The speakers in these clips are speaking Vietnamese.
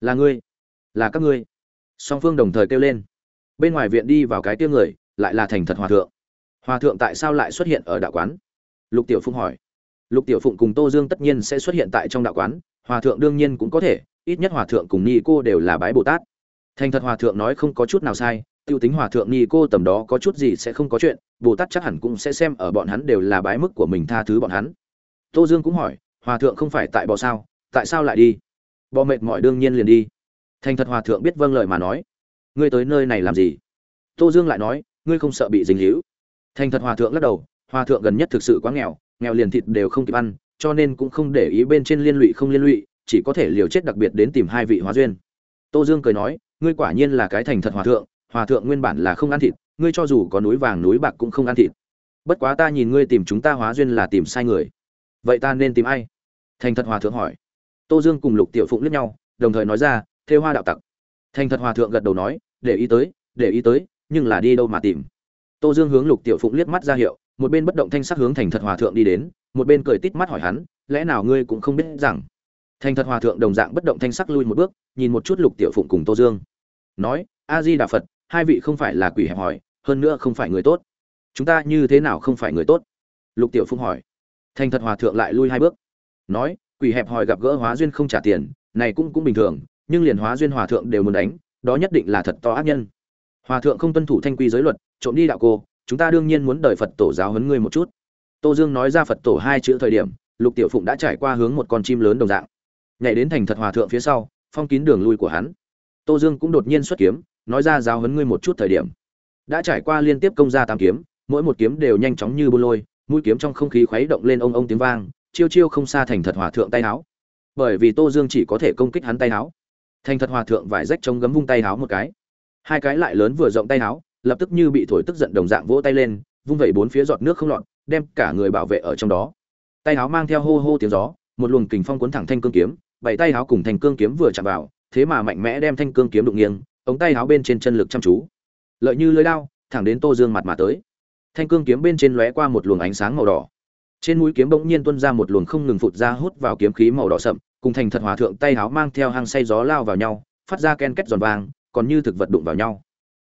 là ngươi. Là các ngươi. Song phương đồng thời kêu lên. Bên ngoài viện đi vào cái tiêu người, lại là thành thật hòa thượng. Hòa thượng tại sao lại xuất hiện ở đạo quán? Lục tiểu phụng hỏi. Lục tiểu phụng cùng tô dương tất nhiên sẽ xuất hiện tại trong đạo quán, hòa thượng đương nhiên cũng có thể, ít nhất hòa thượng cùng ni cô đều là bái bồ tát. Thành thật hòa thượng nói không có chút nào sai, tiêu tính hòa thượng ni cô tầm đó có chút gì sẽ không có chuyện, bồ tát chắc hẳn cũng sẽ xem ở bọn hắn đều là bái mức của mình tha thứ bọn hắn. Tô dương cũng hỏi, hòa thượng không phải tại bò sao? Tại sao lại đi? Bò mệt mỏi đương nhiên liền đi. Thành thật hòa thượng biết vâng lời mà nói. Ngươi tới nơi này làm gì? Tô dương lại nói, ngươi không sợ bị dính hữu thành thật hòa thượng lắc đầu, hòa thượng gần nhất thực sự quá nghèo nghèo liền thịt đều không kịp ăn, cho nên cũng không để ý bên trên liên lụy không liên lụy, chỉ có thể liều chết đặc biệt đến tìm hai vị hóa duyên. Tô dương cười nói, ngươi quả nhiên là cái thành thật hòa thượng hòa thượng nguyên bản là không ăn thịt, ngươi cho dù có núi vàng núi bạc cũng không ăn thịt. Bất quá ta nhìn ngươi tìm chúng ta hóa duyên là tìm sai người. Vậy ta nên tìm ai? Thành thật hòa thượng hỏi tô dương cùng lục tiểu phụng liếc nhau, đồng thời nói ra thêu hoa đạo tặc. Thành thật hòa thượng gật đầu nói, để ý tới, để ý tới, nhưng là đi đâu mà tìm? Tô dương hướng lục tiểu phụng liếc mắt ra hiệu, một bên bất động thanh sắc hướng thành thật hòa thượng đi đến, một bên cười tít mắt hỏi hắn, lẽ nào ngươi cũng không biết rằng? Thành thật hòa thượng đồng dạng bất động thanh sắc lui một bước, nhìn một chút lục tiểu phụng cùng tô dương. Nói, a di đà phật, hai vị không phải là quỷ hẹp hỏi hơn nữa không phải người tốt. Chúng ta như thế nào không phải người tốt? Lục tiểu phụng hỏi. Thành thật hòa thượng lại lui hai bước. Nói quỷ hẹp hòi gặp gỡ hóa duyên không trả tiền, này cũng cũng bình thường, nhưng liền hóa duyên hòa thượng đều muốn đánh, đó nhất định là thật to ác nhân. Hòa thượng không tuân thủ thanh quy giới luật, trộm đi đạo cô, chúng ta đương nhiên muốn đợi phật tổ giáo huấn ngươi một chút. Tô dương nói ra phật tổ hai chữ thời điểm, lục tiểu phụng đã trải qua hướng một con chim lớn đồng dạng. Nhảy đến thành thật hòa thượng phía sau, phong kín đường lui của hắn. Tô dương cũng đột nhiên xuất kiếm, nói ra giáo huấn ngươi một chút thời điểm. Đã trải qua liên tiếp công ra tám kiếm, mỗi một kiếm đều nhanh chóng như bô lôi, mũi kiếm trong không khí khuấy động lên ông ông tiếng vang chiêu chiêu không xa thành thật hòa thượng tay áo bởi vì tô dương chỉ có thể công kích hắn tay áo thành thật hòa thượng vải rách chống gấm vung tay áo một cái. Hai cái lại lớn vừa rộng tay áo lập tức như bị thổi tức giận đồng dạng vỗ tay lên, vung vẩy bốn phía giọt nước không lọt, đem cả người bảo vệ ở trong đó. Tay áo mang theo hô hô tiếng gió, một luồng kình phong cuốn thẳng thanh cương kiếm, bảy tay áo cùng thành cương kiếm vừa chạm vào, thế mà mạnh mẽ đem thanh cương kiếm đụng nghiêng, ống tay áo bên trên chân lực chăm chú. Lợi như lưới lao thẳng đến tô dương mặt mà tới. Thanh cương kiếm bên trên lóe qua một luồng ánh sáng màu đỏ trên mũi kiếm bỗng nhiên tuôn ra một luồng không ngừng phụt ra hút vào kiếm khí màu đỏ sậm, cùng thành thật hòa thượng tay háo mang theo hang say gió lao vào nhau, phát ra ken két giòn vàng, còn như thực vật đụng vào nhau.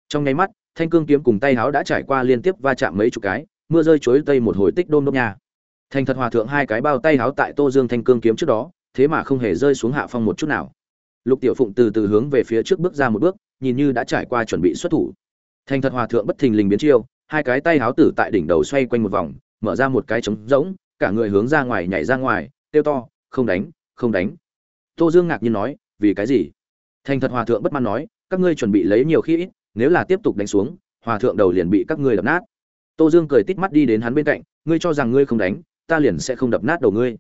Trong nháy mắt, thanh cương kiếm cùng tay háo đã trải qua liên tiếp va chạm mấy chục cái, mưa rơi chuối tây một hồi tích đôm đôm nhà thành thật hòa thượng hai cái bao tay háo tại tô dương thanh cương kiếm trước đó, thế mà không hề rơi xuống hạ phong một chút nào. Lục tiểu phụng từ từ hướng về phía trước bước ra một bước, nhìn như đã trải qua chuẩn bị xuất thủ. Thành thật hòa thượng bất thình lình biến chiêu, hai cái tay háo tử tại đỉnh đầu xoay quanh một vòng mở ra một cái trống rỗng, cả người hướng ra ngoài nhảy ra ngoài, kêu to, không đánh không đánh. Tô dương ngạc nhiên nói, vì cái gì? Thành thật hòa thượng bất mãn nói, các ngươi chuẩn bị lấy nhiều khi ít, nếu là tiếp tục đánh xuống, hòa thượng đầu liền bị các ngươi đập nát. Tô dương cười tít mắt đi đến hắn bên cạnh, ngươi cho rằng ngươi không đánh, ta liền sẽ không đập nát đầu ngươi.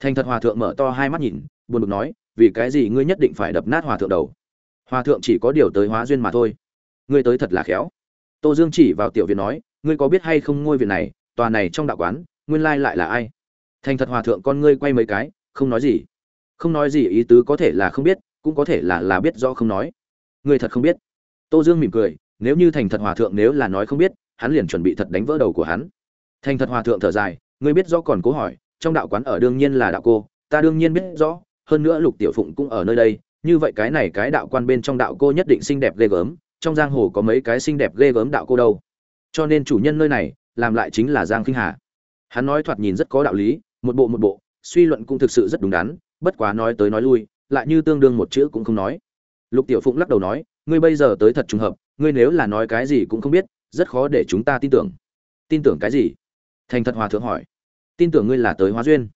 Thành thật hòa thượng mở to hai mắt nhìn, buồn bực nói, vì cái gì ngươi nhất định phải đập nát hòa thượng đầu? Hòa thượng chỉ có điều tới hóa duyên mà thôi. Ngươi tới thật là khéo. Tô dương chỉ vào tiểu viện nói, ngươi có biết hay không ngôi viện này tòa này trong đạo quán, nguyên lai lại là ai? Thành thật hòa thượng con ngươi quay mấy cái, không nói gì. Không nói gì ý tứ có thể là không biết, cũng có thể là là biết rõ không nói. Ngươi thật không biết. Tô dương mỉm cười, nếu như thành thật hòa thượng nếu là nói không biết, hắn liền chuẩn bị thật đánh vỡ đầu của hắn. Thành thật hòa thượng thở dài ngươi biết rõ còn cố hỏi, trong đạo quán ở đương nhiên là đạo cô, ta đương nhiên biết rõ, hơn nữa lục tiểu phụng cũng ở nơi đây, như vậy cái này cái đạo quan bên trong đạo cô nhất định xinh đẹp ghê gớm, trong giang hồ có mấy cái xinh đẹp ghê gớm đạo cô đâu. Cho nên chủ nhân nơi này làm lại chính là giang khinh hà. Hắn nói thoạt nhìn rất có đạo lý, một bộ một bộ, suy luận cũng thực sự rất đúng đắn, bất quá nói tới nói lui, lại như tương đương một chữ cũng không nói. Lục tiểu phụng lắc đầu nói, ngươi bây giờ tới thật trùng hợp, ngươi nếu là nói cái gì cũng không biết, rất khó để chúng ta tin tưởng. Tin tưởng cái gì? Thành thật hòa thượng hỏi. Tin tưởng ngươi là tới hóa duyên.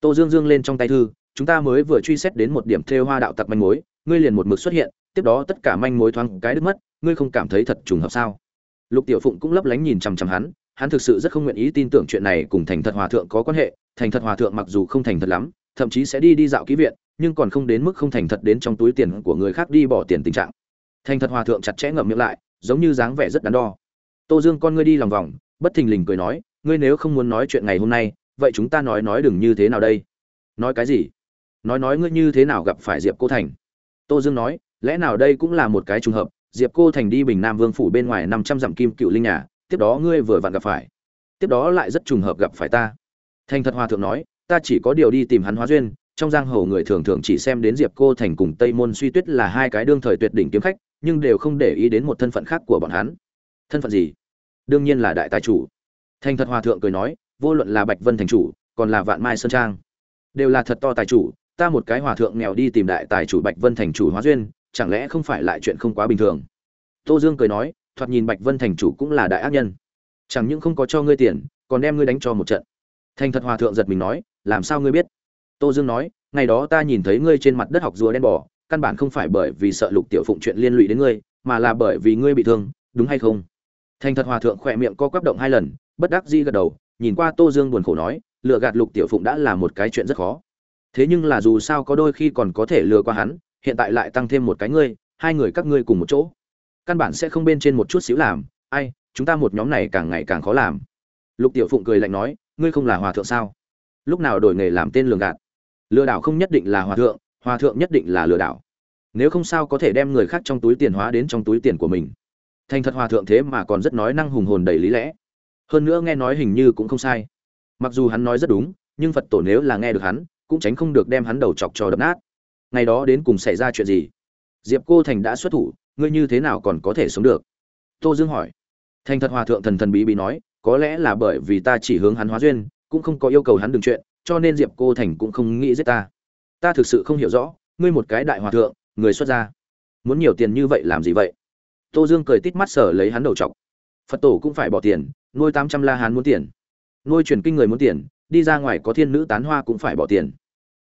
Tô dương dương lên trong tay thư, chúng ta mới vừa truy xét đến một điểm thêu hoa đạo tặc manh mối, ngươi liền một mực xuất hiện, tiếp đó tất cả manh mối thoáng cái đứt mất, ngươi không cảm thấy thật trùng hợp sao? Lục tiểu phụng cũng lấp lánh nhìn chằm chằm hắn hắn thực sự rất không nguyện ý tin tưởng chuyện này cùng thành thật hòa thượng có quan hệ, thành thật hòa thượng mặc dù không thành thật lắm, thậm chí sẽ đi đi dạo ký viện, nhưng còn không đến mức không thành thật đến trong túi tiền của người khác đi bỏ tiền tình trạng. Thành thật hòa thượng chặt chẽ ngậm miệng lại, giống như dáng vẻ rất đắn đo. Tô dương, con ngươi đi lòng vòng, bất thình lình cười nói, ngươi nếu không muốn nói chuyện ngày hôm nay, vậy chúng ta nói nói đừng như thế nào đây. Nói cái gì? Nói nói ngươi như thế nào gặp phải diệp cô thành. Tô dương nói, lẽ nào đây cũng là một cái trùng hợp, diệp cô thành đi bình nam vương phủ bên ngoài năm trăm dặm kim cựu linh nhà tiếp đó ngươi vừa vặn gặp phải. Tiếp đó lại rất trùng hợp gặp phải ta. Thành thật hòa thượng nói, ta chỉ có điều đi tìm hắn hóa duyên, trong giang hồ người thường thường chỉ xem đến diệp cô thành cùng tây môn suy tuyết là hai cái đương thời tuyệt đỉnh kiếm khách, nhưng đều không để ý đến một thân phận khác của bọn hắn. Thân phận gì? Đương nhiên là đại tài chủ. Thành thật hòa thượng cười nói, vô luận là bạch vân thành chủ, còn là vạn mai sơn trang, đều là thật to tài chủ, ta một cái hòa thượng nghèo đi tìm đại tài chủ bạch vân thành chủ hóa duyên, chẳng lẽ không phải lại chuyện không quá bình thường? Tô dương cười nói thoạt nhìn bạch vân thành chủ cũng là đại ác nhân. Chẳng những không có cho ngươi tiền, còn đem ngươi đánh cho một trận. Thành thật hòa thượng giật mình nói, làm sao ngươi biết? Tô dương nói, ngày đó ta nhìn thấy ngươi trên mặt đất học rùa đen bò, căn bản không phải bởi vì sợ lục tiểu phụng chuyện liên lụy đến ngươi, mà là bởi vì ngươi bị thương, đúng hay không? Thành thật hòa thượng khỏe miệng co quắp động hai lần, bất đắc dĩ gật đầu, nhìn qua tô dương buồn khổ nói lựa gạt lục tiểu phụng đã là một cái chuyện rất khó. Thế nhưng là dù sao có đôi khi còn có thể lừa qua hắn, hiện tại lại tăng thêm một cái ngươi, hai người các ngươi cùng một chỗ căn bản sẽ không bên trên một chút xíu làm, ai, chúng ta một nhóm này càng ngày càng khó làm. Lục tiểu phụng cười lạnh nói, ngươi không là hòa thượng sao? Lúc nào đổi nghề làm tên lường gạt? Lừa đảo không nhất định là hòa thượng hòa thượng nhất định là lừa đảo. Nếu không sao có thể đem người khác trong túi tiền hóa đến trong túi tiền của mình. Thành thật hòa thượng thế mà còn rất nói năng hùng hồn đầy lý lẽ. Hơn nữa nghe nói hình như cũng không sai. Mặc dù hắn nói rất đúng, nhưng phật tổ nếu là nghe được hắn, cũng tránh không được đem hắn đầu chọc cho đập nát. Ngày đó đến cùng xảy ra chuyện gì? Diệp cô thành đã xuất thủ ngươi như thế nào còn có thể sống được? Tô dương hỏi. Thành thật hòa thượng thần thần bí bí nói, có lẽ là bởi vì ta chỉ hướng hắn hóa duyên, cũng không có yêu cầu hắn đừng chuyện, cho nên diệp cô thành cũng không nghĩ giết ta. Ta thực sự không hiểu rõ, ngươi một cái đại hòa thượng, người xuất gia, muốn nhiều tiền như vậy làm gì vậy? Tô dương cười tít mắt sở lấy hắn đầu chọc. Phật tổ cũng phải bỏ tiền, nuôi tám trăm la hán muốn tiền. Nuôi truyền kinh người muốn tiền, đi ra ngoài có thiên nữ tán hoa cũng phải bỏ tiền.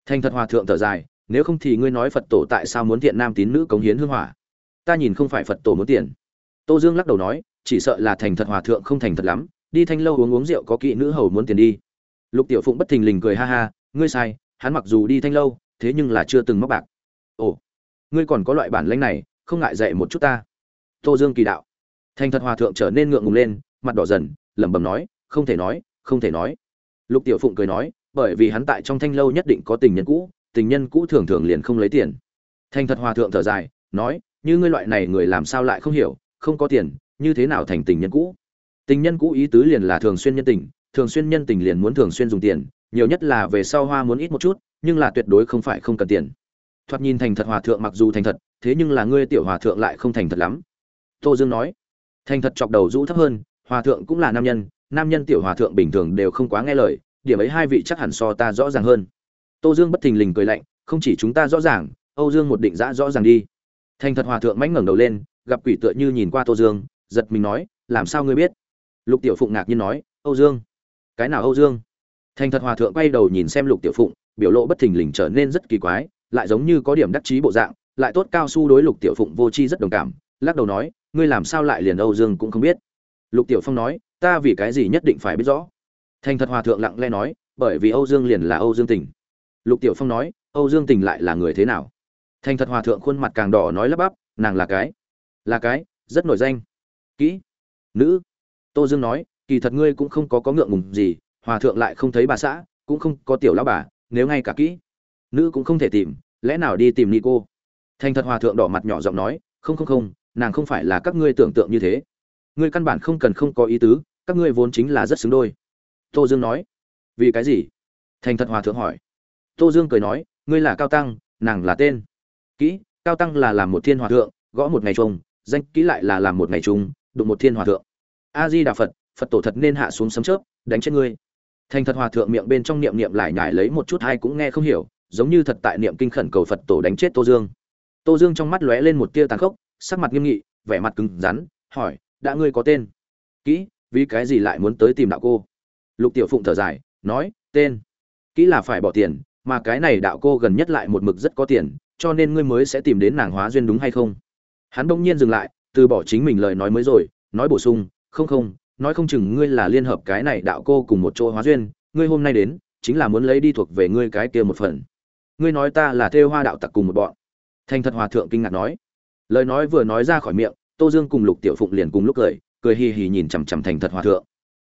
Thành thật hòa thượng thở dài, nếu không thì ngươi nói phật tổ tại sao muốn thiện nam tín nữ cống hiến hương hỏa? Ta nhìn không phải phật tổ muốn tiền. Tô dương lắc đầu nói, chỉ sợ là thành thật hòa thượng không thành thật lắm, đi thanh lâu uống uống rượu có kỵ nữ hầu muốn tiền đi. Lục tiểu phụng bất thình lình cười ha ha, ngươi sai, hắn mặc dù đi thanh lâu, thế nhưng là chưa từng mắc bạc. Ồ, ngươi còn có loại bản lãnh này, không ngại dạy một chút ta. Tô dương kỳ đạo. Thành thật hòa thượng trở nên ngượng ngùng lên, mặt đỏ dần, lẩm bẩm nói, không thể nói, không thể nói. Lục tiểu phụng cười nói, bởi vì hắn tại trong thanh lâu nhất định có tình nhân cũ, tình nhân cũ thường thường liền không lấy tiền. Thành thật hòa thượng thở dài, nói như ngươi loại này người làm sao lại không hiểu, không có tiền, như thế nào thành tình nhân cũ? Tình nhân cũ ý tứ liền là thường xuyên nhân tình, thường xuyên nhân tình liền muốn thường xuyên dùng tiền, nhiều nhất là về sau hoa muốn ít một chút, nhưng là tuyệt đối không phải không cần tiền. Thoạt nhìn thành thật hòa thượng mặc dù thành thật, thế nhưng là ngươi tiểu hòa thượng lại không thành thật lắm. Tô dương nói, thành thật chọc đầu rũ thấp hơn, hòa thượng cũng là nam nhân nam nhân tiểu hòa thượng bình thường đều không quá nghe lời, điểm ấy hai vị chắc hẳn so ta rõ ràng hơn. Tô dương bất thình lình cười lạnh, không chỉ chúng ta rõ ràng, âu dương một định dã rõ ràng đi thành thật hòa thượng mãnh ngẩng đầu lên, gặp quỷ tựa như nhìn qua tô dương, giật mình nói, làm sao ngươi biết? Lục tiểu phụng ngạc nhiên nói, âu dương. Cái nào âu dương? Thành thật hòa thượng quay đầu nhìn xem lục tiểu phụng, biểu lộ bất thình lình trở nên rất kỳ quái, lại giống như có điểm đắc chí bộ dạng, lại tốt cao su đối lục tiểu phụng vô chi rất đồng cảm, lắc đầu nói, ngươi làm sao lại liền âu dương cũng không biết? Lục tiểu phong nói, ta vì cái gì nhất định phải biết rõ? Thành thật hòa thượng lặng lẽ nói, bởi vì âu dương liền là âu dương tình. Lục tiểu phong nói, âu dương tình lại là người thế nào? Thành thật hòa thượng khuôn mặt càng đỏ nói lắp bắp, nàng là cái là cái, rất nổi danh. Kỹ, nữ. Tô dương nói, kỳ thật ngươi cũng không có có ngượng ngùng gì, hòa thượng lại không thấy bà xã, cũng không có tiểu lão bà, nếu ngay cả kỹ, nữ cũng không thể tìm, lẽ nào đi tìm ni cô? Thành thật hòa thượng đỏ mặt nhỏ giọng nói, không không không, nàng không phải là các ngươi tưởng tượng như thế. Ngươi căn bản không cần không có ý tứ, các ngươi vốn chính là rất xứng đôi. Tô dương nói, vì cái gì? Thành thật hòa thượng hỏi. Tô dương cười nói, ngươi là cao tăng, nàng là tên kỹ, cao tăng là làm một thiên hòa thượng, gõ một ngày chung, danh kỹ lại là làm một ngày trung đụng một thiên hòa thượng. A di đà phật phật tổ thật nên hạ xuống sấm chớp, đánh chết ngươi. Thành thật hòa thượng miệng bên trong niệm niệm lại nhải lấy một chút hay cũng nghe không hiểu, giống như thật tại niệm kinh khẩn cầu phật tổ đánh chết tô dương. Tô dương trong mắt lóe lên một tia tàn khốc, sắc mặt nghiêm nghị, vẻ mặt cứng rắn, hỏi, đã ngươi có tên? Kỹ, vì cái gì lại muốn tới tìm đạo cô? Lục tiểu phụng thở dài, nói, tên? Kỹ là phải bỏ tiền, mà cái này đạo cô gần nhất lại một mực rất có tiền cho nên ngươi mới sẽ tìm đến nàng hóa duyên đúng hay không? Hắn đông nhiên dừng lại, từ bỏ chính mình lời nói mới rồi, nói bổ sung, không không, nói không chừng ngươi là liên hợp cái này đạo cô cùng một chỗ hóa duyên, ngươi hôm nay đến, chính là muốn lấy đi thuộc về ngươi cái kia một phần. Ngươi nói ta là thêu hoa đạo tặc cùng một bọn. Thành thật hòa thượng kinh ngạc nói. Lời nói vừa nói ra khỏi miệng, tô dương cùng lục tiểu phụng liền cùng lúc cười cười hì hì nhìn chằm chằm thành thật hòa thượng.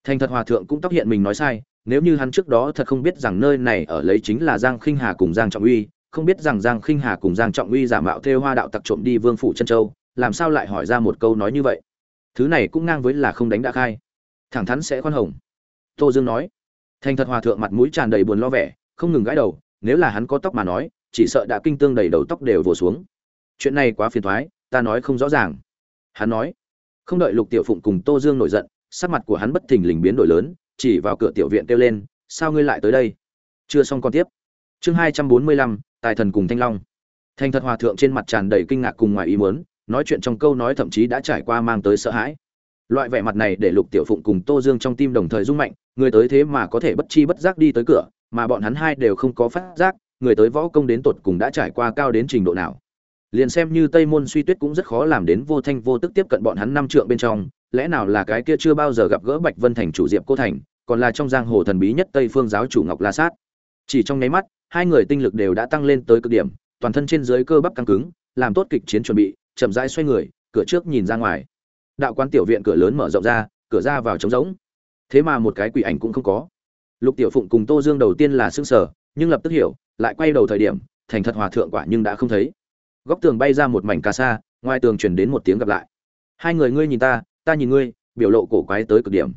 Thành thật hòa thượng cũng tóc hiện mình nói sai, nếu như hắn trước đó thật không biết rằng nơi này ở lấy chính là giang khinh hà cùng giang trọng uy không biết rằng giang khinh hà cùng giang trọng uy giả mạo theo hoa đạo tặc trộm đi vương phủ chân châu, làm sao lại hỏi ra một câu nói như vậy? Thứ này cũng ngang với là không đánh đã khai. Thẳng thắn sẽ khoan hồng. Tô dương nói. Thành thật hòa thượng mặt mũi tràn đầy buồn lo vẻ, không ngừng gãi đầu, nếu là hắn có tóc mà nói, chỉ sợ đã kinh tương đầy đầu tóc đều vồ xuống. Chuyện này quá phiền toái, ta nói không rõ ràng. Hắn nói. Không đợi lục tiểu phụng cùng tô dương nổi giận, sắc mặt của hắn bất thình lình biến đổi lớn, chỉ vào cửa tiểu viện kêu lên, sao ngươi lại tới đây? Chưa xong còn tiếp. Chương hai trăm bốn mươi lăm tài thần cùng thanh long. Thanh thật hòa thượng trên mặt tràn đầy kinh ngạc cùng ngoài ý muốn, nói chuyện trong câu nói thậm chí đã trải qua mang tới sợ hãi. Loại vẻ mặt này để lục tiểu phụng cùng tô dương trong tim đồng thời rung mạnh, người tới thế mà có thể bất chi bất giác đi tới cửa, mà bọn hắn hai đều không có phát giác, người tới võ công đến tột cùng đã trải qua cao đến trình độ nào. Liền xem như tây môn suy tuyết cũng rất khó làm đến vô thanh vô tức tiếp cận bọn hắn năm trượng bên trong, lẽ nào là cái kia chưa bao giờ gặp gỡ bạch vân thành chủ diệp cô thành, còn là trong giang hồ thần bí nhất tây phương giáo chủ ngọc la sát? Chỉ trong nháy mắt hai người tinh lực đều đã tăng lên tới cực điểm toàn thân trên dưới cơ bắp căng cứng làm tốt kịch chiến chuẩn bị chậm rãi xoay người cửa trước nhìn ra ngoài. Đạo quán tiểu viện cửa lớn mở rộng ra cửa ra vào trống rỗng. Thế mà một cái quỷ ảnh cũng không có. Lục tiểu phụng cùng tô dương đầu tiên là s sờ, sở nhưng lập tức hiểu lại quay đầu thời điểm thành thật hòa thượng quả nhưng đã không thấy. Góc tường bay ra một mảnh ca sa ngoài tường truyền đến một tiếng gặp lại. Hai người ngươi nhìn ta ta nhìn ngươi biểu lộ cổ quái tới cực điểm.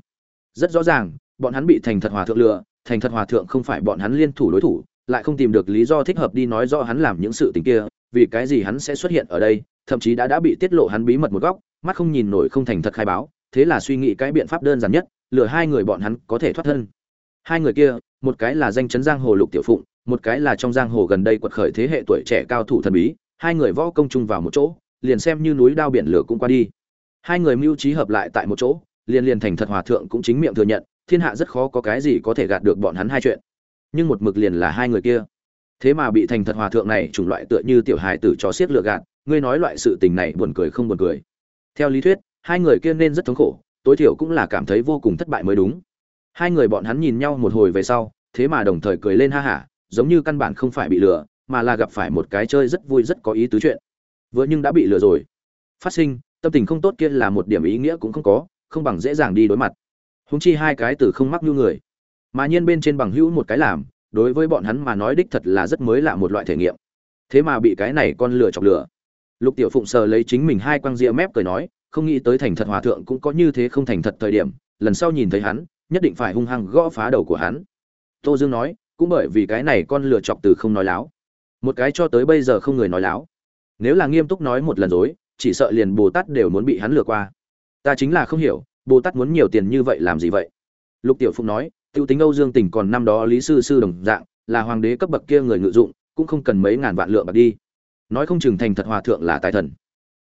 Rất rõ ràng bọn hắn bị thành thật hòa thượng lừa thành thật hòa thượng không phải bọn hắn liên thủ đối thủ lại không tìm được lý do thích hợp đi nói rõ hắn làm những sự tình kia, vì cái gì hắn sẽ xuất hiện ở đây, thậm chí đã đã bị tiết lộ hắn bí mật một góc, mắt không nhìn nổi không thành thật khai báo, thế là suy nghĩ cái biện pháp đơn giản nhất, lừa hai người bọn hắn có thể thoát thân. Hai người kia, một cái là danh chấn giang hồ lục tiểu phụng, một cái là trong giang hồ gần đây quật khởi thế hệ tuổi trẻ cao thủ thần bí, hai người võ công chung vào một chỗ, liền xem như núi đao biển lửa cũng qua đi. Hai người mưu trí hợp lại tại một chỗ, liền liền thành thật hòa thượng cũng chính miệng thừa nhận, thiên hạ rất khó có cái gì có thể gạt được bọn hắn hai chuyện nhưng một mực liền là hai người kia. Thế mà bị thành thật hòa thượng này chủng loại tựa như tiểu hài tử cho xiết lựa gạt, ngươi nói loại sự tình này buồn cười không buồn cười. Theo lý thuyết, hai người kia nên rất thống khổ, tối thiểu cũng là cảm thấy vô cùng thất bại mới đúng. Hai người bọn hắn nhìn nhau một hồi về sau, thế mà đồng thời cười lên ha hả, giống như căn bản không phải bị lừa, mà là gặp phải một cái chơi rất vui rất có ý tứ chuyện. Vừa nhưng đã bị lừa rồi. Phát sinh, tâm tình không tốt kia là một điểm ý nghĩa cũng không có, không bằng dễ dàng đi đối mặt. Húng chi hai cái từ không mắc nhu người mà nhiên bên trên bằng hữu một cái làm, đối với bọn hắn mà nói đích thật là rất mới lạ một loại thể nghiệm. Thế mà bị cái này con lừa chọc lừa lục tiểu phụng sờ lấy chính mình hai quang ria mép cười nói, không nghĩ tới thành thật hòa thượng cũng có như thế không thành thật thời điểm, lần sau nhìn thấy hắn, nhất định phải hung hăng gõ phá đầu của hắn. Tô dương nói, cũng bởi vì cái này con lừa chọc từ không nói láo. Một cái cho tới bây giờ không người nói láo. Nếu là nghiêm túc nói một lần dối chỉ sợ liền bồ tát đều muốn bị hắn lừa qua. Ta chính là không hiểu, bồ tát muốn nhiều tiền như vậy làm gì vậy? Lục tiểu phụng nói tiêu tính âu dương tỉnh còn năm đó lý sư sư đồng dạng, là hoàng đế cấp bậc kia người ngự dụng, cũng không cần mấy ngàn vạn lượng bạc đi. Nói không chừng thành thật hòa thượng là tài thần.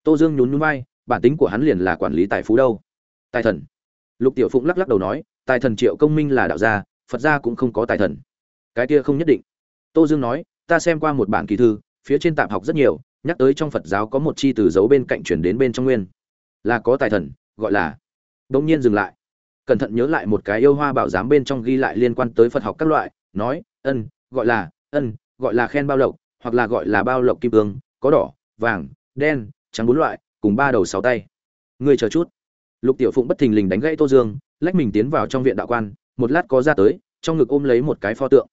Tô dương nhún nhún vai, bản tính của hắn liền là quản lý tài phú đâu. Tài thần. Lục tiểu phụng lắc lắc đầu nói, tài thần triệu công minh là đạo gia, phật gia cũng không có tài thần. Cái kia không nhất định. Tô dương nói, ta xem qua một bản kỳ thư, phía trên tạm học rất nhiều, nhắc tới trong phật giáo có một chi từ dấu bên cạnh chuyển đến bên trong nguyên. Là có tài thần, gọi là, Đống nhiên dừng lại cẩn thận nhớ lại một cái yêu hoa bảo giám bên trong ghi lại liên quan tới phật học các loại, nói, ân, gọi là, ân, gọi là khen bao lộc, hoặc là gọi là bao lộc kim cương, có đỏ, vàng, đen, trắng bốn loại, cùng ba đầu sáu tay. Ngươi chờ chút. Lục tiểu phụng bất thình lình đánh gãy tô dương, lách mình tiến vào trong viện đạo quan, một lát có ra tới, trong ngực ôm lấy một cái pho tượng.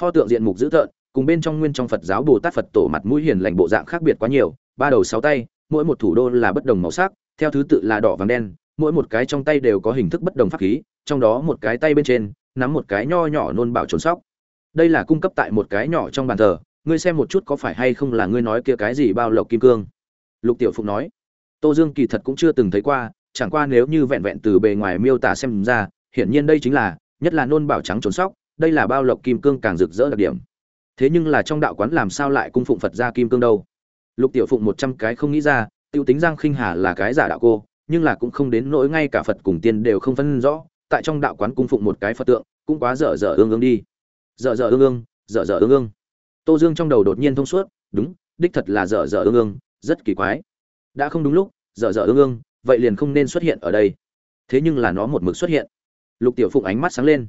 Pho tượng diện mục dữ tợn, cùng bên trong nguyên trong phật giáo bồ tát phật tổ mặt mũi hiền lành bộ dạng khác biệt quá nhiều, ba đầu sáu tay, mỗi một thủ đô là bất đồng màu sắc, theo thứ tự là đỏ vàng đen mỗi một cái trong tay đều có hình thức bất đồng pháp khí, trong đó một cái tay bên trên, nắm một cái nho nhỏ nôn bảo trốn sóc. Đây là cung cấp tại một cái nhỏ trong bàn thờ, ngươi xem một chút có phải hay không là ngươi nói kia cái gì bao lộc kim cương. Lục tiểu phụng nói. Tô dương kỳ thật cũng chưa từng thấy qua, chẳng qua nếu như vẹn vẹn từ bề ngoài miêu tả xem ra, hiển nhiên đây chính là, nhất là nôn bảo trắng trốn sóc, đây là bao lộc kim cương càng rực rỡ đặc điểm. Thế nhưng là trong đạo quán làm sao lại cung phụng phật ra kim cương đâu? Lục tiểu phụng một trăm cái không nghĩ ra t i ê u tính giang khinh hà là cái giả đạo cô nhưng là cũng không đến nỗi ngay cả phật cùng tiên đều không phân rõ, tại trong đạo quán cung phụng một cái phật tượng, cũng quá dở dở ương ương đi. Dở dở ương ương, dở dở ương ương. Tô dương trong đầu đột nhiên thông suốt, đúng, đích thật là dở dở ương ương, rất kỳ quái. Đã không đúng lúc, dở dở ương ương, vậy liền không nên xuất hiện ở đây. Thế nhưng là nó một mực xuất hiện. Lục tiểu phụng ánh mắt sáng lên.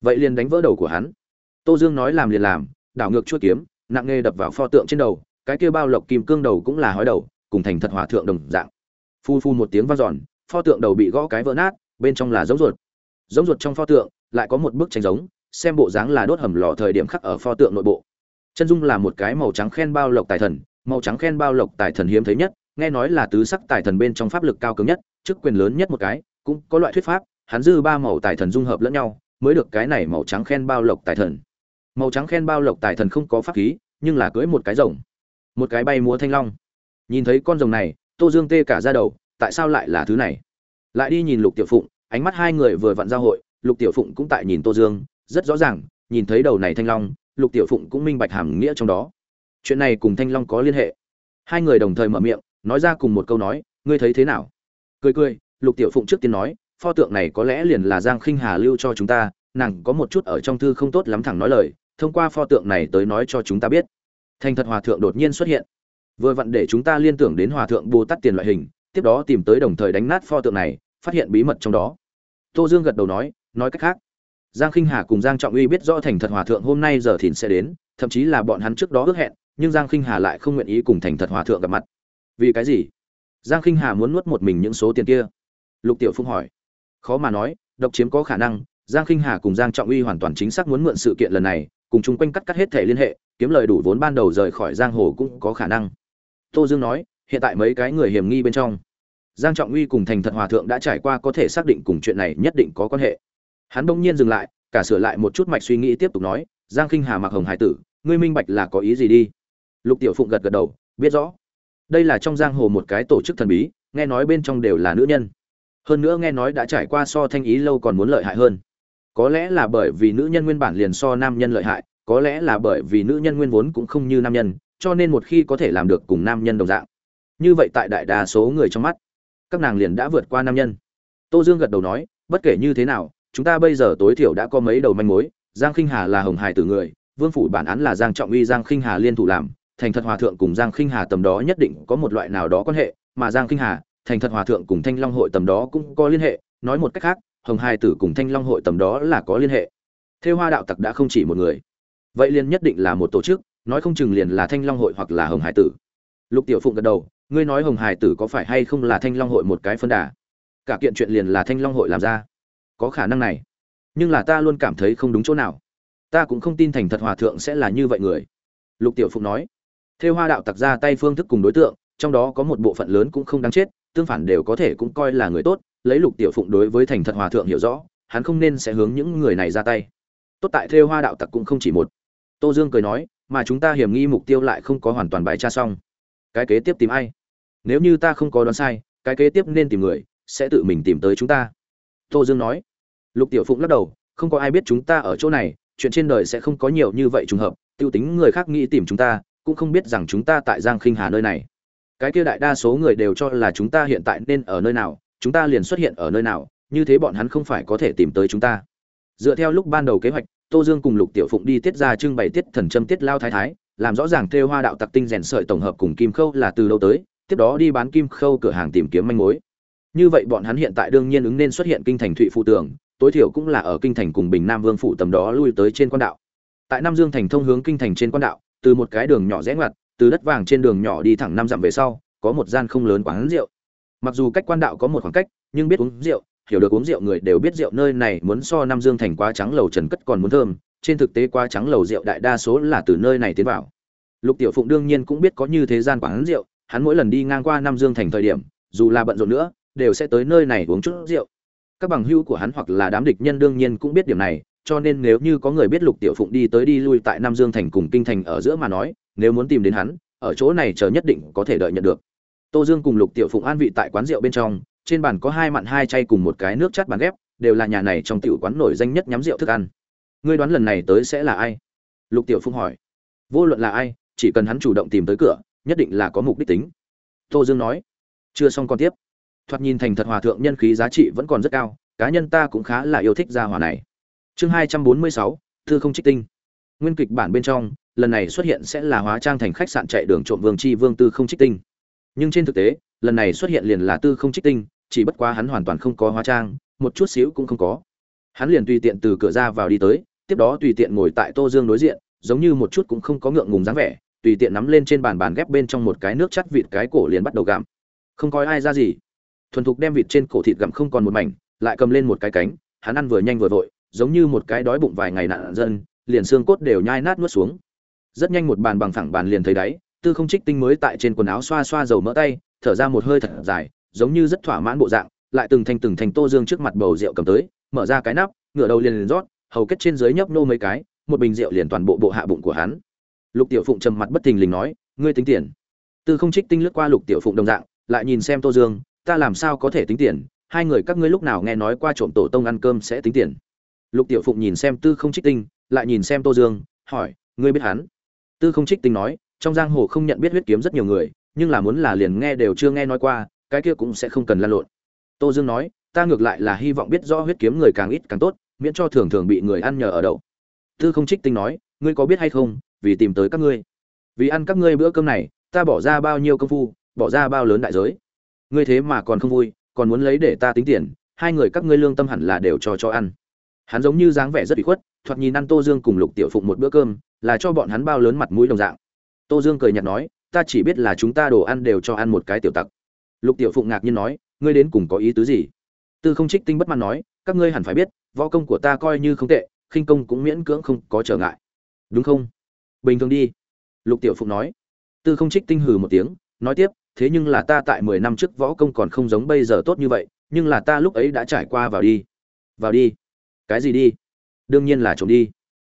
Vậy liền đánh vỡ đầu của hắn. Tô dương nói làm liền làm, đảo ngược chuôi kiếm, nặng nề đập vào pho tượng trên đầu, cái kia bao lộc kim cương đầu cũng là hói đầu, cùng thành thật hòa thượng đồng dạng phu phu một tiếng vang dọn, pho tượng đầu bị gõ cái vỡ nát, bên trong là giống ruột. Giống ruột trong pho tượng, lại có một bức tranh giống, xem bộ dáng là đốt hầm lò thời điểm khắc ở pho tượng nội bộ. Chân dung là một cái màu trắng khen bao lộc tài thần, màu trắng khen bao lộc tài thần hiếm thấy nhất, nghe nói là tứ sắc tài thần bên trong pháp lực cao cường nhất, chức quyền lớn nhất một cái, cũng có loại thuyết pháp, hắn dư ba màu tài thần dung hợp lẫn nhau, mới được cái này màu trắng khen bao lộc tài thần. Màu trắng khen bao lộc tài thần không có pháp khí, nhưng là cưỡi một cái rồng, một cái bay múa thanh long. Nhìn thấy con rồng này tô dương tê cả ra đầu, tại sao lại là thứ này? Lại đi nhìn lục tiểu phụng, ánh mắt hai người vừa vặn giao hội, lục tiểu phụng cũng tại nhìn tô dương, rất rõ ràng, nhìn thấy đầu này thanh long, lục tiểu phụng cũng minh bạch hàm nghĩa trong đó. Chuyện này cùng thanh long có liên hệ. Hai người đồng thời mở miệng, nói ra cùng một câu nói, ngươi thấy thế nào? Cười cười, lục tiểu phụng trước tiên nói, pho tượng này có lẽ liền là giang khinh hà lưu cho chúng ta, nàng có một chút ở trong thư không tốt lắm thẳng nói lời, thông qua pho tượng này tới nói cho chúng ta biết. Thành thật hòa thượng đột nhiên xuất hiện vừa vặn để chúng ta liên tưởng đến hòa thượng bồ tát tiền loại hình, tiếp đó tìm tới đồng thời đánh nát pho tượng này, phát hiện bí mật trong đó. Tô dương gật đầu nói nói cách khác. Giang khinh hà cùng giang trọng uy biết rõ thành thật hòa thượng hôm nay giờ thìn sẽ đến, thậm chí là bọn hắn trước đó ước hẹn, nhưng giang khinh hà lại không nguyện ý cùng thành thật hòa thượng gặp mặt. Vì cái gì? Giang khinh hà muốn nuốt một mình những số tiền kia. Lục tiểu phung hỏi. Khó mà nói, độc chiếm có khả năng, giang khinh hà cùng giang trọng uy hoàn toàn chính xác muốn mượn sự kiện lần này, cùng chung quanh cắt cắt hết thể liên hệ, kiếm lời đủ vốn ban đầu rời khỏi giang hồ cũng có khả năng tô dương nói, hiện tại mấy cái người hiểm nghi bên trong, giang trọng uy cùng thành thật hòa thượng đã trải qua có thể xác định cùng chuyện này nhất định có quan hệ. Hắn đông nhiên dừng lại, cả sửa lại một chút mạch suy nghĩ tiếp tục nói, giang khinh hà mặc hồng hải tử, ngươi minh bạch là có ý gì đi. Lục tiểu phụng gật gật đầu, biết rõ. Đây là trong giang hồ một cái tổ chức thần bí, nghe nói bên trong đều là nữ nhân. Hơn nữa nghe nói đã trải qua so thanh ý lâu còn muốn lợi hại hơn. Có lẽ là bởi vì nữ nhân nguyên bản liền so nam nhân lợi hại, có lẽ là bởi vì nữ nhân nguyên vốn cũng không như nam nhân cho nên một khi có thể làm được cùng nam nhân đồng dạng. Như vậy tại đại đa số người trong mắt, các nàng liền đã vượt qua nam nhân. Tô dương gật đầu nói, bất kể như thế nào, chúng ta bây giờ tối thiểu đã có mấy đầu manh mối, giang khinh hà là hồng hải tử người, vương phủ bản án là giang trọng uy, giang khinh hà liên thủ làm, thành thật hòa thượng cùng giang khinh hà tầm đó nhất định có một loại nào đó quan hệ, mà giang khinh hà, thành thật hòa thượng cùng thanh long hội tầm đó cũng có liên hệ, nói một cách khác, hồng hải tử cùng thanh long hội tầm đó là có liên hệ. Thêu hoa đạo tặc đã không chỉ một người. Vậy liền nhất định là một tổ chức nói không chừng liền là thanh long hội hoặc là hồng hải tử. Lục tiểu phụng gật đầu, ngươi nói hồng hải tử có phải hay không là thanh long hội một cái phân đà? Cả kiện chuyện liền là thanh long hội làm ra. Có khả năng này. Nhưng là ta luôn cảm thấy không đúng chỗ nào. Ta cũng không tin thành thật hòa thượng sẽ là như vậy người. Lục tiểu phụng nói. Thêu hoa đạo tặc ra tay phương thức cùng đối tượng, trong đó có một bộ phận lớn cũng không đáng chết, tương phản đều có thể cũng coi là người tốt, lấy lục tiểu phụng đối với thành thật hòa thượng hiểu rõ, hắn không nên sẽ hướng những người này ra tay. Tốt tại thêu hoa đạo tặc cũng không chỉ một. Tô dương cười nói mà chúng ta hiểm nghi mục tiêu lại không có hoàn toàn bài tra xong. Cái kế tiếp tìm ai? Nếu như ta không có đoán sai, cái kế tiếp nên tìm người, sẽ tự mình tìm tới chúng ta. Tô dương nói. Lục tiểu phụng lắc đầu, không có ai biết chúng ta ở chỗ này, chuyện trên đời sẽ không có nhiều như vậy trùng hợp t i ê u tính người khác nghĩ tìm chúng ta, cũng không biết rằng chúng ta tại giang khinh hà nơi này. Cái kia đại đa số người đều cho là chúng ta hiện tại nên ở nơi nào, chúng ta liền xuất hiện ở nơi nào, như thế bọn hắn không phải có thể tìm tới chúng ta. Dựa theo lúc ban đầu kế hoạch tô dương cùng lục tiểu phụng đi tiết ra trưng bày tiết thần châm tiết lao thái thái, làm rõ ràng thêu hoa đạo tặc tinh rèn sợi tổng hợp cùng kim khâu là từ lâu tới, tiếp đó đi bán kim khâu cửa hàng tìm kiếm manh mối. Như vậy bọn hắn hiện tại đương nhiên ứng nên xuất hiện kinh thành thụy phụ tường, tối thiểu cũng là ở kinh thành cùng bình nam vương phủ tầm đó lui tới trên quan đạo. Tại nam dương thành thông hướng kinh thành trên quan đạo, từ một cái đường nhỏ rẽ ngoặt, từ đất vàng trên đường nhỏ đi thẳng năm dặm về sau, có một gian không lớn quán rượu. Mặc dù cách quan đạo có một khoảng cách, nhưng biết uống rượu hiểu được uống rượu người đều biết rượu nơi này muốn so nam dương thành quá trắng lầu trần cất còn muốn thơm, trên thực tế quá trắng lầu rượu đại đa số là từ nơi này tiến vào. Lục tiểu phụng đương nhiên cũng biết có như thế gian quán rượu, hắn mỗi lần đi ngang qua nam dương thành thời điểm, dù là bận rộn nữa, đều sẽ tới nơi này uống chút rượu. Các bằng hữu của hắn hoặc là đám địch nhân đương nhiên cũng biết điểm này, cho nên nếu như có người biết lục tiểu phụng đi tới đi lui tại nam dương thành cùng kinh thành ở giữa mà nói, nếu muốn tìm đến hắn, ở chỗ này chờ nhất định có thể đợi nhận được. Tô dương cùng lục tiểu phụng an vị tại quán rượu bên trong trên bàn có hai mặn hai chay cùng một cái nước chát bàn ghép, đều là nhà này trong tiểu quán nổi danh nhất nhắm rượu thức ăn. Ngươi đoán lần này tới sẽ là ai? Lục tiểu phung hỏi. Vô luận là ai, chỉ cần hắn chủ động tìm tới cửa, nhất định là có mục đích tính. Tô dương nói. Chưa xong còn tiếp. Thoạt nhìn thành thật hòa thượng nhân khí giá trị vẫn còn rất cao, cá nhân ta cũng khá là yêu thích gia hòa này. Chương hai trăm bốn mươi sáu, thư không trích tinh. Nguyên kịch bản bên trong, lần này xuất hiện sẽ là hóa trang thành khách sạn chạy đường trộm vương chi vương tư không trích tinh. Nhưng trên thực tế, lần này xuất hiện liền là tư không trích tinh chỉ bất quá hắn hoàn toàn không có hóa trang, một chút xíu cũng không có. Hắn liền tùy tiện từ cửa ra vào đi tới, tiếp đó tùy tiện ngồi tại tô dương đối diện, giống như một chút cũng không có ngượng ngùng dáng vẻ, tùy tiện nắm lên trên bàn bàn ghép bên trong một cái nước chắt vịt cái cổ liền bắt đầu gặm. Không coi ai ra gì. Thuần thục đem vịt trên cổ thịt gặm không còn một mảnh, lại cầm lên một cái cánh, hắn ăn vừa nhanh vừa vội, giống như một cái đói bụng vài ngày nạn dân, liền xương cốt đều nhai nát nuốt xuống. Rất nhanh một bàn bằng phẳng bàn liền thấy đáy, tư không trích tinh mới tại trên quần áo xoa xoa dầu mỡ tay, thở ra một hơi thật dài giống như rất thỏa mãn bộ dạng, lại từng thành từng thành tô dương trước mặt bầu rượu cầm tới, mở ra cái nắp, ngửa đầu liền liền rót, hầu kết trên dưới nhấp nô mấy cái, một bình rượu liền toàn bộ bộ hạ bụng của hắn. Lục tiểu phụng trầm mặt bất thình lình nói, ngươi tính tiền. Tư không trích tinh lướt qua lục tiểu phụng đồng dạng, lại nhìn xem tô dương, ta làm sao có thể tính tiền? Hai người các ngươi lúc nào nghe nói qua trộm tổ tông ăn cơm sẽ tính tiền? Lục tiểu phụng nhìn xem tư không trích tinh, lại nhìn xem tô dương, hỏi, ngươi biết hắn? Tư không trích tinh nói, trong giang hồ không nhận biết huyết kiếm rất nhiều người, nhưng là muốn là liền nghe đều chưa nghe nói qua cái kia cũng sẽ không cần lan lộn. Tô dương nói, ta ngược lại là hy vọng biết rõ huyết kiếm người càng ít càng tốt, miễn cho thường thường bị người ăn nhờ ở đậu. Tư không trích tinh nói, ngươi có biết hay không, vì tìm tới các ngươi. Vì ăn các ngươi bữa cơm này, ta bỏ ra bao nhiêu công phu, bỏ ra bao lớn đại giới. Ngươi thế mà còn không vui, còn muốn lấy để ta tính tiền, hai người các ngươi lương tâm hẳn là đều cho cho ăn. Hắn giống như dáng vẻ rất bị khuất, thoạt nhìn ăn tô dương cùng lục tiểu phụng một bữa cơm, là cho bọn hắn bao lớn mặt mũi đồng dạng. Tô dương cười nhạt nói, ta chỉ biết là chúng ta đồ ăn đều cho ăn một cái tiểu tặc lục tiểu phụng ngạc nhiên nói, ngươi đến cùng có ý tứ gì? Tư không trích tinh bất mãn nói, các ngươi hẳn phải biết, võ công của ta coi như không tệ, khinh công cũng miễn cưỡng không có trở ngại. Đúng không? Bình thường đi. Lục tiểu phụng nói. Tư không trích tinh hừ một tiếng, nói tiếp, thế nhưng là ta tại mười năm trước võ công còn không giống bây giờ tốt như vậy, nhưng là ta lúc ấy đã trải qua vào đi. Vào đi? Cái gì đi? Đương nhiên là trộm đi.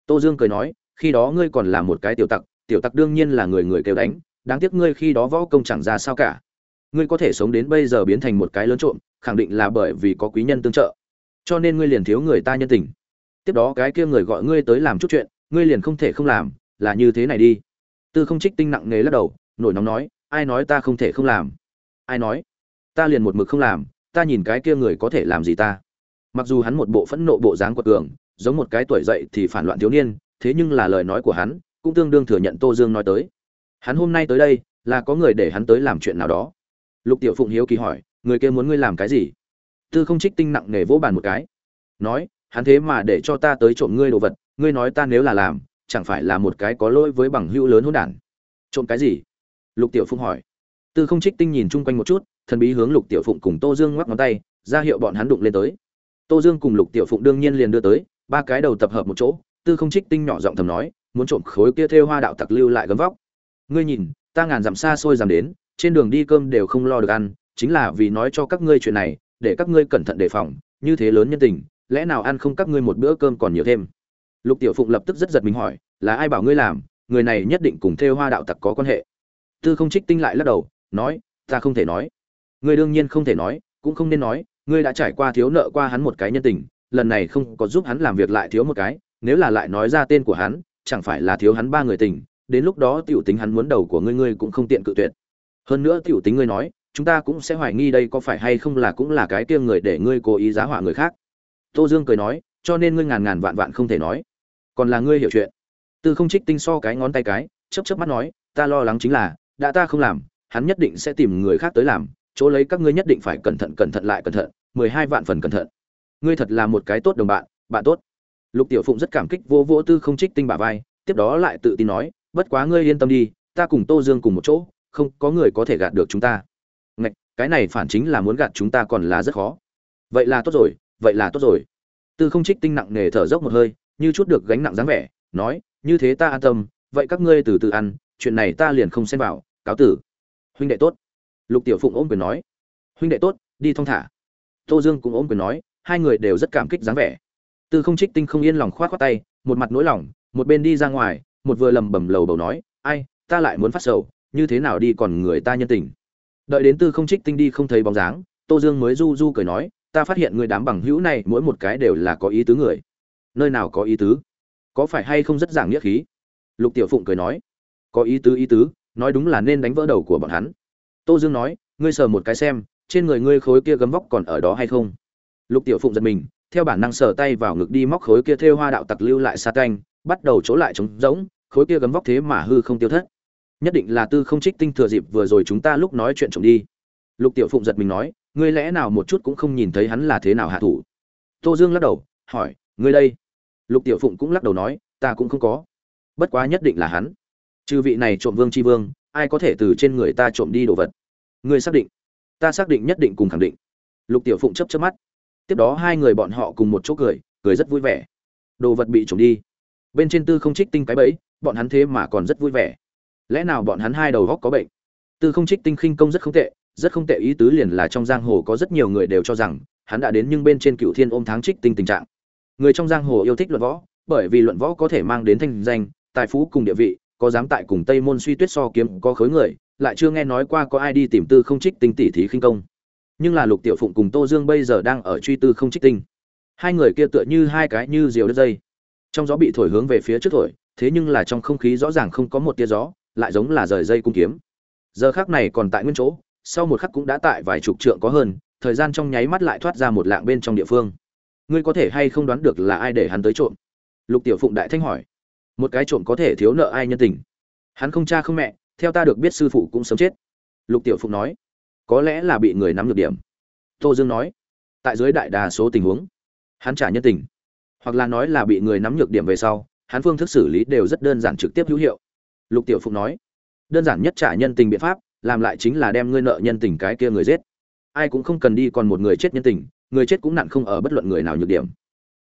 Tô dương cười nói, khi đó ngươi còn là một cái tiểu tặc tiểu tặc đương nhiên là người người kêu đánh, đáng tiếc ngươi khi đó võ công chẳng ra sao cả ngươi có thể sống đến bây giờ biến thành một cái lớn trộm, khẳng định là bởi vì có quý nhân tương trợ. Cho nên ngươi liền thiếu người ta nhân tình. Tiếp đó cái kia người gọi ngươi tới làm chút chuyện, ngươi liền không thể không làm, là như thế này đi. Tư không trích tinh nặng nề lắc đầu, nổi nóng nói, ai nói ta không thể không làm? Ai nói? Ta liền một mực không làm, ta nhìn cái kia người có thể làm gì ta? Mặc dù hắn một bộ phẫn nộ bộ dáng quật cường, giống một cái tuổi dậy thì phản loạn thiếu niên, thế nhưng là lời nói của hắn cũng tương đương thừa nhận tô dương nói tới. Hắn hôm nay tới đây là có người để hắn tới làm chuyện nào đó lục tiểu phụng hiếu kỳ hỏi, người kia muốn ngươi làm cái gì? Tư không trích tinh nặng nề vỗ bàn một cái, nói, hắn thế mà để cho ta tới trộm ngươi đồ vật, ngươi nói ta nếu là làm, chẳng phải là một cái có lỗi với bằng hữu lớn hôn đản. Trộm cái gì? Lục tiểu phụng hỏi. Tư không trích tinh nhìn chung quanh một chút, thần bí hướng lục tiểu phụng cùng tô dương ngoắc ngón tay, ra hiệu bọn hắn đụng lên tới. Tô dương cùng lục tiểu phụng đương nhiên liền đưa tới, ba cái đầu tập hợp một chỗ, tư không trích tinh nhỏ giọng thầm nói, muốn trộm khối kia thêu hoa đạo tặc lưu lại gấm vóc. Ngươi nhìn, ta ngàn dặm xa xôi dám đến trên đường đi cơm đều không lo được ăn, chính là vì nói cho các ngươi chuyện này, để các ngươi cẩn thận đề phòng, như thế lớn nhân tình, lẽ nào ăn không các ngươi một bữa cơm còn nhiều thêm? Lục tiểu phụng lập tức rất giật mình hỏi, là ai bảo ngươi làm, người này nhất định cùng thêu hoa đạo tặc có quan hệ. Tư không trích tinh lại lắc đầu, nói, ta không thể nói. Ngươi đương nhiên không thể nói, cũng không nên nói, ngươi đã trải qua thiếu nợ qua hắn một cái nhân tình, lần này không có giúp hắn làm việc lại thiếu một cái, nếu là lại nói ra tên của hắn, chẳng phải là thiếu hắn ba người tình, đến lúc đó tiểu tính hắn muốn đầu của ngươi ngươi cũng không tiện cự tuyệt hơn nữa tiểu tính ngươi nói, chúng ta cũng sẽ hoài nghi đây có phải hay không là cũng là cái kia người để ngươi cố ý giá họa người khác. Tô dương cười nói, cho nên ngươi ngàn ngàn vạn vạn không thể nói. Còn là ngươi hiểu chuyện. Tư không trích tinh so cái ngón tay cái chấp chấp mắt nói, ta lo lắng chính là, đã ta không làm, hắn nhất định sẽ tìm người khác tới làm, chỗ lấy các ngươi nhất định phải cẩn thận cẩn thận lại cẩn thận, mười hai vạn phần cẩn thận. Ngươi thật là một cái tốt đồng bạn bạn tốt. Lục tiểu phụng rất cảm kích vô vô tư không trích tinh bả vai, tiếp đó lại tự tin nói, bất quá ngươi yên tâm đi, ta cùng tô dương cùng một chỗ không có người có thể gạt được chúng ta. Ngạch, cái này phản chính là muốn gạt chúng ta còn là rất khó. Vậy là tốt rồi, vậy là tốt rồi. Tư không trích tinh nặng nề thở dốc một hơi, như chút được gánh nặng dáng vẻ, nói, như thế ta an tâm, vậy các ngươi từ từ ăn, chuyện này ta liền không xem vào, cáo tử. Huynh đệ tốt. Lục tiểu phụng ôm quyền nói, huynh đệ tốt, đi thong thả. Tô dương cũng ôm quyền nói, hai người đều rất cảm kích dáng vẻ. Tư không trích tinh không yên lòng khoát khoát tay, một mặt nỗi lòng, một bên đi ra ngoài, một vừa lầm bầm lầu bầu nói, ai, ta lại muốn phát sầu như thế nào đi còn người ta nhân tình. Đợi đến tư không trích tinh đi không thấy bóng dáng, tô dương mới du du cười nói, ta phát hiện người đám bằng hữu này mỗi một cái đều là có ý tứ người. Nơi nào có ý tứ? Có phải hay không rất giảng nghĩa khí? Lục tiểu phụng cười nói, có ý tứ ý tứ, nói đúng là nên đánh vỡ đầu của bọn hắn. Tô dương nói, ngươi sờ một cái xem, trên người ngươi khối kia gấm vóc còn ở đó hay không? Lục tiểu phụng giật mình, theo bản năng sờ tay vào ngực đi móc khối kia thêu hoa đạo tặc lưu lại sa canh bắt đầu chỗ lại trống rỗng, khối kia gấm vóc thế mà hư không tiêu thất nhất định là tư không trích tinh thừa dịp vừa rồi chúng ta lúc nói chuyện trộm đi. Lục tiểu phụng giật mình nói, ngươi lẽ nào một chút cũng không nhìn thấy hắn là thế nào hạ thủ? Tô dương lắc đầu, hỏi, ngươi đây? Lục tiểu phụng cũng lắc đầu nói, ta cũng không có. Bất quá nhất định là hắn. Trừ vị này trộm vương c h i vương, ai có thể từ trên người ta trộm đi đồ vật? Ngươi xác định? Ta xác định nhất định cùng khẳng định. Lục tiểu phụng chấp chấp mắt. Tiếp đó hai người bọn họ cùng một chỗ cười cười rất vui vẻ. Đồ vật bị trộm đi. Bên trên tư không trích tinh cái bẫy, bọn hắn thế mà còn rất vui vẻ lẽ nào bọn hắn hai đầu góc có bệnh? Tư không trích tinh khinh công rất không tệ, rất không tệ ý tứ liền là trong giang hồ có rất nhiều người đều cho rằng, hắn đã đến nhưng bên trên cựu thiên ôm tháng trích tinh tình trạng. Người trong giang hồ yêu thích luận võ, bởi vì luận võ có thể mang đến thanh danh, tài phú cùng địa vị, có dám tại cùng tây môn suy tuyết so kiếm có khối người, lại chưa nghe nói qua có ai đi tìm tư không trích tinh tỷ thí khinh công. Nhưng là lục tiểu phụng cùng tô dương bây giờ đang ở truy tư không trích tinh. Hai người kia tựa như hai cái như diều đất dây. Trong gió bị thổi hướng về phía trước thổi, thế nhưng là trong không khí rõ ràng không có một tia gió lại giống là rời dây cung kiếm. Giờ khác này còn tại nguyên chỗ, sau một khắc cũng đã tại vài chục trượng có hơn, thời gian trong nháy mắt lại thoát ra một lạng bên trong địa phương. Ngươi có thể hay không đoán được là ai để hắn tới trộm? Lục tiểu phụng đại thanh hỏi. Một cái trộm có thể thiếu nợ ai nhân tình? Hắn không cha không mẹ, theo ta được biết sư phụ cũng sớm chết. Lục tiểu phụng nói. Có lẽ là bị người nắm được điểm. Tô dương nói. Tại dưới đại đa số tình huống, hắn trả nhân tình. Hoặc là nói là bị người nắm nhược điểm về sau, hắn phương thức xử lý đều rất đơn giản trực tiếp hữu hiệu lục tiểu phụng nói, đơn giản nhất trả nhân tình biện pháp, làm lại chính là đem ngươi nợ nhân tình cái kia người giết. Ai cũng không cần đi còn một người chết nhân tình, người chết cũng nặng không ở bất luận người nào nhược điểm.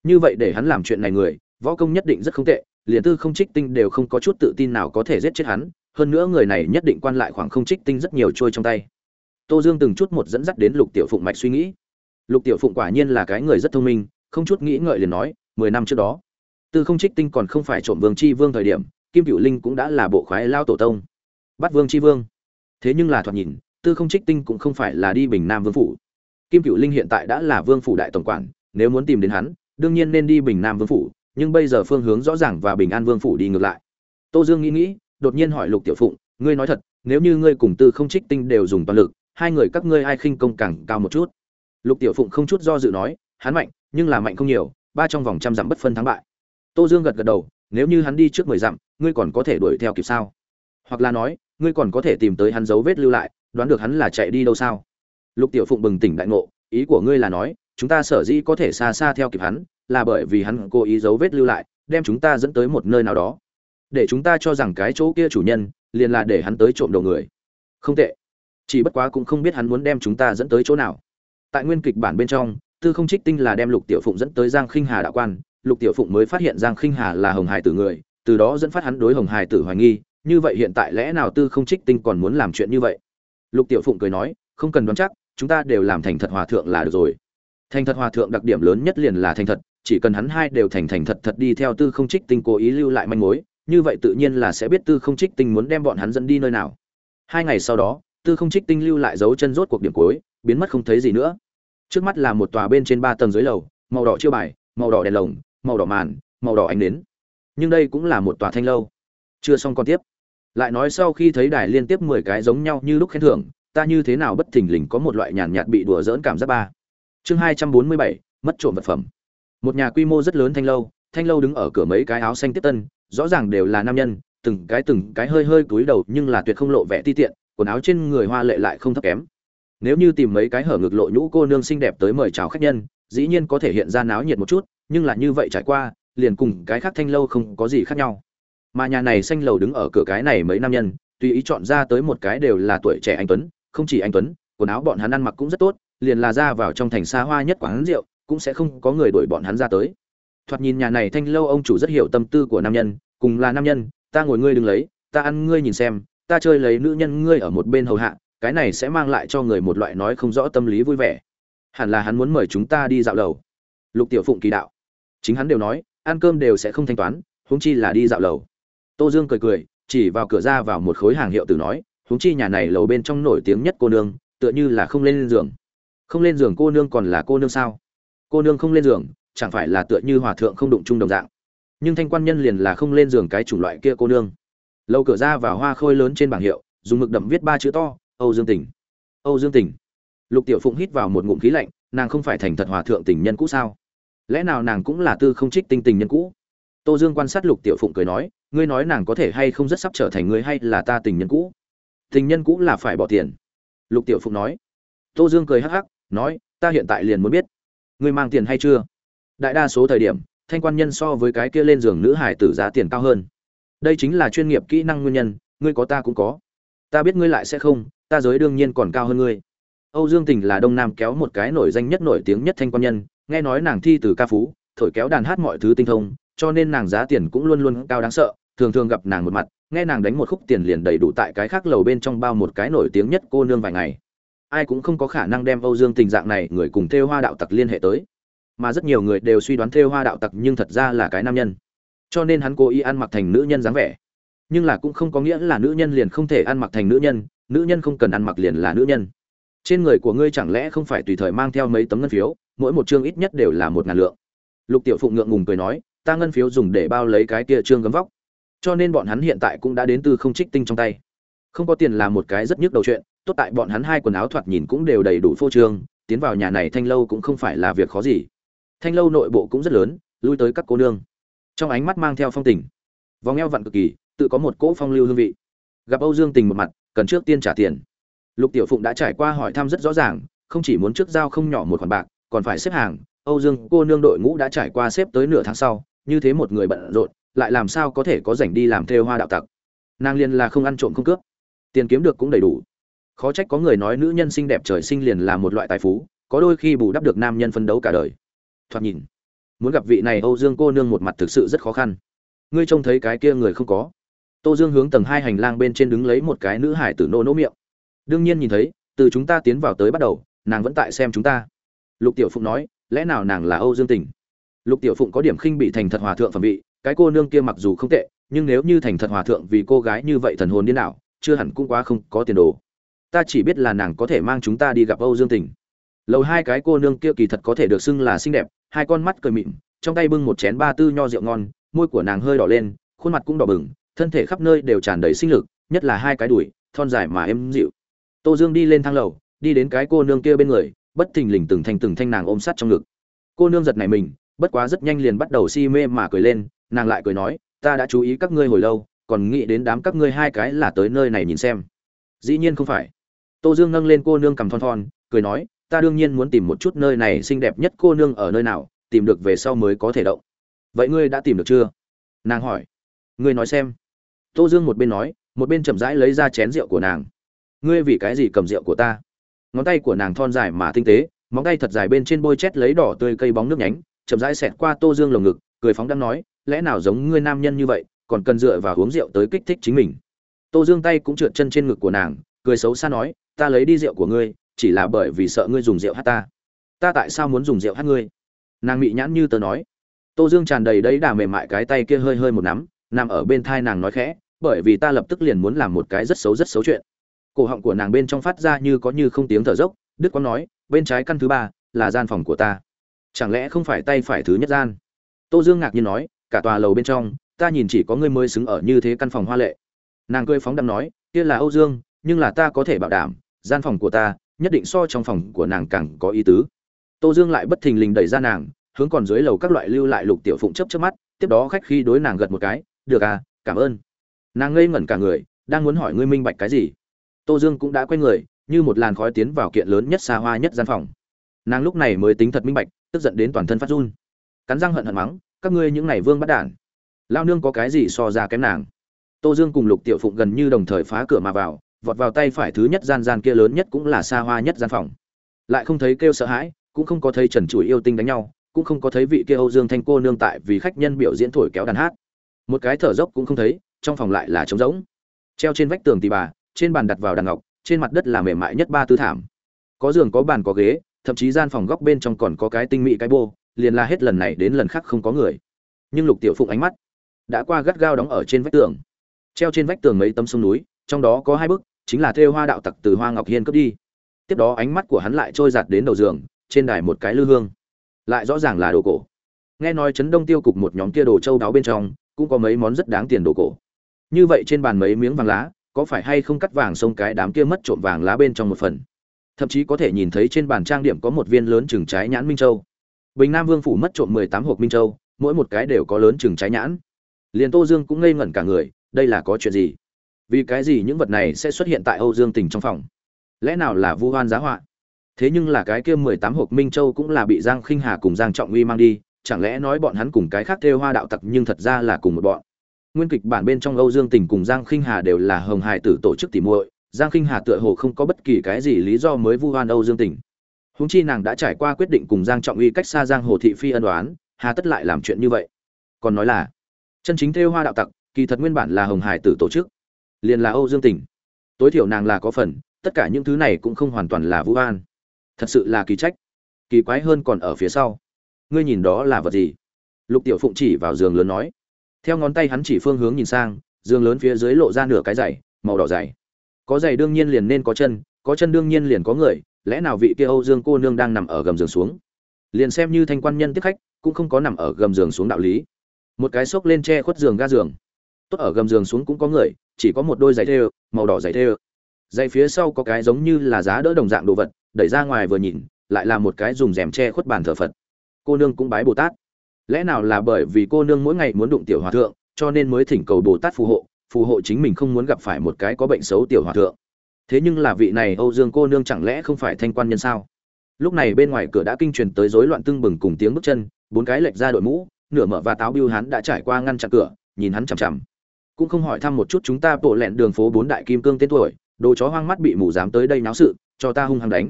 Như vậy để hắn làm chuyện này người, võ công nhất định rất không tệ, liền tư không trích tinh đều không có chút tự tin nào có thể giết chết hắn, hơn nữa người này nhất định quan lại khoảng không trích tinh rất nhiều trôi trong tay. Tô dương từng chút một dẫn dắt đến lục tiểu phụng mạch suy nghĩ. Lục tiểu phụng quả nhiên là cái người rất thông minh, không chút nghĩ ngợi liền nói, mười năm trước đó, tư không trích tinh còn không phải trộm vương chi vương thời điểm kim cựu linh cũng đã là bộ khoái lao tổ tông. Bắt vương chi vương. Thế nhưng là thoạt nhìn, tư không trích tinh cũng không phải là đi bình nam vương phủ. Kim cựu linh hiện tại đã là vương phủ đại tổng quản, nếu muốn tìm đến hắn, đương nhiên nên đi bình nam vương phủ, nhưng bây giờ phương hướng rõ ràng và bình an vương phủ đi ngược lại. Tô dương nghĩ nghĩ, đột nhiên hỏi lục tiểu phụng, ngươi nói thật, nếu như ngươi cùng tư không trích tinh đều dùng toàn lực, hai người các ngươi ai khinh công càng cao một chút? Lục tiểu phụng không chút do dự nói, hắn mạnh, nhưng là mạnh không nhiều, ba trong vòng trăm dặm bất phân thắng bại. Tô dương gật gật đầu, nếu như hắn đi trước mười dặm ngươi còn có thể đuổi theo kịp sao? Hoặc là nói, ngươi còn có thể tìm tới hắn dấu vết lưu lại, đoán được hắn là chạy đi đâu sao? Lục tiểu phụng bừng tỉnh đại ngộ, ý của ngươi là nói, chúng ta sở dĩ có thể xa xa theo kịp hắn, là bởi vì hắn cố ý dấu vết lưu lại, đem chúng ta dẫn tới một nơi nào đó. Để chúng ta cho rằng cái chỗ kia chủ nhân, liền là để hắn tới trộm đầu người. Không tệ. Chỉ bất quá cũng không biết hắn muốn đem chúng ta dẫn tới chỗ nào. Tại nguyên kịch bản bên trong, tư không trích tinh là đem lục tiểu phụng dẫn tới giang khinh hà đạo quan, lục tiểu phụng mới phát hiện giang khinh hà là hồng hải tử người từ đó dẫn phát hắn đối hồng hải tử hoài nghi, như vậy hiện tại lẽ nào tư không trích tinh còn muốn làm chuyện như vậy? Lục tiểu phụng cười nói, không cần đoán chắc, chúng ta đều làm thành thật hòa thượng là được rồi. Thành thật hòa thượng đặc điểm lớn nhất liền là thành thật, chỉ cần hắn hai đều thành thành thật thật đi theo tư không trích tinh cố ý lưu lại manh mối, như vậy tự nhiên là sẽ biết tư không trích tinh muốn đem bọn hắn dẫn đi nơi nào. Hai ngày sau đó, tư không trích tinh lưu lại dấu chân rốt cuộc điểm cuối, biến mất không thấy gì nữa. Trước mắt là một tòa bên trên ba tầng dưới lầu, màu đỏ chiêu bài, màu đỏ đèn lồng, màu đỏ màn, màu đỏ ánh nến nhưng đây cũng là một tòa thanh lâu. Chưa xong còn tiếp. Lại nói sau khi thấy đài liên tiếp mười cái giống nhau như lúc khen thưởng, ta như thế nào bất thình lình có một loại nhàn nhạt bị đùa dỡn cảm giác ba. Chương hai trăm bốn mươi bảy, mất trộm vật phẩm. Một nhà quy mô rất lớn thanh lâu thanh lâu đứng ở cửa mấy cái áo xanh tiếp tân, rõ ràng đều là nam nhân, từng cái từng cái hơi hơi cúi đầu nhưng là tuyệt không lộ vẻ ti tiện, quần áo trên người hoa lệ lại không thấp kém. Nếu như tìm mấy cái hở ngực lộ nhũ cô nương xinh đẹp tới mời chào khách nhân, dĩ nhiên có thể hiện ra náo nhiệt một chút, nhưng là như vậy trải qua liền cùng cái khác thanh lâu không có gì khác nhau. Mà nhà này xanh lầu đứng ở cửa cái này mấy nam nhân, tùy ý chọn ra tới một cái đều là tuổi trẻ anh tuấn, không chỉ anh tuấn, quần áo bọn hắn ăn mặc cũng rất tốt, liền là ra vào trong thành xa hoa nhất quán rượu, cũng sẽ không có người đuổi bọn hắn ra tới. Thoạt nhìn nhà này thanh lâu ông chủ rất hiểu tâm tư của nam nhân, cùng là nam nhân, ta ngồi ngươi đừng lấy, ta ăn ngươi nhìn xem, ta chơi lấy nữ nhân ngươi ở một bên hầu hạ, cái này sẽ mang lại cho người một loại nói không rõ tâm lý vui vẻ. Hẳn là hắn muốn mời chúng ta đi dạo lầu. Lục tiểu phụng kỳ đạo. Chính hắn đều nói ăn cơm đều sẽ không thanh toán, huống chi là đi dạo lầu. Tô dương cười cười, chỉ vào cửa ra vào một khối hàng hiệu từ nói, huống chi nhà này lầu bên trong nổi tiếng nhất cô nương, tựa như là không lên giường. Không lên giường cô nương còn là cô nương sao? Cô nương không lên giường, chẳng phải là tựa như hòa thượng không đụng chung đồng dạng. Nhưng thanh quan nhân liền là không lên giường cái chủng loại kia cô nương. Lầu cửa ra vào hoa khôi lớn trên bảng hiệu, dùng mực đậm viết ba chữ to, âu dương tỉnh. Âu dương tỉnh. Lục tiểu phụng hít vào một ngụm khí lạnh, nàng không phải thành thật hòa thượng tình nhân cũ sao? Lẽ nào nàng cũng là tư không trích tinh tình nhân cũ? Tô dương quan sát lục tiểu phụng cười nói, ngươi nói nàng có thể hay không rất sắp trở thành người hay là ta tình nhân cũ? Tình nhân cũ là phải bỏ tiền. Lục tiểu phụng nói. Tô dương cười hắc hắc, nói, ta hiện tại liền muốn biết, ngươi mang tiền hay chưa? Đại đa số thời điểm, thanh quan nhân so với cái kia lên giường nữ hải tử giá tiền cao hơn. Đây chính là chuyên nghiệp kỹ năng nguyên nhân, ngươi có ta cũng có. Ta biết ngươi lại sẽ không, ta giới đương nhiên còn cao hơn ngươi. Âu dương tình là đông nam kéo một cái nổi danh nhất nổi tiếng nhất thanh quan nhân nghe nói nàng thi từ ca phú, thổi kéo đàn hát mọi thứ tinh thông, cho nên nàng giá tiền cũng luôn luôn cao đáng sợ, thường thường gặp nàng một mặt, nghe nàng đánh một khúc tiền liền đầy đủ tại cái khác lầu bên trong bao một cái nổi tiếng nhất cô nương vài ngày. Ai cũng không có khả năng đem âu dương tình dạng này người cùng theo hoa đạo tặc liên hệ tới. Mà rất nhiều người đều suy đoán theo hoa đạo tặc nhưng thật ra là cái nam nhân. Cho nên hắn cố ý ăn mặc thành nữ nhân dáng vẻ. Nhưng là cũng không có nghĩa là nữ nhân liền không thể ăn mặc thành nữ nhân nữ nhân không cần ăn mặc liền là nữ nhân. Trên người của ngươi chẳng lẽ không phải tùy thời mang theo mấy tấm ngân phiếu? Mỗi một chương ít nhất đều là một ngàn lượng. Lục tiểu phụng ngượng ngùng cười nói, ta ngân phiếu dùng để bao lấy cái kia trương gấm vóc. Cho nên bọn hắn hiện tại cũng đã đến từ không trích tinh trong tay. Không có tiền là một cái rất nhức đầu chuyện, tốt tại bọn hắn hai quần áo thoạt nhìn cũng đều đầy đủ phô trương, tiến vào nhà này thanh lâu cũng không phải là việc khó gì. Thanh lâu nội bộ cũng rất lớn, lui tới các cô nương. Trong ánh mắt mang theo phong tình. Vòng eo vặn cực kỳ, tự có một cỗ phong lưu hương vị. Gặp âu dương tình một mặt, cần trước tiên trả tiền. Lục tiểu phụng đã trải qua hỏi thăm rất rõ ràng, không chỉ muốn trước giao không nhỏ một khoản bạc còn phải xếp hàng, âu dương cô nương đội ngũ đã trải qua xếp tới nửa tháng sau, như thế một người bận rộn, lại làm sao có thể có rảnh đi làm thêu hoa đạo tặc? Nàng liền là không ăn trộm không cướp. Tiền kiếm được cũng đầy đủ. Khó trách có người nói nữ nhân xinh đẹp trời sinh liền là một loại tài phú, có đôi khi bù đắp được nam nhân phấn đấu cả đời. Thoạt nhìn, muốn gặp vị này âu dương cô nương một mặt thực sự rất khó khăn. Ngươi trông thấy cái kia người không có. Tô dương hướng tầng hai hành lang bên trên đứng lấy một cái nữ hải tử nô nỗ miệng. Đương nhiên nhìn thấy, từ chúng ta tiến vào tới bắt đầu, nàng vẫn tại xem chúng ta lục tiểu phụng nói, lẽ nào nàng là âu dương tình? Lục tiểu phụng có điểm khinh bị thành thật hòa thượng phẩm vị, cái cô nương kia mặc dù không tệ, nhưng nếu như thành thật hòa thượng vì cô gái như vậy thần hồn điên đảo, chưa hẳn cũng quá không có tiền đồ. Ta chỉ biết là nàng có thể mang chúng ta đi gặp âu dương tình. Lầu hai cái cô nương kia kỳ thật có thể được xưng là xinh đẹp, hai con mắt cười mịn, trong tay bưng một chén ba tư nho rượu ngon, môi của nàng hơi đỏ lên, khuôn mặt cũng đỏ bừng, thân thể khắp nơi đều tràn đầy sinh lực, nhất là hai cái đùi, thon dài mà êm dịu. Tô dương đi lên thang lầu, đi đến cái cô nương kia bên người bất thình lình từng thanh từng thanh nàng ôm sát trong ngực. Cô nương giật này mình, bất quá rất nhanh liền bắt đầu si mê mà cười lên, nàng lại cười nói, ta đã chú ý các ngươi hồi lâu, còn nghĩ đến đám các ngươi hai cái là tới nơi này nhìn xem. Dĩ nhiên không phải. Tô dương nâng lên cô nương cầm thon thon, cười nói, ta đương nhiên muốn tìm một chút nơi này xinh đẹp nhất cô nương ở nơi nào, tìm được về sau mới có thể động. Vậy ngươi đã tìm được chưa? Nàng hỏi. Ngươi nói xem. Tô dương một bên nói, một bên chậm rãi lấy ra chén rượu của nàng. Ngươi vì cái gì cầm rượu của ta? Ngón tay của nàng thon dài mà tinh tế, móng tay thật dài bên trên bôi chét lấy đỏ tươi cây bóng nước nhánh, chậm rãi xẹt qua tô dương lồng ngực, cười phóng đang nói, lẽ nào giống ngươi nam nhân như vậy, còn cần dựa vào uống rượu tới kích thích chính mình? Tô dương tay cũng trượt chân trên ngực của nàng, cười xấu xa nói, ta lấy đi rượu của ngươi, chỉ là bởi vì sợ ngươi dùng rượu hát ta. Ta tại sao muốn dùng rượu hát ngươi? Nàng mị nhãn như tớ nói. Tô dương tràn đầy đấy đà mềm mại cái tay kia hơi hơi một nắm, nằm ở bên thai nàng nói khẽ, bởi vì ta lập tức liền muốn làm một cái rất xấu rất xấu chuyện cổ họng của nàng bên trong phát ra như có như không tiếng thở dốc, đức quang nói, bên trái căn thứ ba là gian phòng của ta. Chẳng lẽ không phải tay phải thứ nhất gian? Tô dương ngạc nhiên nói, cả tòa lầu bên trong, ta nhìn chỉ có ngươi mới xứng ở như thế căn phòng hoa lệ. Nàng cười phóng đăm nói, kia là âu dương, nhưng là ta có thể bảo đảm, gian phòng của ta, nhất định so trong phòng của nàng càng có ý tứ. Tô dương lại bất thình lình đẩy ra nàng, hướng còn dưới lầu các loại lưu lại lục tiểu phụng chấp chấp mắt, tiếp đó khách khi đối nàng gật một cái, được à cảm ơn. Nàng ngây ngẩn cả người, đang muốn hỏi ngươi minh bạch cái gì tô dương cũng đã quay người, như một làn khói tiến vào kiện lớn nhất xa hoa nhất gian phòng. Nàng lúc này mới tính thật minh bạch, tức giận đến toàn thân phát run. Cắn răng hận hận mắng, các ngươi những này vương bắt đản. Lao nương có cái gì so ra kém nàng? Tô dương cùng lục tiểu phụng gần như đồng thời phá cửa mà vào, vọt vào tay phải thứ nhất gian gian kia lớn nhất cũng là xa hoa nhất gian phòng. Lại không thấy kêu sợ hãi, cũng không có thấy trần trụi yêu tinh đánh nhau, cũng không có thấy vị kia âu dương thanh cô nương tại vì khách nhân biểu diễn thổi kéo đàn hát. Một cái thở dốc cũng không thấy, trong phòng lại là trống rỗng. Treo trên vách tường tì bà trên bàn đặt vào đàn ngọc, trên mặt đất là mềm mại nhất ba tư thảm. Có giường, có bàn, có ghế, thậm chí gian phòng góc bên trong còn có cái tinh mỹ cái bô, liền la hết lần này đến lần khác không có người. Nhưng lục tiểu phụng ánh mắt đã qua gắt gao đóng ở trên vách tường. Treo trên vách tường mấy tấm sông núi, trong đó có hai bức, chính là thêu hoa đạo tặc từ hoa ngọc hiên cướp đi. Tiếp đó ánh mắt của hắn lại trôi giạt đến đầu giường, trên đài một cái lư hương. Lại rõ ràng là đồ cổ. Nghe nói chấn đông tiêu cục một nhóm kia đồ châu đáo bên trong, cũng có mấy món rất đáng tiền đồ cổ. Như vậy trên bàn mấy miếng vàng lá có phải hay không cắt vàng xông cái đám kia mất trộm vàng lá bên trong một phần? Thậm chí có thể nhìn thấy trên bàn trang điểm có một viên lớn chừng trái nhãn minh châu. Bình nam vương phủ mất trộm mười tám hộp minh châu, mỗi một cái đều có lớn chừng trái nhãn. Liền tô dương cũng ngây ngẩn cả người, đây là có chuyện gì? Vì cái gì những vật này sẽ xuất hiện tại âu dương tình trong phòng? Lẽ nào là vu hoan giá họa? Thế nhưng là cái kia mười tám hộp minh châu cũng là bị giang khinh hà cùng giang trọng uy mang đi, chẳng lẽ nói bọn hắn cùng cái khác thêu hoa đạo tặc nhưng thật ra là cùng một bọn? Nguyên kịch bản bên trong âu dương tình cùng giang khinh hà đều là hồng hài tử tổ chức tỉ muội. Giang khinh hà tựa hồ không có bất kỳ cái gì lý do mới vu oan âu dương tình. Huống chi nàng đã trải qua quyết định cùng giang trọng uy cách xa giang hồ thị phi ân oán, hà tất lại làm chuyện như vậy. Còn nói là chân chính thêu hoa đạo tặc kỳ thật nguyên bản là hồng hải tử tổ chức liền là âu dương tình. Tối thiểu nàng là có phần tất cả những thứ này cũng không hoàn toàn là vu oan, thật sự là kỳ trách. Kỳ quái hơn còn ở phía sau. Ngươi nhìn đó là vật gì? Lục tiểu phụng chỉ vào giường lớn nói theo ngón tay hắn chỉ phương hướng nhìn sang, giường lớn phía dưới lộ ra nửa cái giày, màu đỏ dày có giày đương nhiên liền nên có chân có chân đương nhiên liền có người, lẽ nào vị kia âu dương cô nương đang nằm ở gầm giường xuống? Liền xem như thanh quan nhân tiếp khách, cũng không có nằm ở gầm giường xuống đạo lý. Một cái xốc lên che khuất giường ga giường. Tốt ở gầm giường xuống cũng có người, chỉ có một đôi giày thêu, màu đỏ giày thêu. Giày phía sau có cái giống như là giá đỡ đồng dạng đồ vật, đẩy ra ngoài vừa nhìn, lại là một cái dùng rèm che khuất bàn thờ phật. Cô nương cũng bái bồ tát lẽ nào là bởi vì cô nương mỗi ngày muốn đụng tiểu hòa thượng, cho nên mới thỉnh cầu bồ tát phù hộ phù hộ chính mình không muốn gặp phải một cái có bệnh xấu tiểu hòa thượng? Thế nhưng là vị này âu dương cô nương chẳng lẽ không phải thanh quan nhân sao? Lúc này bên ngoài cửa đã kinh truyền tới rối loạn tưng bừng cùng tiếng bước chân, bốn cái lệch ra đội mũ, nửa mở và táo biêu hắn đã trải qua ngăn chặn cửa, nhìn hắn chằm chằm. Cũng không hỏi thăm một chút chúng ta bộ lẹn đường phố bốn đại kim cương tên tuổi, đồ chó hoang mắt bị mù dám tới đây náo sự, cho ta hung hăng đánh.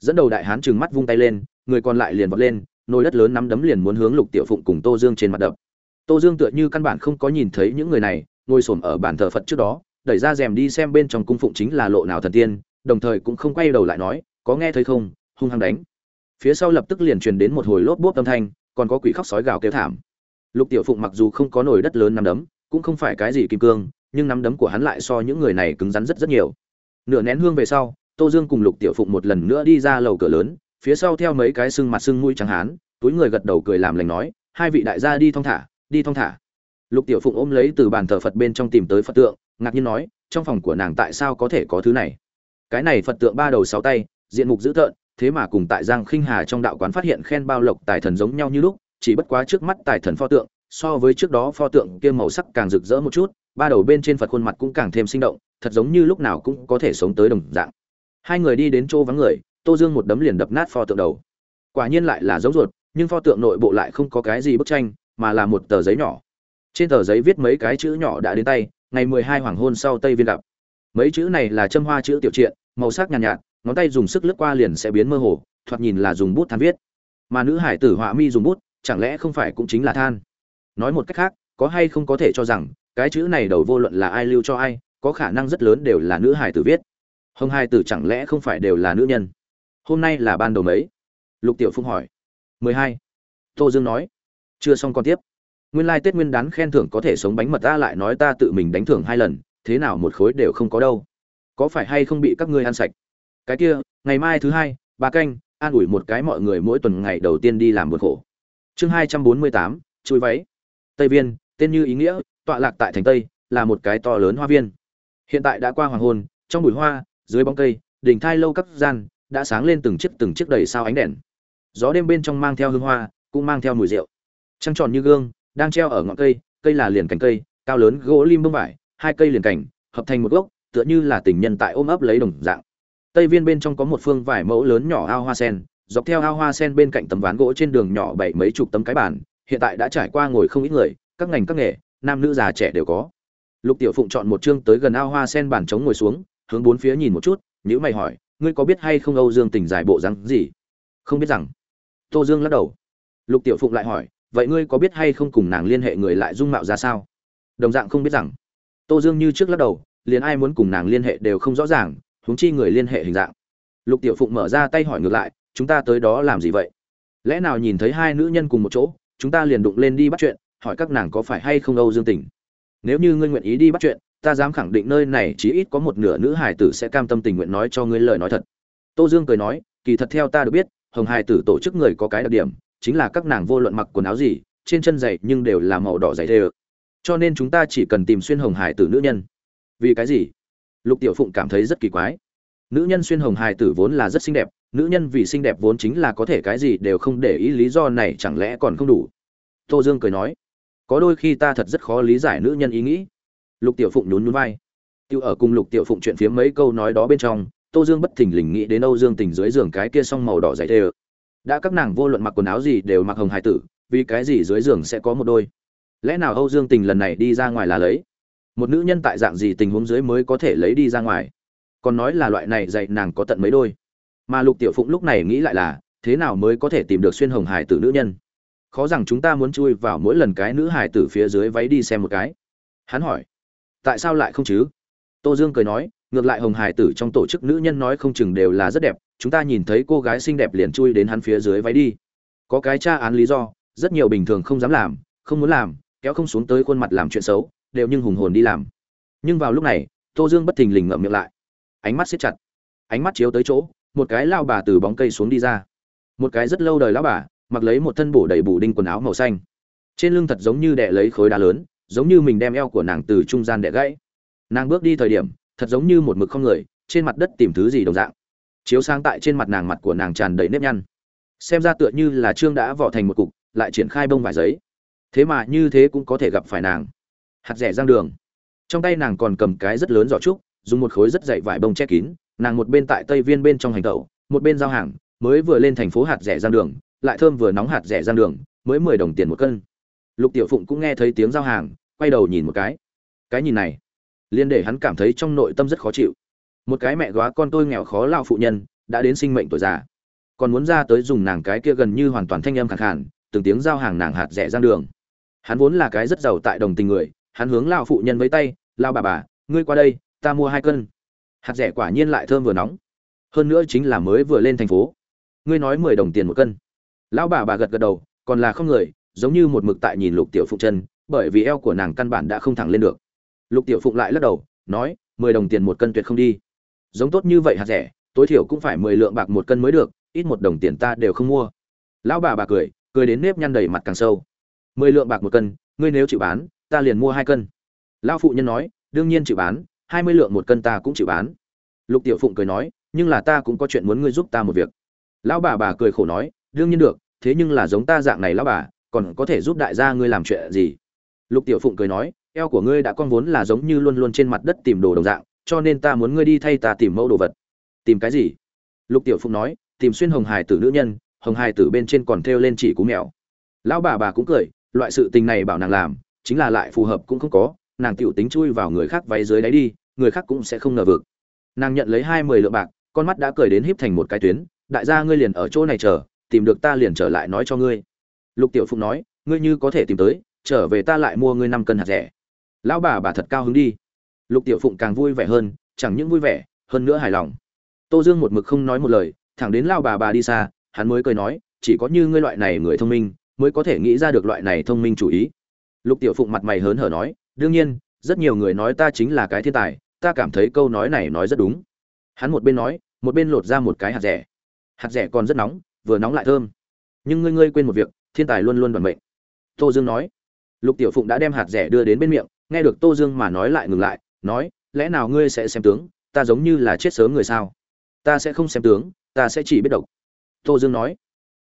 Dẫn đầu đại hán trừng mắt vung tay lên, người còn lại liền vọt lên nồi đất lớn nắm đấm liền muốn hướng lục tiểu phụng cùng tô dương trên mặt đập. Tô dương tựa như căn bản không có nhìn thấy những người này, ngồi xổm ở bàn thờ phật trước đó, đẩy ra rèm đi xem bên trong cung phụng chính là lộ nào thần tiên, đồng thời cũng không quay đầu lại nói, có nghe thấy không? Hung hăng đánh. Phía sau lập tức liền truyền đến một hồi lốp bốp âm thanh, còn có quỷ khóc sói gào kêu thảm. Lục tiểu phụng mặc dù không có nồi đất lớn nắm đấm, cũng không phải cái gì kim cương, nhưng nắm đấm của hắn lại so những người này cứng rắn rất rất nhiều. Nửa nén hương về sau, tô dương cùng lục tiểu phụng một lần nữa đi ra lầu cửa lớn phía sau theo mấy cái sưng mặt sưng mũi trắng hán, túi người gật đầu cười làm lành nói, hai vị đại gia đi thong thả, đi thong thả. Lục tiểu phụng ôm lấy từ bàn thờ phật bên trong tìm tới phật tượng, ngạc nhiên nói, trong phòng của nàng tại sao có thể có thứ này? Cái này phật tượng ba đầu sáu tay, diện mục dữ tợn, thế mà cùng tại giang khinh hà trong đạo quán phát hiện khen bao lộc tài thần giống nhau như lúc, chỉ bất quá trước mắt tài thần pho tượng, so với trước đó pho tượng kia màu sắc càng rực rỡ một chút, ba đầu bên trên phật khuôn mặt cũng càng thêm sinh động, thật giống như lúc nào cũng có thể sống tới đồng dạng. Hai người đi đến chỗ vắng người tô dương một đấm liền đập nát pho tượng đầu. Quả nhiên lại là giống ruột nhưng pho tượng nội bộ lại không có cái gì bức tranh mà là một tờ giấy nhỏ. Trên tờ giấy viết mấy cái chữ nhỏ đã đến tay ngày mười hai hoàng hôn sau tây viên gặp. Mấy chữ này là châm hoa chữ tiểu triện màu sắc nhàn nhạt, nhạt ngón tay dùng sức lướt qua liền sẽ biến mơ hồ thoạt nhìn là dùng bút than viết. Mà nữ hải tử họa mi dùng bút chẳng lẽ không phải cũng chính là than? Nói một cách khác có hay không có thể cho rằng cái chữ này đầu vô luận là ai lưu cho ai có khả năng rất lớn đều là nữ hải tử viết. Hồng hai tử chẳng lẽ không phải đều là nữ nhân? Hôm nay là ban đầu mấy? Lục tiểu phụng hỏi. Mười hai. Tô dương nói. Chưa xong còn tiếp. Nguyên lai tết nguyên đán khen thưởng có thể sống bánh mật ta lại nói ta tự mình đánh thưởng hai lần, thế nào một khối đều không có đâu. Có phải hay không bị các ngươi ăn sạch? Cái kia, ngày mai thứ hai, ba canh, an ủi một cái mọi người mỗi tuần ngày đầu tiên đi làm buồn khổ. Chương hai trăm bốn mươi tám, chui váy. Tây viên, tên như ý nghĩa, tọa lạc tại thành tây, là một cái to lớn hoa viên. Hiện tại đã qua hoàng hôn, trong bụi hoa, dưới bóng cây, đỉnh thai lâu các gian đã sáng lên từng chiếc từng chiếc đầy sao ánh đèn. Gió đêm bên trong mang theo hương hoa, cũng mang theo mùi rượu. Trăng tròn như gương, đang treo ở ngọn cây cây là liền cành cây, cao lớn gỗ lim bông vải, hai cây liền cành, hợp thành một gốc, tựa như là tình nhân tại ôm ấp lấy đồng dạng. Tây viên bên trong có một phương vải mẫu lớn nhỏ ao hoa sen, dọc theo ao hoa sen bên cạnh tấm ván gỗ trên đường nhỏ bảy mấy chục tấm cái bàn, hiện tại đã trải qua ngồi không ít người, các ngành các nghề, nam nữ già trẻ đều có. Lục tiểu phụng chọn một chương tới gần ao hoa sen bàn trống ngồi xuống, hướng bốn phía nhìn một chút nhữ mày hỏi ngươi có biết hay không âu dương tình giải bộ rắn gì? Không biết rằng. Tô dương lắc đầu. Lục tiểu phụng lại hỏi, vậy ngươi có biết hay không cùng nàng liên hệ người lại dung mạo ra sao? Đồng dạng không biết rằng. Tô dương như trước lắc đầu, liền ai muốn cùng nàng liên hệ đều không rõ ràng, huống chi người liên hệ hình dạng. Lục tiểu phụng mở ra tay hỏi ngược lại, chúng ta tới đó làm gì vậy? Lẽ nào nhìn thấy hai nữ nhân cùng một chỗ, chúng ta liền đụng lên đi bắt chuyện, hỏi các nàng có phải hay không âu dương tình? Nếu như ngươi nguyện ý đi bắt chuyện ta dám khẳng định nơi này chỉ ít có một nửa nữ hải tử sẽ cam tâm tình nguyện nói cho ngươi lời nói thật. Tô dương cười nói, kỳ thật theo ta được biết, hồng hải tử tổ chức người có cái đặc điểm, chính là các nàng vô luận mặc quần áo gì, trên chân giày nhưng đều là màu đỏ dày thê ơ cho nên chúng ta chỉ cần tìm xuyên hồng hải tử nữ nhân. Vì cái gì? Lục tiểu phụng cảm thấy rất kỳ quái. Nữ nhân xuyên hồng hải tử vốn là rất xinh đẹp, nữ nhân vì xinh đẹp vốn chính là có thể cái gì đều không để ý, lý do này chẳng lẽ còn không đủ? Tô dương cười nói, có đôi khi ta thật rất khó lý giải nữ nhân ý nghĩ lục tiểu phụng nhún nhún vai. Tiêu ở cùng lục tiểu phụng chuyện phía mấy câu nói đó bên trong, tô dương bất thình lình nghĩ đến âu dương tình dưới giường cái kia song màu đỏ dày tê ơ đã các nàng vô luận mặc quần áo gì đều mặc hồng hải tử, vì cái gì dưới giường sẽ có một đôi? Lẽ nào âu dương tình lần này đi ra ngoài là lấy? Một nữ nhân tại dạng gì tình huống dưới mới có thể lấy đi ra ngoài? Còn nói là loại này dạy nàng có tận mấy đôi. Mà lục tiểu phụng lúc này nghĩ lại là, thế nào mới có thể tìm được xuyên hồng hải tử nữ nhân? Khó rằng chúng ta muốn chui vào mỗi lần cái nữ hải tử phía dưới váy đi xem một cái. Hắn hỏi tại sao lại không chứ? Tô dương cười nói, ngược lại hồng hải tử trong tổ chức nữ nhân nói không chừng đều là rất đẹp, chúng ta nhìn thấy cô gái xinh đẹp liền chui đến hắn phía dưới váy đi. Có cái tra án lý do, rất nhiều bình thường không dám làm, không muốn làm, kéo không xuống tới khuôn mặt làm chuyện xấu, đều nhưng hùng hồn đi làm. Nhưng vào lúc này, tô dương bất thình lình ngậm miệng lại. Ánh mắt siết chặt. Ánh mắt chiếu tới chỗ, một cái lao bà từ bóng cây xuống đi ra. Một cái rất lâu đời lao bà, mặc lấy một thân bổ đầy bù đinh quần áo màu xanh. Trên lưng thật giống như đẻ lấy khối đá lớn giống như mình đem eo của nàng từ trung gian đẻ gãy. Nàng bước đi thời điểm, thật giống như một mực không người, trên mặt đất tìm thứ gì đồng dạng. Chiếu sáng tại trên mặt nàng mặt của nàng tràn đầy nếp nhăn. Xem ra tựa như là trương đã vỏ thành một cục, lại triển khai bông vải giấy. Thế mà như thế cũng có thể gặp phải nàng. Hạt rẻ giang đường. Trong tay nàng còn cầm cái rất lớn giỏ trúc, dùng một khối rất dày vải bông che kín, nàng một bên tại tây viên bên trong hành tẩu, một bên giao hàng, mới vừa lên thành phố hạt rẻ giang đường, lại thơm vừa nóng hạt rẻ giang đường, mới mười đồng tiền một cân. Lục tiểu phụng cũng nghe thấy tiếng giao hàng quay đầu nhìn một cái. Cái nhìn này liên để hắn cảm thấy trong nội tâm rất khó chịu. Một cái mẹ góa con tôi nghèo khó lao phụ nhân đã đến sinh mệnh tuổi già. Còn muốn ra tới dùng nàng cái kia gần như hoàn toàn thanh âm khẳng hẳn, từng tiếng giao hàng nàng hạt rẻ ra đường. Hắn vốn là cái rất giàu tại đồng tình người hắn hướng lao phụ nhân với tay lao bà bà ngươi qua đây ta mua hai cân. Hạt rẻ quả nhiên lại thơm vừa nóng. Hơn nữa chính là mới vừa lên thành phố. Ngươi nói mười đồng tiền một cân. Lão bà bà gật gật đầu còn là không người giống như một mực tại nhìn lục tiểu phụ chân bởi vì eo của nàng căn bản đã không thẳng lên được. Lục tiểu phụng lại lắc đầu, nói, mười đồng tiền một cân tuyệt không đi. Giống tốt như vậy hạt rẻ, tối thiểu cũng phải mười lượng bạc một cân mới được, ít một đồng tiền ta đều không mua. Lão bà bà cười cười đến nếp nhăn đầy mặt càng sâu. Mười lượng bạc một cân, ngươi nếu chịu bán, ta liền mua hai cân. Lão phụ nhân nói, đương nhiên chịu bán, hai mươi lượng một cân ta cũng chịu bán. Lục tiểu phụng cười nói, nhưng là ta cũng có chuyện muốn ngươi giúp ta một việc. Lão bà bà cười khổ nói, đương nhiên được, thế nhưng là giống ta dạng này lão bà, còn có thể giúp đại gia ngươi làm chuyện gì? Lục tiểu phụng cười nói, eo của ngươi đã con vốn là giống như luôn luôn trên mặt đất tìm đồ đồng dạng, cho nên ta muốn ngươi đi thay ta tìm mẫu đồ vật. Tìm cái gì? Lục tiểu phụng nói, tìm xuyên hồng hài tử nữ nhân, hồng hài tử bên trên còn thêu lên chỉ cú mèo. Lão bà bà cũng cười, loại sự tình này bảo nàng làm, chính là lại phù hợp cũng không có, nàng tiểu tính chui vào người khác váy dưới đáy đi, người khác cũng sẽ không ngờ vực. Nàng nhận lấy hai mươi lượng bạc, con mắt đã cười đến híp thành một cái tuyến, đại gia ngươi liền ở chỗ này chờ, tìm được ta liền trở lại nói cho ngươi. Lục tiểu phụng nói, ngươi như có thể tìm tới trở về ta lại mua ngươi năm cân hạt rẻ. Lão bà bà thật cao hứng đi. Lục tiểu phụng càng vui vẻ hơn, chẳng những vui vẻ, hơn nữa hài lòng. Tô dương một mực không nói một lời, thẳng đến lao bà bà đi xa, hắn mới cười nói, chỉ có như ngươi loại này người thông minh, mới có thể nghĩ ra được loại này thông minh chủ ý. Lục tiểu phụng mặt mày hớn hở nói, đương nhiên, rất nhiều người nói ta chính là cái thiên tài, ta cảm thấy câu nói này nói rất đúng. Hắn một bên nói, một bên lột ra một cái hạt rẻ. Hạt rẻ còn rất nóng, vừa nóng lại thơm. Nhưng ngươi ngươi quên một việc, thiên tài luôn luôn đoàn mệnh tô dương nói lục tiểu phụng đã đem hạt rẻ đưa đến bên miệng, nghe được tô dương mà nói lại ngừng lại, nói, lẽ nào ngươi sẽ xem tướng? Ta giống như là chết sớm người sao? Ta sẽ không xem tướng, ta sẽ chỉ biết độc. Tô dương nói,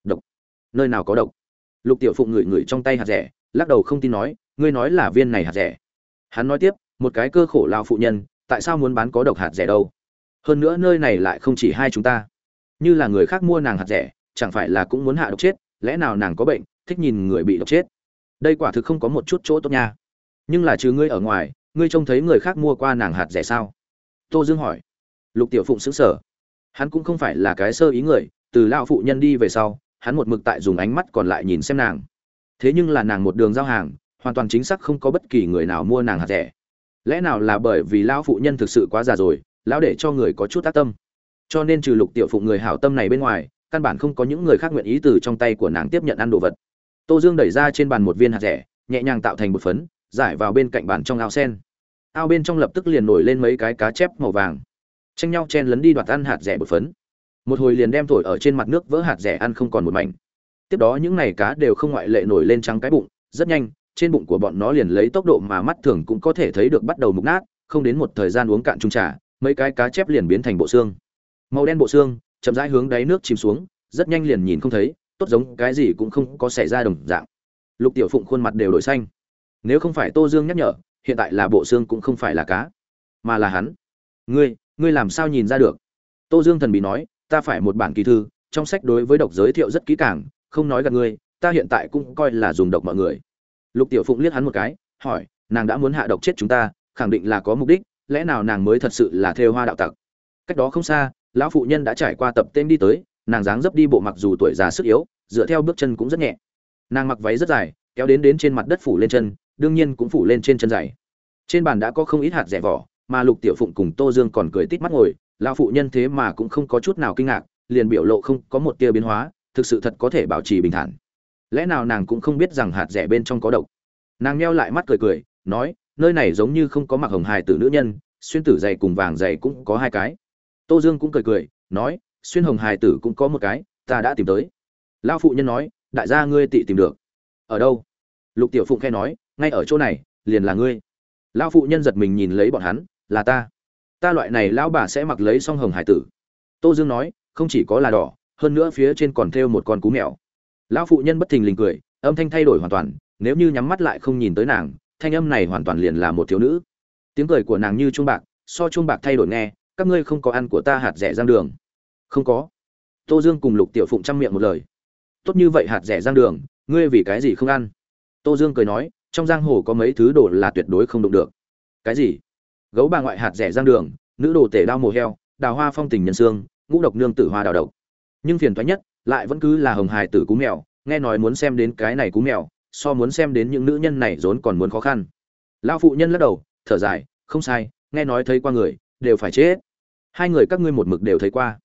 độc? Nơi nào có độc? Lục tiểu phụng ngửi ngửi trong tay hạt rẻ, lắc đầu không tin nói, ngươi nói là viên này hạt rẻ. Hắn nói tiếp, một cái cơ khổ lao phụ nhân, tại sao muốn bán có độc hạt rẻ đâu? Hơn nữa nơi này lại không chỉ hai chúng ta. Như là người khác mua nàng hạt rẻ, chẳng phải là cũng muốn hạ độc chết? Lẽ nào nàng có bệnh, thích nhìn người bị độc chết? Đây quả thực không có một chút chỗ tốt nha. Nhưng là trừ ngươi ở ngoài, ngươi trông thấy người khác mua qua nàng hạt rẻ sao? Tô dương hỏi. Lục tiểu phụng xứng sở hắn cũng không phải là cái sơ ý người, từ lão phụ nhân đi về sau, hắn một mực tại dùng ánh mắt còn lại nhìn xem nàng. Thế nhưng là nàng một đường giao hàng, hoàn toàn chính xác không có bất kỳ người nào mua nàng hạt rẻ. Lẽ nào là bởi vì lão phụ nhân thực sự quá già rồi, lão để cho người có chút tác tâm? Cho nên trừ lục tiểu phụng người hảo tâm này bên ngoài, căn bản không có những người khác nguyện ý từ trong tay của nàng tiếp nhận ăn đồ vật tô dương đẩy ra trên bàn một viên hạt rẻ, nhẹ nhàng tạo thành một phấn, giải vào bên cạnh bàn trong ao sen. Ao bên trong lập tức liền nổi lên mấy cái cá chép màu vàng. Tranh nhau chen lấn đi đoạt ăn hạt rẻ bột phấn. Một hồi liền đem thổi ở trên mặt nước vỡ hạt rẻ ăn không còn một mảnh. Tiếp đó những này cá đều không ngoại lệ nổi lên trắng cái bụng, rất nhanh, trên bụng của bọn nó liền lấy tốc độ mà mắt thường cũng có thể thấy được bắt đầu mục nát, không đến một thời gian uống cạn chung trà, mấy cái cá chép liền biến thành bộ xương. Màu đen bộ xương, chậm rãi hướng đáy nước chìm xuống, rất nhanh liền nhìn không thấy tốt giống cái gì cũng không có xảy ra đồng dạng. Lục tiểu phụng khuôn mặt đều đổi xanh. Nếu không phải tô dương nhắc nhở, hiện tại là bộ xương cũng không phải là cá, mà là hắn. Ngươi ngươi làm sao nhìn ra được? Tô dương thần bí nói, ta phải một bản kỳ thư, trong sách đối với độc giới thiệu rất kỹ càng, không nói gặp ngươi, ta hiện tại cũng coi là dùng độc mọi người. Lục tiểu phụng liếc hắn một cái, hỏi, nàng đã muốn hạ độc chết chúng ta, khẳng định là có mục đích, lẽ nào nàng mới thật sự là thêu hoa đạo tặc? Cách đó không xa, lão phụ nhân đã trải qua tập tên đi tới nàng dáng dấp đi bộ mặc dù tuổi già sức yếu, dựa theo bước chân cũng rất nhẹ. Nàng mặc váy rất dài, kéo đến đến trên mặt đất phủ lên chân, đương nhiên cũng phủ lên trên chân dày. Trên bàn đã có không ít hạt rẻ vỏ, mà lục tiểu phụng cùng tô dương còn cười tít mắt ngồi, lão phụ nhân thế mà cũng không có chút nào kinh ngạc, liền biểu lộ không có một tia biến hóa, thực sự thật có thể bảo trì bình thản. Lẽ nào nàng cũng không biết rằng hạt rẻ bên trong có độc? Nàng meo lại mắt cười cười, nói, nơi này giống như không có mặc hồng hài tử nữ nhân, xuyên tử dày cùng vàng dày cũng có hai cái. Tô dương cũng cười cười, nói xuyên hồng hài tử cũng có một cái, ta đã tìm tới. Lão phụ nhân nói, đại gia ngươi tị tìm được. Ở đâu? Lục tiểu phụng khe nói, ngay ở chỗ này, liền là ngươi. Lão phụ nhân giật mình nhìn lấy bọn hắn, là ta. Ta loại này lão bà sẽ mặc lấy song hồng hải tử. Tô dương nói, không chỉ có là đỏ, hơn nữa phía trên còn thêu một con cú mèo. Lão phụ nhân bất thình lình cười, âm thanh thay đổi hoàn toàn, nếu như nhắm mắt lại không nhìn tới nàng, thanh âm này hoàn toàn liền là một thiếu nữ. Tiếng cười của nàng như chuông bạc, so chuông bạc thay đổi nghe, các ngươi không có ăn của ta hạt rẻ giang đường không có. Tô dương cùng lục tiểu phụng chăm miệng một lời. Tốt như vậy hạt rẻ giang đường, ngươi vì cái gì không ăn? Tô dương cười nói, trong giang hồ có mấy thứ đồ là tuyệt đối không đụng được. Cái gì? Gấu bà ngoại hạt rẻ giang đường, nữ đồ tể đao mồ heo, đào hoa phong tình nhân xương, ngũ độc nương tử hoa đào độc. Nhưng phiền thoái nhất, lại vẫn cứ là hồng hài tử cú mèo, nghe nói muốn xem đến cái này cú mèo, so muốn xem đến những nữ nhân này rốn còn muốn khó khăn. Lão phụ nhân lắc đầu, thở dài, không sai, nghe nói thấy qua người, đều phải chết. Hai người các ngươi một mực đều thấy qua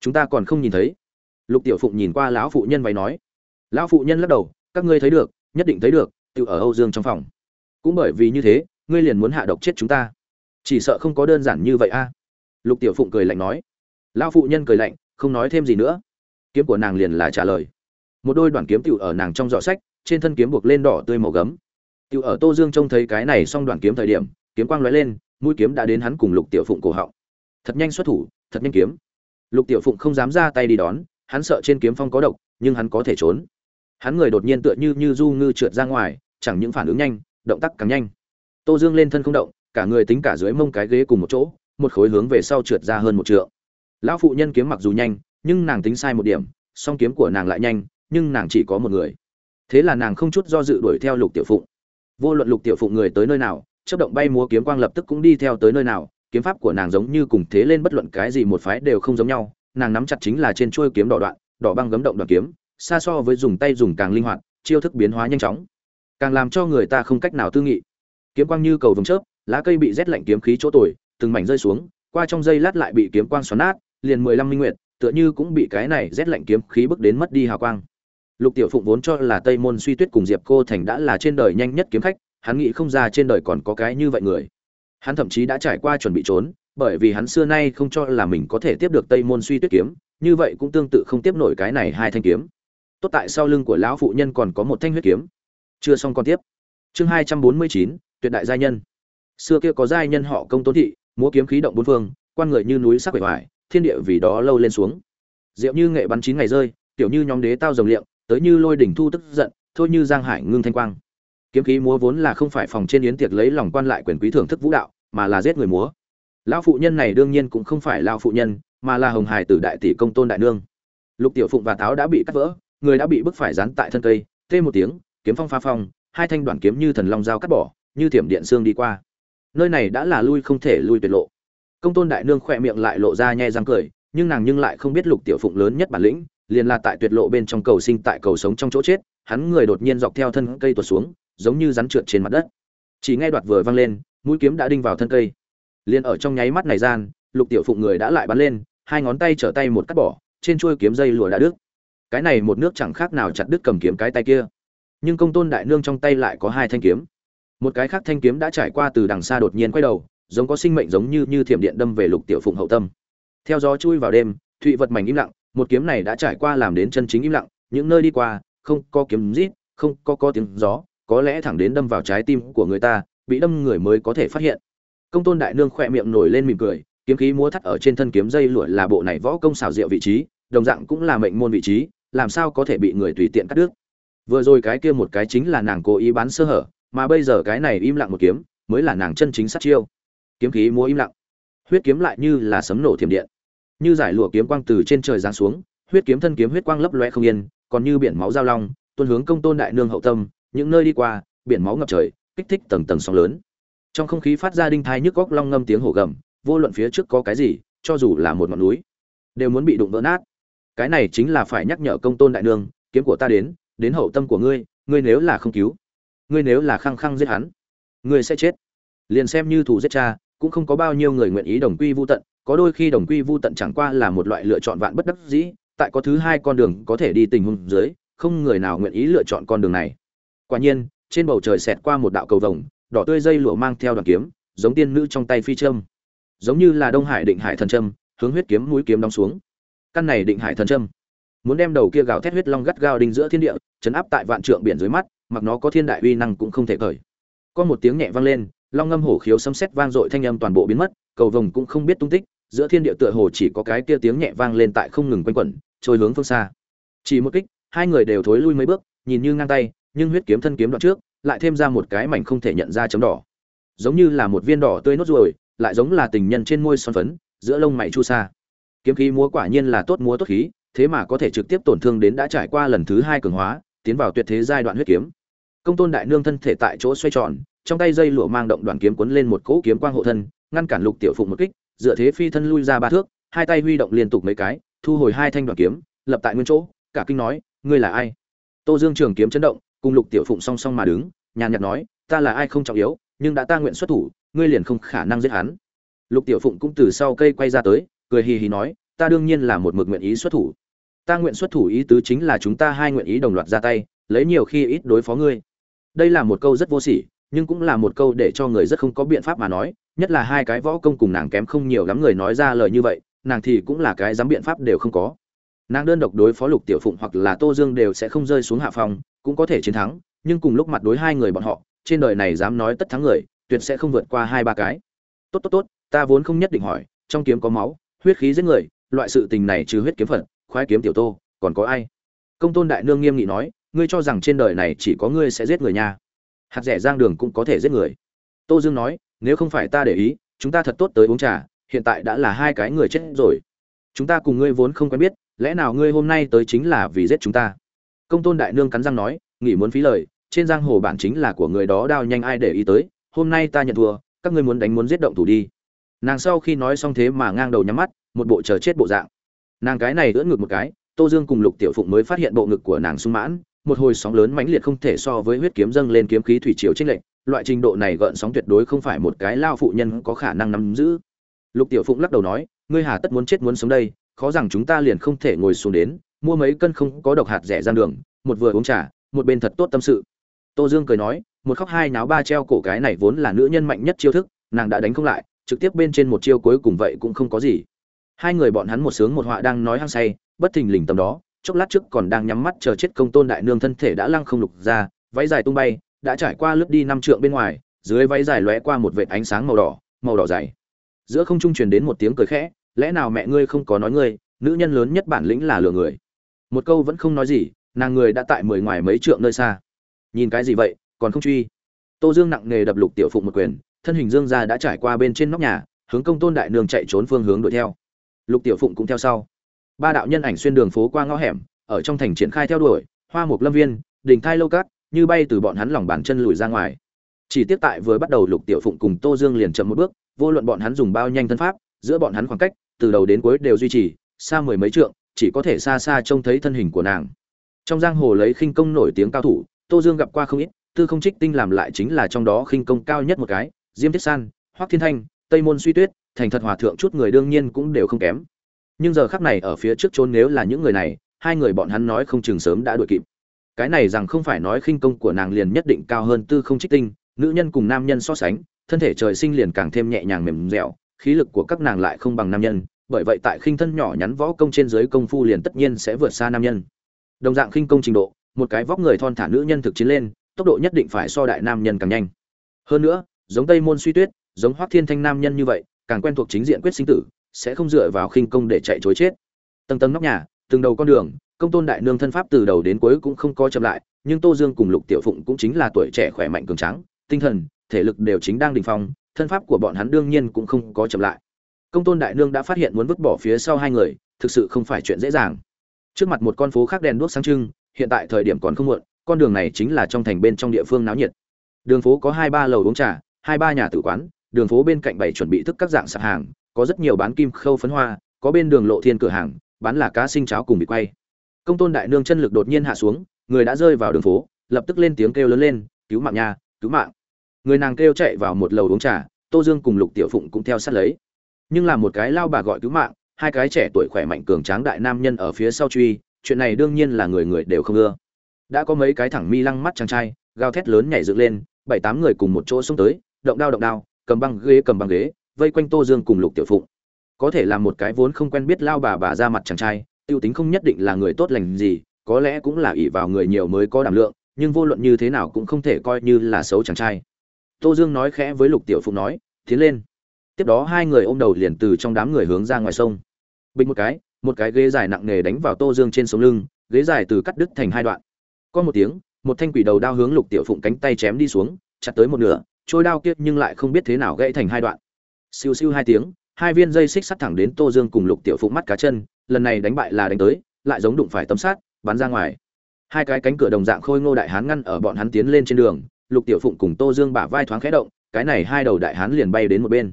chúng ta còn không nhìn thấy. Lục tiểu phụng nhìn qua lão phụ nhân váy nói. Lão phụ nhân lắc đầu, các ngươi thấy được, nhất định thấy được, tự ở âu dương trong phòng. Cũng bởi vì như thế, ngươi liền muốn hạ độc chết chúng ta. Chỉ sợ không có đơn giản như vậy a. Lục tiểu phụng cười lạnh nói. Lão phụ nhân cười lạnh, không nói thêm gì nữa. Kiếm của nàng liền là trả lời. Một đôi đoạn kiếm tiểu ở nàng trong giỏ sách, trên thân kiếm buộc lên đỏ tươi màu gấm. Tiểu ở tô dương trông thấy cái này xong đoạn kiếm thời điểm, kiếm quang lóe lên, mũi kiếm đã đến hắn cùng lục tiểu phụng cổ họng. Thật nhanh xuất thủ, thật nhanh kiếm lục tiểu phụng không dám ra tay đi đón, hắn sợ trên kiếm phong có độc, nhưng hắn có thể trốn. Hắn người đột nhiên tựa như như du ngư trượt ra ngoài, chẳng những phản ứng nhanh, động tác càng nhanh. Tô dương lên thân không động, cả người tính cả dưới mông cái ghế cùng một chỗ, một khối hướng về sau trượt ra hơn một trượng. Lão phụ nhân kiếm mặc dù nhanh, nhưng nàng tính sai một điểm, song kiếm của nàng lại nhanh, nhưng nàng chỉ có một người. Thế là nàng không chút do dự đuổi theo lục tiểu phụng. Vô luận lục tiểu phụng người tới nơi nào chấp động bay múa kiếm quang lập tức cũng đi theo tới nơi nào kiếm pháp của nàng giống như cùng thế lên bất luận cái gì một phái đều không giống nhau, nàng nắm chặt chính là trên chuôi kiếm đỏ đoạn, đỏ băng gấm động đoạn kiếm, xa so với dùng tay dùng càng linh hoạt, chiêu thức biến hóa nhanh chóng. Càng làm cho người ta không cách nào tư nghị. Kiếm quang như cầu vồng chớp, lá cây bị rét lạnh kiếm khí chỗ tồi, từng mảnh rơi xuống, qua trong dây lát lại bị kiếm quang xoắn nát, liền mười lăm minh nguyệt, tựa như cũng bị cái này rét lạnh kiếm khí bức đến mất đi hào quang. Lục tiểu phụng vốn cho là tây môn suy tuyết cùng diệp cô thành đã là trên đời nhanh nhất kiếm khách, hắn nghĩ không ra trên đời còn có cái như vậy người hắn thậm chí đã trải qua chuẩn bị trốn, bởi vì hắn xưa nay không cho là mình có thể tiếp được tây môn suy tuyết kiếm, như vậy cũng tương tự không tiếp nổi cái này hai thanh kiếm. Tốt tại sau lưng của lão phụ nhân còn có một thanh huyết kiếm. Chưa xong còn tiếp. Chương hai trăm bốn mươi chín, tuyệt đại giai nhân. Xưa kia có giai nhân họ công tôn thị, múa kiếm khí động bốn phương, quan người như núi sắc bể hoài, thiên địa vì đó lâu lên xuống. Diệu như nghệ bắn chín ngày rơi, tiểu như nhóm đế tao rồng liệm tới như lôi đỉnh thu tức giận, thôi như giang hải ngưng thanh quang. Kiếm khí múa vốn là không phải phòng trên yến tiệc lấy lòng quan lại quyền quý thưởng thức vũ đạo mà là giết người múa. Lão phụ nhân này đương nhiên cũng không phải lão phụ nhân, mà là hồng hải tử đại tỷ công tôn đại nương. Lục tiểu phụng và táo đã bị cắt vỡ, người đã bị bức phải dán tại thân cây tê một tiếng, kiếm phong pha phong, hai thanh đoạn kiếm như thần long dao cắt bỏ, như thiểm điện xương đi qua. Nơi này đã là lui không thể lui tuyệt lộ. Công tôn đại nương khỏe miệng lại lộ ra nhe răng cười, nhưng nàng nhưng lại không biết lục tiểu phụng lớn nhất bản lĩnh, liền là tại tuyệt lộ bên trong cầu sinh tại cầu sống trong chỗ chết, hắn người đột nhiên dọc theo thân cây tuột xuống, giống như rắn trượt trên mặt đất. Chỉ ngay đoạt vừa văng lên mũi kiếm đã đinh vào thân cây. Liền ở trong nháy mắt này gian, lục tiểu phụng người đã lại bắn lên, hai ngón tay trở tay một cắt bỏ, trên chuôi kiếm dây lụa đã đứt. Cái này một nước chẳng khác nào chặt đứt cầm kiếm cái tay kia. Nhưng công tôn đại nương trong tay lại có hai thanh kiếm. Một cái khác thanh kiếm đã trải qua từ đằng xa đột nhiên quay đầu, giống có sinh mệnh giống như như thiểm điện đâm về lục tiểu phụng hậu tâm. Theo gió chui vào đêm, thụy vật mảnh im lặng, một kiếm này đã trải qua làm đến chân chính im lặng, những nơi đi qua, không có kiếm rít, không có có tiếng gió, có lẽ thẳng đến đâm vào trái tim của người ta bị đâm người mới có thể phát hiện. Công tôn đại nương khỏe miệng nổi lên mỉm cười, kiếm khí múa thắt ở trên thân kiếm dây lụa là bộ này võ công xảo diệu vị trí, đồng dạng cũng là mệnh môn vị trí, làm sao có thể bị người tùy tiện cắt đứt. Vừa rồi cái kia một cái chính là nàng cố ý bán sơ hở, mà bây giờ cái này im lặng một kiếm, mới là nàng chân chính sát chiêu. Kiếm khí múa im lặng. Huyết kiếm lại như là sấm nổ thiểm điện. Như giải lụa kiếm quang từ trên trời giáng xuống, huyết kiếm thân kiếm huyết quang lấp loe không yên, còn như biển máu giao long, tuôn hướng công tôn đại nương hậu tâm, những nơi đi qua, biển máu ngập trời kích thích tầng tầng sóng lớn. Trong không khí phát ra đinh thai nhức góc long ngâm tiếng hổ gầm, vô luận phía trước có cái gì, cho dù là một ngọn núi, đều muốn bị đụng vỡ nát. Cái này chính là phải nhắc nhở công tôn đại nương, kiếm của ta đến đến hậu tâm của ngươi ngươi nếu là không cứu, ngươi nếu là khăng khăng giết hắn, ngươi sẽ chết. Liền xem như thủ giết cha, cũng không có bao nhiêu người nguyện ý đồng quy vu tận, có đôi khi đồng quy vu tận chẳng qua là một loại lựa chọn vạn bất đắc dĩ, tại có thứ hai con đường có thể đi tình huống dưới, không người nào nguyện ý lựa chọn con đường này. Quả nhiên trên bầu trời xẹt qua một đạo cầu vồng, đỏ tươi dây lụa mang theo đoàn kiếm, giống tiên nữ trong tay phi trâm giống như là đông hải định hải thần trâm hướng huyết kiếm mũi kiếm đóng xuống. Căn này định hải thần trâm muốn đem đầu kia gào thét huyết long gắt gao đinh giữa thiên địa, chấn áp tại vạn trượng biển dưới mắt, mặc nó có thiên đại uy năng cũng không thể cởi có một tiếng nhẹ vang lên, long ngâm hổ khiếu sấm sét vang dội thanh âm toàn bộ biến mất, cầu vồng cũng không biết tung tích, giữa thiên địa tựa hồ chỉ có cái kia tiếng nhẹ vang lên tại không ngừng quanh quẩn, trôi hướng phương xa. Chỉ một kích, hai người đều thối lui mấy bước, nhìn như ngang tay nhưng huyết kiếm thân kiếm đoạn trước, lại thêm ra một cái mảnh không thể nhận ra chấm đỏ. Giống như là một viên đỏ tươi nốt ruồi, lại giống là tình nhân trên môi son phấn, giữa lông mày chu sa. Kiếm khí múa quả nhiên là tốt múa tốt khí, thế mà có thể trực tiếp tổn thương đến đã trải qua lần thứ hai cường hóa, tiến vào tuyệt thế giai đoạn huyết kiếm. Công tôn đại nương thân thể tại chỗ xoay tròn, trong tay dây lụa mang động đoàn kiếm cuốn lên một cỗ kiếm quang hộ thân, ngăn cản lục tiểu phụng một kích, dựa thế phi thân lui ra ba thước, hai tay huy động liên tục mấy cái, thu hồi hai thanh đoàn kiếm, lập tại nguyên chỗ, cả kinh nói, ngươi là ai? Tô dương trường kiếm chấn động cùng lục tiểu phụng song song mà đứng, nhàn nhạt nói, ta là ai không trọng yếu, nhưng đã ta nguyện xuất thủ, ngươi liền không khả năng giết hắn. Lục tiểu phụng cũng từ sau cây quay ra tới, cười hì hì nói, ta đương nhiên là một mực nguyện ý xuất thủ. Ta nguyện xuất thủ ý tứ chính là chúng ta hai nguyện ý đồng loạt ra tay, lấy nhiều khi ít đối phó ngươi. Đây là một câu rất vô sỉ, nhưng cũng là một câu để cho người rất không có biện pháp mà nói, nhất là hai cái võ công cùng nàng kém không nhiều lắm người nói ra lời như vậy, nàng thì cũng là cái dám biện pháp đều không có. Nàng đơn độc đối phó lục tiểu phụng hoặc là tô dương đều sẽ không rơi xuống hạ phòng cũng có thể chiến thắng, nhưng cùng lúc mặt đối hai người bọn họ, trên đời này dám nói tất thắng người, tuyệt sẽ không vượt qua hai ba cái. Tốt tốt tốt, ta vốn không nhất định hỏi, trong kiếm có máu, huyết khí giết người, loại sự tình này trừ huyết kiếm phật, khoái kiếm tiểu tô, còn có ai? Công tôn đại nương nghiêm nghị nói, ngươi cho rằng trên đời này chỉ có ngươi sẽ giết người nha. Hạt rẻ giang đường cũng có thể giết người. Tô dương nói, nếu không phải ta để ý, chúng ta thật tốt tới uống trà, hiện tại đã là hai cái người chết rồi. Chúng ta cùng ngươi vốn không quen biết, lẽ nào ngươi hôm nay tới chính là vì giết chúng ta? Công tôn đại nương cắn răng nói, nghỉ muốn phí lời, trên giang hồ bản chính là của người đó đao nhanh ai để ý tới, hôm nay ta nhận thua, các ngươi muốn đánh muốn giết động thủ đi. Nàng sau khi nói xong thế mà ngang đầu nhắm mắt, một bộ chờ chết bộ dạng. Nàng cái này ưỡn ngực một cái, tô dương cùng lục tiểu phụng mới phát hiện bộ ngực của nàng sung mãn, một hồi sóng lớn mãnh liệt không thể so với huyết kiếm dâng lên kiếm khí thủy triều trích lệnh loại trình độ này gợn sóng tuyệt đối không phải một cái lao phụ nhân có khả năng nắm giữ. Lục tiểu phụng lắc đầu nói, ngươi hà tất muốn chết muốn sống đây, khó rằng chúng ta liền không thể ngồi xuống đến mua mấy cân không có độc hạt rẻ ra đường, một vừa uống trà, một bên thật tốt tâm sự. Tô dương cười nói, một khóc hai náo ba treo cổ cái này vốn là nữ nhân mạnh nhất chiêu thức, nàng đã đánh không lại, trực tiếp bên trên một chiêu cuối cùng vậy cũng không có gì. Hai người bọn hắn một sướng một họa đang nói hăng say, bất thình lình tầm đó, chốc lát trước còn đang nhắm mắt chờ chết công tôn đại nương thân thể đã lăng không lục ra, váy dài tung bay, đã trải qua lướt đi năm trượng bên ngoài, dưới váy dài lóe qua một vệt ánh sáng màu đỏ màu đỏ dày. Giữa không trung truyền đến một tiếng cười khẽ, lẽ nào mẹ ngươi không có nói ngươi, nữ nhân lớn nhất bản lĩnh là lừa người? Một câu vẫn không nói gì, nàng người đã tại mười ngoài mấy trượng nơi xa. Nhìn cái gì vậy, còn không truy. Tô dương nặng nề đập lục tiểu phụng một quyền, thân hình dương ra đã trải qua bên trên nóc nhà, hướng công tôn đại nương chạy trốn phương hướng đuổi theo. Lục tiểu phụng cũng theo sau. Ba đạo nhân ảnh xuyên đường phố qua ngõ hẻm, ở trong thành triển khai theo đuổi, hoa mục lâm viên, đình thai lâu cát, như bay từ bọn hắn lòng bàn chân lùi ra ngoài. Chỉ tiếp tại vừa bắt đầu lục tiểu phụng cùng tô dương liền chậm một bước, vô luận bọn hắn dùng bao nhanh thân pháp, giữa bọn hắn khoảng cách, từ đầu đến cuối đều duy trì, xa mười mấy trượng chỉ có thể xa xa trông thấy thân hình của nàng. Trong giang hồ lấy khinh công nổi tiếng cao thủ, tô dương gặp qua không ít, tư không trích tinh làm lại chính là trong đó khinh công cao nhất một cái, diêm thiết san, hoắc thiên thanh, tây môn suy tuyết, thành thật hòa thượng chút người đương nhiên cũng đều không kém. Nhưng giờ khắc này ở phía trước trốn nếu là những người này, hai người bọn hắn nói không chừng sớm đã đuổi kịp. Cái này rằng không phải nói khinh công của nàng liền nhất định cao hơn tư không trích tinh, nữ nhân cùng nam nhân so sánh, thân thể trời sinh liền càng thêm nhẹ nhàng mềm dẻo, khí lực của các nàng lại không bằng nam nhân bởi vậy tại khinh thân nhỏ nhắn võ công trên dưới công phu liền tất nhiên sẽ vượt xa nam nhân. Đồng dạng khinh công trình độ, một cái vóc người thon thả nữ nhân thực chiến lên, tốc độ nhất định phải so đại nam nhân càng nhanh. Hơn nữa, giống tây môn suy tuyết, giống hoắc thiên thanh nam nhân như vậy, càng quen thuộc chính diện quyết sinh tử, sẽ không dựa vào khinh công để chạy chối chết. Tầng tầng nóc nhà, từng đầu con đường, công tôn đại nương thân pháp từ đầu đến cuối cũng không có chậm lại, nhưng tô dương cùng lục tiểu phụng cũng chính là tuổi trẻ khỏe mạnh cường tráng, tinh thần, thể lực đều chính đang đỉnh phong, thân pháp của bọn hắn đương nhiên cũng không có chậm lại công tôn đại nương đã phát hiện muốn vứt bỏ phía sau hai người, thực sự không phải chuyện dễ dàng. Trước mặt một con phố khác đèn đuốc sáng trưng, hiện tại thời điểm còn không muộn, con đường này chính là trong thành bên trong địa phương náo nhiệt. Đường phố có hai ba lầu uống trà, hai ba nhà tử quán, đường phố bên cạnh bày chuẩn bị thức các dạng sạp hàng, có rất nhiều bán kim khâu phấn hoa, có bên đường lộ thiên cửa hàng, bán là cá sinh cháo cùng bị quay. Công tôn đại nương chân lực đột nhiên hạ xuống, người đã rơi vào đường phố, lập tức lên tiếng kêu lớn lên, cứu mạng nha, cứu mạng. Người nàng kêu chạy vào một lầu uống trà, tô dương cùng lục tiểu phụng cũng theo sát lấy nhưng là một cái lao bà gọi cứu mạng, hai cái trẻ tuổi khỏe mạnh cường tráng đại nam nhân ở phía sau truy, chuyện này đương nhiên là người người đều không ưa. Đã có mấy cái thẳng mi lăng mắt chàng trai, gào thét lớn nhảy dựng lên, bảy tám người cùng một chỗ xông tới, động đao động đao, cầm băng ghế cầm băng ghế, vây quanh tô dương cùng lục tiểu phụng. Có thể là một cái vốn không quen biết lao bà bà ra mặt chàng trai, tiêu tính không nhất định là người tốt lành gì, có lẽ cũng là ỷ vào người nhiều mới có đảm lượng, nhưng vô luận như thế nào cũng không thể coi như là xấu chàng trai. Tô dương nói khẽ với lục tiểu phụng nói, tiến lên tiếp đó hai người ôm đầu liền từ trong đám người hướng ra ngoài sông. Bình một cái một cái ghế dài nặng nề đánh vào tô dương trên sống lưng, ghế dài từ cắt đứt thành hai đoạn. Có một tiếng, một thanh quỷ đầu đao hướng lục tiểu phụng cánh tay chém đi xuống, chặt tới một nửa, trôi đao kiết nhưng lại không biết thế nào gãy thành hai đoạn. Siêu siêu hai tiếng, hai viên dây xích sắt thẳng đến tô dương cùng lục tiểu phụng mắt cá chân, lần này đánh bại là đánh tới, lại giống đụng phải tấm sát bắn ra ngoài. Hai cái cánh cửa đồng dạng khôi ngô đại hán ngăn ở bọn hắn tiến lên trên đường, lục tiểu phụng cùng tô dương bả vai thoáng khẽ động, cái này hai đầu đại hán liền bay đến một bên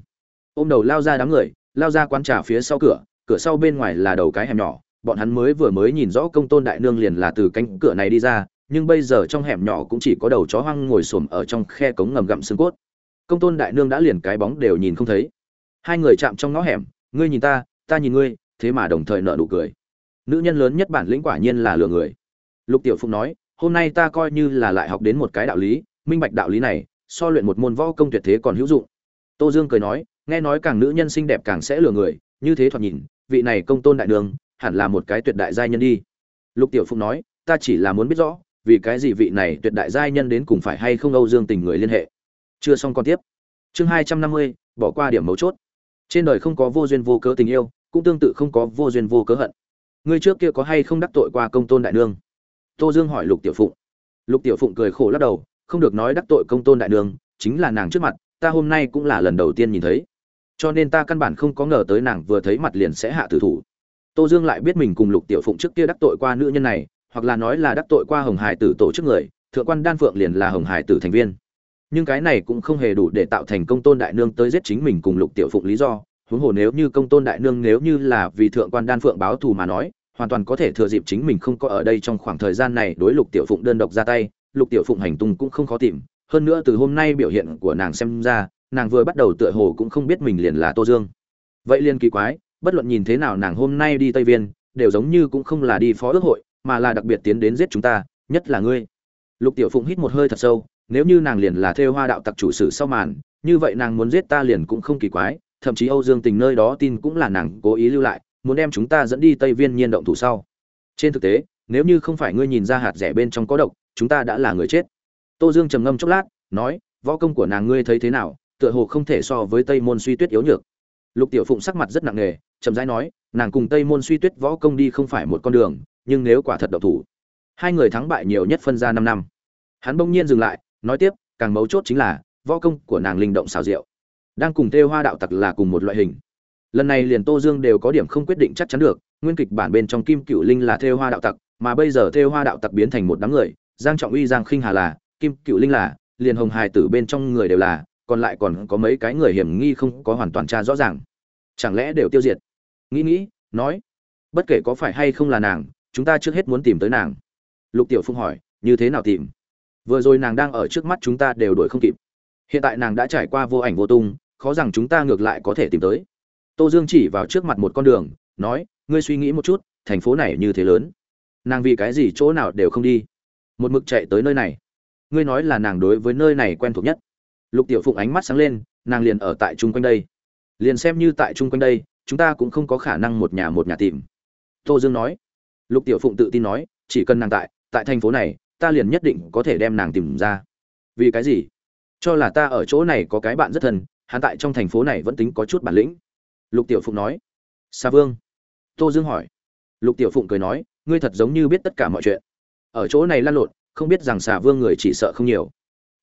ôm đầu lao ra đám người, lao ra quán trà phía sau cửa cửa sau bên ngoài là đầu cái hẻm nhỏ, bọn hắn mới vừa mới nhìn rõ công tôn đại nương liền là từ cánh cửa này đi ra, nhưng bây giờ trong hẻm nhỏ cũng chỉ có đầu chó hoang ngồi xổm ở trong khe cống ngầm gặm xương cốt. Công tôn đại nương đã liền cái bóng đều nhìn không thấy. Hai người chạm trong ngõ hẻm, ngươi nhìn ta ta nhìn ngươi, thế mà đồng thời nợ nụ cười. Nữ nhân lớn nhất bản lĩnh quả nhiên là lừa người. Lục tiểu phụng nói, hôm nay ta coi như là lại học đến một cái đạo lý, minh bạch đạo lý này, so luyện một môn võ công tuyệt thế còn hữu dụng. Tô dương cười nói nghe nói càng nữ nhân xinh đẹp càng sẽ lừa người, như thế thoạt nhìn, vị này công tôn đại đường, hẳn là một cái tuyệt đại giai nhân đi. Lục tiểu phụng nói, ta chỉ là muốn biết rõ, vì cái gì vị này tuyệt đại giai nhân đến cùng phải hay không âu dương tình người liên hệ. Chưa xong còn tiếp. Chương hai trăm năm mươi, bỏ qua điểm mấu chốt. Trên đời không có vô duyên vô cớ tình yêu, cũng tương tự không có vô duyên vô cớ hận. Ngươi trước kia có hay không đắc tội qua công tôn đại nương tô dương hỏi lục tiểu phụng. Lục tiểu phụng cười khổ lắc đầu, không được nói đắc tội công tôn đại nương chính là nàng trước mặt, ta hôm nay cũng là lần đầu tiên nhìn thấy cho nên ta căn bản không có ngờ tới nàng vừa thấy mặt liền sẽ hạ tử thủ. Tô dương lại biết mình cùng lục tiểu phụng trước kia đắc tội qua nữ nhân này, hoặc là nói là đắc tội qua hồng hải tử tổ chức người, thượng quan đan phượng liền là hồng hải tử thành viên. Nhưng cái này cũng không hề đủ để tạo thành công tôn đại nương tới giết chính mình cùng lục tiểu phụng lý do. Huống hồ nếu như công tôn đại nương nếu như là vì thượng quan đan phượng báo thù mà nói, hoàn toàn có thể thừa dịp chính mình không có ở đây trong khoảng thời gian này đối lục tiểu phụng đơn độc ra tay, lục tiểu phụng hành tung cũng không khó tìm. Hơn nữa từ hôm nay biểu hiện của nàng xem ra nàng vừa bắt đầu tựa hồ cũng không biết mình liền là tô dương. Vậy liền kỳ quái, bất luận nhìn thế nào nàng hôm nay đi tây viên, đều giống như cũng không là đi phó ước hội, mà là đặc biệt tiến đến giết chúng ta, nhất là ngươi. Lục tiểu phụng hít một hơi thật sâu, nếu như nàng liền là thêu hoa đạo tặc chủ sử sau màn, như vậy nàng muốn giết ta liền cũng không kỳ quái, thậm chí âu dương tình nơi đó tin cũng là nàng cố ý lưu lại, muốn đem chúng ta dẫn đi tây viên nhiên động thủ sau. Trên thực tế, nếu như không phải ngươi nhìn ra hạt rẻ bên trong có độc, chúng ta đã là người chết. Tô dương trầm ngâm chốc lát, nói, võ công của nàng ngươi thấy thế nào? Tựa hồ không thể so với tây môn suy tuyết yếu nhược. Lục tiểu phụng sắc mặt rất nặng nề, chậm rãi nói, nàng cùng tây môn suy tuyết võ công đi không phải một con đường, nhưng nếu quả thật độc thủ, hai người thắng bại nhiều nhất phân ra năm năm. Hắn bỗng nhiên dừng lại, nói tiếp, càng mấu chốt chính là, võ công của nàng linh động xào rượu đang cùng thêu hoa đạo tặc là cùng một loại hình. Lần này liền tô dương đều có điểm không quyết định chắc chắn được, nguyên kịch bản bên trong kim cựu linh là thêu hoa đạo tặc, mà bây giờ thêu hoa đạo tặc biến thành một đám người, giang trọng uy, giang khinh hà là, kim cựu linh là, liền hồng hài tử bên trong người đều là còn lại còn có mấy cái người hiểm nghi không có hoàn toàn tra rõ ràng. Chẳng lẽ đều tiêu diệt? Nghĩ nghĩ, nói, bất kể có phải hay không là nàng, chúng ta trước hết muốn tìm tới nàng. Lục tiểu phụng hỏi, như thế nào tìm? Vừa rồi nàng đang ở trước mắt chúng ta đều đuổi không kịp. Hiện tại nàng đã trải qua vô ảnh vô tung, khó rằng chúng ta ngược lại có thể tìm tới. Tô dương chỉ vào trước mặt một con đường, nói, ngươi suy nghĩ một chút, thành phố này như thế lớn. Nàng vì cái gì chỗ nào đều không đi? Một mực chạy tới nơi này. Ngươi nói là nàng đối với nơi này quen thuộc nhất lục tiểu phụng ánh mắt sáng lên, nàng liền ở tại chung quanh đây. Liền xem như tại chung quanh đây, chúng ta cũng không có khả năng một nhà một nhà tìm. Tô dương nói. Lục tiểu phụng tự tin nói, chỉ cần nàng tại tại thành phố này, ta liền nhất định có thể đem nàng tìm ra. Vì cái gì? Cho là ta ở chỗ này có cái bạn rất thân, hắn tại trong thành phố này vẫn tính có chút bản lĩnh. Lục tiểu phụng nói. Xa vương. Tô dương hỏi. Lục tiểu phụng cười nói, ngươi thật giống như biết tất cả mọi chuyện. Ở chỗ này lăn lộn, không biết rằng xà vương người chỉ sợ không nhiều.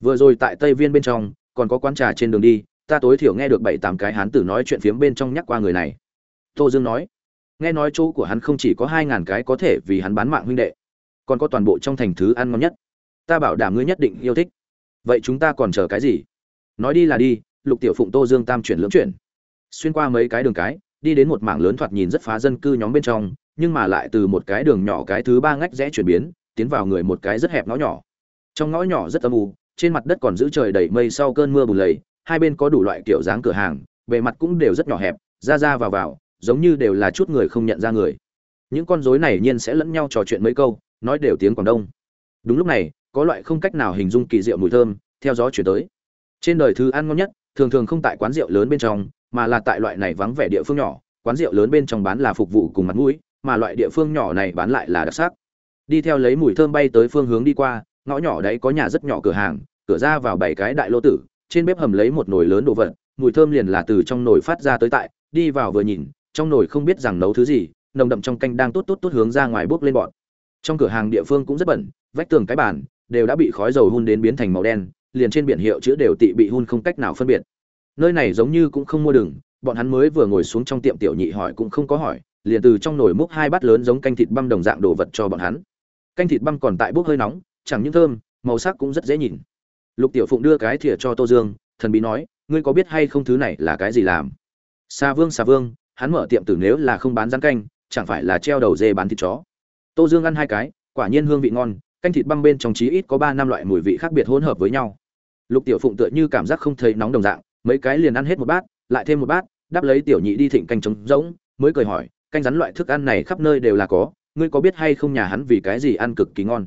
Vừa rồi tại tây viên bên trong còn có quán trà trên đường đi, ta tối thiểu nghe được bảy tám cái hán tử nói chuyện phiếm bên trong nhắc qua người này. Tô dương nói, nghe nói chỗ của hắn không chỉ có hai ngàn cái có thể vì hắn bán mạng huynh đệ, còn có toàn bộ trong thành thứ ăn ngon nhất. Ta bảo đảm ngươi nhất định yêu thích. Vậy chúng ta còn chờ cái gì? Nói đi là đi, lục tiểu phụng tô dương tam chuyển lưỡng chuyển. Xuyên qua mấy cái đường cái, đi đến một mảng lớn thoạt nhìn rất phá dân cư nhóm bên trong, nhưng mà lại từ một cái đường nhỏ cái thứ ba ngách rẽ chuyển biến, tiến vào người một cái rất hẹp ngõ nhỏ. Trong ngõ nhỏ rất âm u trên mặt đất còn giữ trời đầy mây sau cơn mưa bùn lầy, hai bên có đủ loại kiểu dáng cửa hàng, bề mặt cũng đều rất nhỏ hẹp, ra ra vào vào, giống như đều là chút người không nhận ra người. Những con rối này nhiên sẽ lẫn nhau trò chuyện mấy câu, nói đều tiếng quảng đông. Đúng lúc này, có loại không cách nào hình dung kỳ diệu mùi thơm, theo gió chuyển tới. Trên đời thứ ăn ngon nhất, thường thường không tại quán rượu lớn bên trong, mà là tại loại này vắng vẻ địa phương nhỏ, quán rượu lớn bên trong bán là phục vụ cùng mặt mũi, mà loại địa phương nhỏ này bán lại là đặc sắc. Đi theo lấy mùi thơm bay tới phương hướng đi qua ngõ nhỏ đấy có nhà rất nhỏ cửa hàng, cửa ra vào bảy cái đại lô tử, trên bếp hầm lấy một nồi lớn đồ vật, mùi thơm liền là từ trong nồi phát ra tới tại, đi vào vừa nhìn, trong nồi không biết rằng nấu thứ gì, nồng đậm trong canh đang tốt tốt tốt hướng ra ngoài bốc lên bọn. Trong cửa hàng địa phương cũng rất bẩn, vách tường cái bàn đều đã bị khói dầu hun đến biến thành màu đen, liền trên biển hiệu chữ đều tị bị hun không cách nào phân biệt. Nơi này giống như cũng không mua đường, bọn hắn mới vừa ngồi xuống trong tiệm tiểu nhị hỏi cũng không có hỏi, liền từ trong nồi múc hai bát lớn giống canh thịt băm đồng dạng đồ vật cho bọn hắn. Canh thịt băm còn tại bốc hơi nóng chẳng những thơm, màu sắc cũng rất dễ nhìn. Lục tiểu phụng đưa cái thìa cho tô dương, thần bí nói, ngươi có biết hay không thứ này là cái gì làm? Xà vương xà vương, hắn mở tiệm tử nếu là không bán rán canh, chẳng phải là treo đầu dê bán thịt chó. Tô dương ăn hai cái, quả nhiên hương vị ngon, canh thịt băm bên trong chí ít có ba năm loại mùi vị khác biệt hỗn hợp với nhau. Lục tiểu phụng tựa như cảm giác không thấy nóng đồng dạng, mấy cái liền ăn hết một bát, lại thêm một bát, đáp lấy tiểu nhị đi thịnh canh trống rỗng, mới cười hỏi, canh rắn loại thức ăn này khắp nơi đều là có, ngươi có biết hay không nhà hắn vì cái gì ăn cực kỳ ngon?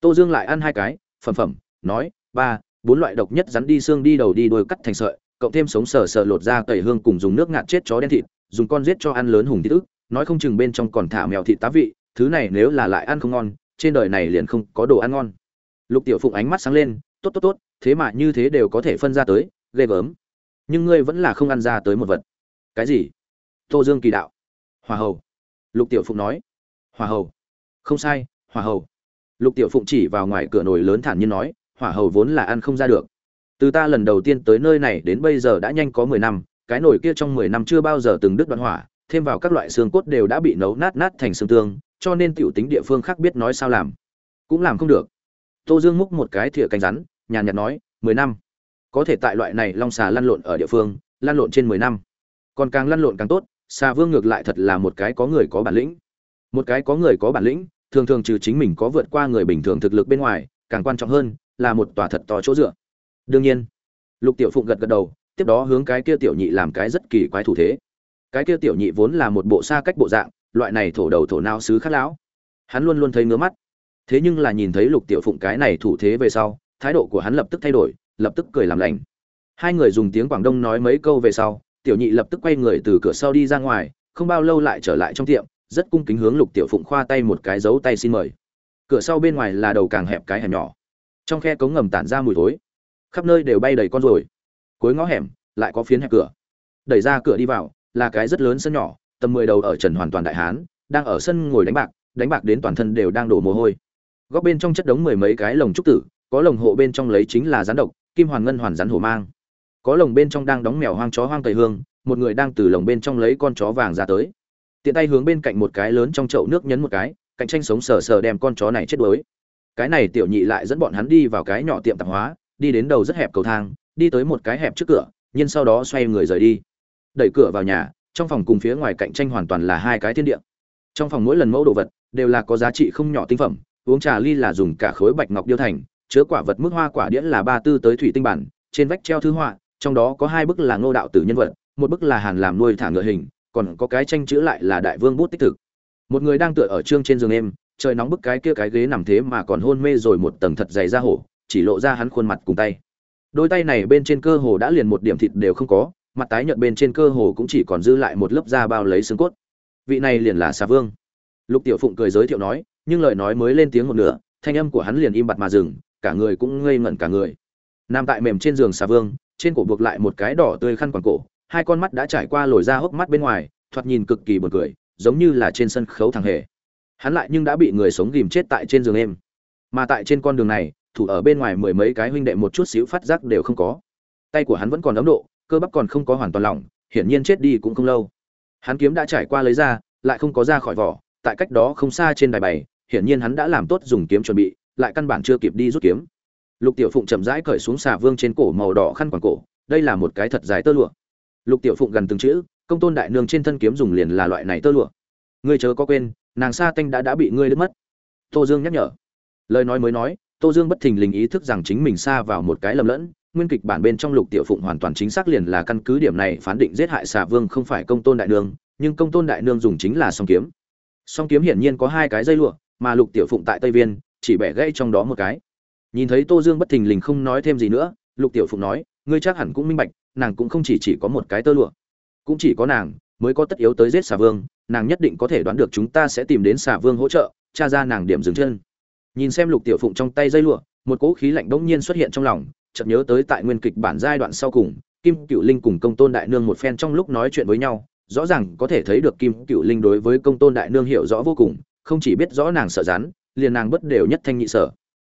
Tô dương lại ăn hai cái, phẩm phẩm, nói, ba, bốn loại độc nhất rắn đi xương đi đầu đi đuôi cắt thành sợi, cộng thêm sống sờ sờ lột ra tẩy hương cùng dùng nước ngạt chết chó đen thịt, dùng con giết cho ăn lớn hùng thịt ức, nói không chừng bên trong còn thả mèo thịt tá vị, thứ này nếu là lại ăn không ngon, trên đời này liền không có đồ ăn ngon. Lục tiểu phụng ánh mắt sáng lên, tốt tốt tốt, thế mà như thế đều có thể phân ra tới, ghê gớm. Nhưng ngươi vẫn là không ăn ra tới một vật. Cái gì? Tô dương kỳ đạo. Hòa hầu. Lục tiểu phụng nói. Hòa hầu. Không sai hòa hầu lục tiểu phụng chỉ vào ngoài cửa nồi lớn thản nhiên nói, hỏa hầu vốn là ăn không ra được. Từ ta lần đầu tiên tới nơi này đến bây giờ đã nhanh có mười năm, cái nồi kia trong mười năm chưa bao giờ từng đứt đoạn hỏa, thêm vào các loại xương cốt đều đã bị nấu nát nát thành xương tương, cho nên tiểu tính địa phương khác biết nói sao làm. Cũng làm không được. Tô dương múc một cái thìa canh rắn, nhàn nhạt nói, mười năm. Có thể tại loại này long xà lăn lộn ở địa phương, lăn lộn trên mười năm. Còn càng lăn lộn càng tốt, xà vương ngược lại thật là một cái có người có bản lĩnh. Một cái có người có bản lĩnh thường thường trừ chính mình có vượt qua người bình thường thực lực bên ngoài, càng quan trọng hơn là một tòa thật to chỗ dựa. Đương nhiên, lục tiểu phụng gật gật đầu, tiếp đó hướng cái kia tiểu nhị làm cái rất kỳ quái thủ thế. Cái kia tiểu nhị vốn là một bộ xa cách bộ dạng, loại này thổ đầu thổ não sứ khát lão. Hắn luôn luôn thấy ngứa mắt. Thế nhưng là nhìn thấy lục tiểu phụng cái này thủ thế về sau, thái độ của hắn lập tức thay đổi, lập tức cười làm lành. Hai người dùng tiếng quảng đông nói mấy câu về sau, tiểu nhị lập tức quay người từ cửa sau đi ra ngoài, không bao lâu lại trở lại trong tiệm rất cung kính hướng lục tiểu phụng khoa tay một cái dấu tay xin mời. Cửa sau bên ngoài là đầu càng hẹp cái hẻm nhỏ. Trong khe cống ngầm tản ra mùi thối. Khắp nơi đều bay đầy con rồi cuối ngõ hẻm, lại có phiến hẹp cửa. Đẩy ra cửa đi vào, là cái rất lớn sân nhỏ, tầm mười đầu ở trần hoàn toàn đại hán, đang ở sân ngồi đánh bạc đánh bạc đến toàn thân đều đang đổ mồ hôi. Góc bên trong chất đống mười mấy cái lồng trúc tử, có lồng hộ bên trong lấy chính là rắn độc, kim hoàn ngân hoàn rắn hổ mang. Có lồng bên trong đang đóng mèo hoang chó hoang tây hương, một người đang từ lồng bên trong lấy con chó vàng ra tới tiện tay hướng bên cạnh một cái lớn trong chậu nước nhấn một cái, cạnh tranh sống sờ sờ đem con chó này chết đuối. Cái này tiểu nhị lại dẫn bọn hắn đi vào cái nhỏ tiệm tạp hóa, đi đến đầu rất hẹp cầu thang, đi tới một cái hẹp trước cửa, nhưng sau đó xoay người rời đi. Đẩy cửa vào nhà, trong phòng cùng phía ngoài cạnh tranh hoàn toàn là hai cái thiên địa. Trong phòng mỗi lần mẫu đồ vật đều là có giá trị không nhỏ tinh phẩm, uống trà ly là dùng cả khối bạch ngọc điêu thành, chứa quả vật mức hoa quả đĩa là ba tư tới thủy tinh bản, trên vách treo thư họa, trong đó có hai bức là ngô đạo tử nhân vật, một bức là hàn làm nuôi thả ngựa hình còn có cái tranh chữ lại là đại vương bút tích thực. Một người đang tựa ở trương trên giường em trời nóng bức cái kia cái ghế nằm thế mà còn hôn mê rồi một tầng thật dày ra hổ, chỉ lộ ra hắn khuôn mặt cùng tay. Đôi tay này bên trên cơ hồ đã liền một điểm thịt đều không có, mặt tái nhợt bên trên cơ hồ cũng chỉ còn dư lại một lớp da bao lấy xương cốt. Vị này liền là xà vương. Lục tiểu phụng cười giới thiệu nói, nhưng lời nói mới lên tiếng một nửa, thanh âm của hắn liền im bặt mà dừng, cả người cũng ngây ngẩn cả người. Nằm tại mềm trên giường xà vương, trên cổ buộc lại một cái đỏ tươi khăn quàng cổ hai con mắt đã trải qua lồi ra hốc mắt bên ngoài, thoạt nhìn cực kỳ buồn cười, giống như là trên sân khấu thằng hề. Hắn lại nhưng đã bị người sống ghìm chết tại trên giường em. Mà tại trên con đường này, thủ ở bên ngoài mười mấy cái huynh đệ một chút xíu phát giác đều không có. Tay của hắn vẫn còn ấm độ, cơ bắp còn không có hoàn toàn lỏng, hiển nhiên chết đi cũng không lâu. Hắn kiếm đã trải qua lấy ra, lại không có ra khỏi vỏ, tại cách đó không xa trên đài bày, hiển nhiên hắn đã làm tốt dùng kiếm chuẩn bị, lại căn bản chưa kịp đi rút kiếm. Lục tiểu phụng chậm rãi cởi xuống xà vương trên cổ màu đỏ khăn quàng cổ, đây là một cái thật dài tơ lụa lục tiểu phụng gần từng chữ, công tôn đại nương trên thân kiếm dùng liền là loại này tơ lụa. Ngươi chớ có quên, nàng sa tanh đã đã bị ngươi đứt mất. Tô dương nhắc nhở. Lời nói mới nói, tô dương bất thình lình ý thức rằng chính mình xa vào một cái lầm lẫn, nguyên kịch bản bên trong lục tiểu phụng hoàn toàn chính xác liền là căn cứ điểm này phán định giết hại xà vương không phải công tôn đại nương, nhưng công tôn đại nương dùng chính là song kiếm. Song kiếm hiển nhiên có hai cái dây lụa, mà lục tiểu phụng tại tây viên, chỉ bẻ gãy trong đó một cái. Nhìn thấy tô dương bất thình lình không nói thêm gì nữa, lục tiểu phụng nói, ngươi chắc hẳn cũng minh bạch nàng cũng không chỉ chỉ có một cái tơ lụa. Cũng chỉ có nàng mới có tất yếu tới giết xà vương, nàng nhất định có thể đoán được chúng ta sẽ tìm đến xà vương hỗ trợ, tra ra nàng điểm dừng chân. Nhìn xem lục tiểu phụng trong tay dây lụa, một cỗ khí lạnh bỗng nhiên xuất hiện trong lòng, chợt nhớ tới tại nguyên kịch bản giai đoạn sau cùng, kim cựu linh cùng công tôn đại nương một phen trong lúc nói chuyện với nhau, rõ ràng có thể thấy được kim cựu linh đối với công tôn đại nương hiểu rõ vô cùng, không chỉ biết rõ nàng sợ rắn, liền nàng bất đều nhất thanh nhị sở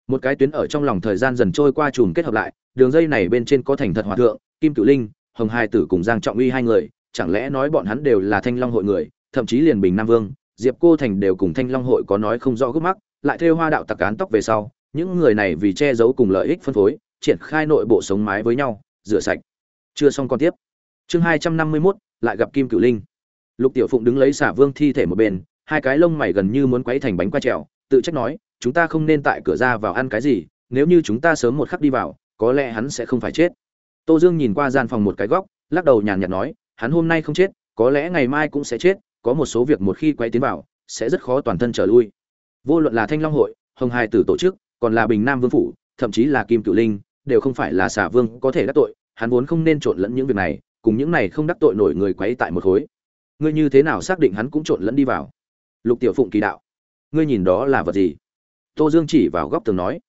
một cái tuyến ở trong lòng thời gian dần trôi qua chùm kết hợp lại, đường dây này bên trên có thành thật hòa thượng, kim cựu linh, hồng hai tử cùng giang trọng uy hai người, chẳng lẽ nói bọn hắn đều là thanh long hội người, thậm chí liền bình nam vương, diệp cô thành đều cùng thanh long hội có nói không rõ gốc mắc, lại thêu hoa đạo tặc cán tóc về sau, những người này vì che giấu cùng lợi ích phân phối, triển khai nội bộ sống mái với nhau, rửa sạch. Chưa xong còn tiếp. Chương hai trăm năm mươi mốt, lại gặp kim cựu linh. Lục tiểu phụng đứng lấy xả vương thi thể một bên, hai cái lông mày gần như muốn quấy thành bánh qua trèo, tự trách nói chúng ta không nên tại cửa ra vào ăn cái gì, nếu như chúng ta sớm một khắc đi vào, có lẽ hắn sẽ không phải chết. Tô dương nhìn qua gian phòng một cái góc, lắc đầu nhàn nhạt nói, hắn hôm nay không chết, có lẽ ngày mai cũng sẽ chết, có một số việc một khi quay tiến vào, sẽ rất khó toàn thân trở lui. Vô luận là thanh long hội, hồng hai tử tổ chức, còn là bình nam vương phủ, thậm chí là kim cựu linh, đều không phải là xả vương có thể đắc tội, hắn vốn không nên trộn lẫn những việc này, cùng những này không đắc tội nổi người quấy tại một khối. Ngươi như thế nào xác định hắn cũng trộn lẫn đi vào? Lục tiểu phụng kỳ đạo. Ngươi nhìn đó là vật gì? Tô dương chỉ vào góc tường nói.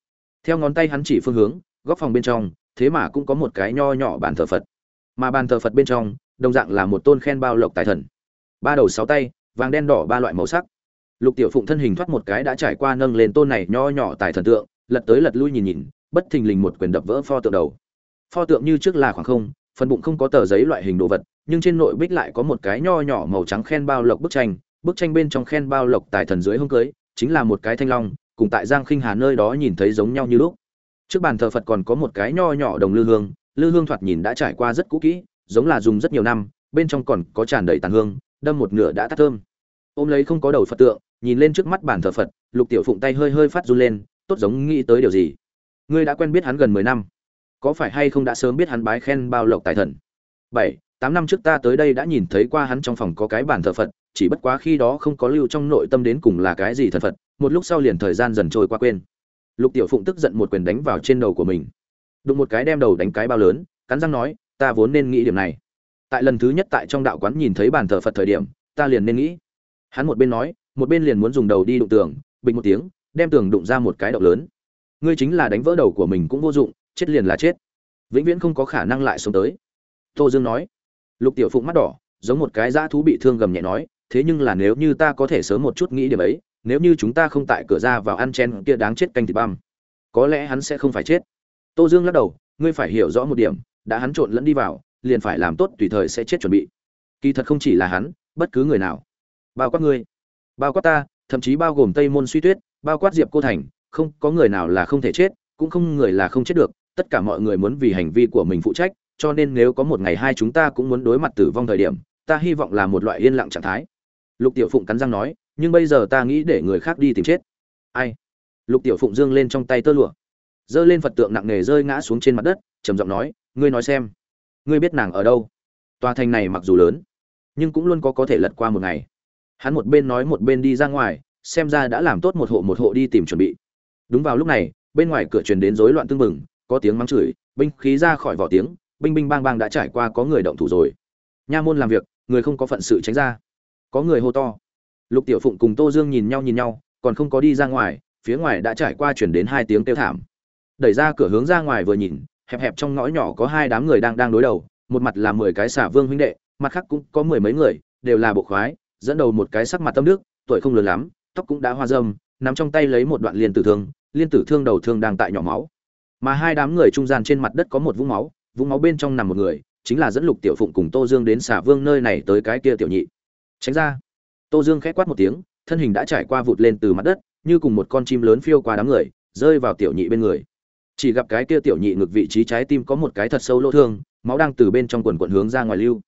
Theo ngón tay hắn chỉ phương hướng, góc phòng bên trong, thế mà cũng có một cái nho nhỏ bàn thờ phật. Mà bàn thờ phật bên trong, đồng dạng là một tôn khen bao lộc tài thần. Ba đầu sáu tay, vàng đen đỏ ba loại màu sắc. Lục tiểu phụng thân hình thoát một cái đã trải qua nâng lên tôn này nho nhỏ tài thần tượng, lật tới lật lui nhìn nhìn, bất thình lình một quyền đập vỡ pho tượng đầu. Pho tượng như trước là khoảng không, phần bụng không có tờ giấy loại hình đồ vật, nhưng trên nội bích lại có một cái nho nhỏ màu trắng khen bao lộc bức tranh. Bức tranh bên trong khen bao lộc tài thần dưới hông cưới, chính là một cái thanh long cùng tại giang khinh hà nơi đó nhìn thấy giống nhau như lúc. Trước bàn thờ phật còn có một cái nho nhỏ đồng lư hương lư hương thoạt nhìn đã trải qua rất cũ kỹ, giống là dùng rất nhiều năm, bên trong còn có tràn đầy tàn hương, đâm một nửa đã tắt thơm. Ôm lấy không có đầu phật tượng, nhìn lên trước mắt bàn thờ phật, lục tiểu phụng tay hơi hơi phát run lên, tốt giống nghĩ tới điều gì? Ngươi đã quen biết hắn gần mười năm. Có phải hay không đã sớm biết hắn bái khen bao lộc tài thần? Bảy, tám năm trước ta tới đây đã nhìn thấy qua hắn trong phòng có cái bàn thờ phật, chỉ bất quá khi đó không có lưu trong nội tâm đến cùng là cái gì thần phật một lúc sau liền thời gian dần trôi qua quên. Lục tiểu phụng tức giận một quyền đánh vào trên đầu của mình. Đụng một cái đem đầu đánh cái bao lớn, cắn răng nói, ta vốn nên nghĩ điểm này. Tại lần thứ nhất tại trong đạo quán nhìn thấy bàn thờ phật thời điểm, ta liền nên nghĩ. Hắn một bên nói, một bên liền muốn dùng đầu đi đụng tường, bình một tiếng, đem tường đụng ra một cái động lớn. Ngươi chính là đánh vỡ đầu của mình cũng vô dụng, chết liền là chết. Vĩnh viễn không có khả năng lại sống tới. Tô dương nói. Lục tiểu phụng mắt đỏ, giống một cái dã thú bị thương gầm nhẹ nói thế nhưng là nếu như ta có thể sớm một chút nghĩ điểm ấy, nếu như chúng ta không tại cửa ra vào ăn chen kia đáng chết canh thịt băm, có lẽ hắn sẽ không phải chết. Tô dương lắc đầu, ngươi phải hiểu rõ một điểm, đã hắn trộn lẫn đi vào, liền phải làm tốt tùy thời sẽ chết chuẩn bị. Kỳ thật không chỉ là hắn, bất cứ người nào. Bao quát ngươi, bao quát ta, thậm chí bao gồm tây môn suy tuyết, bao quát diệp cô thành, không, có người nào là không thể chết, cũng không người là không chết được, tất cả mọi người muốn vì hành vi của mình phụ trách, cho nên nếu có một ngày hai chúng ta cũng muốn đối mặt tử vong thời điểm, ta hy vọng là một loại yên lặng trạng thái lục tiểu phụng cắn răng nói, nhưng bây giờ ta nghĩ để người khác đi tìm chết. Ai? Lục tiểu phụng dương lên trong tay tơ lụa. Giơ lên phật tượng nặng nề rơi ngã xuống trên mặt đất, trầm giọng nói, ngươi nói xem, ngươi biết nàng ở đâu? Tòa thành này mặc dù lớn, nhưng cũng luôn có có thể lật qua một ngày. Hắn một bên nói một bên đi ra ngoài, xem ra đã làm tốt một hộ một hộ đi tìm chuẩn bị. Đúng vào lúc này, bên ngoài cửa truyền đến rối loạn tương mừng có tiếng mắng chửi, binh khí ra khỏi vỏ tiếng, binh binh bang bang đã trải qua có người động thủ rồi. Nha môn làm việc, người không có phận sự tránh ra có người hô to. Lục tiểu phụng cùng tô dương nhìn nhau nhìn nhau, còn không có đi ra ngoài, phía ngoài đã trải qua chuyển đến hai tiếng kêu thảm. Đẩy ra cửa hướng ra ngoài vừa nhìn, hẹp hẹp trong ngõ nhỏ có hai đám người đang đang đối đầu, một mặt là mười cái xả vương huynh đệ, mặt khác cũng có mười mấy người, đều là bộ khoái, dẫn đầu một cái sắc mặt tâm đức, tuổi không lớn lắm, tóc cũng đã hoa dâm nằm trong tay lấy một đoạn liên tử thương, liên tử thương đầu thương đang tại nhỏ máu. Mà hai đám người trung gian trên mặt đất có một vũng máu vũng máu bên trong nằm một người, chính là dẫn lục tiểu phụng cùng tô dương đến xả vương nơi này tới cái kia tiểu nhị tránh ra. Tô dương khẽ quát một tiếng, thân hình đã trải qua vụt lên từ mặt đất, như cùng một con chim lớn phiêu qua đám người, rơi vào tiểu nhị bên người. Chỉ gặp cái kia tiểu nhị ngực vị trí trái tim có một cái thật sâu lỗ thương, máu đang từ bên trong quần quận hướng ra ngoài lưu.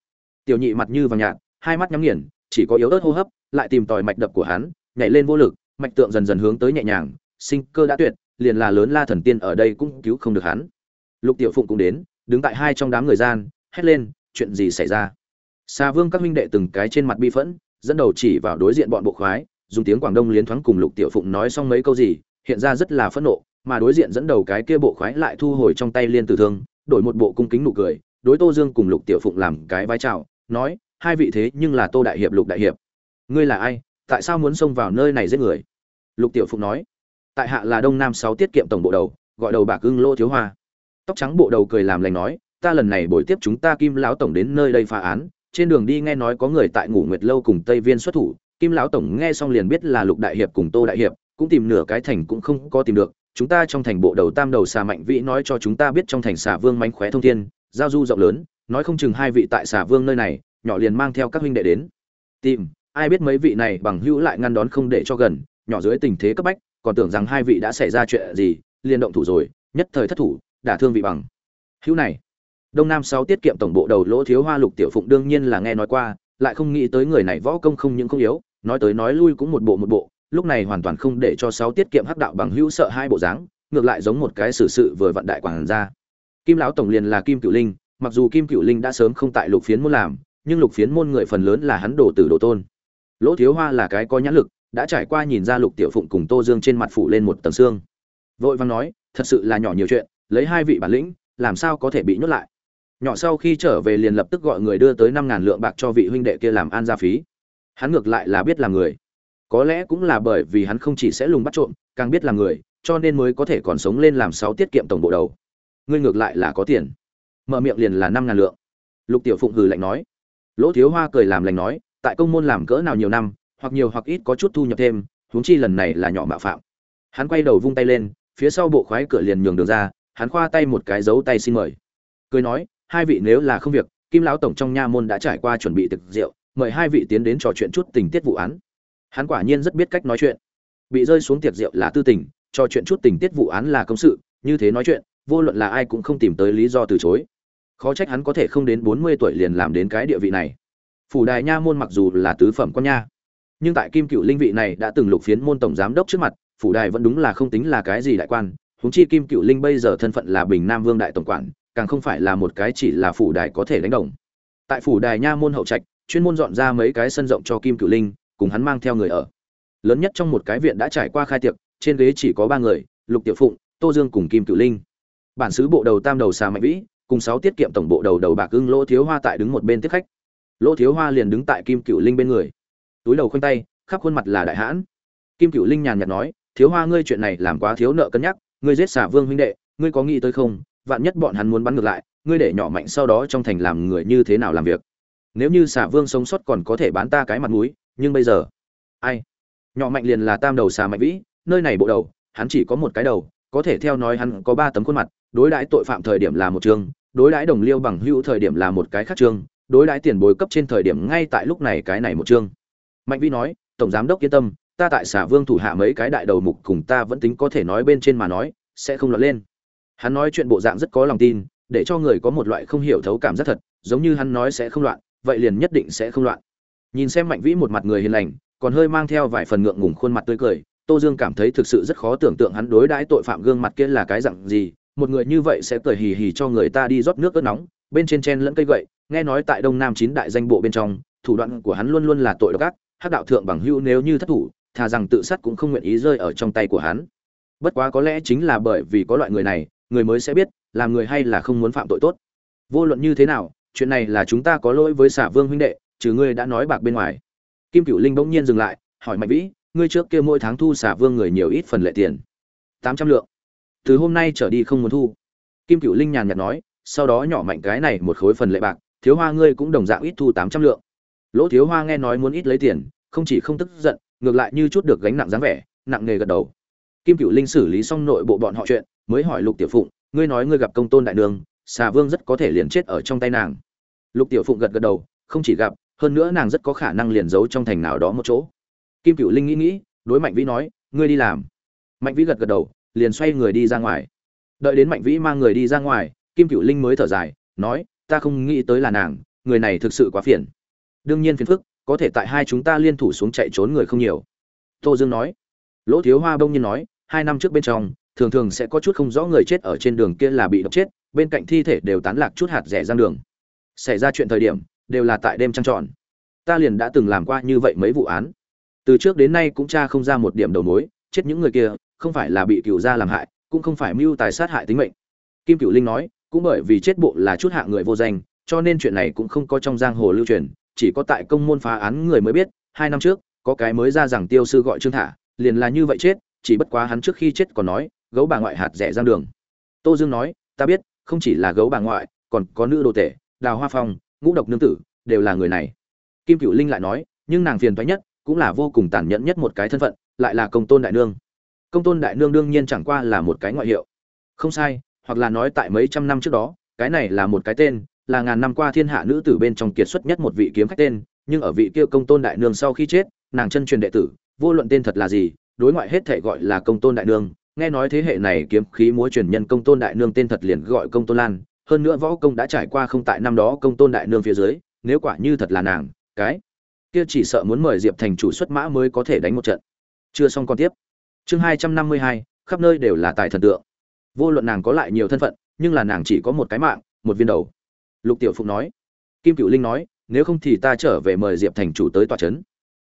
Tiểu nhị mặt như vàng nhạt, hai mắt nhắm nghiền, chỉ có yếu ớt hô hấp, lại tìm tòi mạch đập của hắn, nhảy lên vô lực, mạch tượng dần dần hướng tới nhẹ nhàng, sinh cơ đã tuyệt, liền là lớn la thần tiên ở đây cũng cứu không được hắn. Lục tiểu phụng cũng đến, đứng tại hai trong đám người gian, hét lên, chuyện gì xảy ra? Xa vương các minh đệ từng cái trên mặt bi phẫn dẫn đầu chỉ vào đối diện bọn bộ khoái dùng tiếng quảng đông liên thoáng cùng lục tiểu phụng nói xong mấy câu gì hiện ra rất là phẫn nộ mà đối diện dẫn đầu cái kia bộ khoái lại thu hồi trong tay liên tử thương đổi một bộ cung kính nụ cười đối tô dương cùng lục tiểu phụng làm cái vai chào, nói hai vị thế nhưng là tô đại hiệp lục đại hiệp. Ngươi là ai? Tại sao muốn xông vào nơi này giết người? Lục tiểu phụng nói tại hạ là đông nam sáu tiết kiệm tổng bộ đầu gọi đầu bạc ưng lô thiếu hoa. Tóc trắng bộ đầu cười làm lành nói ta lần này buổi tiếp chúng ta kim lão tổng đến nơi đây phá án trên đường đi nghe nói có người tại ngủ nguyệt lâu cùng tây viên xuất thủ, kim lão tổng nghe xong liền biết là lục đại hiệp cùng tô đại hiệp, cũng tìm nửa cái thành cũng không có tìm được. Chúng ta trong thành bộ đầu tam đầu xà mạnh vĩ nói cho chúng ta biết trong thành xà vương mánh khóe thông thiên, giao du rộng lớn, nói không chừng hai vị tại xà vương nơi này, nhỏ liền mang theo các huynh đệ đến. Tìm, ai biết mấy vị này bằng hữu lại ngăn đón không để cho gần, nhỏ dưới tình thế cấp bách, còn tưởng rằng hai vị đã xảy ra chuyện gì, liền động thủ rồi, nhất thời thất thủ, đả thương vị bằng. Hữu này đông nam sáu tiết kiệm tổng bộ đầu lỗ thiếu hoa lục tiểu phụng đương nhiên là nghe nói qua, lại không nghĩ tới người này võ công không những không yếu, nói tới nói lui cũng một bộ một bộ, lúc này hoàn toàn không để cho sáu tiết kiệm hắc đạo bằng hữu sợ hai bộ dáng, ngược lại giống một cái xử sự vừa vận đại quảng ra. Kim lão tổng liền là kim cửu linh, mặc dù kim cửu linh đã sớm không tại lục phiến môn làm, nhưng lục phiến môn người phần lớn là hắn đồ tử đồ tôn. Lỗ thiếu hoa là cái có nhãn lực, đã trải qua nhìn ra lục tiểu phụng cùng tô dương trên mặt phủ lên một tầng xương. Vội vàng nói, thật sự là nhỏ nhiều chuyện, lấy hai vị bản lĩnh, làm sao có thể bị nhốt lại? Nhỏ sau khi trở về liền lập tức gọi người đưa tới năm ngàn lượng bạc cho vị huynh đệ kia làm an gia phí. Hắn ngược lại là biết là người. Có lẽ cũng là bởi vì hắn không chỉ sẽ lùng bắt trộm, càng biết là người, cho nên mới có thể còn sống lên làm sáu tiết kiệm tổng bộ đầu. Ngươi ngược lại là có tiền. Mở miệng liền là năm ngàn lượng. Lục tiểu phụng hừ lạnh nói. Lỗ thiếu hoa cười làm lành nói, tại công môn làm cỡ nào nhiều năm, hoặc nhiều hoặc ít có chút thu nhập thêm, huống chi lần này là nhỏ mạo phạm. Hắn quay đầu vung tay lên, phía sau bộ khoái cửa liền nhường đường ra, hắn khoa tay một cái dấu tay xin mời. Cười nói hai vị nếu là không việc, kim lão tổng trong nha môn đã trải qua chuẩn bị thực rượu, mời hai vị tiến đến trò chuyện chút tình tiết vụ án. Hắn quả nhiên rất biết cách nói chuyện. Bị rơi xuống tiệc rượu là tư tình, trò chuyện chút tình tiết vụ án là công sự, như thế nói chuyện, vô luận là ai cũng không tìm tới lý do từ chối. Khó trách hắn có thể không đến bốn mươi tuổi liền làm đến cái địa vị này. Phủ đài nha môn mặc dù là tứ phẩm con nha, nhưng tại kim cựu linh vị này đã từng lục phiến môn tổng giám đốc trước mặt, phủ đài vẫn đúng là không tính là cái gì đại quan. Huống chi kim cựu linh bây giờ thân phận là bình nam vương đại tổng quản càng không phải là một cái chỉ là phủ đài có thể đánh đồng. Tại phủ đài nha môn hậu trạch, chuyên môn dọn ra mấy cái sân rộng cho kim cửu linh, cùng hắn mang theo người ở. Lớn nhất trong một cái viện đã trải qua khai tiệc, trên ghế chỉ có ba người, lục tiểu phụng, tô dương cùng kim cửu linh. Bản xứ bộ đầu tam đầu xà mạnh vĩ, cùng sáu tiết kiệm tổng bộ đầu đầu bạc ưng lỗ thiếu hoa tại đứng một bên tiếp khách. Lỗ thiếu hoa liền đứng tại kim cửu linh bên người. Túi đầu khoanh tay, khắp khuôn mặt là đại hãn. Kim cửu linh nhàn nhạt nói, thiếu hoa, ngươi chuyện này làm quá thiếu nợ cân nhắc, ngươi giết xả vương huynh đệ, ngươi có nghĩ tới không? Vạn nhất bọn hắn muốn bắn ngược lại, ngươi để nhỏ mạnh sau đó trong thành làm người như thế nào làm việc? Nếu như xả vương sống sót còn có thể bán ta cái mặt mũi, nhưng bây giờ? Ai? Nhỏ mạnh liền là tam đầu xà mạnh vĩ, nơi này bộ đầu, hắn chỉ có một cái đầu, có thể theo nói hắn có ba tấm khuôn mặt, đối đãi tội phạm thời điểm là một chương đối đãi đồng liêu bằng hữu thời điểm là một cái khác chương đối đãi tiền bối cấp trên thời điểm ngay tại lúc này cái này một chương mạnh vĩ nói, tổng giám đốc yên tâm, ta tại xả vương thủ hạ mấy cái đại đầu mục cùng ta vẫn tính có thể nói bên trên mà nói, sẽ không lọt lên hắn nói chuyện bộ dạng rất có lòng tin, để cho người có một loại không hiểu thấu cảm giác thật, giống như hắn nói sẽ không loạn, vậy liền nhất định sẽ không loạn. Nhìn xem mạnh vĩ một mặt người hiền lành, còn hơi mang theo vài phần ngượng ngùng khuôn mặt tươi cười, tô dương cảm thấy thực sự rất khó tưởng tượng hắn đối đãi tội phạm gương mặt kia là cái dặn gì, một người như vậy sẽ cười hì hì cho người ta đi rót nước ớt nóng, bên trên chen lẫn cây gậy, nghe nói tại đông nam chín đại danh bộ bên trong, thủ đoạn của hắn luôn luôn là tội độc ác, hắc đạo thượng bằng hữu nếu như thất thủ, thà rằng tự sát cũng không nguyện ý rơi ở trong tay của hắn. Bất quá có lẽ chính là bởi vì có loại người này người mới sẽ biết, làm người hay là không muốn phạm tội tốt. Vô luận như thế nào, chuyện này là chúng ta có lỗi với xả vương huynh đệ, trừ ngươi đã nói bạc bên ngoài. Kim cựu linh bỗng nhiên dừng lại, hỏi mạnh vĩ, ngươi trước kia mỗi tháng thu xả vương người nhiều ít phần lệ tiền? Tám trăm lượng. Từ hôm nay trở đi không muốn thu. Kim cựu linh nhàn nhạt nói, sau đó nhỏ mạnh cái này một khối phần lệ bạc, thiếu hoa ngươi cũng đồng dạng ít thu tám trăm lượng. Lỗ thiếu hoa nghe nói muốn ít lấy tiền, không chỉ không tức giận, ngược lại như chút được gánh nặng dáng vẻ, nặng nề gật đầu. Kim cựu linh xử lý xong nội bộ bọn họ chuyện mới hỏi lục tiểu phụng, ngươi nói ngươi gặp công tôn đại nương, xà vương rất có thể liền chết ở trong tay nàng. Lục tiểu phụng gật gật đầu, không chỉ gặp, hơn nữa nàng rất có khả năng liền giấu trong thành nào đó một chỗ. Kim cựu linh nghĩ nghĩ, đối mạnh vĩ nói, ngươi đi làm. Mạnh vĩ gật gật đầu, liền xoay người đi ra ngoài. Đợi đến mạnh vĩ mang người đi ra ngoài, kim cựu linh mới thở dài, nói, ta không nghĩ tới là nàng, người này thực sự quá phiền. Đương nhiên phiền phức, có thể tại hai chúng ta liên thủ xuống chạy trốn người không nhiều. Tô dương nói. Lỗ thiếu hoa bông nhiên nói, hai năm trước bên trong thường thường sẽ có chút không rõ người chết ở trên đường kia là bị độc chết, bên cạnh thi thể đều tán lạc chút hạt rẻ giang đường. Xảy ra chuyện thời điểm, đều là tại đêm trăng tròn. Ta liền đã từng làm qua như vậy mấy vụ án. Từ trước đến nay cũng cha không ra một điểm đầu mối, chết những người kia, không phải là bị cựu gia làm hại, cũng không phải mưu tài sát hại tính mệnh. Kim cựu linh nói, cũng bởi vì chết bộ là chút hạ người vô danh, cho nên chuyện này cũng không có trong giang hồ lưu truyền, chỉ có tại công môn phá án người mới biết, hai năm trước, có cái mới ra rằng tiêu sư gọi trương thả, liền là như vậy chết, chỉ bất quá hắn trước khi chết còn nói gấu bà ngoại hạt rẻ giang đường. Tô dương nói, ta biết, không chỉ là gấu bà ngoại, còn có nữ đồ tể, đào hoa phong, ngũ độc nương tử, đều là người này. Kim cựu linh lại nói, nhưng nàng phiền thoái nhất cũng là vô cùng tàn nhẫn nhất một cái thân phận, lại là công tôn đại nương. Công tôn đại nương đương nhiên chẳng qua là một cái ngoại hiệu. Không sai, hoặc là nói tại mấy trăm năm trước đó, cái này là một cái tên, là ngàn năm qua thiên hạ nữ tử bên trong kiệt xuất nhất một vị kiếm khách tên, nhưng ở vị kia công tôn đại nương sau khi chết, nàng chân truyền đệ tử, vô luận tên thật là gì, đối ngoại hết thể gọi là công tôn đại nương nghe nói thế hệ này kiếm khí múa truyền nhân công tôn đại nương tên thật liền gọi công tôn lan, hơn nữa võ công đã trải qua không tại năm đó công tôn đại nương phía dưới, nếu quả như thật là nàng, cái kia chỉ sợ muốn mời diệp thành chủ xuất mã mới có thể đánh một trận. Chưa xong còn tiếp. Chương hai trăm năm mươi hai, khắp nơi đều là tài thần tượng. Vô luận nàng có lại nhiều thân phận, nhưng là nàng chỉ có một cái mạng, một viên đầu. Lục tiểu phụng nói. Kim cựu linh nói, nếu không thì ta trở về mời diệp thành chủ tới tòa trấn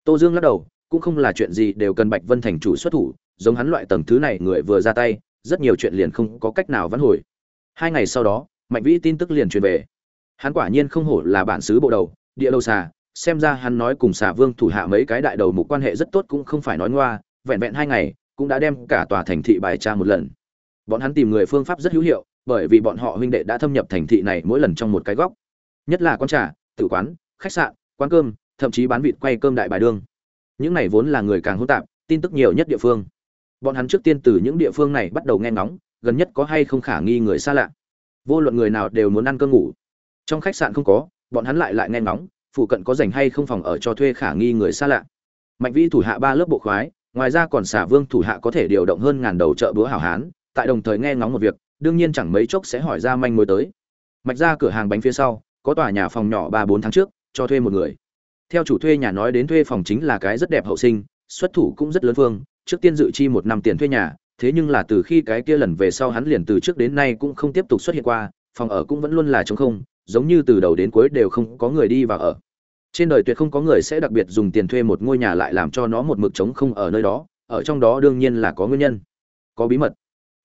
tô dương lắc đầu cũng không là chuyện gì đều cần bạch vân thành chủ xuất thủ, giống hắn loại tầng thứ này người vừa ra tay, rất nhiều chuyện liền không có cách nào vãn hồi. Hai ngày sau đó, mạnh vĩ tin tức liền truyền về. Hắn quả nhiên không hổ là bản xứ bộ đầu, địa đầu xà, xem ra hắn nói cùng xà vương thủ hạ mấy cái đại đầu mục quan hệ rất tốt cũng không phải nói ngoa, vẹn vẹn hai ngày, cũng đã đem cả tòa thành thị bài tra một lần. Bọn hắn tìm người phương pháp rất hữu hiệu, bởi vì bọn họ huynh đệ đã thâm nhập thành thị này mỗi lần trong một cái góc. Nhất là quán trà, tử quán, khách sạn, quán cơm, thậm chí bán vịt quay cơm đại bài đương những này vốn là người càng hỗn tạp, tin tức nhiều nhất địa phương. Bọn hắn trước tiên từ những địa phương này bắt đầu nghe ngóng, gần nhất có hay không khả nghi người xa lạ. Vô luận người nào đều muốn ăn cơm ngủ. Trong khách sạn không có, bọn hắn lại lại nghe ngóng, phụ cận có dành hay không phòng ở cho thuê khả nghi người xa lạ. Mạnh vĩ thủ hạ ba lớp bộ khoái, ngoài ra còn xả vương thủ hạ có thể điều động hơn ngàn đầu chợ búa hảo hán, tại đồng thời nghe ngóng một việc, đương nhiên chẳng mấy chốc sẽ hỏi ra manh mối tới. Mạch ra cửa hàng bánh phía sau, có tòa nhà phòng nhỏ ba bốn tháng trước, cho thuê một người theo chủ thuê nhà nói đến thuê phòng chính là cái rất đẹp hậu sinh, xuất thủ cũng rất lớn phương, trước tiên dự chi một năm tiền thuê nhà, thế nhưng là từ khi cái kia lần về sau hắn liền từ trước đến nay cũng không tiếp tục xuất hiện qua, phòng ở cũng vẫn luôn là trống không, giống như từ đầu đến cuối đều không có người đi vào ở. Trên đời tuyệt không có người sẽ đặc biệt dùng tiền thuê một ngôi nhà lại làm cho nó một mực trống không ở nơi đó, ở trong đó đương nhiên là có nguyên nhân, có bí mật.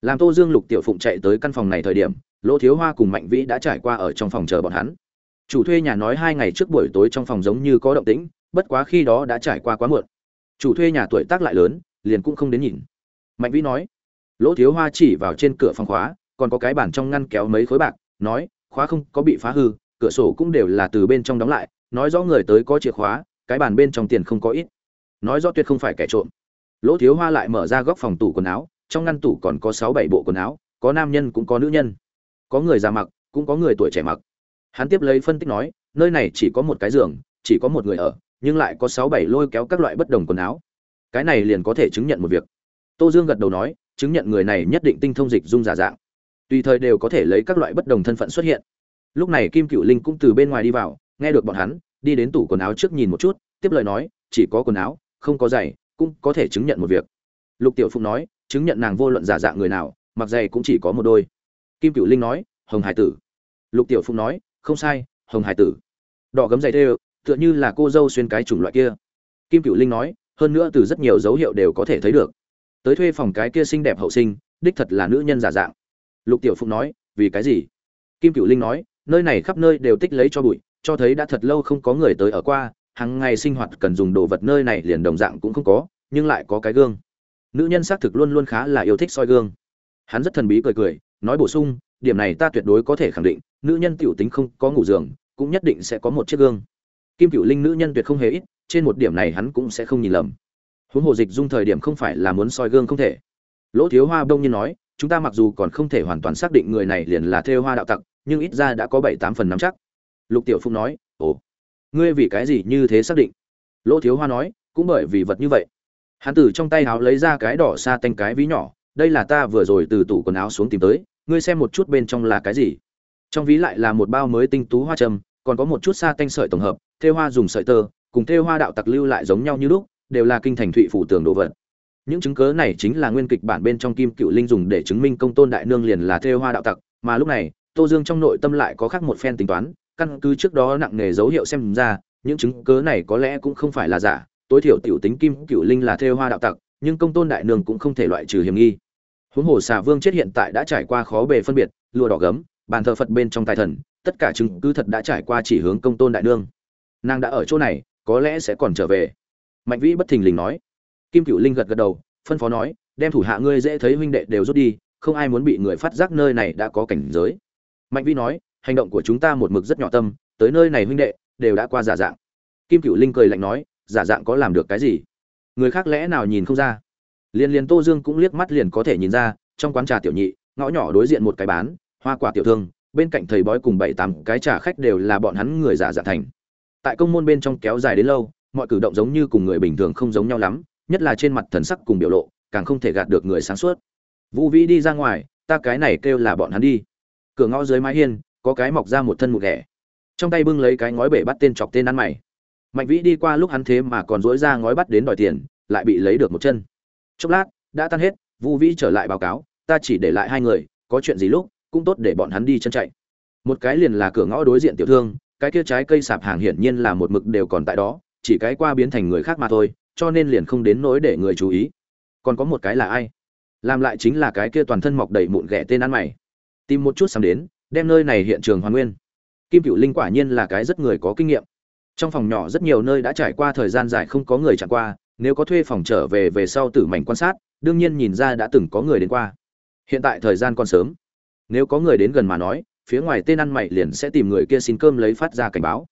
Làm tô dương lục tiểu phụng chạy tới căn phòng này thời điểm, lỗ thiếu hoa cùng mạnh vĩ đã trải qua ở trong phòng chờ bọn hắn chủ thuê nhà nói hai ngày trước buổi tối trong phòng giống như có động tĩnh, bất quá khi đó đã trải qua quá muộn. Chủ thuê nhà tuổi tác lại lớn, liền cũng không đến nhìn. Mạnh vĩ nói, lỗ thiếu hoa chỉ vào trên cửa phòng khóa, còn có cái bản trong ngăn kéo mấy khối bạc, nói, khóa không có bị phá hư, cửa sổ cũng đều là từ bên trong đóng lại, nói rõ người tới có chìa khóa, cái bàn bên trong tiền không có ít. Nói rõ tuyệt không phải kẻ trộm. Lỗ thiếu hoa lại mở ra góc phòng tủ quần áo, trong ngăn tủ còn có sáu bảy bộ quần áo, có nam nhân cũng có nữ nhân. Có người già mặc, cũng có người tuổi trẻ mặc hắn tiếp lấy phân tích nói, nơi này chỉ có một cái giường, chỉ có một người ở, nhưng lại có sáu bảy lôi kéo các loại bất đồng quần áo. Cái này liền có thể chứng nhận một việc. Tô dương gật đầu nói, chứng nhận người này nhất định tinh thông dịch dung giả dạng. Tùy thời đều có thể lấy các loại bất đồng thân phận xuất hiện. Lúc này kim cựu linh cũng từ bên ngoài đi vào, nghe được bọn hắn, đi đến tủ quần áo trước nhìn một chút, tiếp lời nói, chỉ có quần áo, không có giày, cũng có thể chứng nhận một việc. Lục tiểu phụng nói, chứng nhận nàng vô luận giả dạng người nào, mặc giày cũng chỉ có một đôi. Kim cựu linh nói, hồng hải tử. Lục tiểu phụng nói không sai, hồng hải tử. Đỏ gấm dày tê tựa như là cô dâu xuyên cái chủng loại kia. Kim cựu linh nói, hơn nữa từ rất nhiều dấu hiệu đều có thể thấy được. Tới thuê phòng cái kia xinh đẹp hậu sinh, đích thật là nữ nhân giả dạng. Lục tiểu phụng nói, vì cái gì? Kim cựu linh nói, nơi này khắp nơi đều tích lấy cho bụi, cho thấy đã thật lâu không có người tới ở qua, hàng ngày sinh hoạt cần dùng đồ vật nơi này liền đồng dạng cũng không có, nhưng lại có cái gương. Nữ nhân xác thực luôn luôn khá là yêu thích soi gương. Hắn rất thần bí cười cười, nói bổ sung, điểm này ta tuyệt đối có thể khẳng định nữ nhân tiểu tính không có ngủ giường, cũng nhất định sẽ có một chiếc gương. Kim cửu linh nữ nhân tuyệt không hề ít, trên một điểm này hắn cũng sẽ không nhìn lầm. Huống hồ dịch dung thời điểm không phải là muốn soi gương không thể. Lỗ thiếu hoa đông nhiên nói, chúng ta mặc dù còn không thể hoàn toàn xác định người này liền là thêu hoa đạo tặc, nhưng ít ra đã có bảy tám phần nắm chắc. Lục tiểu phụng nói, ồ, ngươi vì cái gì như thế xác định? Lỗ thiếu hoa nói, cũng bởi vì vật như vậy. Hắn từ trong tay áo lấy ra cái đỏ xa tanh cái ví nhỏ, đây là ta vừa rồi từ tủ quần áo xuống tìm tới, ngươi xem một chút bên trong là cái gì? Trong ví lại là một bao mới tinh tú hoa trầm còn có một chút xa tanh sợi tổng hợp, thêu hoa dùng sợi tơ, cùng thêu hoa đạo tặc lưu lại giống nhau như lúc, đều là kinh thành thụy phủ tường đồ vật. Những chứng cớ này chính là nguyên kịch bản bên trong kim cựu linh dùng để chứng minh công tôn đại nương liền là thêu hoa đạo tặc, mà lúc này, tô dương trong nội tâm lại có khác một phen tính toán, căn cứ trước đó nặng nề dấu hiệu xem ra, những chứng cớ này có lẽ cũng không phải là giả, tối thiểu tiểu tính kim cựu linh là thêu hoa đạo tặc, nhưng công tôn đại nương cũng không thể loại trừ hiểm nghi. Huống hồ xà vương chết hiện tại đã trải qua khó bề phân biệt lùa đỏ gấm bàn thờ phật bên trong tài thần, tất cả chứng cứ thật đã trải qua chỉ hướng công tôn đại nương. Nàng đã ở chỗ này, có lẽ sẽ còn trở về. Mạnh vĩ bất thình lình nói. Kim cựu linh gật gật đầu, phân phó nói, đem thủ hạ ngươi dễ thấy huynh đệ đều rút đi, không ai muốn bị người phát giác nơi này đã có cảnh giới. Mạnh vĩ nói, hành động của chúng ta một mực rất nhỏ tâm, tới nơi này huynh đệ, đều đã qua giả dạng. Kim cựu linh cười lạnh nói, giả dạng có làm được cái gì? Người khác lẽ nào nhìn không ra? Liên liên tô dương cũng liếc mắt liền có thể nhìn ra, trong quán trà tiểu nhị, ngõ nhỏ đối diện một cái bán hoa quả tiểu thương, bên cạnh thầy bói cùng bảy tám cái trả khách đều là bọn hắn người giả giả thành. Tại công môn bên trong kéo dài đến lâu, mọi cử động giống như cùng người bình thường không giống nhau lắm, nhất là trên mặt thần sắc cùng biểu lộ, càng không thể gạt được người sáng suốt. Vũ vĩ đi ra ngoài, ta cái này kêu là bọn hắn đi. Cửa ngõ dưới mái hiên, có cái mọc ra một thân một ghẻ trong tay bưng lấy cái ngói bể bắt tên chọc tên ăn mày. Mạnh vĩ đi qua lúc hắn thế mà còn dối ra ngói bắt đến đòi tiền, lại bị lấy được một chân. Chốc lát, đã tan hết vu vĩ trở lại báo cáo, ta chỉ để lại hai người, có chuyện gì lúc cũng tốt để bọn hắn đi chân chạy. Một cái liền là cửa ngõ đối diện tiểu thương, cái kia trái cây sạp hàng hiển nhiên là một mực đều còn tại đó, chỉ cái qua biến thành người khác mà thôi, cho nên liền không đến nỗi để người chú ý. Còn có một cái là ai? Làm lại chính là cái kia toàn thân mọc đầy mụn ghẻ tên ăn mày. Tìm một chút sáng đến, đem nơi này hiện trường hoàn nguyên. Kim cựu linh quả nhiên là cái rất người có kinh nghiệm. Trong phòng nhỏ rất nhiều nơi đã trải qua thời gian dài không có người chẳng qua, nếu có thuê phòng trở về về sau tử mảnh quan sát, đương nhiên nhìn ra đã từng có người đến qua. Hiện tại thời gian còn sớm nếu có người đến gần mà nói, phía ngoài tên ăn mày liền sẽ tìm người kia xin cơm lấy phát ra cảnh báo.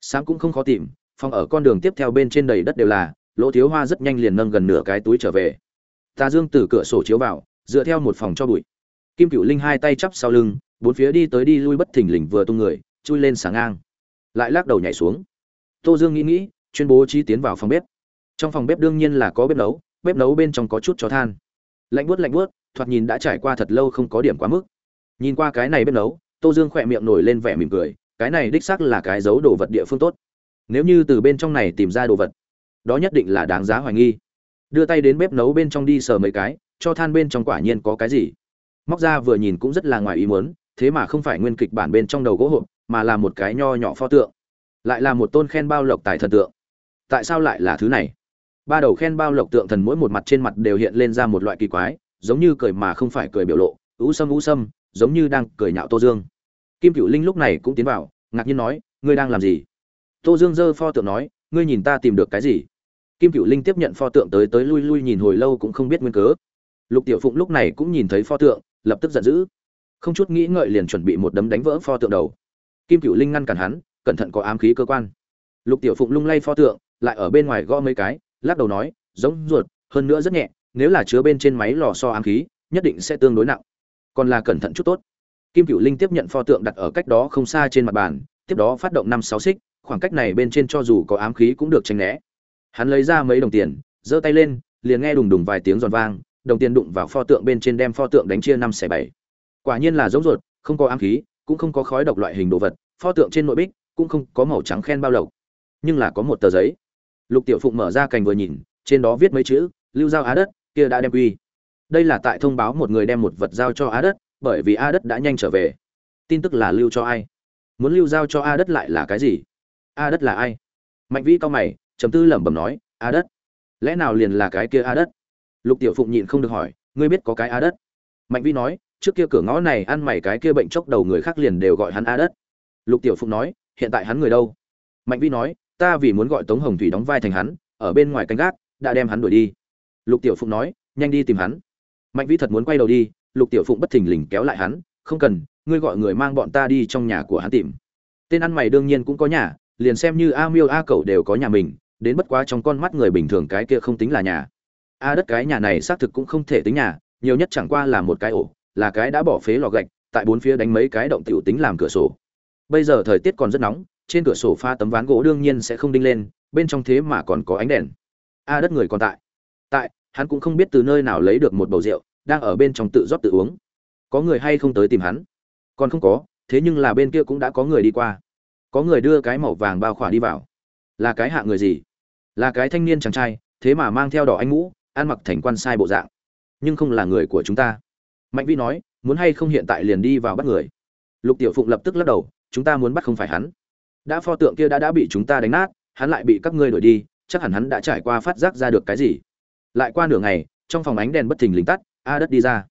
Sáng cũng không khó tìm, phòng ở con đường tiếp theo bên trên đầy đất đều là, lỗ thiếu hoa rất nhanh liền nâng gần nửa cái túi trở về. Tà dương từ cửa sổ chiếu vào, dựa theo một phòng cho bụi. Kim cựu linh hai tay chắp sau lưng, bốn phía đi tới đi lui bất thình lình vừa tung người, chui lên sáng ngang. Lại lắc đầu nhảy xuống. Tô dương nghĩ nghĩ, chuyên bố chi tiến vào phòng bếp. Trong phòng bếp đương nhiên là có bếp nấu bếp nấu bên trong có chút cho than. Lạnh buốt lạnh buốt, thoạt nhìn đã trải qua thật lâu không có điểm quá mức nhìn qua cái này bếp nấu, tô dương khỏe miệng nổi lên vẻ mỉm cười, cái này đích xác là cái dấu đồ vật địa phương tốt. Nếu như từ bên trong này tìm ra đồ vật, đó nhất định là đáng giá hoài nghi. Đưa tay đến bếp nấu bên trong đi sờ mấy cái, cho than bên trong quả nhiên có cái gì. Móc ra vừa nhìn cũng rất là ngoài ý muốn, thế mà không phải nguyên kịch bản bên trong đầu gỗ hộp, mà là một cái nho nhỏ pho tượng. Lại là một tôn khen bao lộc tài thần tượng. Tại sao lại là thứ này? Ba đầu khen bao lộc tượng thần mỗi một mặt trên mặt đều hiện lên ra một loại kỳ quái, giống như cười mà không phải cười biểu lộ, ú sâm ú sâm giống như đang cười nhạo tô dương. Kim cựu linh lúc này cũng tiến vào, ngạc nhiên nói, ngươi đang làm gì? Tô dương giơ pho tượng nói, ngươi nhìn ta tìm được cái gì? Kim cựu linh tiếp nhận pho tượng tới tới lui lui nhìn hồi lâu cũng không biết nguyên cớ. Lục tiểu phụng lúc này cũng nhìn thấy pho tượng, lập tức giận dữ. Không chút nghĩ ngợi liền chuẩn bị một đấm đánh vỡ pho tượng đầu. Kim cựu linh ngăn cản hắn, cẩn thận có ám khí cơ quan. Lục tiểu phụng lung lay pho tượng, lại ở bên ngoài gõ mấy cái, lắc đầu nói, giống ruột, hơn nữa rất nhẹ, nếu là chứa bên trên máy lò so ám khí, nhất định sẽ tương đối nặng còn là cẩn thận chút tốt. Kim cựu linh tiếp nhận pho tượng đặt ở cách đó không xa trên mặt bàn, tiếp đó phát động năm sáu xích, khoảng cách này bên trên cho dù có ám khí cũng được tránh né. Hắn lấy ra mấy đồng tiền, giơ tay lên, liền nghe đùng đùng vài tiếng giòn vang, đồng tiền đụng vào pho tượng bên trên đem pho tượng đánh chia năm xẻ bảy. Quả nhiên là giống ruột, không có ám khí, cũng không có khói độc loại hình đồ vật, pho tượng trên nội bích cũng không có màu trắng khen bao lộc. Nhưng là có một tờ giấy. Lục tiểu phụng mở ra cành vừa nhìn, trên đó viết mấy chữ, lưu giao á đất, kia đã đem quy đây là tại thông báo một người đem một vật giao cho A đất, bởi vì a đất đã nhanh trở về. Tin tức là lưu cho ai? Muốn lưu giao cho a đất lại là cái gì? A đất là ai? Mạnh vĩ cao mày chấm tư lẩm bẩm nói, a đất? Lẽ nào liền là cái kia a đất? Lục tiểu phụng nhịn không được hỏi, ngươi biết có cái a đất? Mạnh vĩ nói, trước kia cửa ngõ này ăn mày cái kia bệnh chốc đầu người khác liền đều gọi hắn a đất. Lục tiểu phụng nói, hiện tại hắn người đâu? Mạnh vĩ nói, ta vì muốn gọi tống hồng thủy đóng vai thành hắn, ở bên ngoài canh gác, đã đem hắn đuổi đi. Lục tiểu phụng nói, nhanh đi tìm hắn mạnh vĩ thật muốn quay đầu đi, lục tiểu phụng bất thình lình kéo lại hắn, không cần, ngươi gọi người mang bọn ta đi trong nhà của hắn tìm. Tên ăn mày đương nhiên cũng có nhà, liền xem như a miêu a cẩu đều có nhà mình, đến bất quá trong con mắt người bình thường cái kia không tính là nhà. A đất cái nhà này xác thực cũng không thể tính nhà, nhiều nhất chẳng qua là một cái ổ, là cái đã bỏ phế lò gạch, tại bốn phía đánh mấy cái động tiểu tính làm cửa sổ. Bây giờ thời tiết còn rất nóng, trên cửa sổ pha tấm ván gỗ đương nhiên sẽ không đinh lên, bên trong thế mà còn có ánh đèn. A đất người còn tại. Tại, hắn cũng không biết từ nơi nào lấy được một bầu rượu đang ở bên trong tự rót tự uống. Có người hay không tới tìm hắn? Còn không có, thế nhưng là bên kia cũng đã có người đi qua. Có người đưa cái màu vàng bao khỏa đi vào. Là cái hạ người gì? Là cái thanh niên chàng trai, thế mà mang theo đỏ anh ngũ ăn mặc thành quan sai bộ dạng. Nhưng không là người của chúng ta. Mạnh vĩ nói, muốn hay không hiện tại liền đi vào bắt người. Lục tiểu phụng lập tức lắc đầu, chúng ta muốn bắt không phải hắn. Đã pho tượng kia đã đã bị chúng ta đánh nát, hắn lại bị các ngươi đuổi đi, chắc hẳn hắn đã trải qua phát giác ra được cái gì. Lại qua nửa ngày, trong phòng ánh đèn bất thình lình tắt a đất đi ra.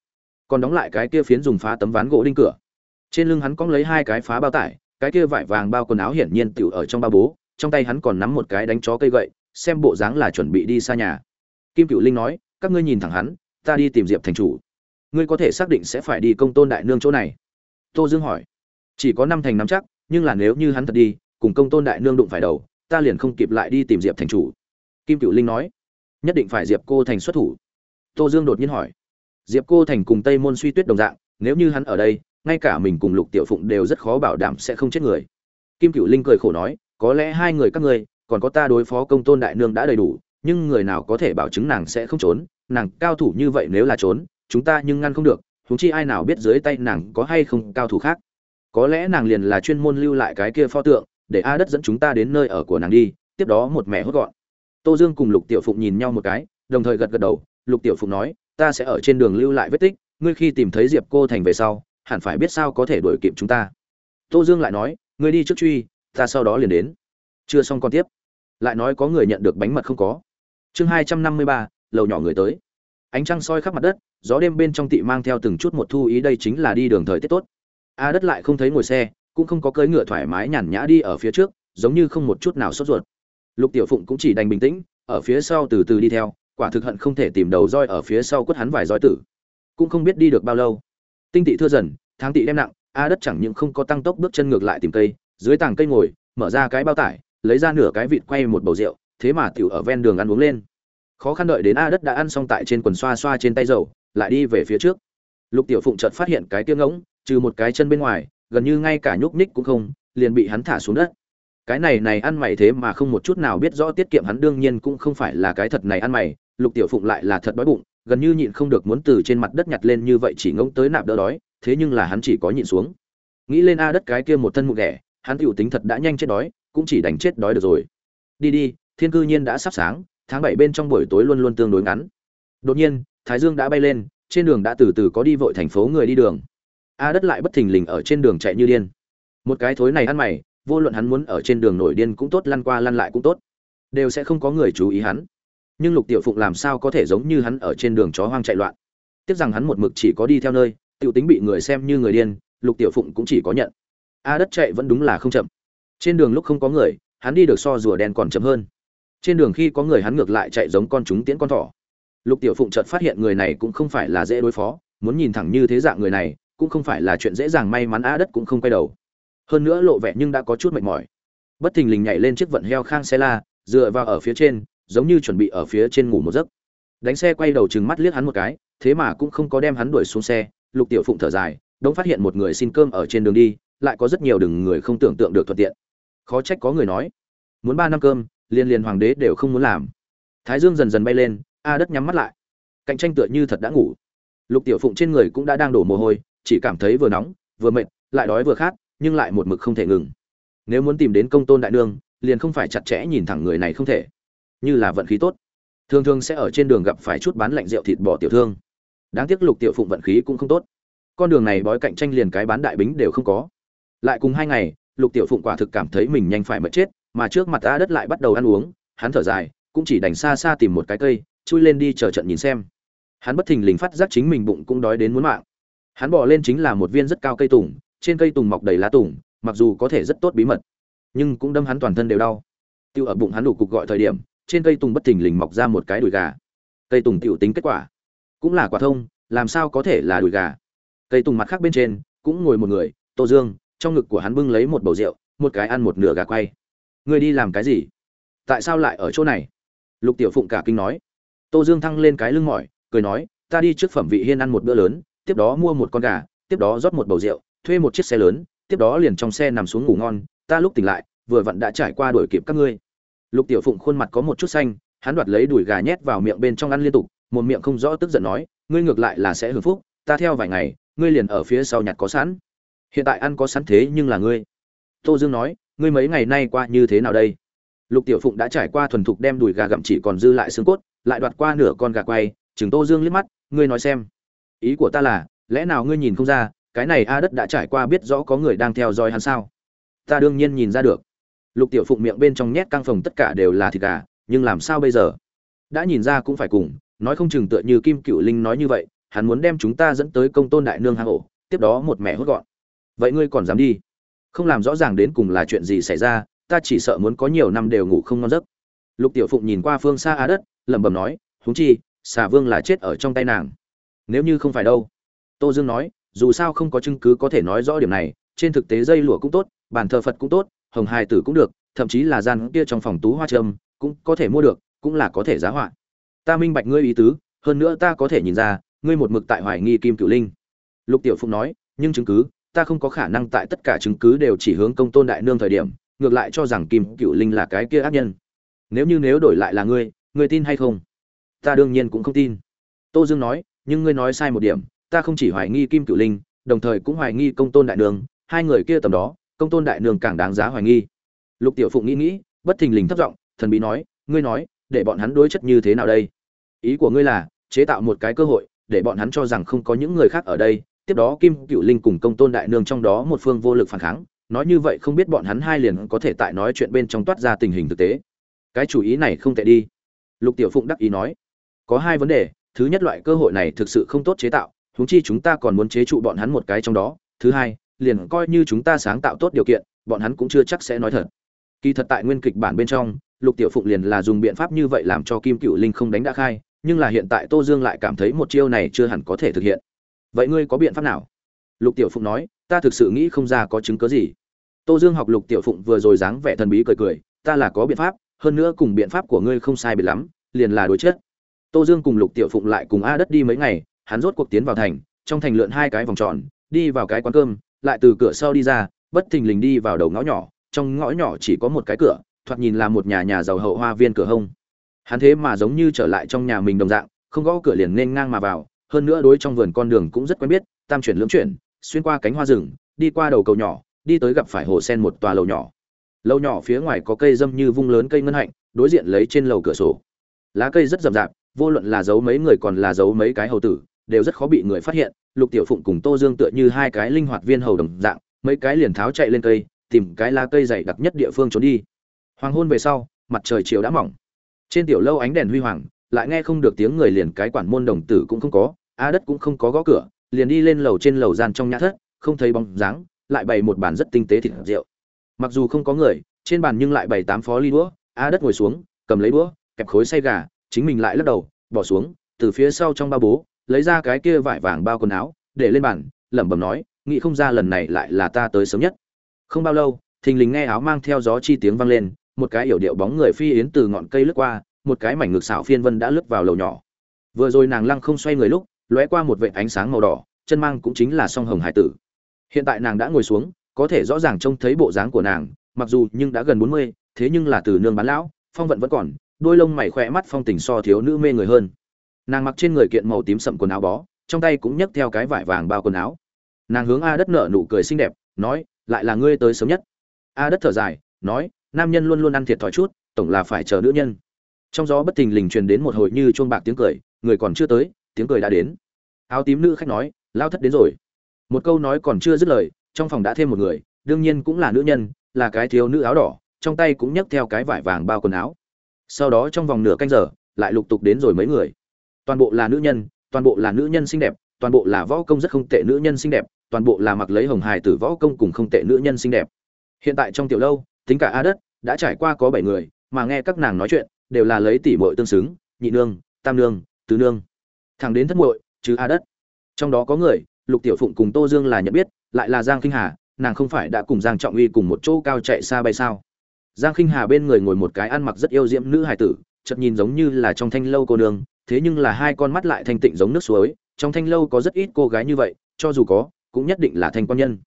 Còn đóng lại cái kia phiến dùng phá tấm ván gỗ đinh cửa. Trên lưng hắn cong lấy hai cái phá bao tải, cái kia vải vàng bao quần áo hiển nhiên tựu ở trong ba bố, trong tay hắn còn nắm một cái đánh chó cây gậy, xem bộ dáng là chuẩn bị đi xa nhà. Kim cựu linh nói, các ngươi nhìn thẳng hắn, ta đi tìm diệp thành chủ. Ngươi có thể xác định sẽ phải đi công tôn đại nương chỗ này. Tô dương hỏi, chỉ có năm thành nắm chắc, nhưng là nếu như hắn thật đi, cùng công tôn đại nương đụng phải đầu, ta liền không kịp lại đi tìm diệp thành chủ. Kim cựu linh nói, nhất định phải diệp cô thành xuất thủ. Tô dương đột nhiên hỏi diệp cô thành cùng tây môn suy tuyết đồng dạng, nếu như hắn ở đây, ngay cả mình cùng lục tiểu phụng đều rất khó bảo đảm sẽ không chết người. Kim cựu linh cười khổ nói, có lẽ hai người các ngươi, còn có ta đối phó công tôn đại nương đã đầy đủ, nhưng người nào có thể bảo chứng nàng sẽ không trốn? Nàng cao thủ như vậy nếu là trốn, chúng ta nhưng ngăn không được, huống chi ai nào biết dưới tay nàng có hay không cao thủ khác? Có lẽ nàng liền là chuyên môn lưu lại cái kia pho tượng, để a đất dẫn chúng ta đến nơi ở của nàng đi, tiếp đó một mẹ hốt gọn. Tô dương cùng lục tiểu phụng nhìn nhau một cái, đồng thời gật gật đầu. Lục tiểu phụng nói ta sẽ ở trên đường lưu lại vết tích, ngươi khi tìm thấy diệp cô thành về sau, hẳn phải biết sao có thể đuổi kịp chúng ta. Tô dương lại nói, ngươi đi trước truy, ta sau đó liền đến. Chưa xong còn tiếp. Lại nói có người nhận được bánh mật không có. Chương hai trăm năm mươi ba, lầu nhỏ người tới. Ánh trăng soi khắp mặt đất, gió đêm bên trong tị mang theo từng chút một thu ý đây chính là đi đường thời tiết tốt. A đất lại không thấy ngồi xe, cũng không có cưỡi ngựa thoải mái nhàn nhã đi ở phía trước, giống như không một chút nào sốt ruột. Lục tiểu phụng cũng chỉ đành bình tĩnh, ở phía sau từ từ đi theo quả thực hận không thể tìm đầu roi ở phía sau quất hắn vài roi tử. Cũng không biết đi được bao lâu. Tinh tị thưa dần, tháng tị đem nặng, a đất chẳng những không có tăng tốc bước chân ngược lại tìm cây, dưới tàng cây ngồi, mở ra cái bao tải, lấy ra nửa cái vịt quay một bầu rượu, thế mà tiểu ở ven đường ăn uống lên. Khó khăn đợi đến a đất đã ăn xong tại trên quần xoa xoa trên tay dầu, lại đi về phía trước. Lục tiểu phụng chợt phát hiện cái tiếng ngỗng, trừ một cái chân bên ngoài, gần như ngay cả nhúc nhích cũng không, liền bị hắn thả xuống đất. Cái này này ăn mày thế mà không một chút nào biết rõ tiết kiệm hắn đương nhiên cũng không phải là cái thật này ăn mày lục tiểu phụng lại là thật đói bụng, gần như nhịn không được muốn từ trên mặt đất nhặt lên như vậy chỉ ngông tới nạp đỡ đói, thế nhưng là hắn chỉ có nhịn xuống. Nghĩ lên a đất cái kia một thân mụ ghẻ, hắn tiểu tính thật đã nhanh chết đói, cũng chỉ đánh chết đói được rồi. Đi đi, thiên cư nhiên đã sắp sáng, tháng bảy bên trong buổi tối luôn luôn tương đối ngắn. Đột nhiên, thái dương đã bay lên, trên đường đã từ từ có đi vội thành phố người đi đường. A đất lại bất thình lình ở trên đường chạy như điên. Một cái thối này ăn mày, vô luận hắn muốn ở trên đường nổi điên cũng tốt, lăn qua lăn lại cũng tốt. Đều sẽ không có người chú ý hắn nhưng lục tiểu phụng làm sao có thể giống như hắn ở trên đường chó hoang chạy loạn? Tiếc rằng hắn một mực chỉ có đi theo nơi, tiểu tính bị người xem như người điên, lục tiểu phụng cũng chỉ có nhận. A đất chạy vẫn đúng là không chậm. Trên đường lúc không có người, hắn đi được so rùa đen còn chậm hơn. Trên đường khi có người hắn ngược lại chạy giống con chúng tiễn con thỏ. Lục tiểu phụng chợt phát hiện người này cũng không phải là dễ đối phó, muốn nhìn thẳng như thế dạng người này, cũng không phải là chuyện dễ dàng may mắn a đất cũng không quay đầu. Hơn nữa lộ vẻ nhưng đã có chút mệt mỏi. Bất thình lình nhảy lên chiếc vận heo khang xe la, dựa vào ở phía trên giống như chuẩn bị ở phía trên ngủ một giấc. Đánh xe quay đầu chừng mắt liếc hắn một cái, thế mà cũng không có đem hắn đuổi xuống xe. Lục tiểu phụng thở dài, đống phát hiện một người xin cơm ở trên đường đi, lại có rất nhiều đường người không tưởng tượng được thuận tiện. Khó trách có người nói, muốn ba năm cơm liên liên hoàng đế đều không muốn làm. Thái dương dần dần bay lên, a đất nhắm mắt lại. Cạnh tranh tựa như thật đã ngủ. Lục tiểu phụng trên người cũng đã đang đổ mồ hôi, chỉ cảm thấy vừa nóng, vừa mệt, lại đói vừa khát, nhưng lại một mực không thể ngừng. Nếu muốn tìm đến công tôn đại nương, liền không phải chặt chẽ nhìn thẳng người này không thể như là vận khí tốt. Thường thường sẽ ở trên đường gặp phải chút bán lạnh rượu thịt bò tiểu thương. Đáng tiếc lục tiểu phụng vận khí cũng không tốt. Con đường này bói cạnh tranh liền cái bán đại bính đều không có. Lại cùng hai ngày, lục tiểu phụng quả thực cảm thấy mình nhanh phải mất chết, mà trước mặt a đất lại bắt đầu ăn uống, hắn thở dài, cũng chỉ đành xa xa tìm một cái cây, chui lên đi chờ trận nhìn xem. Hắn bất thình lình phát giác chính mình bụng cũng đói đến muốn mạng. Hắn bỏ lên chính là một viên rất cao cây tùng, trên cây tùng mọc đầy lá tùng, mặc dù có thể rất tốt bí mật, nhưng cũng đâm hắn toàn thân đều đau. Tiêu ở bụng hắn đủ cục gọi thời điểm trên cây tùng bất thình lình mọc ra một cái đùi gà. Cây tùng tiểu tính kết quả. Cũng là quả thông, làm sao có thể là đùi gà? Cây tùng mặt khác bên trên, cũng ngồi một người, tô dương, trong ngực của hắn bưng lấy một bầu rượu, một cái ăn một nửa gà quay. Ngươi đi làm cái gì? Tại sao lại ở chỗ này? Lục tiểu phụng cả kinh nói. Tô dương thăng lên cái lưng mỏi, cười nói, ta đi trước phẩm vị hiên ăn một bữa lớn, tiếp đó mua một con gà, tiếp đó rót một bầu rượu, thuê một chiếc xe lớn, tiếp đó liền trong xe nằm xuống ngủ ngon, ta lúc tỉnh lại, vừa vặn đã trải qua đuổi kịp các ngươi lục tiểu phụng khuôn mặt có một chút xanh, hắn đoạt lấy đùi gà nhét vào miệng bên trong ăn liên tục, một miệng không rõ tức giận nói, ngươi ngược lại là sẽ hưởng phúc, ta theo vài ngày, ngươi liền ở phía sau nhặt có sẵn. Hiện tại ăn có sẵn thế nhưng là ngươi. Tô dương nói, ngươi mấy ngày nay qua như thế nào đây? Lục tiểu phụng đã trải qua thuần thục đem đùi gà gặm chỉ còn dư lại xương cốt, lại đoạt qua nửa con gà quay, chừng tô dương liếc mắt, ngươi nói xem, ý của ta là, lẽ nào ngươi nhìn không ra, cái này a đất đã trải qua biết rõ có người đang theo dõi hắn sao? Ta đương nhiên nhìn ra được lục tiểu phụng miệng bên trong nhét căng phòng tất cả đều là thịt gà, nhưng làm sao bây giờ? Đã nhìn ra cũng phải cùng, nói không chừng tựa như kim cựu linh nói như vậy, hắn muốn đem chúng ta dẫn tới công tôn đại nương hang ổ, tiếp đó một mẹ hốt gọn. Vậy ngươi còn dám đi? Không làm rõ ràng đến cùng là chuyện gì xảy ra, ta chỉ sợ muốn có nhiều năm đều ngủ không ngon giấc. Lục tiểu phụng nhìn qua phương xa á đất, lẩm bẩm nói, huống chi, xà vương là chết ở trong tay nàng. Nếu như không phải đâu. Tô dương nói, dù sao không có chứng cứ có thể nói rõ điểm này, trên thực tế dây lụa cũng tốt, bàn thờ phật cũng tốt hồng hài tử cũng được, thậm chí là gian kia trong phòng tú hoa trâm, cũng có thể mua được, cũng là có thể giá họa. Ta minh bạch ngươi ý tứ, hơn nữa ta có thể nhìn ra, ngươi một mực tại hoài nghi kim cửu linh. Lục tiểu phụng nói, nhưng chứng cứ, ta không có khả năng tại tất cả chứng cứ đều chỉ hướng công tôn đại nương thời điểm, ngược lại cho rằng kim cửu linh là cái kia ác nhân. Nếu như nếu đổi lại là ngươi ngươi tin hay không? Ta đương nhiên cũng không tin. Tô dương nói, nhưng ngươi nói sai một điểm, ta không chỉ hoài nghi kim cửu linh, đồng thời cũng hoài nghi công tôn đại nương, hai người kia tầm đó công tôn đại nương càng đáng giá hoài nghi. Lục tiểu phụng nghĩ nghĩ, bất thình lình thất giọng, thần bí nói, ngươi nói, để bọn hắn đối chất như thế nào đây? Ý của ngươi là, chế tạo một cái cơ hội, để bọn hắn cho rằng không có những người khác ở đây. Tiếp đó kim cựu linh cùng công tôn đại nương trong đó một phương vô lực phản kháng, nói như vậy không biết bọn hắn hai liền có thể tại nói chuyện bên trong toát ra tình hình thực tế. Cái chủ ý này không tệ đi. Lục tiểu phụng đắc ý nói, có hai vấn đề, thứ nhất loại cơ hội này thực sự không tốt chế tạo, huống chi chúng ta còn muốn chế trụ bọn hắn một cái trong đó, thứ hai liền coi như chúng ta sáng tạo tốt điều kiện, bọn hắn cũng chưa chắc sẽ nói thật. Kỳ thật tại nguyên kịch bản bên trong, lục tiểu phụng liền là dùng biện pháp như vậy làm cho kim cựu linh không đánh đã khai, nhưng là hiện tại tô dương lại cảm thấy một chiêu này chưa hẳn có thể thực hiện. Vậy ngươi có biện pháp nào? Lục tiểu phụng nói, ta thực sự nghĩ không ra có chứng cớ gì. Tô dương học lục tiểu phụng vừa rồi dáng vẻ thần bí cười cười, ta là có biện pháp, hơn nữa cùng biện pháp của ngươi không sai biệt lắm, liền là đối chất. Tô dương cùng lục tiểu phụng lại cùng a đất đi mấy ngày, hắn rốt cuộc tiến vào thành, trong thành lượn hai cái vòng tròn, đi vào cái quán cơm lại từ cửa sau đi ra, bất thình lình đi vào đầu ngõ nhỏ, trong ngõ nhỏ chỉ có một cái cửa, thoạt nhìn là một nhà nhà giàu hậu hoa viên cửa hông. Hắn thế mà giống như trở lại trong nhà mình đồng dạng, không gõ cửa liền nên ngang mà vào, hơn nữa đối trong vườn con đường cũng rất quen biết, tam chuyển lưỡng chuyển, xuyên qua cánh hoa rừng, đi qua đầu cầu nhỏ, đi tới gặp phải hồ sen một tòa lầu nhỏ. Lầu nhỏ phía ngoài có cây dâm như vung lớn cây ngân hạnh, đối diện lấy trên lầu cửa sổ. Lá cây rất rậm rạp, vô luận là giấu mấy người còn là giấu mấy cái hầu tử đều rất khó bị người phát hiện, lục tiểu phụng cùng tô dương tựa như hai cái linh hoạt viên hầu đồng dạng, mấy cái liền tháo chạy lên cây, tìm cái lá cây dày đặc nhất địa phương trốn đi. Hoàng hôn về sau, mặt trời chiều đã mỏng. Trên tiểu lâu ánh đèn huy hoàng, lại nghe không được tiếng người liền cái quản môn đồng tử cũng không có a đất cũng không có gõ cửa, liền đi lên lầu trên lầu gian trong nhã thất, không thấy bóng dáng, lại bày một bàn rất tinh tế thịt rượu. Mặc dù không có người, trên bàn nhưng lại bày tám phó ly đũa a đất ngồi xuống, cầm lấy đũa, kẹp khối say gà, chính mình lại lắc đầu, bỏ xuống, từ phía sau trong ba bố lấy ra cái kia vải vàng bao quần áo, để lên bàn, lẩm bẩm nói, nghĩ không ra lần này lại là ta tới sớm nhất. Không bao lâu, thình lình nghe áo mang theo gió chi tiếng vang lên, một cái yểu điệu bóng người phi yến từ ngọn cây lướt qua, một cái mảnh ngực xảo phiên vân đã lướt vào lầu nhỏ. Vừa rồi nàng lăng không xoay người lúc, lóe qua một vệt ánh sáng màu đỏ, chân mang cũng chính là song hồng hải tử. Hiện tại nàng đã ngồi xuống, có thể rõ ràng trông thấy bộ dáng của nàng, mặc dù nhưng đã gần bốn mươi, thế nhưng là từ nương bán lão, phong vận vẫn còn, đôi lông mày khỏe mắt phong tình so thiếu nữ mê người hơn nàng mặc trên người kiện màu tím sậm quần áo bó, trong tay cũng nhấc theo cái vải vàng bao quần áo. Nàng hướng a đất nở nụ cười xinh đẹp, nói, lại là ngươi tới sớm nhất. A đất thở dài, nói, nam nhân luôn luôn ăn thiệt thòi chút, tổng là phải chờ nữ nhân. Trong gió bất thình lình truyền đến một hồi như chuông bạc tiếng cười, người còn chưa tới, tiếng cười đã đến. Áo tím nữ khách nói, lao thất đến rồi. Một câu nói còn chưa dứt lời, trong phòng đã thêm một người, đương nhiên cũng là nữ nhân, là cái thiếu nữ áo đỏ, trong tay cũng nhấc theo cái vải vàng bao quần áo. Sau đó trong vòng nửa canh giờ, lại lục tục đến rồi mấy người toàn bộ là nữ nhân, toàn bộ là nữ nhân xinh đẹp, toàn bộ là võ công rất không tệ nữ nhân xinh đẹp, toàn bộ là mặc lấy hồng hài tử võ công cùng không tệ nữ nhân xinh đẹp. Hiện tại trong tiểu lâu, tính cả a đất đã trải qua có bảy người, mà nghe các nàng nói chuyện, đều là lấy tỷ muội tương xứng, nhị nương, tam nương, tứ nương. Thẳng đến thất muội chứ a đất. Trong đó có người, lục tiểu phụng cùng tô dương là nhận biết, lại là giang kinh hà, nàng không phải đã cùng giang trọng uy cùng một chỗ cao chạy xa bay sao? Giang kinh hà bên người ngồi một cái ăn mặc rất yêu diễm nữ hài tử, chợt nhìn giống như là trong thanh lâu cô nương thế nhưng là hai con mắt lại thanh tịnh giống nước suối, trong thanh lâu có rất ít cô gái như vậy, cho dù có, cũng nhất định là thanh quan nhân.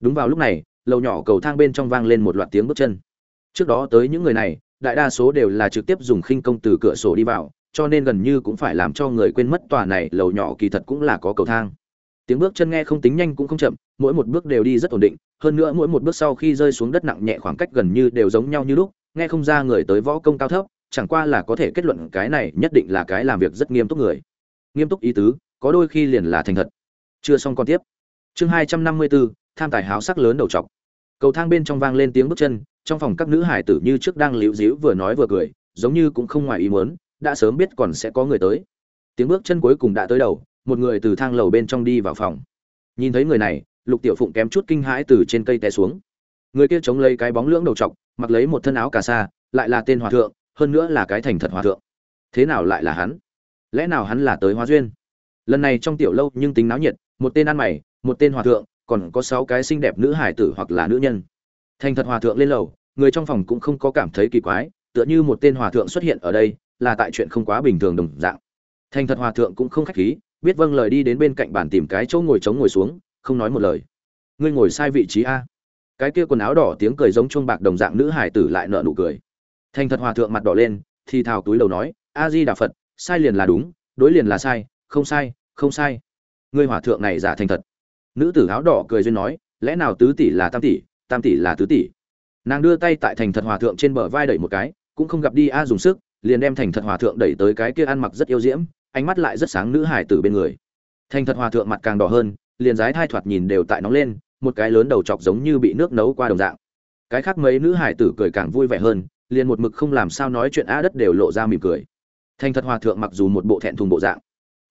Đúng vào lúc này, lầu nhỏ cầu thang bên trong vang lên một loạt tiếng bước chân. Trước đó tới những người này, đại đa số đều là trực tiếp dùng khinh công từ cửa sổ đi vào, cho nên gần như cũng phải làm cho người quên mất tòa này lầu nhỏ kỳ thật cũng là có cầu thang. Tiếng bước chân nghe không tính nhanh cũng không chậm, mỗi một bước đều đi rất ổn định, hơn nữa mỗi một bước sau khi rơi xuống đất nặng nhẹ khoảng cách gần như đều giống nhau như lúc, nghe không ra người tới võ công cao thấp chẳng qua là có thể kết luận cái này nhất định là cái làm việc rất nghiêm túc người. Nghiêm túc ý tứ, có đôi khi liền là thành thật. Chưa xong còn tiếp. Chương hai trăm năm mươi bốn tham tài háo sắc lớn đầu trọc. Cầu thang bên trong vang lên tiếng bước chân, trong phòng các nữ hải tử như trước đang liễu díu vừa nói vừa cười, giống như cũng không ngoài ý muốn, đã sớm biết còn sẽ có người tới. Tiếng bước chân cuối cùng đã tới đầu, một người từ thang lầu bên trong đi vào phòng. Nhìn thấy người này, lục tiểu phụng kém chút kinh hãi từ trên cây té xuống. Người kia chống lấy cái bóng lưỡng đầu trọc, mặc lấy một thân áo cà sa, lại là tên hòa thượng hơn nữa là cái thành thật hòa thượng. Thế nào lại là hắn? Lẽ nào hắn là tới hóa duyên? Lần này trong tiểu lâu nhưng tính náo nhiệt, một tên ăn mày, một tên hòa thượng, còn có sáu cái xinh đẹp nữ hải tử hoặc là nữ nhân. Thành thật hòa thượng lên lầu, người trong phòng cũng không có cảm thấy kỳ quái, tựa như một tên hòa thượng xuất hiện ở đây, là tại chuyện không quá bình thường đồng dạng. Thành thật hòa thượng cũng không khách khí, biết vâng lời đi đến bên cạnh bàn tìm cái chỗ ngồi trống ngồi xuống, không nói một lời. Ngươi ngồi sai vị trí a. Cái kia quần áo đỏ tiếng cười giống chuông bạc đồng dạng nữ hải tử lại nợ nụ cười thành thật hòa thượng mặt đỏ lên, thì thào túi đầu nói a di đà phật, sai liền là đúng, đối liền là sai, không sai không sai. Ngươi hòa thượng này giả thành thật. Nữ tử áo đỏ cười duyên nói, lẽ nào tứ tỷ là tam tỷ tam tỷ là tứ tỷ? Nàng đưa tay tại thành thật hòa thượng trên bờ vai đẩy một cái, cũng không gặp đi a dùng sức, liền đem thành thật hòa thượng đẩy tới cái kia ăn mặc rất yêu diễm, ánh mắt lại rất sáng nữ hải tử bên người. Thành thật hòa thượng mặt càng đỏ hơn, liền dái thai thoạt nhìn đều tại nóng lên, một cái lớn đầu chọc giống như bị nước nấu qua đồng dạng. Cái khác mấy nữ hải tử cười càng vui vẻ hơn liền một mực không làm sao nói chuyện a đất đều lộ ra mỉm cười. Thành thật hòa thượng mặc dù một bộ thẹn thùng bộ dạng,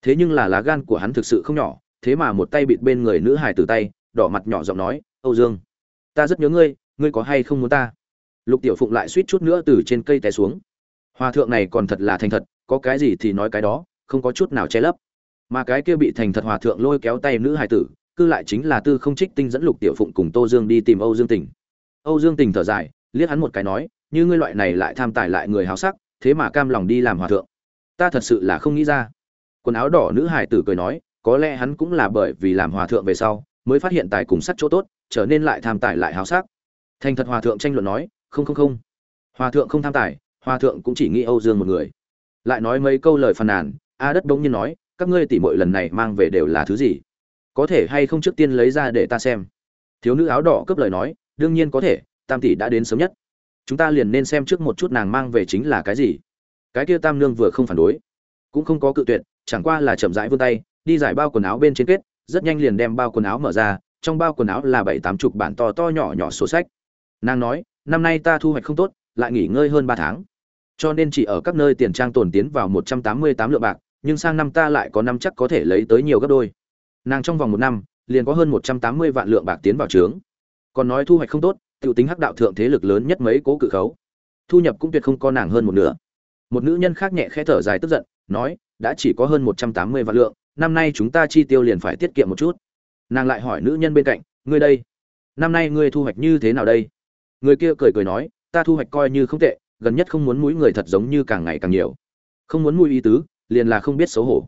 thế nhưng là lá gan của hắn thực sự không nhỏ, thế mà một tay bịt bên người nữ hải tử tay, đỏ mặt nhỏ giọng nói, âu dương, ta rất nhớ ngươi ngươi có hay không muốn ta? Lục tiểu phụng lại suýt chút nữa từ trên cây té xuống. Hòa thượng này còn thật là thành thật, có cái gì thì nói cái đó, không có chút nào che lấp. Mà cái kia bị thành thật hòa thượng lôi kéo tay nữ hải tử cư lại chính là tư không trích tinh dẫn lục tiểu phụng cùng tô dương đi tìm âu dương Tỉnh. âu dương Tỉnh thở dài, liếc hắn một cái nói như ngươi loại này lại tham tài lại người háo sắc, thế mà cam lòng đi làm hòa thượng. Ta thật sự là không nghĩ ra. Quần áo đỏ nữ hải tử cười nói, có lẽ hắn cũng là bởi vì làm hòa thượng về sau, mới phát hiện tài cùng sắt chỗ tốt, trở nên lại tham tài lại háo sắc. Thành thật hòa thượng tranh luận nói, không không không. Hòa thượng không tham tài, hòa thượng cũng chỉ nghĩ âu dương một người. Lại nói mấy câu lời phàn nàn, a đất bỗng nhiên nói, các ngươi tỉ mội lần này mang về đều là thứ gì? Có thể hay không trước tiên lấy ra để ta xem. Thiếu nữ áo đỏ cướp lời nói, đương nhiên có thể, tam tỷ đã đến sớm nhất chúng ta liền nên xem trước một chút nàng mang về chính là cái gì. Cái kia tam nương vừa không phản đối, cũng không có cự tuyệt, chẳng qua là chậm rãi vươn tay, đi giải bao quần áo bên trên kết, rất nhanh liền đem bao quần áo mở ra, trong bao quần áo là bảy tám chục bản to to nhỏ nhỏ sổ sách. Nàng nói, năm nay ta thu hoạch không tốt, lại nghỉ ngơi hơn ba tháng. Cho nên chỉ ở các nơi tiền trang tồn tiến vào một trăm tám mươi tám lượng bạc, nhưng sang năm ta lại có năm chắc có thể lấy tới nhiều gấp đôi. Nàng trong vòng một năm, liền có hơn một trăm tám mươi vạn lượng bạc tiến vào trướng. Còn nói thu hoạch không tốt Tiểu tính hắc đạo thượng thế lực lớn nhất mấy cố cự khấu. Thu nhập cũng tuyệt không có nàng hơn một nửa. Một nữ nhân khác nhẹ khẽ thở dài tức giận, nói, đã chỉ có hơn một trăm tám mươi vạn lượng, năm nay chúng ta chi tiêu liền phải tiết kiệm một chút. Nàng lại hỏi nữ nhân bên cạnh, ngươi đây, năm nay ngươi thu hoạch như thế nào đây? Người kia cười cười nói, ta thu hoạch coi như không tệ, gần nhất không muốn mũi người thật giống như càng ngày càng nhiều. Không muốn mũi ý tứ, liền là không biết xấu hổ.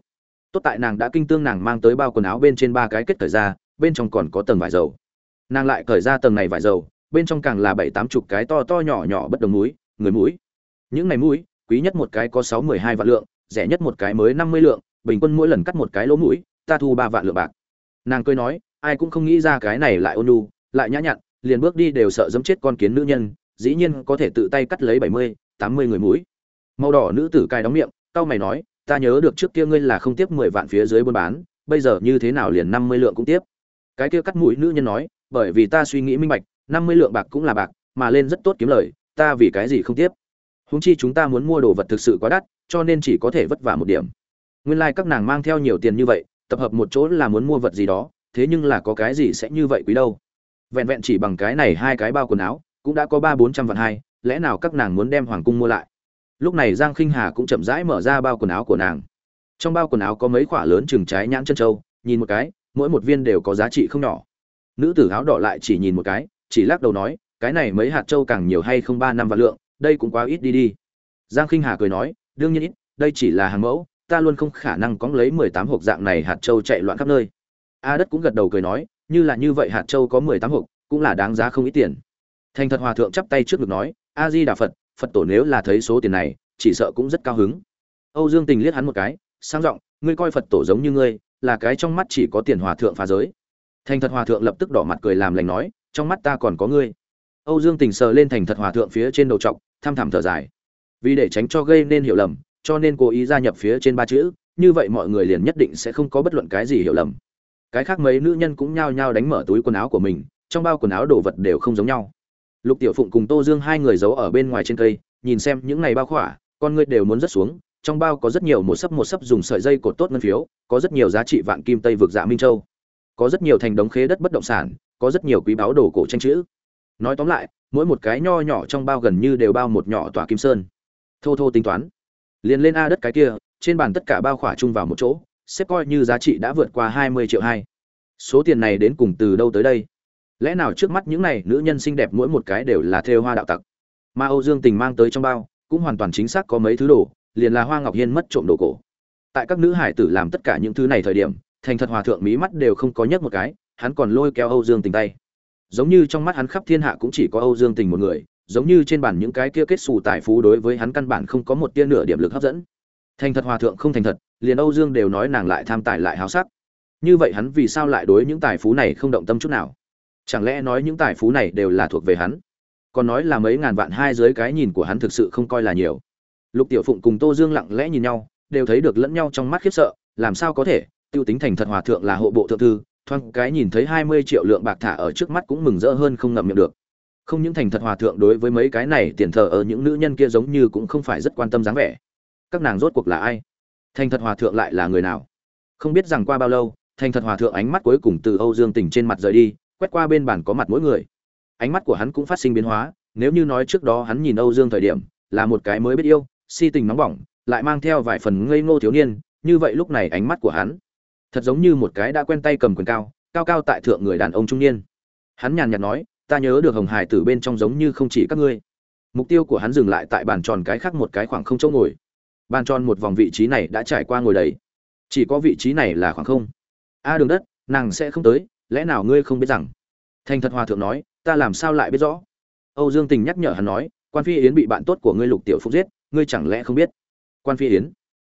Tốt tại nàng đã kinh tương nàng mang tới bao quần áo bên trên ba cái kết cởi ra, bên trong còn có tầng vải dầu. Nàng lại cởi ra tầng này vải dầu bên trong càng là bảy tám chục cái to to nhỏ nhỏ bất đồng mũi người mũi. Những ngày mũi, quý nhất một cái có sáu mười hai vạn lượng, rẻ nhất một cái mới năm mươi lượng, bình quân mỗi lần cắt một cái lỗ mũi, ta thu ba vạn lượng bạc. Nàng cười nói, ai cũng không nghĩ ra cái này lại ôn nhu, lại nhã nhặn, liền bước đi đều sợ dẫm chết con kiến nữ nhân, dĩ nhiên có thể tự tay cắt lấy bảy mươi, tám mươi người mũi. Màu đỏ nữ tử cai đóng miệng tao mày nói, ta nhớ được trước kia ngươi là không tiếp mười vạn phía dưới buôn bán, bây giờ như thế nào liền năm mươi lượng cũng tiếp. Cái kia cắt mũi nữ nhân nói, bởi vì ta suy nghĩ minh bạch năm mươi lượng bạc cũng là bạc, mà lên rất tốt kiếm lời, ta vì cái gì không tiếp? Húng chi chúng ta muốn mua đồ vật thực sự quá đắt, cho nên chỉ có thể vất vả một điểm. Nguyên lai、like、các nàng mang theo nhiều tiền như vậy, tập hợp một chỗ là muốn mua vật gì đó, thế nhưng là có cái gì sẽ như vậy quý đâu? Vẹn vẹn chỉ bằng cái này hai cái bao quần áo, cũng đã có ba bốn trăm vạn hai, lẽ nào các nàng muốn đem hoàng cung mua lại? Lúc này giang khinh hà cũng chậm rãi mở ra bao quần áo của nàng. Trong bao quần áo có mấy khoả lớn chừng trái nhãn chân trâu nhìn một cái, mỗi một viên đều có giá trị không nhỏ. Nữ tử áo đỏ lại chỉ nhìn một cái chỉ lắc đầu nói, cái này mấy hạt châu càng nhiều hay không ba năm vạn lượng, đây cũng quá ít đi đi. Giang khinh hà cười nói, đương nhiên ít, đây chỉ là hàng mẫu, ta luôn không khả năng có lấy mười tám hộp dạng này hạt châu chạy loạn khắp nơi. A đất cũng gật đầu cười nói, như là như vậy hạt châu có mười tám hộp, cũng là đáng giá không ít tiền. Thành thật hòa thượng chắp tay trước ngực nói, a di đà phật phật tổ nếu là thấy số tiền này, chỉ sợ cũng rất cao hứng. Âu dương tình liếc hắn một cái, sang giọng, ngươi coi phật tổ giống như ngươi, là cái trong mắt chỉ có tiền hòa thượng phá giới. Thành thật hòa thượng lập tức đỏ mặt cười làm lành nói trong mắt ta còn có ngươi. Âu dương tình sờ lên thành thật hòa thượng phía trên đầu trọc tham thẳm thở dài. Vì để tránh cho gây nên hiểu lầm, cho nên cố ý gia nhập phía trên ba chữ, như vậy mọi người liền nhất định sẽ không có bất luận cái gì hiểu lầm. Cái khác mấy nữ nhân cũng nhao nhao đánh mở túi quần áo của mình, trong bao quần áo đồ vật đều không giống nhau. Lục tiểu phụng cùng tô dương hai người giấu ở bên ngoài trên cây, nhìn xem những ngày bao khỏa, con ngươi đều muốn rớt xuống, trong bao có rất nhiều một sấp một sấp dùng sợi dây cột tốt ngân phiếu, có rất nhiều giá trị vạn kim tây vực dạ minh châu. Có rất nhiều thành đống khế đất bất động sản có rất nhiều quý báu đồ cổ tranh chữ. Nói tóm lại, mỗi một cái nho nhỏ trong bao gần như đều bao một nhỏ tòa kim sơn. Thô thô tính toán. Liền lên a đất cái kia, trên bàn tất cả bao khỏa chung vào một chỗ, xếp coi như giá trị đã vượt qua hai mươi triệu hai. Số tiền này đến cùng từ đâu tới đây? Lẽ nào trước mắt những này nữ nhân xinh đẹp mỗi một cái đều là thêu hoa đạo tặc? Mà âu dương tình mang tới trong bao, cũng hoàn toàn chính xác có mấy thứ đồ, liền là hoa ngọc hiên mất trộm đồ cổ. Tại các nữ hải tử làm tất cả những thứ này thời điểm, thành thật hòa thượng mí mắt đều không có nhất một cái hắn còn lôi kéo âu dương tình tay. Giống như trong mắt hắn khắp thiên hạ cũng chỉ có âu dương tình một người, giống như trên bản những cái kia kết xù tài phú đối với hắn căn bản không có một tia nửa điểm lực hấp dẫn. Thành thật hòa thượng không thành thật, liền âu dương đều nói nàng lại tham tài lại háo sắc. Như vậy hắn vì sao lại đối những tài phú này không động tâm chút nào? Chẳng lẽ nói những tài phú này đều là thuộc về hắn? Còn nói là mấy ngàn vạn hai dưới cái nhìn của hắn thực sự không coi là nhiều. Lục tiểu phụng cùng tô dương lặng lẽ nhìn nhau, đều thấy được lẫn nhau trong mắt khiếp sợ, làm sao có thể? Tiêu tính thành thật hòa thượng là hộ bộ thượng thư thoáng cái nhìn thấy hai mươi triệu lượng bạc thả ở trước mắt cũng mừng rỡ hơn không ngậm miệng được. Không những thành thật hòa thượng đối với mấy cái này tiền thờ ở những nữ nhân kia giống như cũng không phải rất quan tâm dáng vẻ. Các nàng rốt cuộc là ai? Thành thật hòa thượng lại là người nào? Không biết rằng qua bao lâu, thành thật hòa thượng ánh mắt cuối cùng từ âu dương tỉnh trên mặt rời đi, quét qua bên bàn có mặt mỗi người. Ánh mắt của hắn cũng phát sinh biến hóa, nếu như nói trước đó hắn nhìn âu dương thời điểm, là một cái mới biết yêu, si tình nóng bỏng, lại mang theo vài phần ngây ngô thiếu niên, như vậy lúc này ánh mắt của hắn thật giống như một cái đã quen tay cầm quyền cao cao cao tại thượng người đàn ông trung niên. Hắn nhàn nhạt nói, ta nhớ được hồng hải từ bên trong giống như không chỉ các ngươi. Mục tiêu của hắn dừng lại tại bàn tròn cái khác một cái khoảng không chỗ ngồi. Bàn tròn một vòng vị trí này đã trải qua ngồi đầy. Chỉ có vị trí này là khoảng không. A đường đất, nàng sẽ không tới, lẽ nào ngươi không biết rằng? Thành thật hòa thượng nói, ta làm sao lại biết rõ? Âu dương tình nhắc nhở hắn nói, quan phi yến bị bạn tốt của ngươi lục tiểu phụng giết, ngươi chẳng lẽ không biết? Quan phi yến,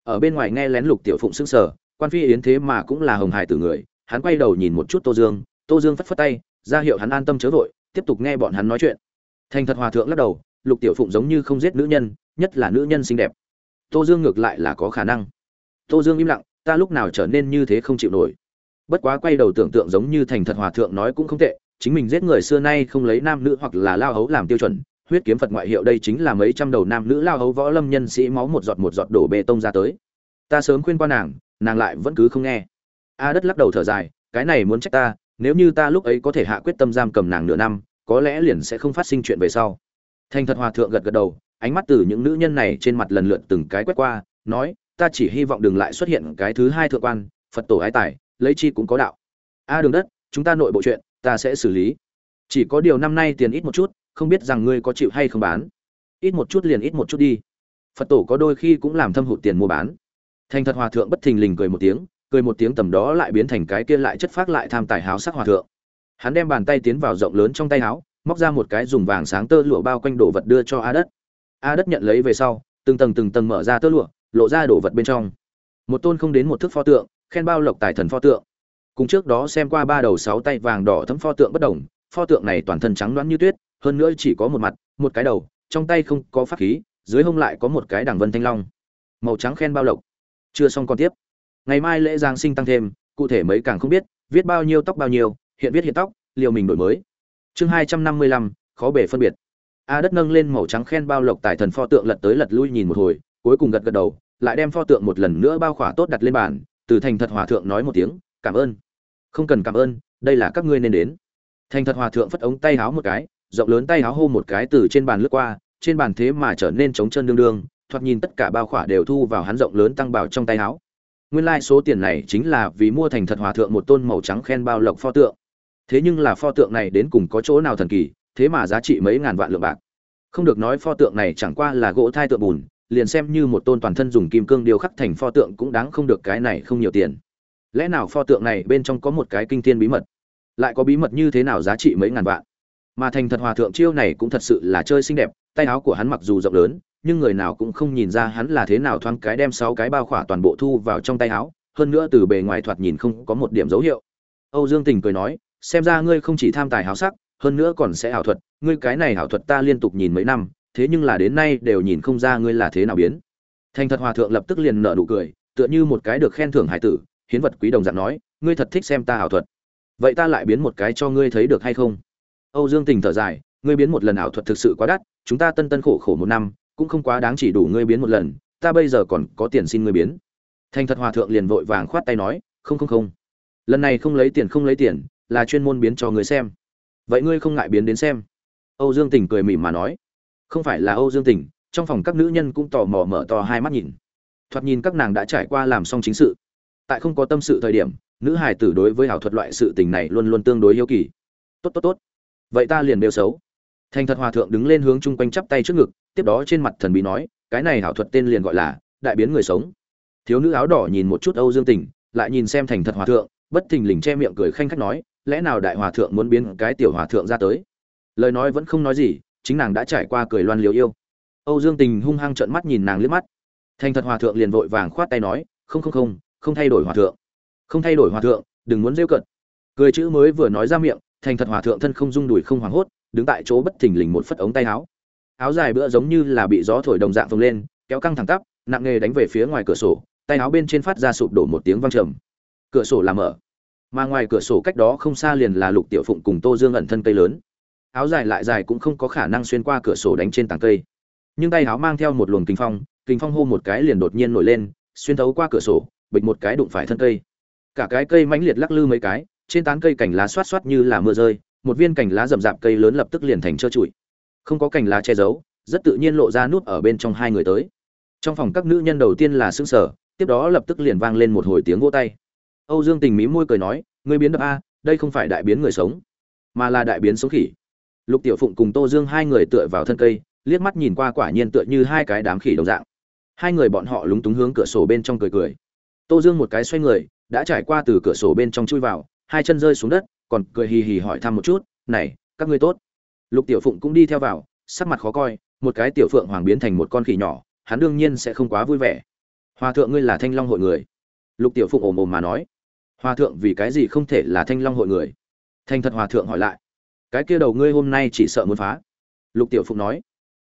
ở bên ngoài nghe lén lục tiểu phụng sững sờ quan phi yến thế mà cũng là hồng hải tử người, hắn quay đầu nhìn một chút tô dương tô dương phất phất tay, ra hiệu hắn an tâm chớ vội, tiếp tục nghe bọn hắn nói chuyện. Thành thật hòa thượng lắc đầu, lục tiểu phụng giống như không giết nữ nhân, nhất là nữ nhân xinh đẹp. Tô dương ngược lại là có khả năng. Tô dương im lặng, ta lúc nào trở nên như thế không chịu nổi. Bất quá quay đầu tưởng tượng giống như thành thật hòa thượng nói cũng không tệ, chính mình giết người xưa nay không lấy nam nữ hoặc là lao hấu làm tiêu chuẩn, huyết kiếm phật ngoại hiệu đây chính là mấy trăm đầu nam nữ lao hấu võ lâm nhân sĩ máu một giọt một giọt đổ bê tông ra tới. Ta sớm khuyên qua nàng nàng lại vẫn cứ không nghe. A đất lắc đầu thở dài, cái này muốn trách ta, nếu như ta lúc ấy có thể hạ quyết tâm giam cầm nàng nửa năm, có lẽ liền sẽ không phát sinh chuyện về sau. Thành thật hòa thượng gật gật đầu, ánh mắt từ những nữ nhân này trên mặt lần lượt từng cái quét qua, nói, ta chỉ hy vọng đừng lại xuất hiện cái thứ hai thượng quan, phật tổ ái tài, lấy chi cũng có đạo. A đường đất, chúng ta nội bộ chuyện, ta sẽ xử lý. Chỉ có điều năm nay tiền ít một chút, không biết rằng ngươi có chịu hay không bán. Ít một chút liền ít một chút đi. Phật tổ có đôi khi cũng làm thâm hụt tiền mua bán thành thật hòa thượng bất thình lình cười một tiếng, cười một tiếng tầm đó lại biến thành cái kia lại chất phác lại tham tài háo sắc hòa thượng. Hắn đem bàn tay tiến vào rộng lớn trong tay áo móc ra một cái dùng vàng sáng tơ lụa bao quanh đồ vật đưa cho a đất. A đất nhận lấy về sau, từng tầng từng tầng mở ra tơ lụa, lộ ra đồ vật bên trong. Một tôn không đến một thước pho tượng, khen bao lộc tài thần pho tượng. Cùng trước đó xem qua ba đầu sáu tay vàng đỏ thấm pho tượng bất đồng, pho tượng này toàn thân trắng đoán như tuyết, hơn nữa chỉ có một mặt, một cái đầu, trong tay không có pháp khí, dưới hông lại có một cái đằng vân thanh long. Màu trắng khen bao lộc chưa xong còn tiếp. Ngày mai lễ giáng sinh tăng thêm, cụ thể mấy càng không biết, viết bao nhiêu tóc bao nhiêu, hiện viết hiện tóc, liều mình đổi mới. Chương hai trăm năm mươi lăm, khó bể phân biệt. A đất nâng lên màu trắng khen bao lộc tài thần pho tượng lật tới lật lui nhìn một hồi, cuối cùng gật gật đầu, lại đem pho tượng một lần nữa bao khỏa tốt đặt lên bàn, từ thành thật hòa thượng nói một tiếng, cảm ơn. Không cần cảm ơn, đây là các ngươi nên đến. Thành thật hòa thượng phất ống tay háo một cái, rộng lớn tay háo hô một cái từ trên bàn lướt qua, trên bàn thế mà trở nên trống chân đương đương thoạt nhìn tất cả bao khỏa đều thu vào hắn rộng lớn tăng bảo trong tay háo nguyên lai số tiền này chính là vì mua thành thật hòa thượng một tôn màu trắng khen bao lộc pho tượng. Thế nhưng là pho tượng này đến cùng có chỗ nào thần kỳ, thế mà giá trị mấy ngàn vạn lượng bạc. Không được nói pho tượng này chẳng qua là gỗ thai tượng bùn, liền xem như một tôn toàn thân dùng kim cương điêu khắc thành pho tượng cũng đáng không được cái này không nhiều tiền. Lẽ nào pho tượng này bên trong có một cái kinh thiên bí mật? Lại có bí mật như thế nào giá trị mấy ngàn vạn? Mà thành thật hòa thượng chiêu này cũng thật sự là chơi xinh đẹp, tay áo của hắn mặc dù rộng lớn nhưng người nào cũng không nhìn ra hắn là thế nào thoáng cái đem sáu cái bao khỏa toàn bộ thu vào trong tay áo, hơn nữa từ bề ngoài thoạt nhìn không có một điểm dấu hiệu. Âu dương tình cười nói, xem ra ngươi không chỉ tham tài háo sắc, hơn nữa còn sẽ ảo thuật, ngươi cái này ảo thuật ta liên tục nhìn mấy năm, thế nhưng là đến nay đều nhìn không ra ngươi là thế nào biến. Thành thật hòa thượng lập tức liền nở nụ cười, tựa như một cái được khen thưởng hải tử, hiến vật quý đồng dạng nói, ngươi thật thích xem ta ảo thuật. Vậy ta lại biến một cái cho ngươi thấy được hay không? Âu dương tình thở dài, ngươi biến một lần ảo thuật thực sự quá đắt, chúng ta tân tân khổ khổ một năm cũng không quá đáng chỉ đủ ngươi biến một lần, ta bây giờ còn có tiền xin ngươi biến. Thành thật hòa thượng liền vội vàng khoát tay nói, không không không. Lần này không lấy tiền, không lấy tiền, là chuyên môn biến cho người xem. Vậy ngươi không ngại biến đến xem? Âu dương tình cười mỉm mà nói. Không phải là âu dương tình trong phòng các nữ nhân cũng tò mò mở to hai mắt nhìn. Thoạt nhìn các nàng đã trải qua làm xong chính sự. Tại không có tâm sự thời điểm, nữ hài tử đối với ảo thuật loại sự tình này luôn luôn tương đối yêu kỳ. Tốt tốt tốt. Vậy ta liền đều xấu. Thành thật hòa thượng đứng lên hướng chung quanh chắp tay trước ngực tiếp đó trên mặt thần bí nói, cái này hảo thuật tên liền gọi là đại biến người sống. Thiếu nữ áo đỏ nhìn một chút âu dương tình, lại nhìn xem thành thật hòa thượng, bất thình lình che miệng cười khanh khách nói, lẽ nào đại hòa thượng muốn biến cái tiểu hòa thượng ra tới? Lời nói vẫn không nói gì, chính nàng đã trải qua cười loan liều yêu. Âu dương tình hung hăng trợn mắt nhìn nàng liếc mắt. Thành thật hòa thượng liền vội vàng khoát tay nói, không không không không thay đổi hòa thượng. Không thay đổi hòa thượng, đừng muốn rêu cận cười chữ mới vừa nói ra miệng, thành thật hòa thượng thân không rung đùi không hoảng hốt, đứng tại chỗ bất thình lình một phất ống tay áo áo dài bữa giống như là bị gió thổi đồng dạng phồng lên, kéo căng thẳng tắp, nặng nghề đánh về phía ngoài cửa sổ, tay áo bên trên phát ra sụp đổ một tiếng vang trầm. Cửa sổ làm mở, mà ngoài cửa sổ cách đó không xa liền là lục tiểu phụng cùng tô dương ẩn thân cây lớn. Áo dài lại dài cũng không có khả năng xuyên qua cửa sổ đánh trên tảng cây. Nhưng tay áo mang theo một luồng kinh phong kinh phong hô một cái liền đột nhiên nổi lên, xuyên thấu qua cửa sổ, bịch một cái đụng phải thân cây. Cả cái cây mãnh liệt lắc lư mấy cái, trên tán cây cành lá xoát xoát như là mưa rơi, một viên cành lá rậm rạp cây lớn lập tức liền thành trơ trụi không có cành lá che giấu, rất tự nhiên lộ ra nút ở bên trong hai người tới. Trong phòng các nữ nhân đầu tiên là xương sở tiếp đó lập tức liền vang lên một hồi tiếng vỗ tay. Âu dương tình mí môi cười nói, ngươi biến đập a, đây không phải đại biến người sống, mà là đại biến sống khỉ. Lục tiểu phụng cùng tô dương hai người tựa vào thân cây, liếc mắt nhìn qua quả nhiên tựa như hai cái đám khỉ đồng dạng. Hai người bọn họ lúng túng hướng cửa sổ bên trong cười cười. Tô dương một cái xoay người, đã trải qua từ cửa sổ bên trong chui vào, hai chân rơi xuống đất, còn cười hì hì hỏi thăm một chút, này, các ngươi tốt lục tiểu phụng cũng đi theo vào, sắc mặt khó coi, một cái tiểu phượng hoàng biến thành một con khỉ nhỏ, hắn đương nhiên sẽ không quá vui vẻ. Hòa thượng ngươi là thanh long hội người. Lục tiểu phụng ồm ồm mà nói. Hòa thượng vì cái gì không thể là thanh long hội người? Thanh thật hòa thượng hỏi lại. Cái kia đầu ngươi hôm nay chỉ sợ muốn phá. Lục tiểu phụng nói.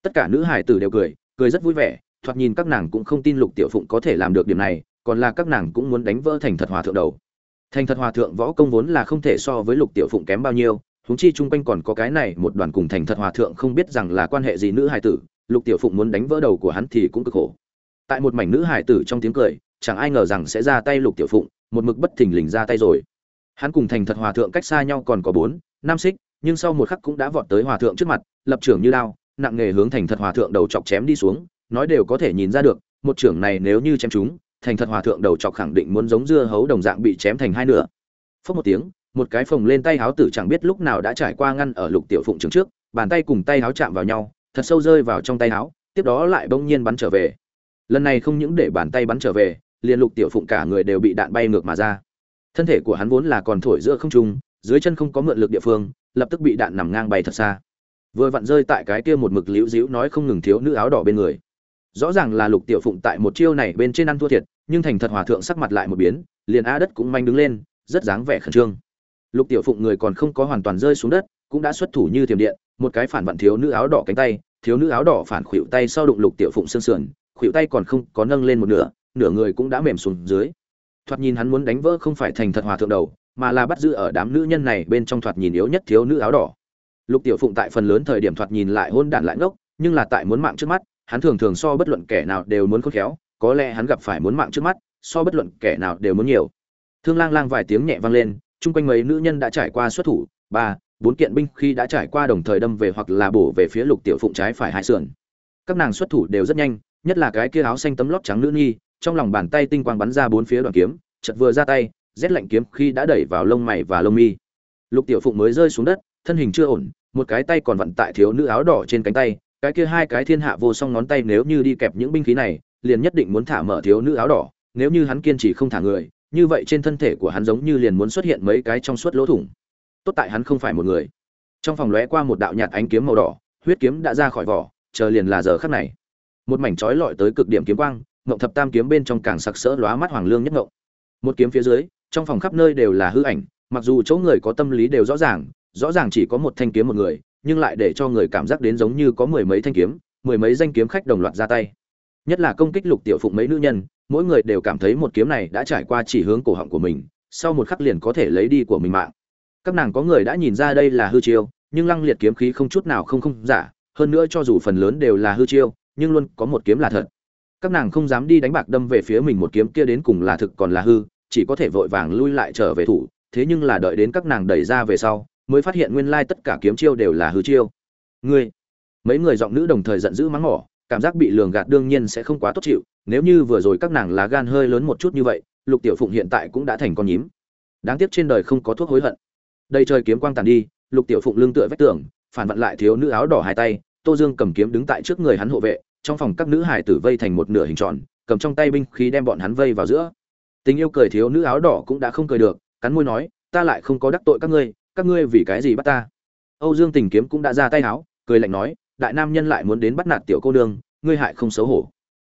Tất cả nữ hải tử đều cười cười rất vui vẻ, thoạt nhìn các nàng cũng không tin lục tiểu phụng có thể làm được điểm này, còn là các nàng cũng muốn đánh vỡ thành thật hòa thượng đầu. Thành thật hòa thượng võ công vốn là không thể so với lục tiểu phụng kém bao nhiêu huống chi chung quanh còn có cái này, một đoàn cùng thành thật hòa thượng không biết rằng là quan hệ gì nữ hải tử, lục tiểu phụng muốn đánh vỡ đầu của hắn thì cũng cực khổ. Tại một mảnh nữ hải tử trong tiếng cười, chẳng ai ngờ rằng sẽ ra tay lục tiểu phụng, một mực bất thình lình ra tay rồi. Hắn cùng thành thật hòa thượng cách xa nhau còn có bốn, năm xích, nhưng sau một khắc cũng đã vọt tới hòa thượng trước mặt, lập trưởng như lao nặng nghề hướng thành thật hòa thượng đầu chọc chém đi xuống, nói đều có thể nhìn ra được, một trưởng này nếu như chém chúng thành thật hòa thượng đầu chọc khẳng định muốn giống dưa hấu đồng dạng bị chém thành hai nửa. Phốc một tiếng một cái phồng lên tay háo tử chẳng biết lúc nào đã trải qua ngăn ở lục tiểu phụng trường trước, bàn tay cùng tay háo chạm vào nhau, thật sâu rơi vào trong tay háo, tiếp đó lại bỗng nhiên bắn trở về. Lần này không những để bàn tay bắn trở về, liền lục tiểu phụng cả người đều bị đạn bay ngược mà ra. Thân thể của hắn vốn là còn thổi giữa không trung, dưới chân không có mượn lực địa phương, lập tức bị đạn nằm ngang bay thật xa. Vừa vặn rơi tại cái kia một mực liễu dĩu nói không ngừng thiếu nữ áo đỏ bên người. Rõ ràng là lục tiểu phụng tại một chiêu này bên trên ăn thua thiệt, nhưng thành thật hòa thượng sắc mặt lại một biến, liền a đất cũng manh đứng lên, rất dáng vẻ khẩn trương lục tiểu phụng người còn không có hoàn toàn rơi xuống đất, cũng đã xuất thủ như thiềm điện, một cái phản vặn thiếu nữ áo đỏ cánh tay, thiếu nữ áo đỏ phản khuỵu tay sau đụng lục tiểu phụng xương sườn khuỵu tay còn không có nâng lên một nửa nửa người cũng đã mềm xuống dưới. Thoạt nhìn hắn muốn đánh vỡ không phải thành thật hòa thượng đầu, mà là bắt giữ ở đám nữ nhân này bên trong thoạt nhìn yếu nhất thiếu nữ áo đỏ. Lục tiểu phụng tại phần lớn thời điểm thoạt nhìn lại hôn đản lại ngốc, nhưng là tại muốn mạng trước mắt, hắn thường thường so bất luận kẻ nào đều muốn khôn khéo, có lẽ hắn gặp phải muốn mạng trước mắt, so bất luận kẻ nào đều muốn nhiều. Thương lang lang vài tiếng nhẹ vang lên chung quanh mấy nữ nhân đã trải qua xuất thủ, ba, bốn kiện binh khi đã trải qua đồng thời đâm về hoặc là bổ về phía lục tiểu phụng trái phải hai sườn. Các nàng xuất thủ đều rất nhanh, nhất là cái kia áo xanh tấm lót trắng nữ nghi trong lòng bàn tay tinh quang bắn ra bốn phía đoàn kiếm, chợt vừa ra tay, rét lạnh kiếm khi đã đẩy vào lông mày và lông mi. Lục tiểu phụng mới rơi xuống đất, thân hình chưa ổn, một cái tay còn vặn tại thiếu nữ áo đỏ trên cánh tay, cái kia hai cái thiên hạ vô song ngón tay nếu như đi kẹp những binh khí này, liền nhất định muốn thả mở thiếu nữ áo đỏ, nếu như hắn kiên trì không thả người như vậy trên thân thể của hắn giống như liền muốn xuất hiện mấy cái trong suốt lỗ thủng. Tốt tại hắn không phải một người. Trong phòng lóe qua một đạo nhạt ánh kiếm màu đỏ, huyết kiếm đã ra khỏi vỏ, chờ liền là giờ khắc này. Một mảnh chói lọi tới cực điểm kiếm quang, ngộng thập tam kiếm bên trong càng sặc sỡ lóa mắt hoàng lương nhất ngộng. Một kiếm phía dưới, trong phòng khắp nơi đều là hư ảnh, mặc dù chỗ người có tâm lý đều rõ ràng rõ ràng chỉ có một thanh kiếm một người, nhưng lại để cho người cảm giác đến giống như có mười mấy thanh kiếm, mười mấy danh kiếm khách đồng loạt ra tay. Nhất là công kích lục tiểu phụng mấy nữ nhân mỗi người đều cảm thấy một kiếm này đã trải qua chỉ hướng cổ họng của mình, sau một khắc liền có thể lấy đi của mình mạng. Các nàng có người đã nhìn ra đây là hư chiêu, nhưng lăng liệt kiếm khí không chút nào không không giả, hơn nữa cho dù phần lớn đều là hư chiêu, nhưng luôn có một kiếm là thật. Các nàng không dám đi đánh bạc đâm về phía mình một kiếm kia đến cùng là thực còn là hư, chỉ có thể vội vàng lui lại trở về thủ, thế nhưng là đợi đến các nàng đẩy ra về sau, mới phát hiện nguyên lai tất cả kiếm chiêu đều là hư chiêu. Ngươi, mấy người giọng nữ đồng thời giận dữ mắng mỏ cảm giác bị lường gạt đương nhiên sẽ không quá tốt chịu, nếu như vừa rồi các nàng lá gan hơi lớn một chút như vậy, lục tiểu phụng hiện tại cũng đã thành con nhím. Đáng tiếc trên đời không có thuốc hối hận. Đây trời kiếm quang tàn đi, lục tiểu phụng lưng tựa vách tường, phản vận lại thiếu nữ áo đỏ hai tay, tô dương cầm kiếm đứng tại trước người hắn hộ vệ, trong phòng các nữ hải tử vây thành một nửa hình tròn, cầm trong tay binh khí đem bọn hắn vây vào giữa. Tình yêu cười thiếu nữ áo đỏ cũng đã không cười được, cắn môi nói, ta lại không có đắc tội các ngươi các ngươi vì cái gì bắt ta? Âu dương tình kiếm cũng đã ra tay áo, cười lạnh nói đại nam nhân lại muốn đến bắt nạt tiểu cô nương, ngươi hại không xấu hổ.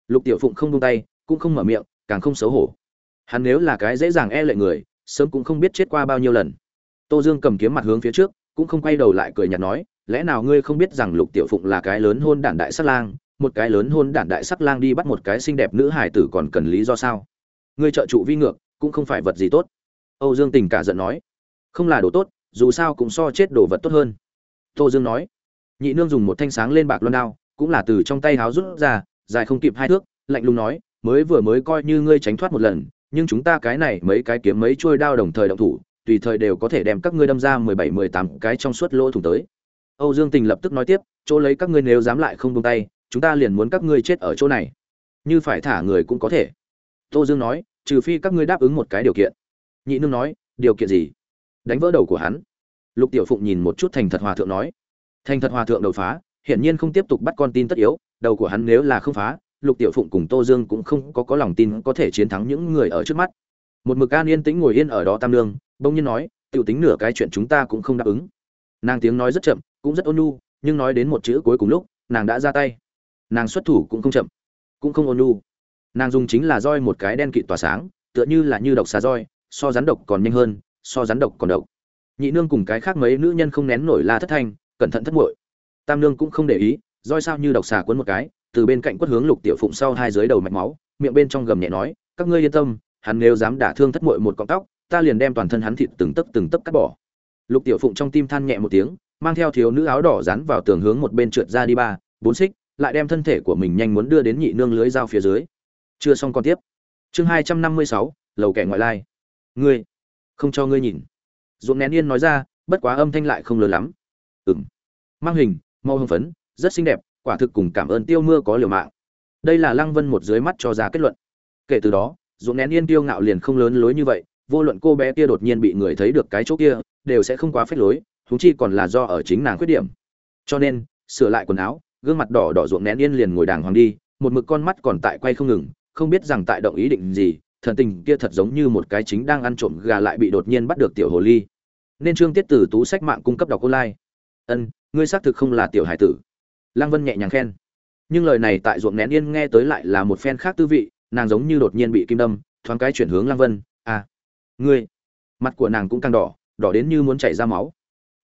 Lục tiểu phụng không buông tay, cũng không mở miệng, càng không xấu hổ. Hắn nếu là cái dễ dàng e lệ người, sớm cũng không biết chết qua bao nhiêu lần. Tô dương cầm kiếm mặt hướng phía trước, cũng không quay đầu lại cười nhạt nói, lẽ nào ngươi không biết rằng lục tiểu phụng là cái lớn hôn đản đại sắc lang, một cái lớn hôn đản đại sắc lang đi bắt một cái xinh đẹp nữ hải tử còn cần lý do sao? Ngươi trợ trụ vi ngược, cũng không phải vật gì tốt. Âu dương tình cả giận nói, không là đồ tốt, dù sao cũng so chết đồ vật tốt hơn. Tô dương nói nhị nương dùng một thanh sáng lên bạc loan đao, cũng là từ trong tay háo rút ra, dài không kịp hai thước, lạnh lùng nói, mới vừa mới coi như ngươi tránh thoát một lần, nhưng chúng ta cái này mấy cái kiếm mấy trôi đao đồng thời động thủ, tùy thời đều có thể đem các ngươi đâm ra mười bảy, mười tám cái trong suốt lỗ thủng tới. Âu dương tình lập tức nói tiếp, chỗ lấy các ngươi nếu dám lại không buông tay, chúng ta liền muốn các ngươi chết ở chỗ này. Như phải thả người cũng có thể. Tô dương nói, trừ phi các ngươi đáp ứng một cái điều kiện. Nhị nương nói, điều kiện gì? Đánh vỡ đầu của hắn. Lục tiểu phụng nhìn một chút thành thật hòa thượng nói thành thật hòa thượng đầu phá, hiển nhiên không tiếp tục bắt con tin tất yếu, đầu của hắn nếu là không phá, lục tiểu phụng cùng tô dương cũng không có có lòng tin có thể chiến thắng những người ở trước mắt. Một mực an yên tĩnh ngồi yên ở đó tam lương, bỗng nhiên nói, tiểu tính nửa cái chuyện chúng ta cũng không đáp ứng. Nàng tiếng nói rất chậm, cũng rất ôn nhu, nhưng nói đến một chữ cuối cùng lúc, nàng đã ra tay. Nàng xuất thủ cũng không chậm, cũng không ôn nhu. Nàng dùng chính là roi một cái đen kịt tỏa sáng, tựa như là như độc xà roi, so rắn độc còn nhanh hơn, so rắn độc còn độc. Nhị nương cùng cái khác mấy nữ nhân không nén nổi la thất thanh cẩn thận thất muội. Tam nương cũng không để ý, roi sao như độc xà cuốn một cái, từ bên cạnh quất hướng lục tiểu phụng sau hai dưới đầu mạch máu, miệng bên trong gầm nhẹ nói, các ngươi yên tâm, hắn nếu dám đả thương thất muội một cọng tóc, ta liền đem toàn thân hắn thịt từng tấc từng tấc cắt bỏ. Lục tiểu phụng trong tim than nhẹ một tiếng, mang theo thiếu nữ áo đỏ dán vào tường hướng một bên trượt ra đi ba, bốn xích, lại đem thân thể của mình nhanh muốn đưa đến nhị nương lưới dao phía dưới. Chưa xong còn tiếp. Chương hai trăm năm mươi sáu, lầu kẻ ngoại lai. Ngươi, không cho ngươi nhìn. Ruộng nén yên nói ra, bất quá âm thanh lại không lớn lắm ừng mang hình, màu hưng phấn, rất xinh đẹp, quả thực cùng cảm ơn tiêu mưa có liều mạng. Đây là lăng vân một dưới mắt cho ra kết luận. Kể từ đó, ruộng nén yên tiêu ngạo liền không lớn lối như vậy, vô luận cô bé kia đột nhiên bị người thấy được cái chỗ kia, đều sẽ không quá phết lối thúng chi còn là do ở chính nàng khuyết điểm. Cho nên, sửa lại quần áo, gương mặt đỏ đỏ ruộng nén yên liền ngồi đàng hoàng đi, một mực con mắt còn tại quay không ngừng, không biết rằng tại động ý định gì, thần tình kia thật giống như một cái chính đang ăn trộm gà lại bị đột nhiên bắt được tiểu hồ ly. Nên trương tiết tử tú sách mạng cung cấp đọc online ân, ngươi xác thực không là tiểu hải tử. Lăng vân nhẹ nhàng khen. Nhưng lời này tại ruộng nén yên nghe tới lại là một phen khác tư vị, nàng giống như đột nhiên bị kim đâm, thoáng cái chuyển hướng lăng vân. À ngươi. Mặt của nàng cũng càng đỏ đỏ đến như muốn chảy ra máu.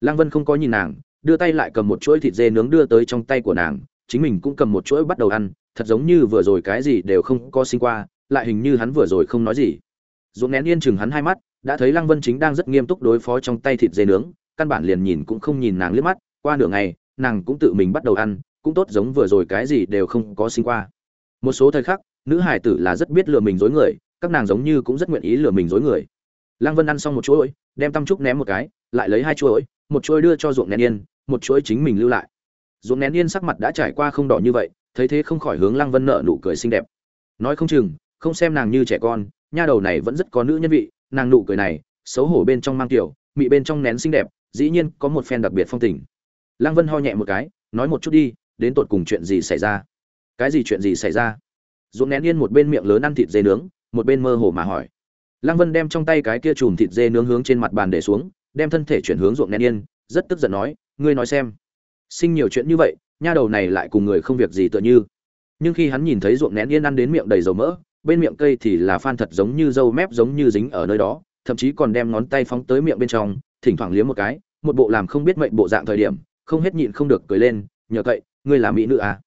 Lăng vân không có nhìn nàng, đưa tay lại cầm một chuỗi thịt dê nướng đưa tới trong tay của nàng, chính mình cũng cầm một chuỗi bắt đầu ăn, thật giống như vừa rồi cái gì đều không có sinh qua, lại hình như hắn vừa rồi không nói gì. Ruộng nén yên chừng hắn hai mắt, đã thấy lăng vân chính đang rất nghiêm túc đối phó trong tay thịt dê nướng căn bản liền nhìn cũng không nhìn nàng liếc mắt, qua nửa ngày, nàng cũng tự mình bắt đầu ăn, cũng tốt giống vừa rồi cái gì đều không có sinh qua. Một số thời khắc, nữ hải tử là rất biết lừa mình dối người, các nàng giống như cũng rất nguyện ý lừa mình dối người. Lăng vân ăn xong một chuỗi, đem tăm trúc ném một cái, lại lấy hai chuỗi, một chuỗi đưa cho ruộng nén yên, một chuỗi chính mình lưu lại. Ruộng nén yên sắc mặt đã trải qua không đỏ như vậy, thấy thế không khỏi hướng lăng vân nợ nụ cười xinh đẹp. Nói không chừng, không xem nàng như trẻ con, nha đầu này vẫn rất có nữ nhân vị, nàng nụ cười này, xấu hổ bên trong mang tiểu mị bên trong nén xinh đẹp dĩ nhiên có một phen đặc biệt phong tình. Lăng vân ho nhẹ một cái, nói một chút đi, đến tột cùng chuyện gì xảy ra? Cái gì chuyện gì xảy ra? Dũng nén yên một bên miệng lớn ăn thịt dê nướng, một bên mơ hồ mà hỏi. Lăng vân đem trong tay cái kia chùm thịt dê nướng hướng trên mặt bàn để xuống, đem thân thể chuyển hướng ruộng nén yên, rất tức giận nói, ngươi nói xem, sinh nhiều chuyện như vậy, nha đầu này lại cùng người không việc gì tựa như. Nhưng khi hắn nhìn thấy ruộng nén yên ăn đến miệng đầy dầu mỡ, bên miệng cây thì là phan thật giống như dâu mép giống như dính ở nơi đó, thậm chí còn đem ngón tay phóng tới miệng bên trong thỉnh thoảng liếm một cái, một bộ làm không biết mệnh bộ dạng thời điểm, không hết nhịn không được cười lên, nhờ cậy, ngươi là mỹ nữ à?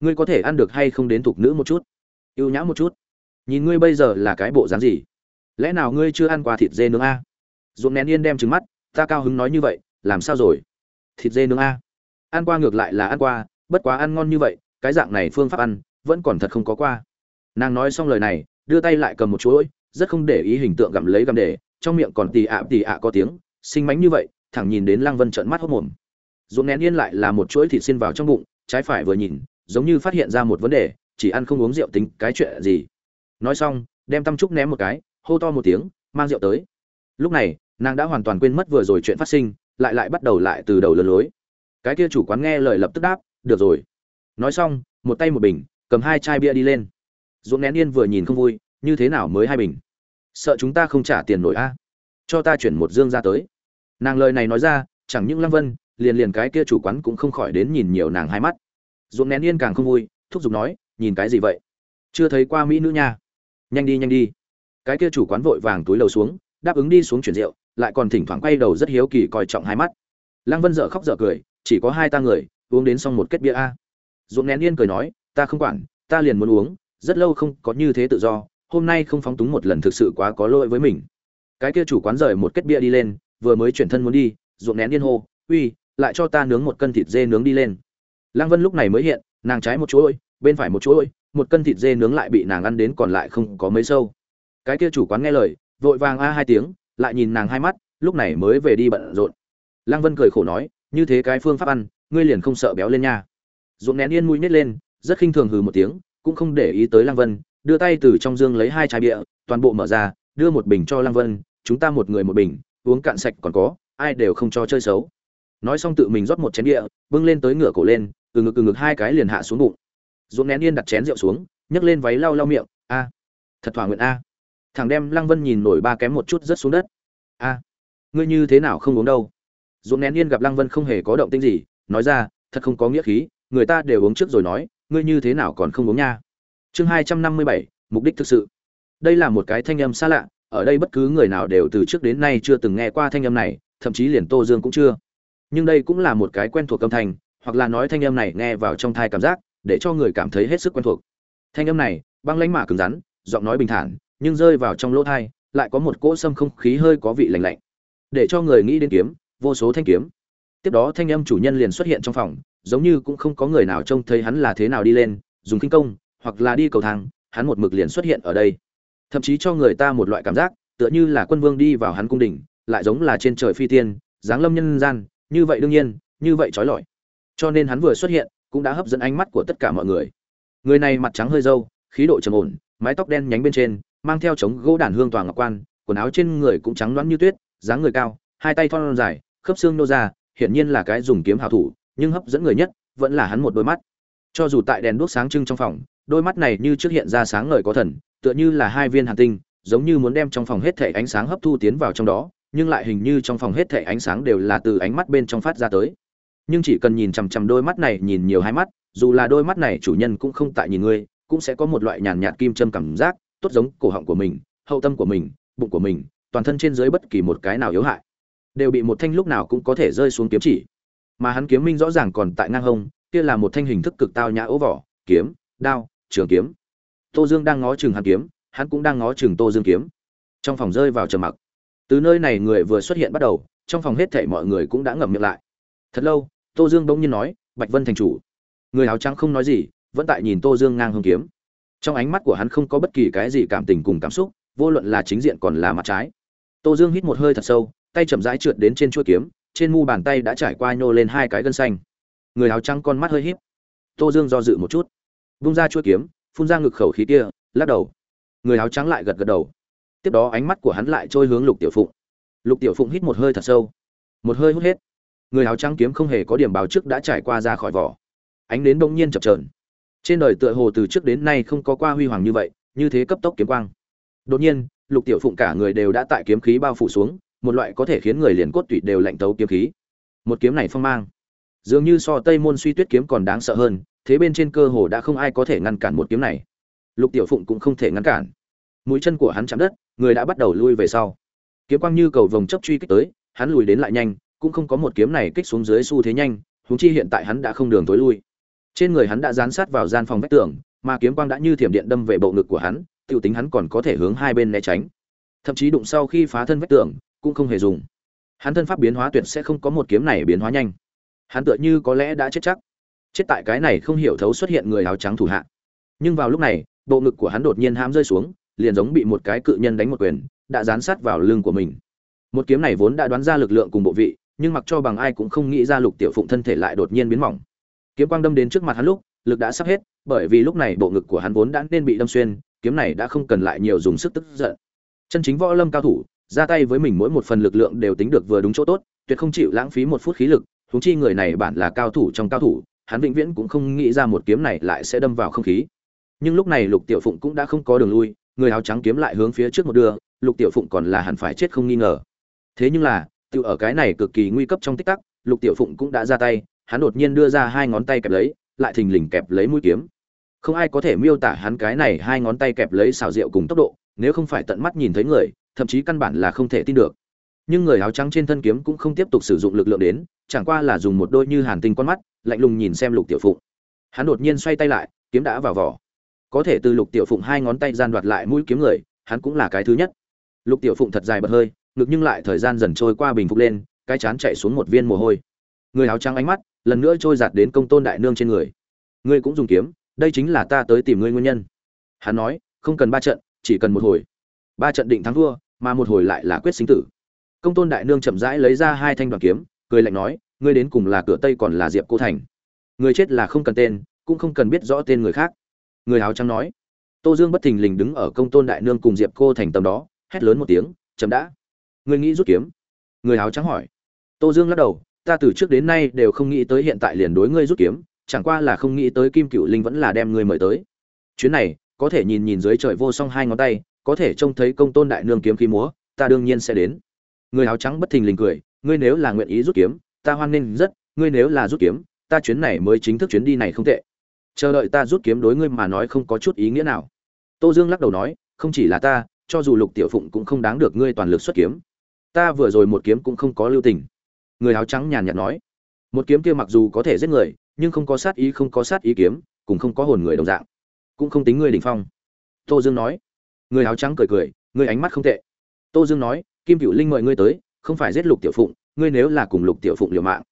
Ngươi có thể ăn được hay không đến thục nữ một chút? Yêu nhã một chút. Nhìn ngươi bây giờ là cái bộ dáng gì? Lẽ nào ngươi chưa ăn qua thịt dê nướng a? À? dồn nén yên đem trứng mắt, ta cao hứng nói như vậy, làm sao rồi? Thịt dê nướng a? Ăn qua ngược lại là ăn qua, bất quá ăn ngon như vậy, cái dạng này phương pháp ăn, vẫn còn thật không có qua. Nàng nói xong lời này, đưa tay lại cầm một chuỗi, rất không để ý hình tượng gặm lấy gặm để, trong miệng còn tì ạ tì ạ có tiếng sinh mánh như vậy, thẳng nhìn đến lăng vân trợn mắt hốc mồm. Dồn nén yên lại là một chuỗi thịt xin vào trong bụng, trái phải vừa nhìn, giống như phát hiện ra một vấn đề, chỉ ăn không uống rượu tính cái chuyện gì. Nói xong, đem tâm trúc ném một cái, hô to một tiếng, mang rượu tới. Lúc này, nàng đã hoàn toàn quên mất vừa rồi chuyện phát sinh, lại lại bắt đầu lại từ đầu lừa lối. Cái kia chủ quán nghe lời lập tức đáp, được rồi. Nói xong, một tay một bình, cầm hai chai bia đi lên. Dũng nén yên vừa nhìn không vui, như thế nào mới hai bình? Sợ chúng ta không trả tiền nổi a? Cho ta chuyển một dương ra tới. Nàng lời này nói ra, chẳng những lăng vân, liền liền cái kia chủ quán cũng không khỏi đến nhìn nhiều nàng hai mắt. Dũng nén yên càng không vui, thúc giục nói, nhìn cái gì vậy? Chưa thấy qua mỹ nữ nha. Nhanh đi nhanh đi. Cái kia chủ quán vội vàng túi lầu xuống, đáp ứng đi xuống chuyển rượu, lại còn thỉnh thoảng quay đầu rất hiếu kỳ coi trọng hai mắt. Lăng vân dở khóc dở cười, chỉ có hai ta người, uống đến xong một kết bia a. Dũng nén yên cười nói, ta không quản, ta liền muốn uống, rất lâu không có như thế tự do, hôm nay không phóng túng một lần thực sự quá có lỗi với mình cái kia chủ quán rời một kết bia đi lên, vừa mới chuyển thân muốn đi, ruộng nén điên hô, uy, lại cho ta nướng một cân thịt dê nướng đi lên. Lăng vân lúc này mới hiện, nàng trái một chuỗi, bên phải một chuỗi, một cân thịt dê nướng lại bị nàng ăn đến còn lại không có mấy sâu. Cái kia chủ quán nghe lời, vội vàng a hai tiếng, lại nhìn nàng hai mắt, lúc này mới về đi bận rộn. Lăng vân cười khổ nói, như thế cái phương pháp ăn, ngươi liền không sợ béo lên nha. Ruộng nén yên mũi nhét lên, rất khinh thường hừ một tiếng, cũng không để ý tới lăng vân, đưa tay từ trong dương lấy hai chai bia, toàn bộ mở ra, đưa một bình cho lăng vân chúng ta một người một bình, uống cạn sạch còn có, ai đều không cho chơi xấu. Nói xong tự mình rót một chén địa, bưng lên tới ngửa cổ lên, từ ngực từ ngực hai cái liền hạ xuống bụng. Dũng nén yên đặt chén rượu xuống, nhấc lên váy lau lau miệng, a, thật thỏa nguyện a. Thằng đem lăng vân nhìn nổi ba kém một chút rất xuống đất. A, ngươi như thế nào không uống đâu? Dũng nén yên gặp lăng vân không hề có động tĩnh gì, nói ra, thật không có nghĩa khí, người ta đều uống trước rồi nói, ngươi như thế nào còn không uống nha? Chương hai trăm năm mươi bảy, mục đích thực sự. Đây là một cái thanh âm xa lạ ở đây bất cứ người nào đều từ trước đến nay chưa từng nghe qua thanh âm này, thậm chí liền tô dương cũng chưa. Nhưng đây cũng là một cái quen thuộc âm thanh, hoặc là nói thanh âm này nghe vào trong thai cảm giác, để cho người cảm thấy hết sức quen thuộc. Thanh âm này, băng lãnh mà cứng rắn, giọng nói bình thản, nhưng rơi vào trong lỗ thai, lại có một cỗ xâm không khí hơi có vị lạnh lạnh. Để cho người nghĩ đến kiếm, vô số thanh kiếm. Tiếp đó thanh âm chủ nhân liền xuất hiện trong phòng, giống như cũng không có người nào trông thấy hắn là thế nào đi lên, dùng kinh công, hoặc là đi cầu thang, hắn một mực liền xuất hiện ở đây thậm chí cho người ta một loại cảm giác, tựa như là quân vương đi vào hắn cung đình, lại giống là trên trời phi tiên, giáng lâm nhân gian, như vậy đương nhiên, như vậy trói lọi. Cho nên hắn vừa xuất hiện, cũng đã hấp dẫn ánh mắt của tất cả mọi người. Người này mặt trắng hơi râu, khí độ trầm ổn, mái tóc đen nhánh bên trên, mang theo trống gỗ đàn hương toàn ngọc quan, quần áo trên người cũng trắng loãng như tuyết, dáng người cao, hai tay thon dài, khớp xương nô ra, hiển nhiên là cái dùng kiếm hào thủ, nhưng hấp dẫn người nhất vẫn là hắn một đôi mắt. Cho dù tại đèn đuốc sáng trưng trong phòng, đôi mắt này như trước hiện ra sáng ngời có thần tựa như là hai viên hàn tinh, giống như muốn đem trong phòng hết thể ánh sáng hấp thu tiến vào trong đó, nhưng lại hình như trong phòng hết thể ánh sáng đều là từ ánh mắt bên trong phát ra tới. Nhưng chỉ cần nhìn chằm chằm đôi mắt này, nhìn nhiều hai mắt, dù là đôi mắt này chủ nhân cũng không tại nhìn ngươi, cũng sẽ có một loại nhàn nhạt kim châm cảm giác, tốt giống cổ họng của mình, hậu tâm của mình, bụng của mình, toàn thân trên dưới bất kỳ một cái nào yếu hại. Đều bị một thanh lúc nào cũng có thể rơi xuống kiếm chỉ. Mà hắn kiếm minh rõ ràng còn tại ngang hông, kia là một thanh hình thức cực tao nhã ố vỏ, kiếm, đao, trường kiếm tô dương đang ngó chừng hắn kiếm, hắn cũng đang ngó chừng tô dương kiếm. Trong phòng rơi vào trầm mặc. Từ nơi này người vừa xuất hiện bắt đầu, trong phòng hết thảy mọi người cũng đã ngậm miệng lại. Thật lâu, tô dương bỗng nhiên nói, bạch vân thành chủ. Người áo trắng không nói gì, vẫn tại nhìn tô dương ngang hông kiếm. Trong ánh mắt của hắn không có bất kỳ cái gì cảm tình cùng cảm xúc, vô luận là chính diện còn là mặt trái. Tô dương hít một hơi thật sâu, tay chậm rãi trượt đến trên chuôi kiếm, trên mu bàn tay đã trải qua nhô lên hai cái gân xanh. Người áo trắng con mắt hơi híp. Tô dương do dự một chút bung ra chuôi kiếm phun ra ngực khẩu khí kia, lắc đầu. Người áo trắng lại gật gật đầu. Tiếp đó ánh mắt của hắn lại trôi hướng lục tiểu phụng. Lục tiểu phụng hít một hơi thật sâu. Một hơi hút hết. Người áo trắng kiếm không hề có điểm báo trước đã trải qua ra khỏi vỏ. Ánh đến đông nhiên chập trờn trên đời tựa hồ từ trước đến nay không có qua huy hoàng như vậy, như thế cấp tốc kiếm quang. Đột nhiên, lục tiểu phụng cả người đều đã tại kiếm khí bao phủ xuống, một loại có thể khiến người liền cốt tủy đều lạnh tấu kiếm khí. Một kiếm này phong mang. Dường như so tây môn suy tuyết kiếm còn đáng sợ hơn thế bên trên cơ hồ đã không ai có thể ngăn cản một kiếm này. Lục tiểu phụng cũng không thể ngăn cản. Mũi chân của hắn chạm đất, người đã bắt đầu lui về sau. Kiếm quang như cầu vồng chấp truy kích tới, hắn lùi đến lại nhanh, cũng không có một kiếm này kích xuống dưới xu thế nhanh, huống chi hiện tại hắn đã không đường tối lui. Trên người hắn đã dán sát vào gian phòng vách tường, mà kiếm quang đã như thiểm điện đâm về bộ ngực của hắn tiêu tính hắn còn có thể hướng hai bên né tránh. Thậm chí đụng sau khi phá thân vách tường, cũng không hề dùng. Hắn thân pháp biến hóa tuyệt sẽ không có một kiếm này biến hóa nhanh. Hắn tựa như có lẽ đã chết chắc chết tại cái này không hiểu thấu xuất hiện người áo trắng thủ hạ. Nhưng vào lúc này, bộ ngực của hắn đột nhiên hãm rơi xuống, liền giống bị một cái cự nhân đánh một quyền, đã dán sát vào lưng của mình. Một kiếm này vốn đã đoán ra lực lượng cùng bộ vị, nhưng mặc cho bằng ai cũng không nghĩ ra lục tiểu phụng thân thể lại đột nhiên biến mỏng. Kiếm quang đâm đến trước mặt hắn lúc, lực đã sắp hết, bởi vì lúc này bộ ngực của hắn vốn đã nên bị đâm xuyên, kiếm này đã không cần lại nhiều dùng sức tức giận. Chân chính võ lâm cao thủ, ra tay với mình mỗi một phần lực lượng đều tính được vừa đúng chỗ tốt, tuyệt không chịu lãng phí một phút khí lực thúng chi người này bản là cao thủ trong cao thủ hắn vĩnh viễn cũng không nghĩ ra một kiếm này lại sẽ đâm vào không khí. Nhưng lúc này lục tiểu phụng cũng đã không có đường lui, người áo trắng kiếm lại hướng phía trước một đường, lục tiểu phụng còn là hẳn phải chết không nghi ngờ. Thế nhưng là tự ở cái này cực kỳ nguy cấp trong tích tắc, lục tiểu phụng cũng đã ra tay, hắn đột nhiên đưa ra hai ngón tay kẹp lấy, lại thình lình kẹp lấy mũi kiếm. Không ai có thể miêu tả hắn cái này hai ngón tay kẹp lấy xào rượu cùng tốc độ, nếu không phải tận mắt nhìn thấy người, thậm chí căn bản là không thể tin được. Nhưng người áo trắng trên thân kiếm cũng không tiếp tục sử dụng lực lượng đến, chẳng qua là dùng một đôi như hàn tinh con mắt lạnh lùng nhìn xem lục tiểu phụng. Hắn đột nhiên xoay tay lại, kiếm đã vào vỏ. Có thể từ lục tiểu phụng hai ngón tay gian đoạt lại mũi kiếm người, hắn cũng là cái thứ nhất. Lục tiểu phụng thật dài bật hơi, ngực nhưng lại thời gian dần trôi qua bình phục lên, cái chán chạy xuống một viên mồ hôi. Người áo trắng ánh mắt, lần nữa trôi giạt đến công tôn đại nương trên người. Ngươi cũng dùng kiếm, đây chính là ta tới tìm ngươi nguyên nhân. Hắn nói, không cần ba trận, chỉ cần một hồi. Ba trận định thắng thua, mà một hồi lại là quyết sinh tử. Công tôn đại nương chậm rãi lấy ra hai thanh đoàn kiếm, cười lạnh nói ngươi đến cùng là cửa tây còn là diệp cô thành? Người chết là không cần tên, cũng không cần biết rõ tên người khác. Người áo trắng nói. Tô dương bất thình lình đứng ở công tôn đại nương cùng diệp cô thành tầm đó, hét lớn một tiếng chậm đã. Ngươi nghĩ rút kiếm? Người áo trắng hỏi. Tô dương lắc đầu, ta từ trước đến nay đều không nghĩ tới hiện tại liền đối ngươi rút kiếm, chẳng qua là không nghĩ tới kim cựu linh vẫn là đem ngươi mời tới. Chuyến này, có thể nhìn nhìn dưới trời vô song hai ngón tay, có thể trông thấy công tôn đại nương kiếm khí múa, ta đương nhiên sẽ đến. Người áo trắng bất thình lình cười, ngươi nếu là nguyện ý rút kiếm ta hoan nghênh rất, ngươi nếu là rút kiếm, ta chuyến này mới chính thức chuyến đi này không tệ. Chờ đợi ta rút kiếm đối ngươi mà nói không có chút ý nghĩa nào. Tô dương lắc đầu nói, không chỉ là ta, cho dù lục tiểu phụng cũng không đáng được ngươi toàn lực xuất kiếm. Ta vừa rồi một kiếm cũng không có lưu tình. Người áo trắng nhàn nhạt nói, một kiếm kia mặc dù có thể giết người, nhưng không có sát ý, không có sát ý kiếm cũng không có hồn người đồng dạng, cũng không tính ngươi đỉnh phong. Tô dương nói, người áo trắng cười cười, ngươi ánh mắt không tệ. Tô dương nói, kim cựu linh mời ngươi tới, không phải giết lục tiểu phụng ngươi nếu là cùng lục tiểu phụng liều mạng,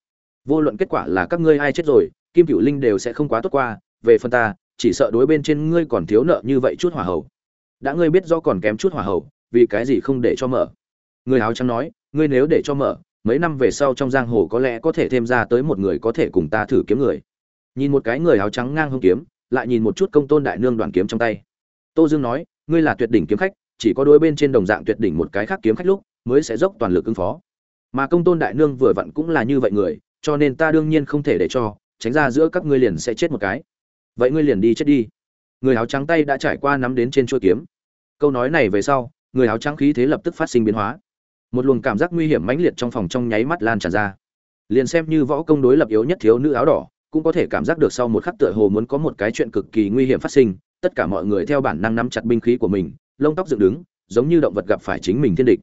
vô luận kết quả là các ngươi ai chết rồi, kim cựu linh đều sẽ không quá tốt qua, về phần ta, chỉ sợ đối bên trên ngươi còn thiếu nợ như vậy chút hỏa hầu. Đã ngươi biết do còn kém chút hỏa hầu, vì cái gì không để cho mở? Người áo trắng nói, ngươi nếu để cho mở, mấy năm về sau trong giang hồ có lẽ có thể thêm ra tới một người có thể cùng ta thử kiếm người. Nhìn một cái người áo trắng ngang hông kiếm, lại nhìn một chút công tôn đại nương đoàn kiếm trong tay. Tô dương nói, ngươi là tuyệt đỉnh kiếm khách, chỉ có đôi bên trên đồng dạng tuyệt đỉnh một cái khác kiếm khách lúc, mới sẽ dốc toàn lực ứng phó mà công tôn đại nương vừa vặn cũng là như vậy người, cho nên ta đương nhiên không thể để cho, tránh ra giữa các ngươi liền sẽ chết một cái. Vậy ngươi liền đi chết đi. Người áo trắng tay đã trải qua nắm đến trên chuôi kiếm. Câu nói này về sau, người áo trắng khí thế lập tức phát sinh biến hóa. Một luồng cảm giác nguy hiểm mãnh liệt trong phòng trong nháy mắt lan tràn ra. Liền xem như võ công đối lập yếu nhất thiếu nữ áo đỏ, cũng có thể cảm giác được sau một khắc tựa hồ muốn có một cái chuyện cực kỳ nguy hiểm phát sinh, tất cả mọi người theo bản năng nắm chặt binh khí của mình, lông tóc dựng đứng, giống như động vật gặp phải chính mình thiên địch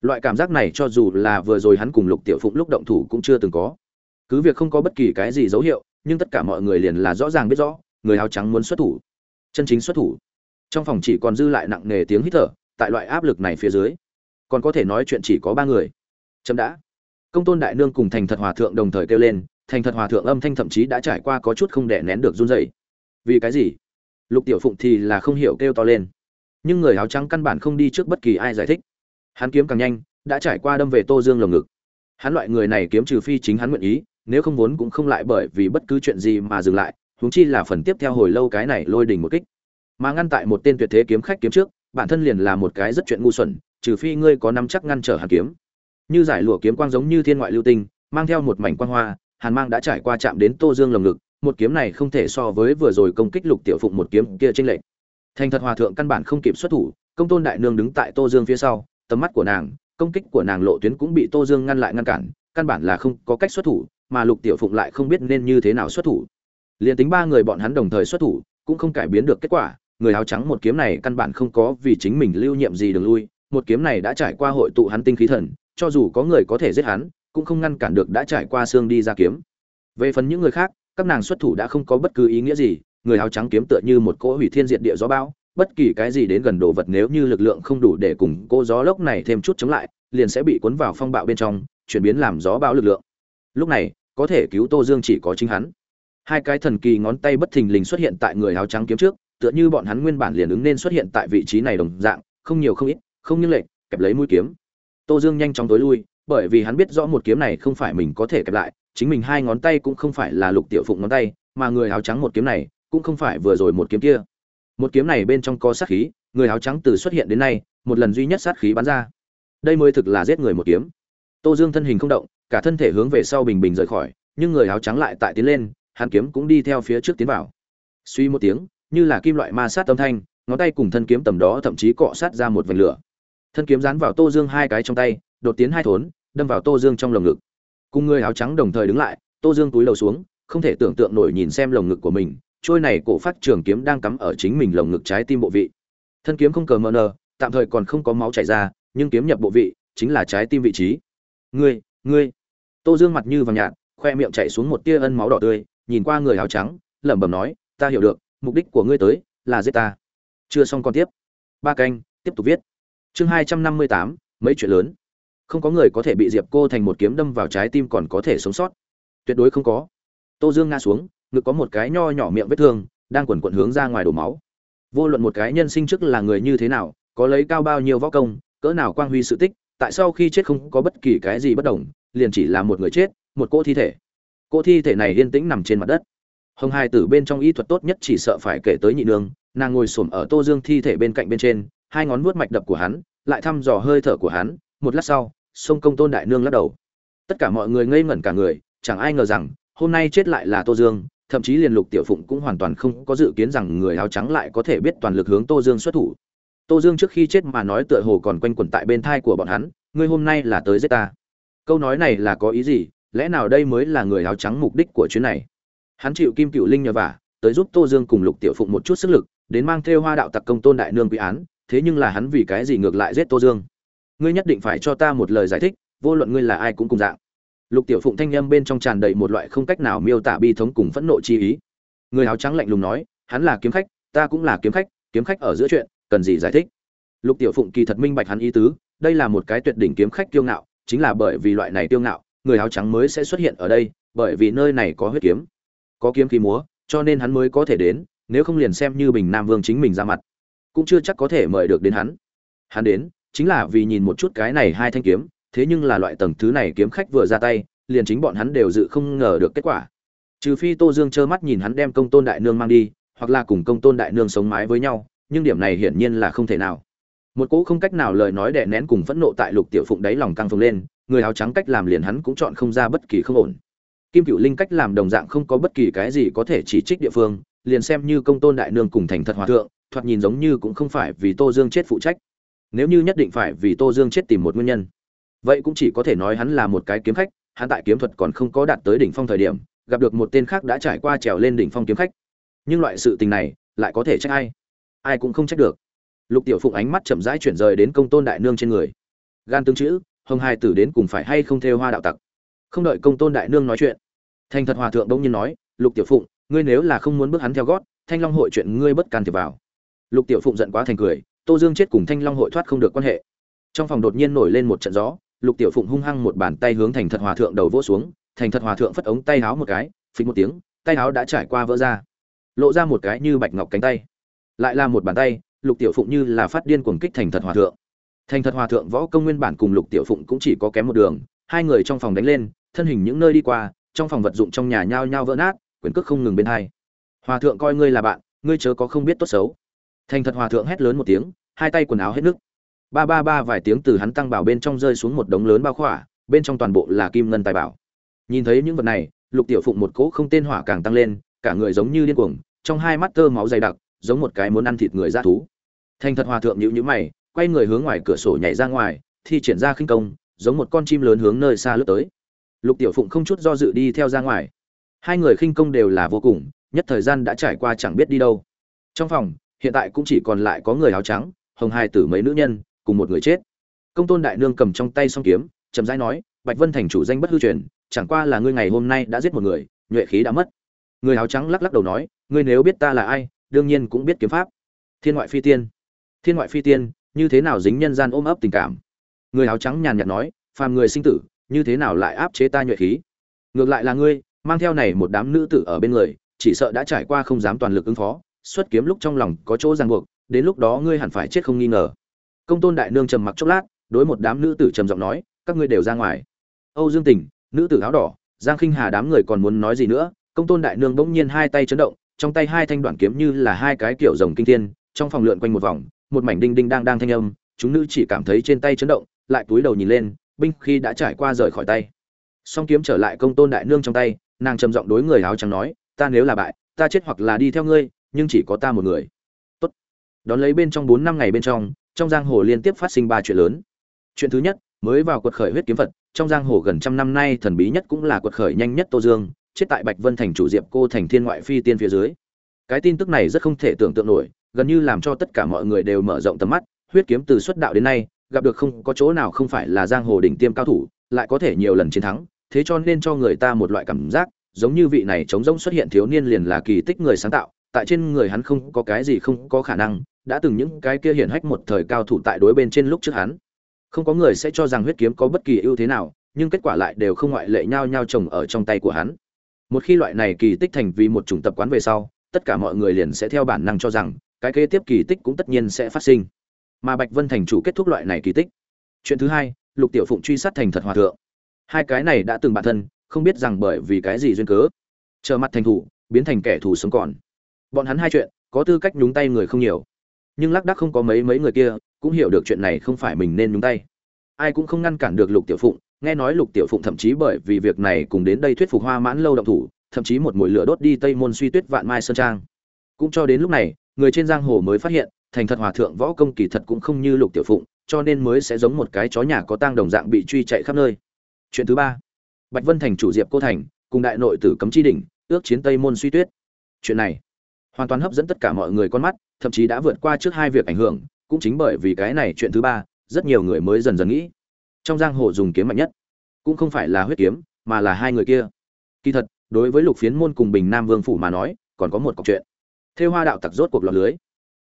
loại cảm giác này cho dù là vừa rồi hắn cùng lục tiểu phụng lúc động thủ cũng chưa từng có. Cứ việc không có bất kỳ cái gì dấu hiệu, nhưng tất cả mọi người liền là rõ ràng biết rõ, người áo trắng muốn xuất thủ. Chân chính xuất thủ. Trong phòng chỉ còn dư lại nặng nề tiếng hít thở, tại loại áp lực này phía dưới. Còn có thể nói chuyện chỉ có ba người. Chậm đã. Công tôn đại nương cùng thành thật hòa thượng đồng thời kêu lên, thành thật hòa thượng âm thanh thậm chí đã trải qua có chút không đẻ nén được run dày vì cái gì? Lục tiểu phụng thì là không hiểu kêu to lên. Nhưng người áo trắng căn bản không đi trước bất kỳ ai giải thích hắn kiếm càng nhanh, đã trải qua đâm về tô dương lồng ngực. Hắn loại người này kiếm trừ phi chính hắn nguyện ý, nếu không vốn cũng không lại bởi vì bất cứ chuyện gì mà dừng lại, huống chi là phần tiếp theo hồi lâu cái này lôi đỉnh một kích. Mà ngăn tại một tên tuyệt thế kiếm khách kiếm trước, bản thân liền là một cái rất chuyện ngu xuẩn, trừ phi ngươi có nắm chắc ngăn trở hàn kiếm. Như giải lụa kiếm quang giống như thiên ngoại lưu tinh, mang theo một mảnh quang hoa, hàn mang đã trải qua chạm đến tô dương lồng ngực, một kiếm này không thể so với vừa rồi công kích lục tiểu phụng một kiếm kia tranh lệch. Thành thật hòa thượng căn bản không kịp xuất thủ, công tôn đại nương đứng tại tô dương phía sau tầm mắt của nàng, công kích của nàng lộ tuyến cũng bị tô dương ngăn lại ngăn cản, căn bản là không có cách xuất thủ, mà lục tiểu phụng lại không biết nên như thế nào xuất thủ. Liền tính ba người bọn hắn đồng thời xuất thủ, cũng không cải biến được kết quả, người áo trắng một kiếm này căn bản không có vì chính mình lưu nhiệm gì đường lui, một kiếm này đã trải qua hội tụ hắn tinh khí thần, cho dù có người có thể giết hắn, cũng không ngăn cản được đã trải qua xương đi ra kiếm. Về phần những người khác, các nàng xuất thủ đã không có bất cứ ý nghĩa gì, người áo trắng kiếm tựa như một cỗ hủy thiên diệt địa gió bão bất kỳ cái gì đến gần đồ vật nếu như lực lượng không đủ để cùng cô gió lốc này thêm chút chống lại liền sẽ bị cuốn vào phong bạo bên trong chuyển biến làm gió bão lực lượng. Lúc này có thể cứu tô dương chỉ có chính hắn. Hai cái thần kỳ ngón tay bất thình lình xuất hiện tại người áo trắng kiếm trước tựa như bọn hắn nguyên bản liền ứng nên xuất hiện tại vị trí này đồng dạng không nhiều không ít không như lệ, kẹp lấy mũi kiếm. Tô dương nhanh chóng tối lui bởi vì hắn biết rõ một kiếm này không phải mình có thể kẹp lại chính mình hai ngón tay cũng không phải là lục tiểu phụng ngón tay mà người áo trắng một kiếm này cũng không phải vừa rồi một kiếm kia một kiếm này bên trong có sát khí, người áo trắng từ xuất hiện đến nay, một lần duy nhất sát khí bắn ra. Đây mới thực là giết người một kiếm. Tô dương thân hình không động, cả thân thể hướng về sau bình bình rời khỏi, nhưng người áo trắng lại tại tiến lên, hắn kiếm cũng đi theo phía trước tiến vào. Suy một tiếng, như là kim loại ma sát âm thanh, ngón tay cùng thân kiếm tầm đó thậm chí cọ sát ra một vành lửa. Thân kiếm dán vào tô dương hai cái trong tay, đột tiến hai thốn, đâm vào tô dương trong lồng ngực. Cùng người áo trắng đồng thời đứng lại, tô dương túi đầu xuống, không thể tưởng tượng nổi nhìn xem lồng ngực của mình trôi này cổ phát trường kiếm đang cắm ở chính mình lồng ngực trái tim bộ vị. Thân kiếm không cờ mờ nờ, tạm thời còn không có máu chảy ra, nhưng kiếm nhập bộ vị chính là trái tim vị trí. Ngươi ngươi. Tô dương mặt như vàng nhạt, khoe miệng chạy xuống một tia ân máu đỏ tươi, nhìn qua người áo trắng, lẩm bẩm nói, ta hiểu được, mục đích của ngươi tới là giết ta. Chưa xong còn tiếp. Ba canh, tiếp tục viết. Chương hai trăm năm mươi tám, mấy chuyện lớn. Không có người có thể bị diệp cô thành một kiếm đâm vào trái tim còn có thể sống sót. Tuyệt đối không có. Tô dương ngã xuống ngực có một cái nho nhỏ miệng vết thương, đang quần quận hướng ra ngoài đổ máu. Vô luận một cái nhân sinh trước là người như thế nào, có lấy cao bao nhiêu võ công, cỡ nào quang huy sự tích, tại sao khi chết không có bất kỳ cái gì bất đồng, liền chỉ là một người chết, một cỗ thi thể. Cỗ thi thể này yên tĩnh nằm trên mặt đất. Hồng hai tử bên trong y thuật tốt nhất chỉ sợ phải kể tới nhị nương nàng ngồi xổm ở tô dương thi thể bên cạnh bên trên, hai ngón vuốt mạch đập của hắn, lại thăm dò hơi thở của hắn, một lát sau, sông công tôn đại nương lắc đầu. Tất cả mọi người ngây ngẩn cả người, chẳng ai ngờ rằng, hôm nay chết lại là tô dương thậm chí liền lục tiểu phụng cũng hoàn toàn không có dự kiến rằng người áo trắng lại có thể biết toàn lực hướng tô dương xuất thủ. Tô dương trước khi chết mà nói tựa hồ còn quanh quẩn tại bên thai của bọn hắn, ngươi hôm nay là tới giết ta. Câu nói này là có ý gì? Lẽ nào đây mới là người áo trắng mục đích của chuyến này? Hắn chịu kim cựu linh nhờ vả, tới giúp tô dương cùng lục tiểu phụng một chút sức lực, đến mang theo hoa đạo tặc công tôn đại nương quy án, thế nhưng là hắn vì cái gì ngược lại giết tô dương? Ngươi nhất định phải cho ta một lời giải thích, vô luận ngươi là ai cũng cùng dạng lục tiểu phụng thanh â m bên trong tràn đầy một loại không cách nào miêu tả bi thống cùng phẫn nộ chi ý. Người áo trắng lạnh lùng nói, hắn là kiếm khách, ta cũng là kiếm khách kiếm khách ở giữa chuyện, cần gì giải thích? Lục tiểu phụng kỳ thật minh bạch hắn ý tứ, đây là một cái tuyệt đỉnh kiếm khách kiêu ngạo, chính là bởi vì loại này kiêu ngạo, người áo trắng mới sẽ xuất hiện ở đây, bởi vì nơi này có huyết kiếm, có kiếm khí múa, cho nên hắn mới có thể đến, nếu không liền xem như bình nam vương chính mình ra mặt, cũng chưa chắc có thể mời được đến hắn. Hắn đến, chính là vì nhìn một chút cái này hai thanh kiếm thế nhưng là loại tầng thứ này kiếm khách vừa ra tay, liền chính bọn hắn đều dự không ngờ được kết quả. Trừ phi tô dương trơ mắt nhìn hắn đem công tôn đại nương mang đi, hoặc là cùng công tôn đại nương sống mái với nhau, nhưng điểm này hiển nhiên là không thể nào. Một cỗ không cách nào lời nói đè nén cùng phẫn nộ tại lục tiểu phụng đáy lòng căng phồng lên, người áo trắng cách làm liền hắn cũng chọn không ra bất kỳ không ổn. Kim cựu linh cách làm đồng dạng không có bất kỳ cái gì có thể chỉ trích địa phương, liền xem như công tôn đại nương cùng thành thật hòa thượng, thoạt nhìn giống như cũng không phải vì tô dương chết phụ trách. Nếu như nhất định phải vì tô dương chết tìm một nguyên nhân vậy cũng chỉ có thể nói hắn là một cái kiếm khách, hắn tại kiếm thuật còn không có đạt tới đỉnh phong thời điểm, gặp được một tên khác đã trải qua trèo lên đỉnh phong kiếm khách. Nhưng loại sự tình này, lại có thể trách ai? Ai cũng không trách được. Lục tiểu phụng ánh mắt chậm rãi chuyển rời đến công tôn đại nương trên người. Gan tương chữ, hồng hai tử đến cùng phải hay không theo hoa đạo tặc? Không đợi công tôn đại nương nói chuyện, thành thật hòa thượng đông nhiên nói, lục tiểu phụng, ngươi nếu là không muốn bước hắn theo gót, thanh long hội chuyện ngươi bất can thiệp vào. Lục tiểu phụng giận quá thành cười, tô dương chết cùng thanh long hội thoát không được quan hệ. Trong phòng đột nhiên nổi lên một trận gió lục tiểu phụng hung hăng một bàn tay hướng thành thật hòa thượng đầu vỗ xuống, thành thật hòa thượng phất ống tay háo một cái, phình một tiếng, tay háo đã trải qua vỡ ra. Lộ ra một cái như bạch ngọc cánh tay. Lại là một bàn tay, lục tiểu phụng như là phát điên cuồng kích thành thật hòa thượng. Thành thật hòa thượng võ công nguyên bản cùng lục tiểu phụng cũng chỉ có kém một đường, hai người trong phòng đánh lên, thân hình những nơi đi qua, trong phòng vật dụng trong nhà nhao nhao vỡ nát, quyền cước không ngừng bên hai. Hòa thượng coi ngươi là bạn, ngươi chớ có không biết tốt xấu. Thành thật hòa thượng hét lớn một tiếng, hai tay quần áo hết nước ba ba ba vài tiếng từ hắn tăng bảo bên trong rơi xuống một đống lớn bao khỏa, bên trong toàn bộ là kim ngân tài bảo. Nhìn thấy những vật này, lục tiểu phụng một cỗ không tên hỏa càng tăng lên, cả người giống như điên cuồng, trong hai mắt tơ máu dày đặc, giống một cái muốn ăn thịt người ra thú. Thành thật hòa thượng nhữ nhữ mày, quay người hướng ngoài cửa sổ nhảy ra ngoài, thi triển ra khinh công, giống một con chim lớn hướng nơi xa lướt tới. Lục tiểu phụng không chút do dự đi theo ra ngoài. Hai người khinh công đều là vô cùng, nhất thời gian đã trải qua chẳng biết đi đâu. Trong phòng, hiện tại cũng chỉ còn lại có người áo trắng, hồng hai tử mấy nữ nhân cùng một người chết. Công tôn đại nương cầm trong tay song kiếm, chậm rãi nói, bạch vân thành chủ danh bất hư truyền, chẳng qua là ngươi ngày hôm nay đã giết một người, nhuệ khí đã mất. Người áo trắng lắc lắc đầu nói, ngươi nếu biết ta là ai, đương nhiên cũng biết kiếm pháp. Thiên ngoại phi tiên. Thiên ngoại phi tiên, như thế nào dính nhân gian ôm ấp tình cảm? Người áo trắng nhàn nhạt nói, phàm người sinh tử, như thế nào lại áp chế ta nhuệ khí? Ngược lại là ngươi, mang theo này một đám nữ tử ở bên người, chỉ sợ đã trải qua không dám toàn lực ứng phó, xuất kiếm lúc trong lòng có chỗ ràng buộc, đến lúc đó ngươi hẳn phải chết không nghi ngờ công tôn đại nương trầm mặc chốc lát, đối một đám nữ tử trầm giọng nói, các ngươi đều ra ngoài. Âu dương tình nữ tử áo đỏ, giang khinh hà đám người còn muốn nói gì nữa, công tôn đại nương bỗng nhiên hai tay chấn động, trong tay hai thanh đoạn kiếm như là hai cái kiểu rồng kinh thiên, trong phòng lượn quanh một vòng, một mảnh đinh đinh đang đang thanh âm, chúng nữ chỉ cảm thấy trên tay chấn động, lại túi đầu nhìn lên, binh khi đã trải qua rời khỏi tay. Song kiếm trở lại công tôn đại nương trong tay, nàng trầm giọng đối người áo trắng nói, ta nếu là bại, ta chết hoặc là đi theo ngươi, nhưng chỉ có ta một người. Tốt. Đón lấy bên trong bốn năm ngày bên trong trong giang hồ liên tiếp phát sinh ba chuyện lớn. Chuyện thứ nhất, mới vào quật khởi huyết kiếm phật, trong giang hồ gần trăm năm nay thần bí nhất cũng là quật khởi nhanh nhất tô dương, chết tại bạch vân thành chủ diệp cô thành thiên ngoại phi tiên phía dưới. Cái tin tức này rất không thể tưởng tượng nổi, gần như làm cho tất cả mọi người đều mở rộng tầm mắt, huyết kiếm từ xuất đạo đến nay, gặp được không có chỗ nào không phải là giang hồ đỉnh tiêm cao thủ, lại có thể nhiều lần chiến thắng, thế cho nên cho người ta một loại cảm giác, giống như vị này chống rỗng xuất hiện thiếu niên liền là kỳ tích người sáng tạo tại trên người hắn không có cái gì không có khả năng, đã từng những cái kia hiển hách một thời cao thủ tại đối bên trên lúc trước hắn. Không có người sẽ cho rằng huyết kiếm có bất kỳ ưu thế nào, nhưng kết quả lại đều không ngoại lệ nhau nhau trồng ở trong tay của hắn. Một khi loại này kỳ tích thành vì một chủng tập quán về sau, tất cả mọi người liền sẽ theo bản năng cho rằng, cái kế tiếp kỳ tích cũng tất nhiên sẽ phát sinh. Mà bạch vân thành chủ kết thúc loại này kỳ tích. Chuyện thứ hai, lục tiểu phụng truy sát thành thật hòa thượng. Hai cái này đã từng bản thân, không biết rằng bởi vì cái gì duyên cớ, trở mặt thành thủ, biến thành kẻ thù sống còn bọn hắn hai chuyện, có tư cách nhúng tay người không nhiều. Nhưng lác đác không có mấy mấy người kia, cũng hiểu được chuyện này không phải mình nên nhúng tay. Ai cũng không ngăn cản được lục tiểu phụng, nghe nói lục tiểu phụng thậm chí bởi vì việc này cùng đến đây thuyết phục hoa mãn lâu động thủ, thậm chí một mùi lửa đốt đi tây môn suy tuyết vạn mai sơn trang. Cũng cho đến lúc này, người trên giang hồ mới phát hiện, thành thật hòa thượng võ công kỳ thật cũng không như lục tiểu phụng, cho nên mới sẽ giống một cái chó nhà có tang đồng dạng bị truy chạy khắp nơi. Chuyện thứ ba, bạch vân thành chủ diệp cô thành, cùng đại nội tử cấm chi đỉnh, ước chiến tây môn suy tuyết. Chuyện này hoàn toàn hấp dẫn tất cả mọi người con mắt, thậm chí đã vượt qua trước hai việc ảnh hưởng, cũng chính bởi vì cái này chuyện thứ ba, rất nhiều người mới dần dần nghĩ. Trong giang hồ dùng kiếm mạnh nhất, cũng không phải là huyết kiếm, mà là hai người kia. Kỳ thật, đối với lục phiến môn cùng bình nam vương phủ mà nói, còn có một cọc chuyện. Thêu hoa đạo tặc rốt cuộc lọt lưới.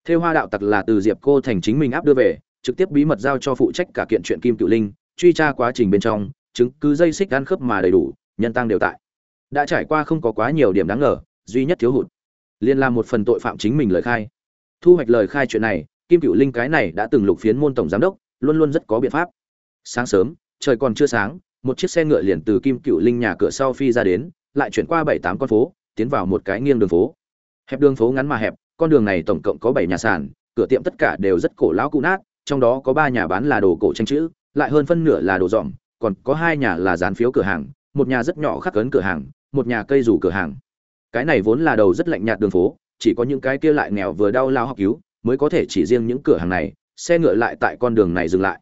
Thêu hoa đạo tặc là từ diệp cô thành chính mình áp đưa về, trực tiếp bí mật giao cho phụ trách cả kiện chuyện kim cựu linh, truy tra quá trình bên trong, chứng cứ dây xích ăn khớp mà đầy đủ, nhân tăng đều tại. Đã trải qua không có quá nhiều điểm đáng ngờ, duy nhất thiếu hụt liên làm một phần tội phạm chính mình lời khai. Thu hoạch lời khai chuyện này, kim cựu linh cái này đã từng lục phiến môn tổng giám đốc, luôn luôn rất có biện pháp. Sáng sớm, trời còn chưa sáng, một chiếc xe ngựa liền từ kim cựu linh nhà cửa sau phi ra đến, lại chuyển qua bảy tám con phố, tiến vào một cái nghiêng đường phố. Hẹp đường phố ngắn mà hẹp, con đường này tổng cộng có bảy nhà sàn, cửa tiệm tất cả đều rất cổ lão cụ nát, trong đó có ba nhà bán là đồ cổ tranh chữ, lại hơn phân nửa là đồ dòm, còn có hai nhà là dán phiếu cửa hàng, một nhà rất nhỏ khắc cấn cửa hàng, một nhà cây rủ cửa hàng cái này vốn là đầu rất lạnh nhạt đường phố, chỉ có những cái kia lại nghèo vừa đau lao học cứu mới có thể chỉ riêng những cửa hàng này, xe ngựa lại tại con đường này dừng lại.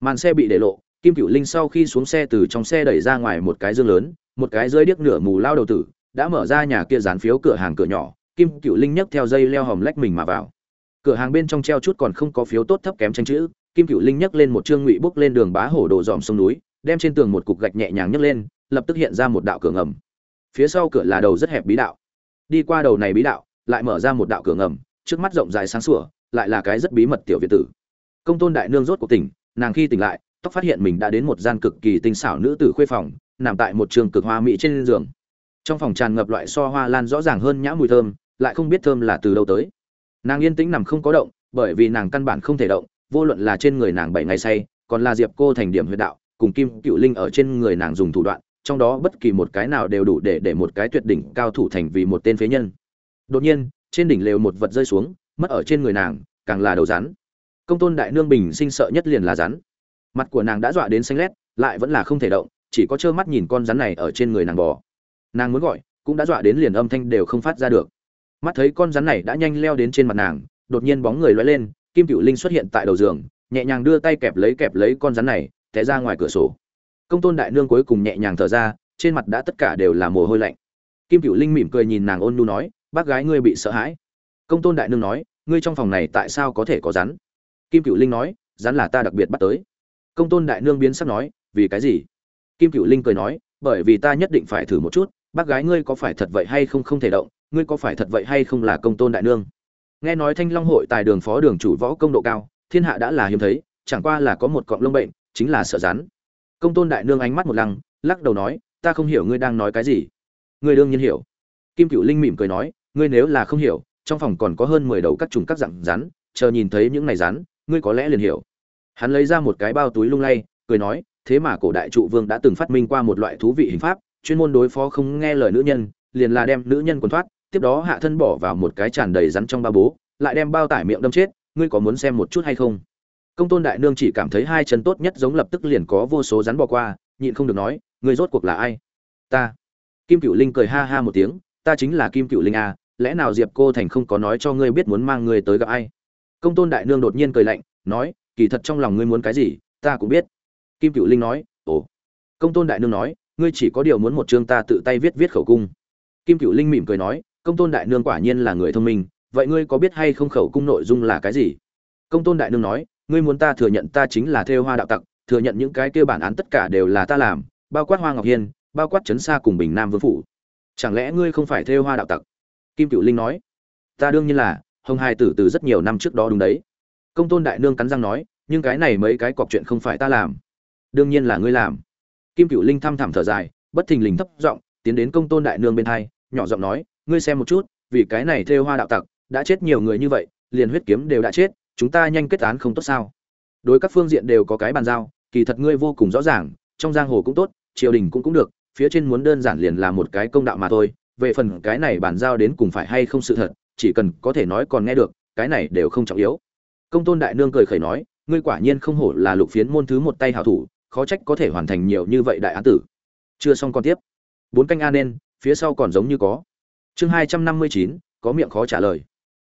Màn xe bị để lộ, kim cựu linh sau khi xuống xe từ trong xe đẩy ra ngoài một cái dương lớn, một cái dưới điếc nửa mù lao đầu tử, đã mở ra nhà kia dán phiếu cửa hàng cửa nhỏ, kim cựu linh nhấc theo dây leo hòm lách mình mà vào. Cửa hàng bên trong treo chút còn không có phiếu tốt thấp kém tranh chữ, kim cựu linh nhấc lên một trương ngụy bước lên đường bá hổ đồ dòm sông núi, đem trên tường một cục gạch nhẹ nhàng nhấc lên, lập tức hiện ra một đạo cửa ngầm phía sau cửa là đầu rất hẹp bí đạo. Đi qua đầu này bí đạo, lại mở ra một đạo cửa ngầm, trước mắt rộng dài sáng sủa, lại là cái rất bí mật tiểu việt tử. Công tôn đại nương rốt cuộc tỉnh, nàng khi tỉnh lại, tóc phát hiện mình đã đến một gian cực kỳ tinh xảo nữ tử khuê phòng, nằm tại một trường cực hoa mỹ trên giường. Trong phòng tràn ngập loại so hoa lan rõ ràng hơn nhã mùi thơm, lại không biết thơm là từ đâu tới. Nàng yên tĩnh nằm không có động, bởi vì nàng căn bản không thể động, vô luận là trên người nàng bảy ngày say, còn là diệp cô thành điểm huyệt đạo, cùng kim cựu linh ở trên người nàng dùng thủ đoạn trong đó bất kỳ một cái nào đều đủ để để một cái tuyệt đỉnh cao thủ thành vì một tên phế nhân. Đột nhiên, trên đỉnh lều một vật rơi xuống, mất ở trên người nàng, càng là đầu rắn. Công tôn đại nương bình sinh sợ nhất liền là rắn. Mặt của nàng đã dọa đến xanh lét, lại vẫn là không thể động, chỉ có trơ mắt nhìn con rắn này ở trên người nàng bò. Nàng muốn gọi, cũng đã dọa đến liền âm thanh đều không phát ra được. Mắt thấy con rắn này đã nhanh leo đến trên mặt nàng, đột nhiên bóng người loay lên, kim cựu linh xuất hiện tại đầu giường, nhẹ nhàng đưa tay kẹp lấy kẹp lấy con rắn này, té ra ngoài cửa sổ công tôn đại nương cuối cùng nhẹ nhàng thở ra, trên mặt đã tất cả đều là mồ hôi lạnh. Kim cựu linh mỉm cười nhìn nàng ôn nhu nói, bác gái ngươi bị sợ hãi. Công tôn đại nương nói, ngươi trong phòng này tại sao có thể có rắn? Kim cựu linh nói, rắn là ta đặc biệt bắt tới. Công tôn đại nương biến sắc nói, vì cái gì? Kim cựu linh cười nói, bởi vì ta nhất định phải thử một chút, bác gái ngươi có phải thật vậy hay không không thể động, ngươi có phải thật vậy hay không là công tôn đại nương? Nghe nói thanh long hội tài đường phó đường chủ võ công độ cao, thiên hạ đã là hiếm thấy, chẳng qua là có một cọng lông bệnh, chính là sợ rắn công tôn đại nương ánh mắt một lăng, lắc đầu nói, ta không hiểu ngươi đang nói cái gì. Ngươi đương nhiên hiểu. Kim cựu linh mỉm cười nói, ngươi nếu là không hiểu, trong phòng còn có hơn mười đầu các trùng các dạng rắn, chờ nhìn thấy những này rắn, ngươi có lẽ liền hiểu. Hắn lấy ra một cái bao túi lung lay, cười nói, thế mà cổ đại trụ vương đã từng phát minh qua một loại thú vị hình pháp, chuyên môn đối phó không nghe lời nữ nhân, liền là đem nữ nhân quần thoát, tiếp đó hạ thân bỏ vào một cái tràn đầy rắn trong ba bố, lại đem bao tải miệng đâm chết, ngươi có muốn xem một chút hay không? Công tôn đại nương chỉ cảm thấy hai chân tốt nhất giống lập tức liền có vô số rắn bò qua, nhịn không được nói người rốt cuộc là ai? Ta. Kim cựu linh cười ha ha một tiếng, ta chính là kim cựu linh a lẽ nào diệp cô thành không có nói cho ngươi biết muốn mang ngươi tới gặp ai? Công tôn đại nương đột nhiên cười lạnh, nói, kỳ thật trong lòng ngươi muốn cái gì, ta cũng biết. Kim cựu linh nói, ồ. Công tôn đại nương nói, ngươi chỉ có điều muốn một chương ta tự tay viết viết khẩu cung. Kim cựu linh mỉm cười nói, công tôn đại nương quả nhiên là người thông minh, vậy ngươi có biết hay không khẩu cung nội dung là cái gì? Công tôn đại nương nói ngươi muốn ta thừa nhận ta chính là thêu hoa đạo tặc, thừa nhận những cái kêu bản án tất cả đều là ta làm, bao quát hoa ngọc hiên, bao quát trấn xa cùng bình nam vương phủ. Chẳng lẽ ngươi không phải thêu hoa đạo tặc? Kim cựu linh nói. Ta đương nhiên là, hồng hai tử từ rất nhiều năm trước đó đúng đấy. Công tôn đại nương cắn răng nói, nhưng cái này mấy cái cọc chuyện không phải ta làm. Đương nhiên là ngươi làm. Kim cựu linh thăm thẳm thở dài, bất thình lình thấp giọng tiến đến công tôn đại nương bên thai nhỏ giọng nói, ngươi xem một chút, vì cái này thêu hoa đạo tặc, đã chết nhiều người như vậy, liền huyết kiếm đều đã chết chúng ta nhanh kết án không tốt sao? Đối các phương diện đều có cái bàn giao, kỳ thật ngươi vô cùng rõ ràng, trong giang hồ cũng tốt, triều đình cũng cũng được, phía trên muốn đơn giản liền là một cái công đạo mà thôi, về phần cái này bàn giao đến cùng phải hay không sự thật, chỉ cần có thể nói còn nghe được, cái này đều không trọng yếu. Công tôn đại nương cười khẩy nói, ngươi quả nhiên không hổ là lục phiến môn thứ một tay hảo thủ, khó trách có thể hoàn thành nhiều như vậy đại án tử. Chưa xong còn tiếp. Bốn canh a nên, phía sau còn giống như có. Chương hai trăm năm mươi chín, có miệng khó trả lời.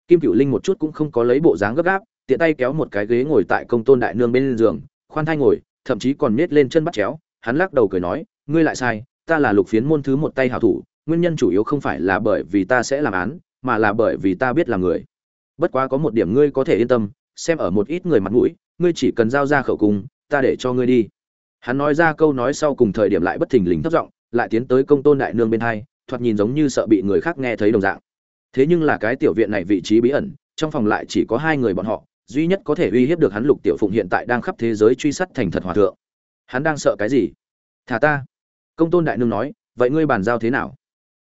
Kim cựu linh một chút cũng không có lấy bộ dáng gấp gáp tiện tay kéo một cái ghế ngồi tại công tôn đại nương bên giường, khoan thai ngồi, thậm chí còn miết lên chân bắt chéo, hắn lắc đầu cười nói, ngươi lại sai, ta là lục phiến môn thứ một tay hảo thủ, nguyên nhân chủ yếu không phải là bởi vì ta sẽ làm án, mà là bởi vì ta biết làm người. Bất quá có một điểm ngươi có thể yên tâm, xem ở một ít người mặt mũi, ngươi chỉ cần giao ra khẩu cung, ta để cho ngươi đi. Hắn nói ra câu nói sau cùng thời điểm lại bất thình lình thất giọng, lại tiến tới công tôn đại nương bên hai, thoạt nhìn giống như sợ bị người khác nghe thấy đồng dạng. Thế nhưng là cái tiểu viện này vị trí bí ẩn, trong phòng lại chỉ có hai người bọn họ duy nhất có thể uy hiếp được hắn lục tiểu phụng hiện tại đang khắp thế giới truy sát thành thật hòa thượng. Hắn đang sợ cái gì? Thả ta. Công tôn đại nương nói, vậy ngươi bàn giao thế nào?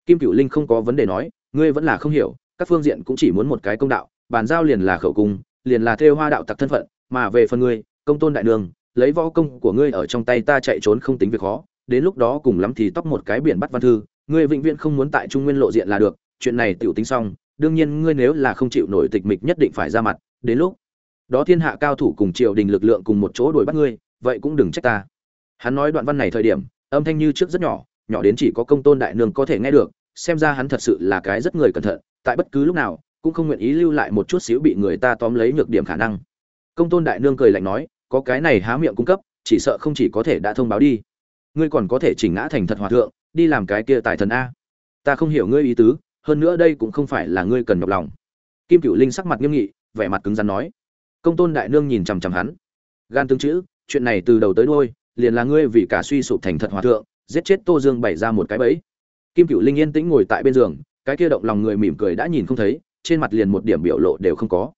Kim cựu linh không có vấn đề nói, ngươi vẫn là không hiểu, các phương diện cũng chỉ muốn một cái công đạo, bàn giao liền là khẩu cung, liền là thêu hoa đạo tặc thân phận, mà về phần ngươi, công tôn đại nương, lấy võ công của ngươi ở trong tay ta chạy trốn không tính việc khó, đến lúc đó cùng lắm thì tóc một cái biển bắt văn thư, ngươi vĩnh viễn không muốn tại trung nguyên lộ diện là được, chuyện này tiểu tính xong, đương nhiên ngươi nếu là không chịu nổi tịch mịch nhất định phải ra mặt, đến lúc đó thiên hạ cao thủ cùng triều đình lực lượng cùng một chỗ đuổi bắt ngươi, vậy cũng đừng trách ta. Hắn nói đoạn văn này thời điểm, âm thanh như trước rất nhỏ nhỏ đến chỉ có công tôn đại nương có thể nghe được, xem ra hắn thật sự là cái rất người cẩn thận, tại bất cứ lúc nào, cũng không nguyện ý lưu lại một chút xíu bị người ta tóm lấy nhược điểm khả năng. Công tôn đại nương cười lạnh nói, có cái này há miệng cung cấp, chỉ sợ không chỉ có thể đã thông báo đi. Ngươi còn có thể chỉnh ngã thành thật hòa thượng, đi làm cái kia tài thần a. Ta không hiểu ngươi ý tứ, hơn nữa đây cũng không phải là ngươi cần nhọc lòng. Kim cựu linh sắc mặt nghiêm nghị, vẻ mặt cứng rắn nói công tôn đại nương nhìn chằm chằm hắn. Gan tương chữ, chuyện này từ đầu tới đôi liền là ngươi vì cả suy sụp thành thật hòa thượng, giết chết tô dương bày ra một cái bẫy. Kim cựu linh yên tĩnh ngồi tại bên giường, cái kia động lòng người mỉm cười đã nhìn không thấy, trên mặt liền một điểm biểu lộ đều không có.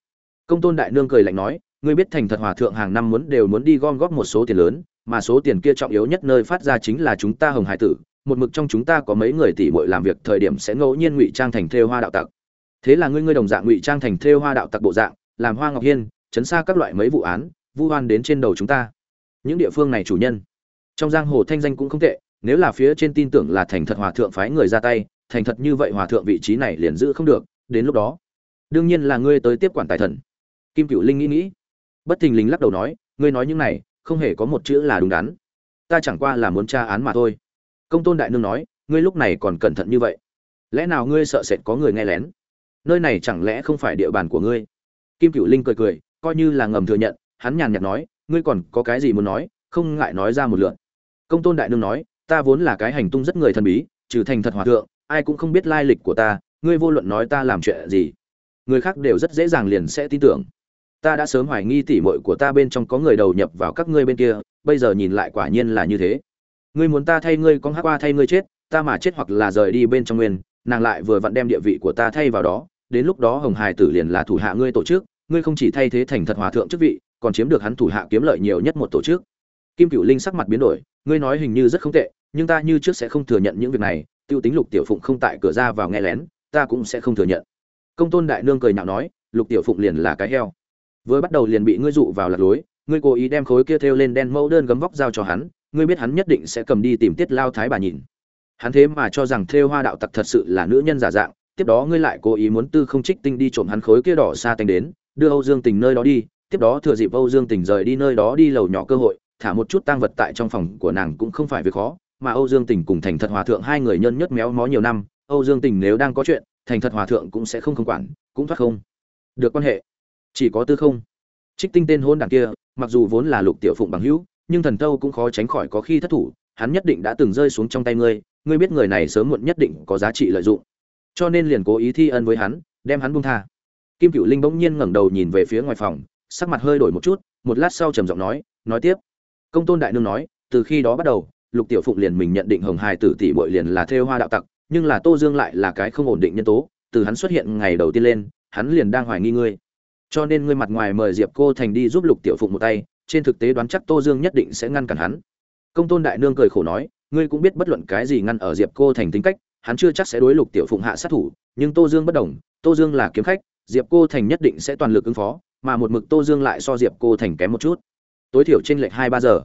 Công tôn đại nương cười lạnh nói, ngươi biết thành thật hòa thượng hàng năm muốn đều muốn đi gom góp một số tiền lớn, mà số tiền kia trọng yếu nhất nơi phát ra chính là chúng ta hồng hải tử, một mực trong chúng ta có mấy người tỷ muội làm việc thời điểm sẽ ngẫu nhiên ngụy trang thành thêu hoa đạo tặc. Thế là ngươi ngươi đồng dạng ngụy trang thành thêu hoa đạo tặc bộ dạng, làm hoa ngọc hiên chấn xa các loại mấy vụ án, vu oan đến trên đầu chúng ta. Những địa phương này chủ nhân. Trong giang hồ thanh danh cũng không tệ, nếu là phía trên tin tưởng là thành thật hòa thượng phái người ra tay, thành thật như vậy hòa thượng vị trí này liền giữ không được, đến lúc đó, đương nhiên là ngươi tới tiếp quản tài thần. Kim cựu linh nghĩ nghĩ. Bất thình lình lắc đầu nói, ngươi nói những này, không hề có một chữ là đúng đắn. Ta chẳng qua là muốn tra án mà thôi. Công tôn đại nương nói, ngươi lúc này còn cẩn thận như vậy. Lẽ nào ngươi sợ sệt có người nghe lén? Nơi này chẳng lẽ không phải địa bàn của ngươi? Kim cựu linh cười cười coi như là ngầm thừa nhận, hắn nhàn nhạt nói, ngươi còn có cái gì muốn nói, không ngại nói ra một lượt. Công tôn đại nương nói, ta vốn là cái hành tung rất người thần bí, trừ thành thật hòa thượng, ai cũng không biết lai lịch của ta, ngươi vô luận nói ta làm chuyện gì, người khác đều rất dễ dàng liền sẽ tin tưởng. Ta đã sớm hoài nghi tỉ mội của ta bên trong có người đầu nhập vào các ngươi bên kia, bây giờ nhìn lại quả nhiên là như thế. Ngươi muốn ta thay ngươi con hát qua thay ngươi chết, ta mà chết hoặc là rời đi bên trong nguyên, nàng lại vừa vặn đem địa vị của ta thay vào đó, đến lúc đó hồng hải tử liền là thủ hạ ngươi tổ chức ngươi không chỉ thay thế thành thật hòa thượng chức vị, còn chiếm được hắn thủ hạ kiếm lợi nhiều nhất một tổ chức. Kim cựu linh sắc mặt biến đổi, ngươi nói hình như rất không tệ, nhưng ta như trước sẽ không thừa nhận những việc này, tiêu tính lục tiểu phụng không tại cửa ra vào nghe lén, ta cũng sẽ không thừa nhận. Công tôn đại nương cười nhạo nói, lục tiểu phụng liền là cái heo. Vừa bắt đầu liền bị ngươi dụ vào lạc lối, ngươi cố ý đem khối kia thêu lên đen mẫu đơn gấm vóc giao cho hắn, ngươi biết hắn nhất định sẽ cầm đi tìm tiết lao thái bà nhìn. Hắn thế mà cho rằng thêu hoa đạo tặc thật sự là nữ nhân giả dạng, tiếp đó ngươi lại cố ý muốn tư không trích tinh đi trộm hắn khối kia đỏ xa tanh đến đưa âu dương tình nơi đó đi, tiếp đó thừa dịp âu dương tình rời đi nơi đó đi lầu nhỏ cơ hội, thả một chút tang vật tại trong phòng của nàng cũng không phải việc khó, mà âu dương tình cùng thành thật hòa thượng hai người nhân nhất méo mó nhiều năm, âu dương tình nếu đang có chuyện, thành thật hòa thượng cũng sẽ không không quản, cũng thoát không được quan hệ. Chỉ có tư không. Trích tinh tên hôn đảng kia, mặc dù vốn là lục tiểu phụng bằng hữu, nhưng thần tâu cũng khó tránh khỏi có khi thất thủ, hắn nhất định đã từng rơi xuống trong tay ngươi ngươi biết người này sớm muộn nhất định có giá trị lợi dụng. Cho nên liền cố ý thi ân với hắn, đem hắn buông tha kim cựu linh bỗng nhiên ngẩng đầu nhìn về phía ngoài phòng, sắc mặt hơi đổi một chút, một lát sau trầm giọng nói nói tiếp. Công tôn đại nương nói, từ khi đó bắt đầu, lục tiểu phụng liền mình nhận định hồng hài tử tỷ bội liền là thêu hoa đạo tặc, nhưng là tô dương lại là cái không ổn định nhân tố, từ hắn xuất hiện ngày đầu tiên lên, hắn liền đang hoài nghi ngươi. Cho nên ngươi mặt ngoài mời diệp cô thành đi giúp lục tiểu phụng một tay, trên thực tế đoán chắc tô dương nhất định sẽ ngăn cản hắn. Công tôn đại nương cười khổ nói, ngươi cũng biết bất luận cái gì ngăn ở diệp cô thành tính cách, hắn chưa chắc sẽ đối lục tiểu phụng hạ sát thủ, nhưng tô dương bất đồng, tô dương là kiếm khách diệp cô thành nhất định sẽ toàn lực ứng phó, mà một mực tô dương lại so diệp cô thành kém một chút. Tối thiểu trên lệch hai ba giờ.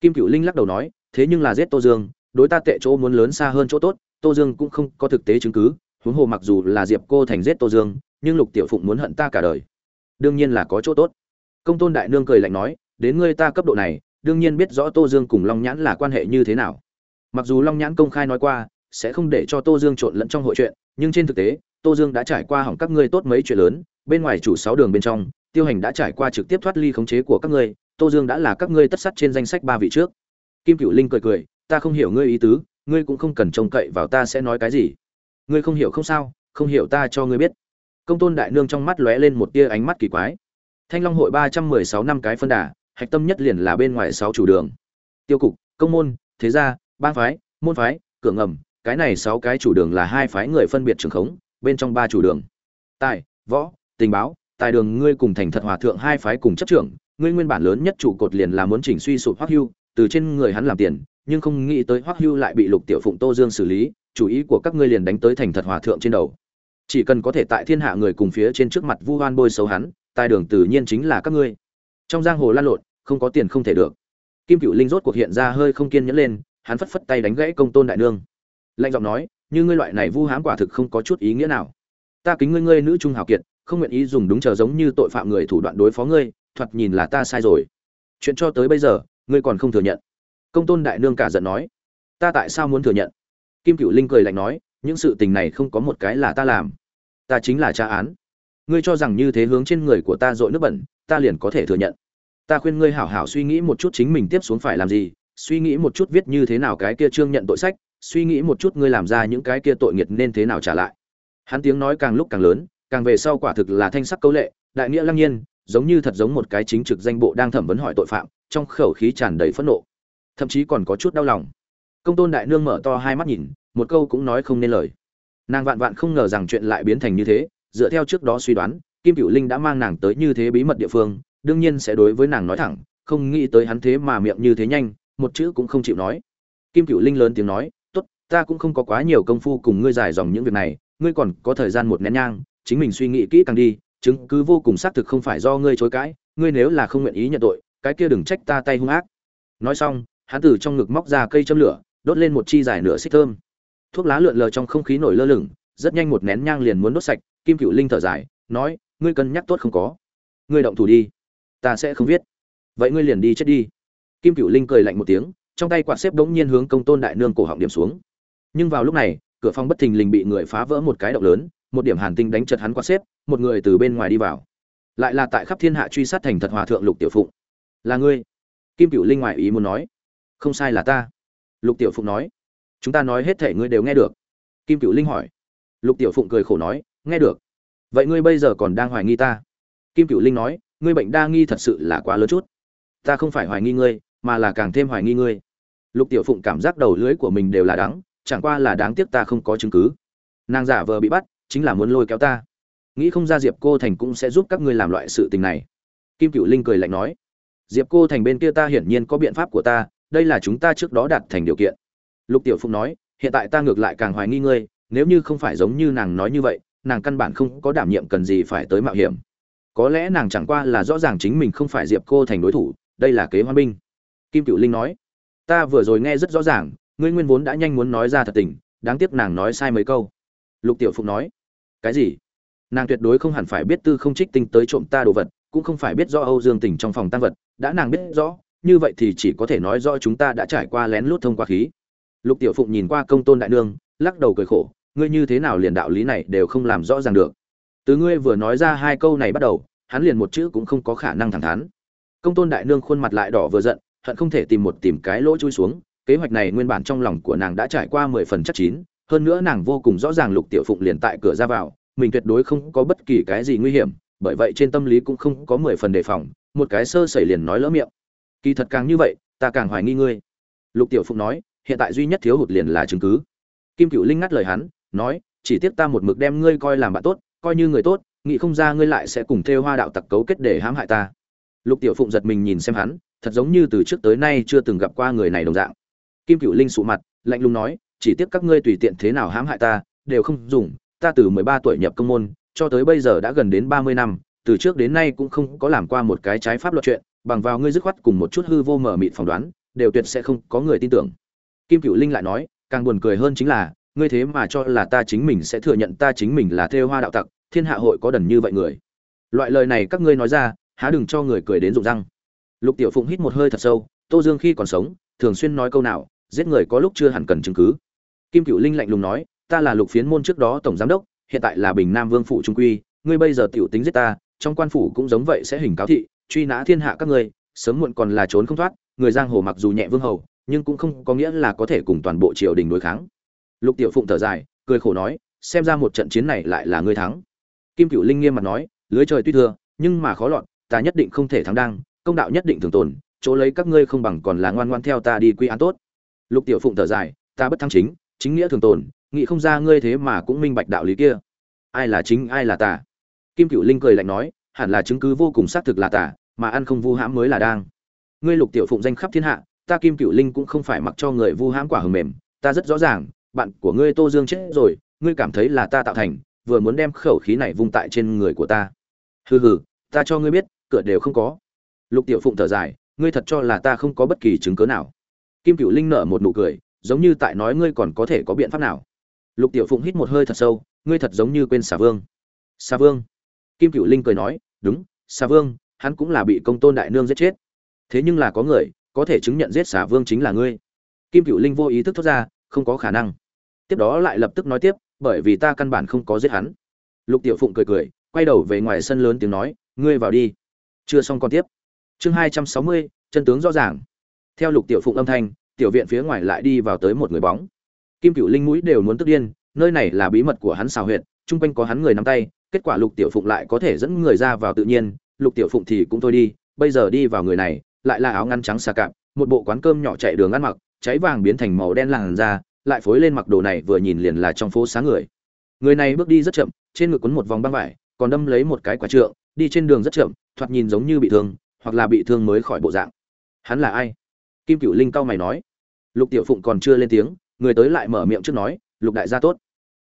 Kim cựu linh lắc đầu nói, thế nhưng là giết tô dương, đối ta tệ chỗ muốn lớn xa hơn chỗ tốt, tô dương cũng không có thực tế chứng cứ, huống hồ mặc dù là diệp cô thành giết tô dương, nhưng lục tiểu phụng muốn hận ta cả đời. Đương nhiên là có chỗ tốt. Công tôn đại nương cười lạnh nói, đến ngươi ta cấp độ này, đương nhiên biết rõ tô dương cùng long nhãn là quan hệ như thế nào. Mặc dù long nhãn công khai nói qua, sẽ không để cho tô dương trộn lẫn trong hội chuyện, nhưng trên thực tế tô dương đã trải qua hỏng các ngươi tốt mấy chuyện lớn, bên ngoài chủ sáu đường bên trong, tiêu hành đã trải qua trực tiếp thoát ly khống chế của các ngươi, tô dương đã là các ngươi tất sắt trên danh sách ba vị trước. Kim cựu linh cười cười, ta không hiểu ngươi ý tứ, ngươi cũng không cần trông cậy vào ta sẽ nói cái gì. Ngươi không hiểu không sao, không hiểu ta cho ngươi biết. Công tôn đại nương trong mắt lóe lên một tia ánh mắt kỳ quái. Thanh long hội ba trăm mười sáu năm cái phân đà, hạch tâm nhất liền là bên ngoài sáu chủ đường. Tiêu cục, công môn, thế gia, bang phái, môn phái, cửa ngầm, cái này sáu cái chủ đường là hai phái người phân biệt trường khống bên trong ba chủ đường. Tài, võ, tình báo, tài đường ngươi cùng thành thật hòa thượng hai phái cùng chấp trưởng, ngươi nguyên bản lớn nhất trụ cột liền là muốn chỉnh suy sụp hoắc hưu, từ trên người hắn làm tiền, nhưng không nghĩ tới hoắc hưu lại bị lục tiểu phụng tô dương xử lý, chủ ý của các ngươi liền đánh tới thành thật hòa thượng trên đầu. Chỉ cần có thể tại thiên hạ người cùng phía trên trước mặt vu hoan bôi xấu hắn, tài đường tự nhiên chính là các ngươi. Trong giang hồ lan lộn, không có tiền không thể được. Kim cựu linh rốt cuộc hiện ra hơi không kiên nhẫn lên, hắn phất phất tay đánh gãy công tôn đại nương. Lạnh giọng nói như ngươi loại này vu hãm quả thực không có chút ý nghĩa nào. Ta kính ngươi ngươi nữ trung hào kiệt, không nguyện ý dùng đúng chờ giống như tội phạm người thủ đoạn đối phó ngươi, thoạt nhìn là ta sai rồi. Chuyện cho tới bây giờ, ngươi còn không thừa nhận. Công tôn đại nương cả giận nói. Ta tại sao muốn thừa nhận? Kim cựu linh cười lạnh nói, những sự tình này không có một cái là ta làm. Ta chính là tra án. Ngươi cho rằng như thế hướng trên người của ta dội nước bẩn, ta liền có thể thừa nhận. Ta khuyên ngươi hảo hảo suy nghĩ một chút chính mình tiếp xuống phải làm gì, suy nghĩ một chút viết như thế nào cái kia trương nhận tội sách suy nghĩ một chút ngươi làm ra những cái kia tội nghiệt nên thế nào trả lại. Hắn tiếng nói càng lúc càng lớn, càng về sau quả thực là thanh sắc câu lệ, đại nghĩa lăng nhiên, giống như thật giống một cái chính trực danh bộ đang thẩm vấn hỏi tội phạm, trong khẩu khí tràn đầy phẫn nộ. Thậm chí còn có chút đau lòng. Công tôn đại nương mở to hai mắt nhìn, một câu cũng nói không nên lời. Nàng vạn vạn không ngờ rằng chuyện lại biến thành như thế, dựa theo trước đó suy đoán, kim cựu linh đã mang nàng tới như thế bí mật địa phương, đương nhiên sẽ đối với nàng nói thẳng, không nghĩ tới hắn thế mà miệng như thế nhanh, một chữ cũng không chịu nói. Kim cựu linh lớn tiếng nói ta cũng không có quá nhiều công phu cùng ngươi giải dòng những việc này, ngươi còn có thời gian một nén nhang, chính mình suy nghĩ kỹ càng đi, chứng cứ vô cùng xác thực không phải do ngươi chối cãi, ngươi nếu là không nguyện ý nhận tội, cái kia đừng trách ta tay hung ác. Nói xong, hắn từ trong ngực móc ra cây châm lửa, đốt lên một chi dài nửa xích thơm. Thuốc lá lượn lờ trong không khí nổi lơ lửng, rất nhanh một nén nhang liền muốn đốt sạch, kim cựu linh thở dài, nói, ngươi cân nhắc tốt không có. Ngươi động thủ đi. Ta sẽ không viết. Vậy ngươi liền đi chết đi. Kim cựu linh cười lạnh một tiếng, trong tay quạt xếp đống nhiên hướng công tôn đại nương cổ họng điểm xuống nhưng vào lúc này, cửa phòng bất thình lình bị người phá vỡ một cái động lớn, một điểm hàn tinh đánh chật hắn qua xếp, một người từ bên ngoài đi vào. Lại là tại khắp thiên hạ truy sát thành thật hòa thượng lục tiểu phụng. Là ngươi? Kim cựu linh ngoại ý muốn nói. Không sai là ta. Lục tiểu phụng nói. Chúng ta nói hết thể ngươi đều nghe được. Kim cựu linh hỏi. Lục tiểu phụng cười khổ nói. Nghe được. Vậy ngươi bây giờ còn đang hoài nghi ta? Kim cựu linh nói. Ngươi bệnh đa nghi thật sự là quá lớn chút. Ta không phải hoài nghi ngươi, mà là càng thêm hoài nghi ngươi. Lục tiểu phụng cảm giác đầu lưới của mình đều là đắng chẳng qua là đáng tiếc ta không có chứng cứ. Nàng giả vờ bị bắt, chính là muốn lôi kéo ta. Nghĩ không ra diệp cô thành cũng sẽ giúp các ngươi làm loại sự tình này. Kim cựu linh cười lạnh nói, diệp cô thành bên kia ta hiển nhiên có biện pháp của ta, đây là chúng ta trước đó đạt thành điều kiện. Lục tiểu phụng nói, hiện tại ta ngược lại càng hoài nghi ngươi, nếu như không phải giống như nàng nói như vậy, nàng căn bản không có đảm nhiệm cần gì phải tới mạo hiểm. Có lẽ nàng chẳng qua là rõ ràng chính mình không phải diệp cô thành đối thủ, đây là kế hoa binh. Kim cựu linh nói, ta vừa rồi nghe rất rõ ràng ngươi nguyên vốn đã nhanh muốn nói ra thật tình, đáng tiếc nàng nói sai mấy câu. Lục tiểu phụng nói, cái gì? Nàng tuyệt đối không hẳn phải biết tư không trích tinh tới trộm ta đồ vật, cũng không phải biết do âu dương tình trong phòng tăng vật, đã nàng biết rõ, như vậy thì chỉ có thể nói rõ chúng ta đã trải qua lén lút thông qua khí. Lục tiểu phụng nhìn qua công tôn đại nương, lắc đầu cười khổ, ngươi như thế nào liền đạo lý này đều không làm rõ ràng được. Từ ngươi vừa nói ra hai câu này bắt đầu, hắn liền một chữ cũng không có khả năng thẳng thắn. Công tôn đại nương khuôn mặt lại đỏ vừa giận, hận không thể tìm một tìm cái lỗ chui xuống kế hoạch này nguyên bản trong lòng của nàng đã trải qua mười phần chắc chín, hơn nữa nàng vô cùng rõ ràng lục tiểu phụng liền tại cửa ra vào, mình tuyệt đối không có bất kỳ cái gì nguy hiểm, bởi vậy trên tâm lý cũng không có mười phần đề phòng, một cái sơ sẩy liền nói lỡ miệng. Kỳ thật càng như vậy, ta càng hoài nghi ngươi. Lục tiểu phụng nói, hiện tại duy nhất thiếu hụt liền là chứng cứ. Kim cựu linh ngắt lời hắn, nói, chỉ tiếc ta một mực đem ngươi coi làm bạn tốt, coi như người tốt, nghĩ không ra ngươi lại sẽ cùng theo hoa đạo tặc cấu kết để hãm hại ta. Lục tiểu phụng giật mình nhìn xem hắn, thật giống như từ trước tới nay chưa từng gặp qua người này đồng dạng kim cựu linh sụ mặt, lạnh lùng nói, chỉ tiếc các ngươi tùy tiện thế nào hãm hại ta, đều không dùng, ta từ mười ba tuổi nhập công môn, cho tới bây giờ đã gần đến ba mươi năm, từ trước đến nay cũng không có làm qua một cái trái pháp luật chuyện, bằng vào ngươi dứt khoát cùng một chút hư vô mờ mịt phỏng đoán, đều tuyệt sẽ không có người tin tưởng. Kim cựu linh lại nói, càng buồn cười hơn chính là, ngươi thế mà cho là ta chính mình sẽ thừa nhận ta chính mình là thêu hoa đạo tặc, thiên hạ hội có đần như vậy người. Loại lời này các ngươi nói ra, há đừng cho người cười đến rụng răng. Lục tiểu phụng hít một hơi thật sâu, tô dương khi còn sống, thường xuyên nói câu nào giết người có lúc chưa hẳn cần chứng cứ. Kim cựu linh lạnh lùng nói, ta là lục phiến môn trước đó tổng giám đốc, hiện tại là bình nam vương phủ trung quy, ngươi bây giờ tiểu tính giết ta, trong quan phủ cũng giống vậy sẽ hình cáo thị, truy nã thiên hạ các ngươi, sớm muộn còn là trốn không thoát, người giang hồ mặc dù nhẹ vương hầu, nhưng cũng không có nghĩa là có thể cùng toàn bộ triều đình đối kháng. Lục tiểu phụng thở dài, cười khổ nói, xem ra một trận chiến này lại là ngươi thắng. Kim cựu linh nghiêm mặt nói, lưới trời tuy thưa, nhưng mà khó lọt, ta nhất định không thể thắng đang, công đạo nhất định thường tồn, chỗ lấy các ngươi không bằng còn là ngoan ngoan theo ta đi quy án tốt lục tiểu phụng thở dài, ta bất thắng chính chính nghĩa thường tồn, nghĩ không ra ngươi thế mà cũng minh bạch đạo lý kia. Ai là chính, ai là tà? Kim cựu linh cười lạnh nói, hẳn là chứng cứ vô cùng xác thực là tà, mà ăn không vu hãm mới là đang. Ngươi lục tiểu phụng danh khắp thiên hạ, ta kim cựu linh cũng không phải mặc cho người vu hãm quả hầm mềm, ta rất rõ ràng, bạn của ngươi tô dương chết rồi, ngươi cảm thấy là ta tạo thành, vừa muốn đem khẩu khí này vung tại trên người của ta. Hừ hừ, ta cho ngươi biết, cửa đều không có. Lục tiểu phụng thở dài, ngươi thật cho là ta không có bất kỳ chứng cớ nào kim cựu linh nở một nụ cười, giống như tại nói ngươi còn có thể có biện pháp nào. Lục tiểu phụng hít một hơi thật sâu, ngươi thật giống như quên xà vương. Xà vương? Kim cựu linh cười nói, đúng, xà vương, hắn cũng là bị công tôn đại nương giết chết. Thế nhưng là có người, có thể chứng nhận giết xà vương chính là ngươi. Kim cựu linh vô ý thức thoát ra, không có khả năng. Tiếp đó lại lập tức nói tiếp, bởi vì ta căn bản không có giết hắn. Lục tiểu phụng cười cười, quay đầu về ngoài sân lớn tiếng nói, ngươi vào đi. Chưa xong còn tiếp. Chương hai trăm sáu mươi, chân tướng rõ ràng. Theo lục tiểu phụng âm thanh tiểu viện phía ngoài lại đi vào tới một người bóng. Kim cựu linh mũi đều muốn tức điên, nơi này là bí mật của hắn xào huyệt, chung quanh có hắn người nắm tay, kết quả lục tiểu phụng lại có thể dẫn người ra vào tự nhiên, lục tiểu phụng thì cũng thôi đi, bây giờ đi vào người này, lại là áo ngăn trắng xà cạp, một bộ quán cơm nhỏ chạy đường ăn mặc, cháy vàng biến thành màu đen làn da, lại phối lên mặc đồ này vừa nhìn liền là trong phố sáng người. Người này bước đi rất chậm, trên ngực quấn một vòng băng vải, còn đâm lấy một cái quả trượng, đi trên đường rất chậm, thoạt nhìn giống như bị thương, hoặc là bị thương mới khỏi bộ dạng. Hắn là ai? Kim cựu linh cao mày nói. Lục tiểu phụng còn chưa lên tiếng, người tới lại mở miệng trước nói, lục đại gia tốt.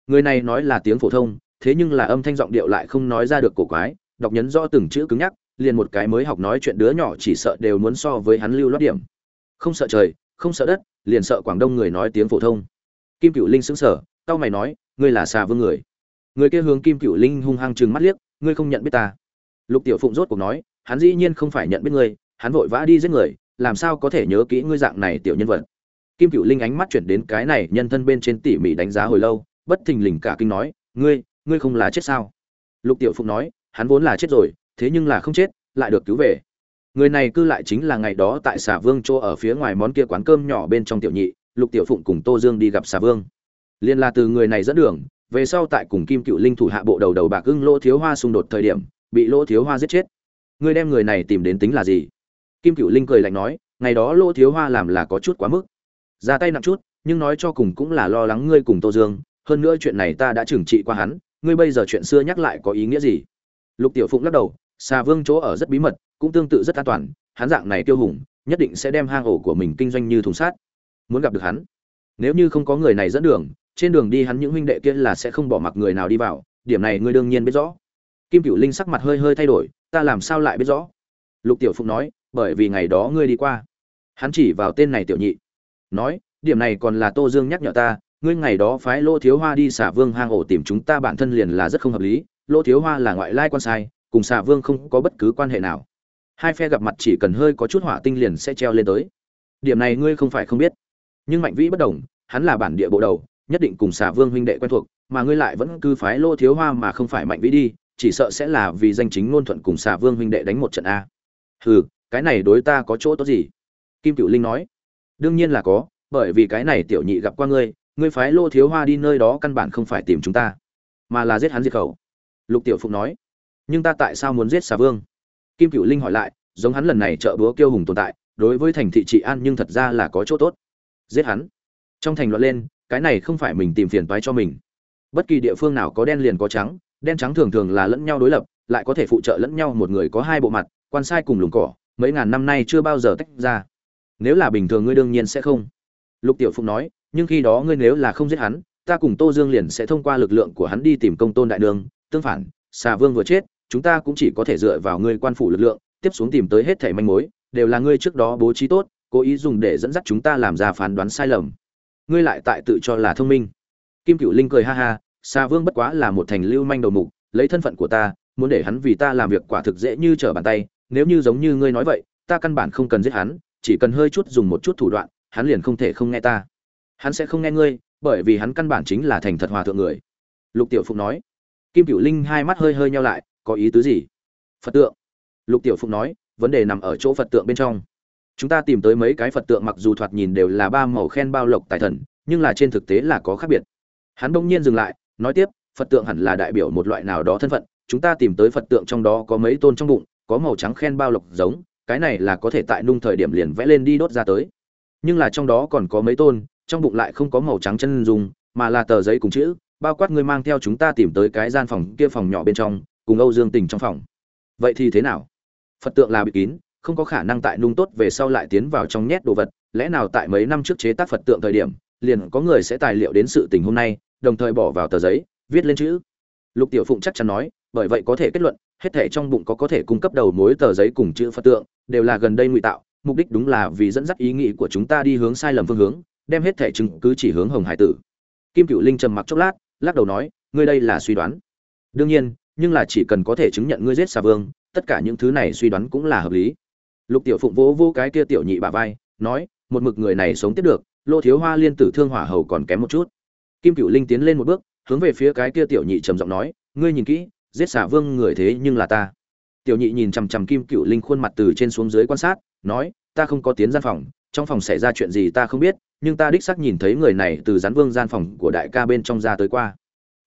Người này nói là tiếng phổ thông, thế nhưng là âm thanh giọng điệu lại không nói ra được cổ quái, đọc nhấn rõ từng chữ cứng nhắc, liền một cái mới học nói chuyện đứa nhỏ chỉ sợ đều muốn so với hắn lưu lót điểm. Không sợ trời, không sợ đất, liền sợ quảng đông người nói tiếng phổ thông. Kim cựu linh xứng sở tao mày nói, ngươi là xà vương người? Người kia hướng kim cựu linh hung hăng chừng mắt liếc, ngươi không nhận biết ta? Lục tiểu phụng rốt cuộc nói, hắn dĩ nhiên không phải nhận biết ngươi, hắn vội vã đi giết người làm sao có thể nhớ kỹ ngươi dạng này tiểu nhân vật? Kim cựu linh ánh mắt chuyển đến cái này nhân thân bên trên tỉ mỉ đánh giá hồi lâu, bất thình lình cả kinh nói, ngươi ngươi không là chết sao? Lục tiểu phụng nói, hắn vốn là chết rồi, thế nhưng là không chết, lại được cứu về. Người này cư lại chính là ngày đó tại xà vương chỗ ở phía ngoài món kia quán cơm nhỏ bên trong tiểu nhị, lục tiểu phụng cùng tô dương đi gặp xà vương. Liên là từ người này dẫn đường, về sau tại cùng kim cựu linh thủ hạ bộ đầu đầu bạc ưng lỗ thiếu hoa xung đột thời điểm, bị lỗ thiếu hoa giết chết. Ngươi đem người này tìm đến tính là gì? Kim cựu linh cười lạnh nói, ngày đó lỗ thiếu hoa làm là có chút quá mức. Ra tay nặng chút, nhưng nói cho cùng cũng là lo lắng ngươi cùng tô dương, hơn nữa chuyện này ta đã trừng trị qua hắn, ngươi bây giờ chuyện xưa nhắc lại có ý nghĩa gì? Lục tiểu phụng lắc đầu, xà vương chỗ ở rất bí mật, cũng tương tự rất an toàn, hắn dạng này tiêu hùng, nhất định sẽ đem hang ổ của mình kinh doanh như thùng sát muốn gặp được hắn, nếu như không có người này dẫn đường, trên đường đi hắn những huynh đệ kia là sẽ không bỏ mặc người nào đi vào, điểm này ngươi đương nhiên biết rõ. Kim cựu linh sắc mặt hơi hơi thay đổi, ta làm sao lại biết rõ? Lục tiểu phụng nói bởi vì ngày đó ngươi đi qua. Hắn chỉ vào tên này tiểu nhị. Nói, điểm này còn là tô dương nhắc nhở ta, ngươi ngày đó phái lô thiếu hoa đi xả vương hang ổ tìm chúng ta bản thân liền là rất không hợp lý lô thiếu hoa là ngoại lai quan sai, cùng xả vương không có bất cứ quan hệ nào. Hai phe gặp mặt chỉ cần hơi có chút hỏa tinh liền sẽ treo lên tới. Điểm này ngươi không phải không biết. Nhưng mạnh vĩ bất đồng, hắn là bản địa bộ đầu, nhất định cùng xả vương huynh đệ quen thuộc, mà ngươi lại vẫn cứ phái lô thiếu hoa mà không phải mạnh vĩ đi, chỉ sợ sẽ là vì danh chính ngôn thuận cùng xả vương huynh đệ đánh một trận a. Hừ cái này đối ta có chỗ tốt gì? Kim cựu linh nói. Đương nhiên là có, bởi vì cái này tiểu nhị gặp qua ngươi ngươi phái lô thiếu hoa đi nơi đó căn bản không phải tìm chúng ta, mà là giết hắn diệt khẩu. Lục tiểu phụng nói. Nhưng ta tại sao muốn giết xà vương? Kim cựu linh hỏi lại, giống hắn lần này trợ búa kiêu hùng tồn tại, đối với thành thị trị an nhưng thật ra là có chỗ tốt. Giết hắn. Trong thành loạn lên, cái này không phải mình tìm phiền toái cho mình. Bất kỳ địa phương nào có đen liền có trắng, đen trắng thường thường là lẫn nhau đối lập, lại có thể phụ trợ lẫn nhau một người có hai bộ mặt, quan sai cùng lùng cỏ mấy ngàn năm nay chưa bao giờ tách ra. Nếu là bình thường ngươi đương nhiên sẽ không. Lục tiểu phụng nói, nhưng khi đó ngươi nếu là không giết hắn, ta cùng tô dương liền sẽ thông qua lực lượng của hắn đi tìm công tôn đại đường. Tương phản, xà vương vừa chết, chúng ta cũng chỉ có thể dựa vào ngươi quan phủ lực lượng, tiếp xuống tìm tới hết thảy manh mối, đều là ngươi trước đó bố trí tốt, cố ý dùng để dẫn dắt chúng ta làm ra phán đoán sai lầm. Ngươi lại tại tự cho là thông minh. Kim cựu linh cười ha ha, xà vương bất quá là một thành lưu manh đầu mục, lấy thân phận của ta, muốn để hắn vì ta làm việc quả thực dễ như trở bàn tay nếu như giống như ngươi nói vậy, ta căn bản không cần giết hắn, chỉ cần hơi chút dùng một chút thủ đoạn, hắn liền không thể không nghe ta. Hắn sẽ không nghe ngươi, bởi vì hắn căn bản chính là thành thật hòa thượng người. Lục tiểu phụng nói. Kim cựu linh hai mắt hơi hơi nhau lại, có ý tứ gì? Phật tượng. Lục tiểu phụng nói, vấn đề nằm ở chỗ phật tượng bên trong. Chúng ta tìm tới mấy cái phật tượng mặc dù thoạt nhìn đều là ba màu khen bao lộc tài thần, nhưng là trên thực tế là có khác biệt. Hắn bỗng nhiên dừng lại, nói tiếp, phật tượng hẳn là đại biểu một loại nào đó thân phận, chúng ta tìm tới phật tượng trong đó có mấy tôn trong bụng có màu trắng khen bao lộc giống, cái này là có thể tại nung thời điểm liền vẽ lên đi đốt ra tới. Nhưng là trong đó còn có mấy tôn, trong bụng lại không có màu trắng chân dùng mà là tờ giấy cùng chữ, bao quát ngươi mang theo chúng ta tìm tới cái gian phòng kia phòng nhỏ bên trong, cùng âu dương tình trong phòng. Vậy thì thế nào? Phật tượng là bị kín, không có khả năng tại nung tốt về sau lại tiến vào trong nhét đồ vật, lẽ nào tại mấy năm trước chế tác phật tượng thời điểm, liền có người sẽ tài liệu đến sự tình hôm nay, đồng thời bỏ vào tờ giấy, viết lên chữ? Lục tiểu phụng chắc chắn nói, bởi vậy có thể kết luận hết thể trong bụng có có thể cung cấp đầu mối tờ giấy cùng chữ phật tượng, đều là gần đây ngụy tạo, mục đích đúng là vì dẫn dắt ý nghĩ của chúng ta đi hướng sai lầm phương hướng, đem hết thể chứng cứ chỉ hướng hồng hải tử. Kim cựu linh trầm mặc chốc lát, lắc đầu nói, ngươi đây là suy đoán. Đương nhiên, nhưng là chỉ cần có thể chứng nhận ngươi giết xà vương, tất cả những thứ này suy đoán cũng là hợp lý. Lục tiểu phụng vỗ vô cái kia tiểu nhị bà vai, nói, một mực người này sống tiếp được, lô thiếu hoa liên tử thương hỏa hầu còn kém một chút. Kim cựu linh tiến lên một bước, hướng về phía cái kia tiểu nhị trầm giọng nói, ngươi nhìn kỹ giết xà vương người thế nhưng là ta. Tiểu nhị nhìn chằm chằm kim cựu linh khuôn mặt từ trên xuống dưới quan sát, nói, ta không có tiến gian phòng, trong phòng xảy ra chuyện gì ta không biết, nhưng ta đích xác nhìn thấy người này từ rắn vương gian phòng của đại ca bên trong ra tới qua.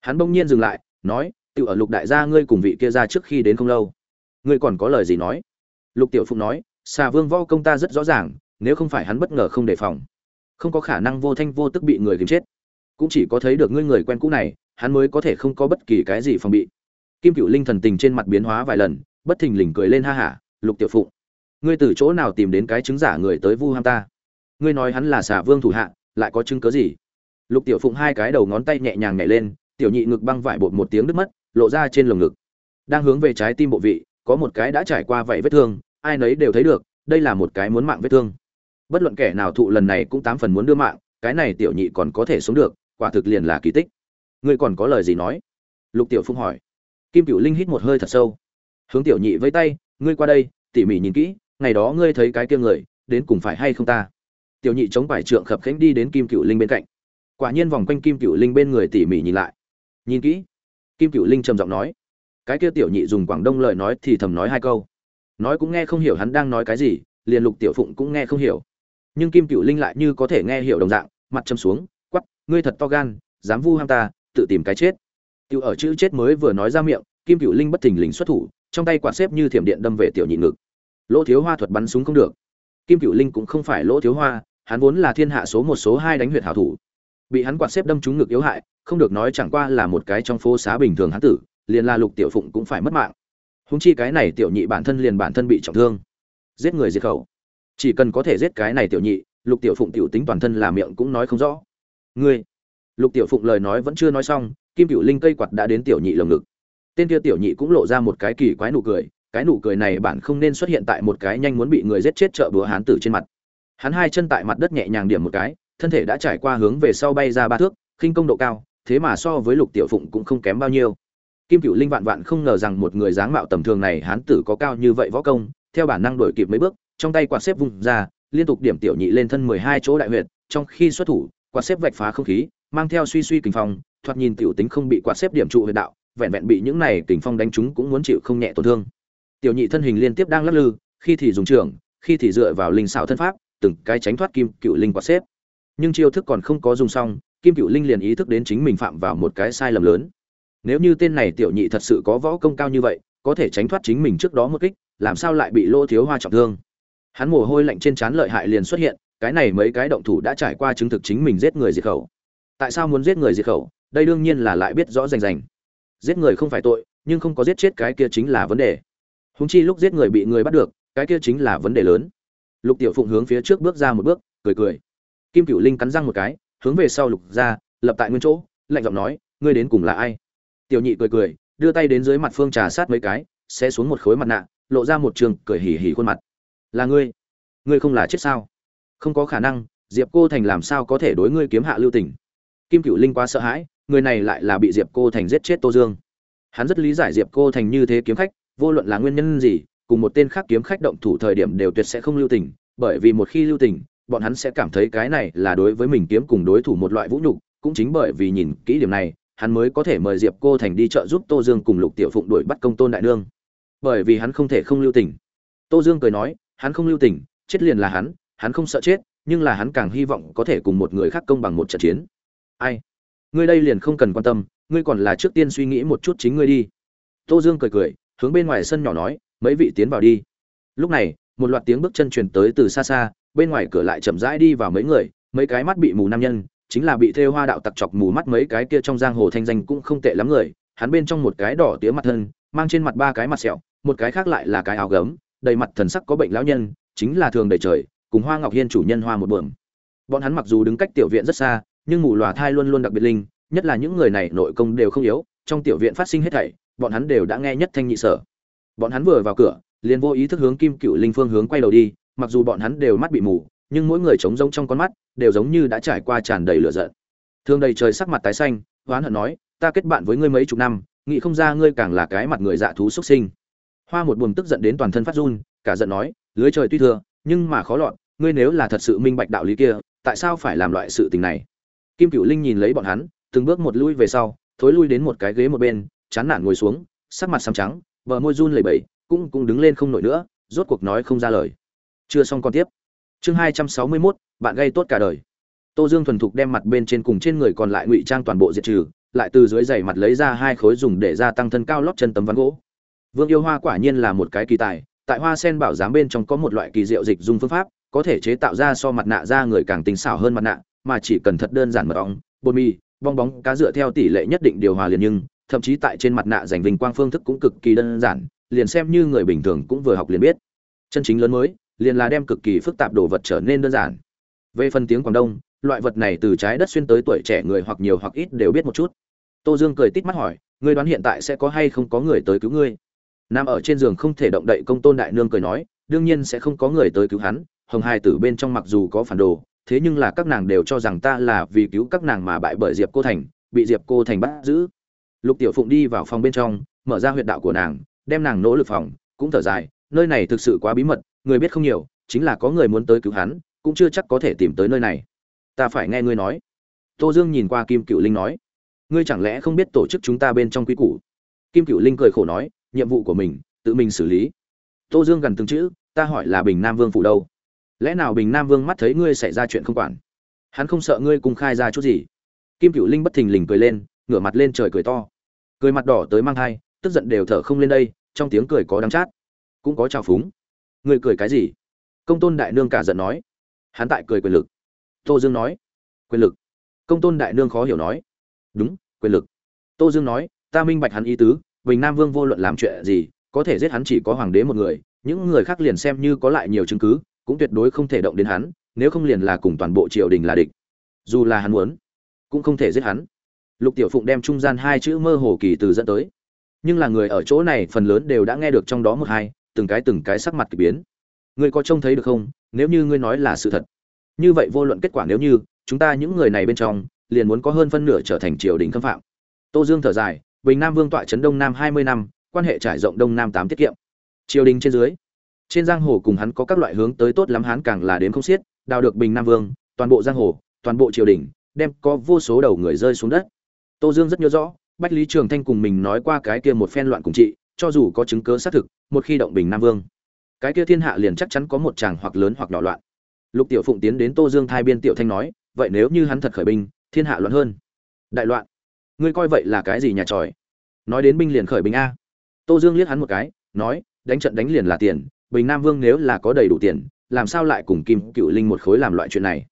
Hắn bỗng nhiên dừng lại, nói tự ở lục đại gia ngươi cùng vị kia ra trước khi đến không lâu. Ngươi còn có lời gì nói? Lục tiểu phụng nói xà vương võ công ta rất rõ ràng, nếu không phải hắn bất ngờ không đề phòng, không có khả năng vô thanh vô tức bị người kiếm chết. Cũng chỉ có thấy được ngươi người quen cũ này, hắn mới có thể không có bất kỳ cái gì phòng bị kim cựu linh thần tình trên mặt biến hóa vài lần, bất thình lình cười lên ha hả, lục tiểu phụng, ngươi từ chỗ nào tìm đến cái chứng giả người tới vu ham ta? Ngươi nói hắn là xà vương thủ hạ, lại có chứng cớ gì? Lục tiểu phụng hai cái đầu ngón tay nhẹ nhàng nhảy lên, tiểu nhị ngực băng vải bột một tiếng đứt mất, lộ ra trên lồng ngực. Đang hướng về trái tim bộ vị, có một cái đã trải qua vậy vết thương, ai nấy đều thấy được, đây là một cái muốn mạng vết thương. Bất luận kẻ nào thụ lần này cũng tám phần muốn đưa mạng, cái này tiểu nhị còn có thể sống được, quả thực liền là kỳ tích. Ngươi còn có lời gì nói? Lục tiểu phụng hỏi kim cựu linh hít một hơi thật sâu. Hướng tiểu nhị vẫy tay, ngươi qua đây, tỉ mỉ nhìn kỹ, ngày đó ngươi thấy cái kia người, đến cùng phải hay không ta? Tiểu nhị chống vải trượng khập khánh đi đến kim cựu linh bên cạnh. Quả nhiên vòng quanh kim cựu linh bên người tỉ mỉ nhìn lại. Nhìn kỹ. Kim cựu linh trầm giọng nói. Cái kia tiểu nhị dùng quảng đông lời nói thì thầm nói hai câu. Nói cũng nghe không hiểu hắn đang nói cái gì, liền lục tiểu phụng cũng nghe không hiểu. Nhưng kim cựu linh lại như có thể nghe hiểu đồng dạng, mặt châm xuống quắp ngươi thật to gan, dám vu ham ta, tự tìm cái chết tiểu ở chữ chết mới vừa nói ra miệng, kim cựu linh bất thình lình xuất thủ, trong tay quạt xếp như thiểm điện đâm về tiểu nhị ngực. Lỗ thiếu hoa thuật bắn súng không được. Kim cựu linh cũng không phải lỗ thiếu hoa, hắn vốn là thiên hạ số một số hai đánh huyệt hảo thủ. Bị hắn quạt xếp đâm trúng ngực yếu hại, không được nói chẳng qua là một cái trong phố xá bình thường hắn tử, liền là lục tiểu phụng cũng phải mất mạng. Húng chi cái này tiểu nhị bản thân liền bản thân bị trọng thương. Giết người diệt khẩu. Chỉ cần có thể giết cái này tiểu nhị, lục tiểu phụng tiểu tính toàn thân là miệng cũng nói không rõ. Ngươi lục tiểu phụng lời nói vẫn chưa nói xong, kim cựu linh cây quạt đã đến tiểu nhị lồng ngực. Tên kia tiểu nhị cũng lộ ra một cái kỳ quái nụ cười, cái nụ cười này bản không nên xuất hiện tại một cái nhanh muốn bị người giết chết chợ búa hán tử trên mặt. Hắn hai chân tại mặt đất nhẹ nhàng điểm một cái, thân thể đã trải qua hướng về sau bay ra ba thước, khinh công độ cao, thế mà so với lục tiểu phụng cũng không kém bao nhiêu. Kim cựu linh vạn vạn không ngờ rằng một người dáng mạo tầm thường này hán tử có cao như vậy võ công, theo bản năng đổi kịp mấy bước, trong tay quạt xếp vung ra, liên tục điểm tiểu nhị lên thân mười hai chỗ đại huyệt, trong khi xuất thủ, quạt xếp vạch phá không khí mang theo suy suy kình phong, thoạt nhìn tiểu tính không bị quạt xếp điểm trụ huyệt đạo, vẹn vẹn bị những này kình phong đánh trúng cũng muốn chịu không nhẹ tổn thương. Tiểu nhị thân hình liên tiếp đang lắc lư, khi thì dùng trường khi thì dựa vào linh xảo thân pháp, từng cái tránh thoát kim cựu linh quạt xếp. Nhưng chiêu thức còn không có dùng xong, kim cựu linh liền ý thức đến chính mình phạm vào một cái sai lầm lớn. Nếu như tên này tiểu nhị thật sự có võ công cao như vậy, có thể tránh thoát chính mình trước đó một kích, làm sao lại bị lô thiếu hoa trọng thương? Hắn mồ hôi lạnh trên trán lợi hại liền xuất hiện, cái này mấy cái động thủ đã trải qua chứng thực chính mình giết người diệt khẩu tại sao muốn giết người diệt khẩu, đây đương nhiên là lại biết rõ rành rành. Giết người không phải tội, nhưng không có giết chết cái kia chính là vấn đề. Húng chi lúc giết người bị người bắt được, cái kia chính là vấn đề lớn. Lục tiểu phụng hướng phía trước bước ra một bước, cười cười. Kim cựu linh cắn răng một cái, hướng về sau lục ra, lập tại nguyên chỗ, lạnh giọng nói, ngươi đến cùng là ai? Tiểu nhị cười cười, đưa tay đến dưới mặt phương trà sát mấy cái sẽ xuống một khối mặt nạ, lộ ra một trường, cười hỉ hỉ khuôn mặt. Là ngươi? Ngươi không là chết sao? Không có khả năng, diệp cô thành làm sao có thể đối ngươi kiếm hạ lưu tình? Kim cựu linh quá sợ hãi, người này lại là bị diệp cô thành giết chết tô dương. Hắn rất lý giải diệp cô thành như thế kiếm khách, vô luận là nguyên nhân gì, cùng một tên khác kiếm khách động thủ thời điểm đều tuyệt sẽ không lưu tình, bởi vì một khi lưu tình, bọn hắn sẽ cảm thấy cái này là đối với mình kiếm cùng đối thủ một loại vũ nhục, cũng chính bởi vì nhìn kỹ điểm này, hắn mới có thể mời diệp cô thành đi trợ giúp tô dương cùng lục tiểu phụng đuổi bắt công tôn đại nương. Bởi vì hắn không thể không lưu tình. Tô dương cười nói, hắn không lưu tình, chết liền là hắn hắn không sợ chết, nhưng là hắn càng hy vọng có thể cùng một người khác công bằng một trận chiến ai? Ngươi đây liền không cần quan tâm, ngươi còn là trước tiên suy nghĩ một chút chính ngươi đi. Tô dương cười cười, hướng bên ngoài sân nhỏ nói, mấy vị tiến vào đi. Lúc này, một loạt tiếng bước chân truyền tới từ xa xa, bên ngoài cửa lại chậm rãi đi vào mấy người, mấy cái mắt bị mù nam nhân, chính là bị thêu hoa đạo tặc chọc mù mắt mấy cái kia trong giang hồ thanh danh cũng không tệ lắm người, hắn bên trong một cái đỏ tía mặt thân, mang trên mặt ba cái mặt sẹo, một cái khác lại là cái áo gấm, đầy mặt thần sắc có bệnh lão nhân, chính là thường đầy trời, cùng hoa ngọc hiên chủ nhân hoa một buồm bọn hắn mặc dù đứng cách tiểu viện rất xa nhưng mù lòa thai luôn luôn đặc biệt linh, nhất là những người này nội công đều không yếu, trong tiểu viện phát sinh hết thảy, bọn hắn đều đã nghe nhất thanh nhị sở. Bọn hắn vừa vào cửa, liền vô ý thức hướng kim cựu linh phương hướng quay đầu đi, mặc dù bọn hắn đều mắt bị mù, nhưng mỗi người trống rỗng trong con mắt, đều giống như đã trải qua tràn đầy lửa giận. Thương đầy trời sắc mặt tái xanh hoán hận nói, ta kết bạn với ngươi mấy chục năm, nghĩ không ra ngươi càng là cái mặt người dạ thú xuất sinh. Hoa một buồm tức giận đến toàn thân phát run, cả giận nói, lưới trời tuy thừa nhưng mà khó lọt, ngươi nếu là thật sự minh bạch đạo lý kia, tại sao phải làm loại sự tình này? Kim cựu linh nhìn lấy bọn hắn từng bước một lui về sau thối lui đến một cái ghế một bên chán nản ngồi xuống sắc mặt xám trắng bờ môi run lẩy bẩy cũng cũng đứng lên không nổi nữa rốt cuộc nói không ra lời. Chưa xong còn tiếp. Chương hai trăm sáu mươi 261, bạn gây tốt cả đời. Tô dương thuần thục đem mặt bên trên cùng trên người còn lại ngụy trang toàn bộ diệt trừ lại từ dưới giày mặt lấy ra hai khối dùng để gia tăng thân cao lót chân tấm ván gỗ. Vương yêu hoa quả nhiên là một cái kỳ tài tại hoa sen bảo giám bên trong có một loại kỳ diệu dịch dung phương pháp có thể chế tạo ra so mặt nạ ra người càng tinh xảo hơn mặt nạ mà chỉ cần thật đơn giản mật ong, bột mì, bong bóng, cá dựa theo tỷ lệ nhất định điều hòa liền nhưng, thậm chí tại trên mặt nạ dành vinh quang phương thức cũng cực kỳ đơn giản, liền xem như người bình thường cũng vừa học liền biết. Chân chính lớn mới, liền là đem cực kỳ phức tạp đồ vật trở nên đơn giản. Về phần tiếng quảng đông, loại vật này từ trái đất xuyên tới tuổi trẻ người hoặc nhiều hoặc ít đều biết một chút. Tô dương cười tít mắt hỏi, ngươi đoán hiện tại sẽ có hay không có người tới cứu ngươi? Nằm ở trên giường không thể động đậy công tôn đại nương cười nói, đương nhiên sẽ không có người tới cứu hắn, hồng hai tử bên trong mặc dù có phản đồ thế nhưng là các nàng đều cho rằng ta là vì cứu các nàng mà bại bởi diệp cô thành, bị diệp cô thành bắt giữ. Lục tiểu phụng đi vào phòng bên trong, mở ra huyệt đạo của nàng, đem nàng nỗ lực phòng, cũng thở dài, nơi này thực sự quá bí mật, người biết không nhiều, chính là có người muốn tới cứu hắn, cũng chưa chắc có thể tìm tới nơi này. Ta phải nghe ngươi nói. Tô dương nhìn qua kim cựu linh nói. Ngươi chẳng lẽ không biết tổ chức chúng ta bên trong quy củ? Kim cựu linh cười khổ nói, nhiệm vụ của mình, tự mình xử lý. Tô dương gần từng chữ, ta hỏi là bình nam vương phủ đâu? Lẽ nào bình nam vương mắt thấy ngươi xảy ra chuyện không quản? Hắn không sợ ngươi cùng khai ra chút gì? Kim cựu linh bất thình lình cười lên, ngửa mặt lên trời cười to. Cười mặt đỏ tới mang thai, tức giận đều thở không lên đây, trong tiếng cười có đắng chát, cũng có trào phúng. Ngươi cười cái gì? Công tôn đại nương cả giận nói. Hắn tại cười quyền lực. Tô dương nói. Quyền lực. Công tôn đại nương khó hiểu nói. Đúng, quyền lực. Tô dương nói, ta minh bạch hắn ý tứ, bình nam vương vô luận làm chuyện gì, có thể giết hắn chỉ có hoàng đế một người, những người khác liền xem như có lại nhiều chứng cứ cũng tuyệt đối không thể động đến hắn, nếu không liền là cùng toàn bộ triều đình là địch. Dù là hắn muốn, cũng không thể giết hắn. Lục tiểu phụng đem trung gian hai chữ mơ hồ kỳ từ dẫn tới. Nhưng là người ở chỗ này phần lớn đều đã nghe được trong đó một hai, từng cái từng cái sắc mặt kỳ biến. Ngươi có trông thấy được không? Nếu như ngươi nói là sự thật, như vậy vô luận kết quả nếu như, chúng ta những người này bên trong, liền muốn có hơn phân nửa trở thành triều đình khâm phạm. Tô dương thở dài, bình nam vương tọa trấn đông nam hai mươi năm, quan hệ trải rộng đông nam tám tiết kiệm. Triều đình trên dưới trên giang hồ cùng hắn có các loại hướng tới tốt lắm hắn càng là đến không xiết, đào được bình nam vương, toàn bộ giang hồ, toàn bộ triều đình, đem có vô số đầu người rơi xuống đất. Tô dương rất nhớ rõ, bách lý trường thanh cùng mình nói qua cái kia một phen loạn cùng trị, cho dù có chứng cớ xác thực, một khi động bình nam vương, cái kia thiên hạ liền chắc chắn có một chàng hoặc lớn hoặc nhỏ loạn. Lục tiểu phụng tiến đến tô dương thai biên tiểu thanh nói, vậy nếu như hắn thật khởi binh, thiên hạ loạn hơn. Đại loạn. Ngươi coi vậy là cái gì nhà tròi? Nói đến binh liền khởi binh a. Tô dương liếc hắn một cái, nói, đánh trận đánh liền là tiền bình nam vương nếu là có đầy đủ tiền, làm sao lại cùng kim cựu linh một khối làm loại chuyện này?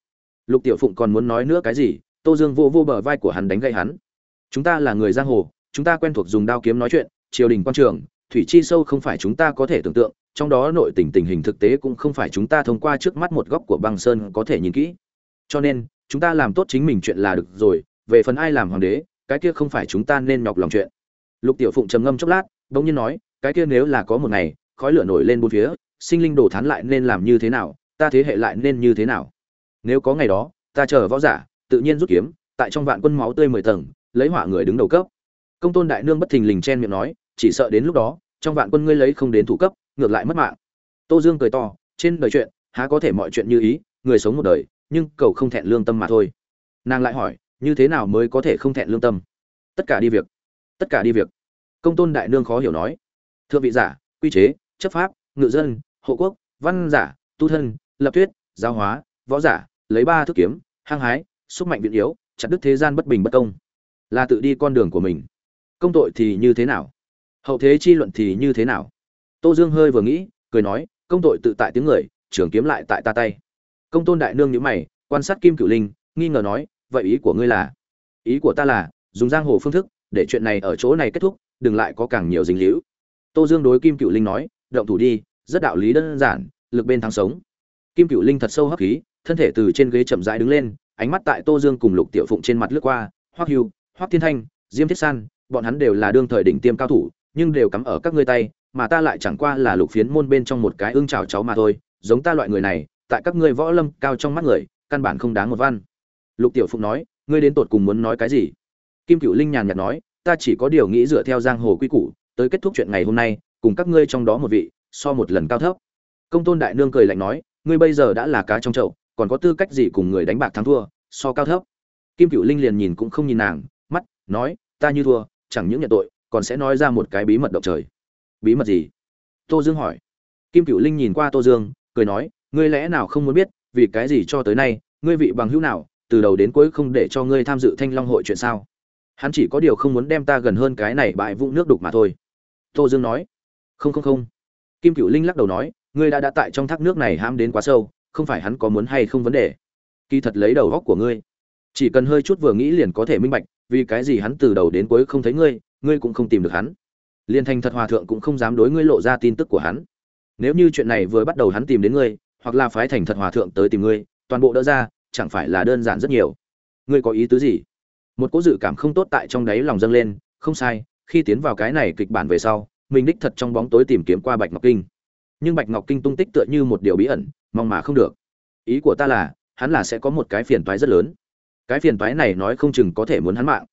Lục tiểu phụng còn muốn nói nữa cái gì? Tô dương vô vô bờ vai của hắn đánh gây hắn. Chúng ta là người giang hồ, chúng ta quen thuộc dùng đao kiếm nói chuyện, triều đình quan trường, thủy chi sâu không phải chúng ta có thể tưởng tượng, trong đó nội tình tình hình thực tế cũng không phải chúng ta thông qua trước mắt một góc của băng sơn có thể nhìn kỹ. Cho nên, chúng ta làm tốt chính mình chuyện là được rồi, về phần ai làm hoàng đế, cái kia không phải chúng ta nên nhọc lòng chuyện. Lục tiểu phụng trầm ngâm chốc lát, bỗng nhiên nói, cái kia nếu là có một ngày khói lửa nổi lên bốn phía, sinh linh đồ thán lại nên làm như thế nào, ta thế hệ lại nên như thế nào? Nếu có ngày đó, ta chờ võ giả, tự nhiên rút kiếm, tại trong vạn quân máu tươi mười tầng, lấy hỏa người đứng đầu cấp. Công tôn đại nương bất thình lình chen miệng nói, chỉ sợ đến lúc đó, trong vạn quân ngươi lấy không đến thủ cấp, ngược lại mất mạng. Tô dương cười to, trên đời chuyện, há có thể mọi chuyện như ý, người sống một đời, nhưng cầu không thẹn lương tâm mà thôi. Nàng lại hỏi, như thế nào mới có thể không thẹn lương tâm? Tất cả đi việc, tất cả đi việc. Công tôn đại nương khó hiểu nói, thưa vị giả, quy chế chấp pháp, ngự dân, hộ quốc, văn giả, tu thân, lập thuyết, giáo hóa, võ giả, lấy ba thức kiếm, hăng hái, xúc mạnh viện yếu, chặt đứt thế gian bất bình bất công. Là tự đi con đường của mình. Công tội thì như thế nào? Hậu thế chi luận thì như thế nào? Tô dương hơi vừa nghĩ, cười nói, công tội tự tại tiếng người, trường kiếm lại tại ta tay. Công tôn đại nương nhữ mày, quan sát kim cửu linh, nghi ngờ nói, vậy ý của ngươi là? Ý của ta là, dùng giang hồ phương thức, để chuyện này ở chỗ này kết thúc, đừng lại có càng nhiều dính líu. Tô dương đối kim cửu linh nói động thủ đi, rất đạo lý đơn giản, lực bên thắng sống. Kim Cựu linh thật sâu hấp khí, thân thể từ trên ghế chậm rãi đứng lên, ánh mắt tại tô dương cùng lục tiểu phụng trên mặt lướt qua, hoắc hưu, hoắc thiên thanh, diêm thiết san, bọn hắn đều là đương thời đỉnh tiêm cao thủ, nhưng đều cắm ở các ngươi tay, mà ta lại chẳng qua là lục phiến môn bên trong một cái ương chào cháu mà thôi, giống ta loại người này, tại các ngươi võ lâm cao trong mắt người, căn bản không đáng một văn. Lục tiểu phụng nói, ngươi đến tột cùng muốn nói cái gì? Kim cựu linh nhàn nhạt nói, ta chỉ có điều nghĩ dựa theo giang hồ quy củ, tới kết thúc chuyện ngày hôm nay cùng các ngươi trong đó một vị, so một lần cao thấp. Công tôn đại nương cười lạnh nói, ngươi bây giờ đã là cá trong chậu, còn có tư cách gì cùng người đánh bạc thắng thua, so cao thấp? Kim cựu linh liền nhìn cũng không nhìn nàng, mắt, nói, ta như thua, chẳng những nhận tội, còn sẽ nói ra một cái bí mật động trời. Bí mật gì? Tô dương hỏi. Kim cựu linh nhìn qua tô dương, cười nói, ngươi lẽ nào không muốn biết, vì cái gì cho tới nay, ngươi vị bằng hữu nào, từ đầu đến cuối không để cho ngươi tham dự thanh long hội chuyện sao? Hắn chỉ có điều không muốn đem ta gần hơn cái này bại vũng nước đục mà thôi. Tô dương nói không không không. Kim cựu linh lắc đầu nói, ngươi đã đã tại trong thác nước này hãm đến quá sâu, không phải hắn có muốn hay không vấn đề? Kỳ thật lấy đầu góc của ngươi, chỉ cần hơi chút vừa nghĩ liền có thể minh bạch, vì cái gì hắn từ đầu đến cuối không thấy ngươi ngươi cũng không tìm được hắn. Liên thành thật hòa thượng cũng không dám đối ngươi lộ ra tin tức của hắn. Nếu như chuyện này vừa bắt đầu hắn tìm đến ngươi, hoặc là phái thành thật hòa thượng tới tìm ngươi, toàn bộ đỡ ra, chẳng phải là đơn giản rất nhiều. Ngươi có ý tứ gì? Một cỗ dự cảm không tốt tại trong đáy lòng dâng lên, không sai, khi tiến vào cái này kịch bản về sau mình đích thật trong bóng tối tìm kiếm qua bạch ngọc kinh. Nhưng bạch ngọc kinh tung tích tựa như một điều bí ẩn, mong mà không được. Ý của ta là, hắn là sẽ có một cái phiền toái rất lớn. Cái phiền toái này nói không chừng có thể muốn hắn mạng.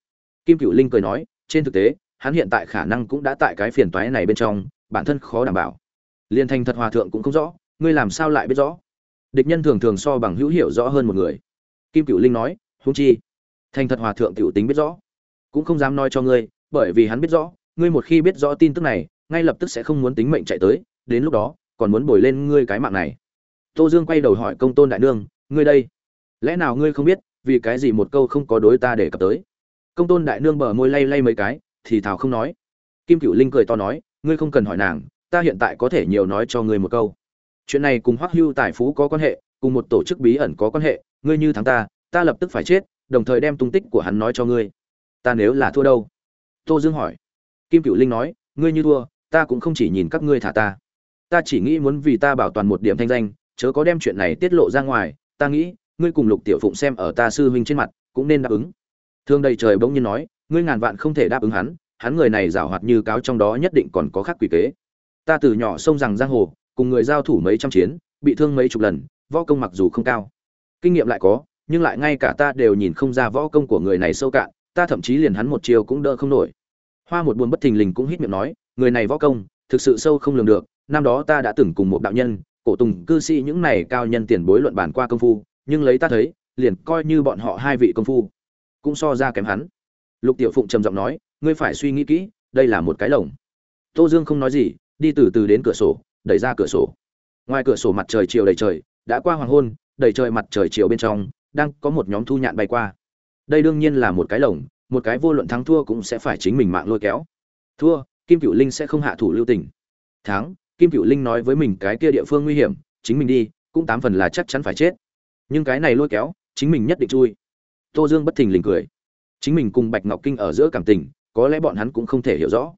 Kim cựu linh cười nói, trên thực tế, hắn hiện tại khả năng cũng đã tại cái phiền toái này bên trong, bản thân khó đảm bảo. Liên thành thật hòa thượng cũng không rõ, ngươi làm sao lại biết rõ? Địch nhân thường thường so bằng hữu hiểu rõ hơn một người. Kim cựu linh nói húng chi, thành thật hòa thượng tiểu tính biết rõ. Cũng không dám nói cho ngươi, bởi vì hắn biết rõ ngươi một khi biết rõ tin tức này, ngay lập tức sẽ không muốn tính mệnh chạy tới, đến lúc đó, còn muốn bồi lên ngươi cái mạng này. Tô dương quay đầu hỏi công tôn đại nương, ngươi đây, lẽ nào ngươi không biết, vì cái gì một câu không có đối ta để cập tới? Công tôn đại nương bờ môi lay lay mấy cái, thì thào không nói. Kim cựu linh cười to nói, ngươi không cần hỏi nàng, ta hiện tại có thể nhiều nói cho ngươi một câu. Chuyện này cùng hoắc hưu tài phú có quan hệ, cùng một tổ chức bí ẩn có quan hệ, ngươi như thắng ta ta lập tức phải chết, đồng thời đem tung tích của hắn nói cho ngươi. Ta nếu là thua đâu? Tô dương hỏi kim cựu linh nói, ngươi như thua, ta cũng không chỉ nhìn các ngươi thả ta. Ta chỉ nghĩ muốn vì ta bảo toàn một điểm thanh danh, chớ có đem chuyện này tiết lộ ra ngoài. Ta nghĩ, ngươi cùng lục tiểu phụng xem ở ta sư huynh trên mặt, cũng nên đáp ứng. Thương đầy trời bỗng nhiên nói, ngươi ngàn vạn không thể đáp ứng hắn hắn người này giảo hoạt như cáo trong đó nhất định còn có khác quỷ kế. Ta từ nhỏ sông rằng giang hồ, cùng người giao thủ mấy trăm chiến, bị thương mấy chục lần, võ công mặc dù không cao. Kinh nghiệm lại có, nhưng lại ngay cả ta đều nhìn không ra võ công của người này sâu cạn, ta thậm chí liền hắn một chiều cũng đỡ không nổi hoa một buồn bất thình lình cũng hít miệng nói, người này võ công, thực sự sâu không lường được, năm đó ta đã từng cùng một đạo nhân, cổ tùng, cư sĩ những này cao nhân tiền bối luận bản qua công phu, nhưng lấy ta thấy, liền coi như bọn họ hai vị công phu, cũng so ra kém hắn. Lục tiểu phụng trầm giọng nói, ngươi phải suy nghĩ kỹ, đây là một cái lồng. Tô dương không nói gì, đi từ từ đến cửa sổ, đẩy ra cửa sổ. Ngoài cửa sổ mặt trời chiều đầy trời, đã qua hoàng hôn, đầy trời mặt trời chiều bên trong, đang có một nhóm thu nhạn bay qua. Đây đương nhiên là một cái lồng một cái vô luận thắng thua cũng sẽ phải chính mình mạng lôi kéo. Thua, kim cựu linh sẽ không hạ thủ lưu tình. Thắng, kim cựu linh nói với mình cái kia địa phương nguy hiểm, chính mình đi, cũng tám phần là chắc chắn phải chết. Nhưng cái này lôi kéo, chính mình nhất định chui. Tô dương bất thình lình cười. Chính mình cùng bạch ngọc kinh ở giữa cảm tình, có lẽ bọn hắn cũng không thể hiểu rõ.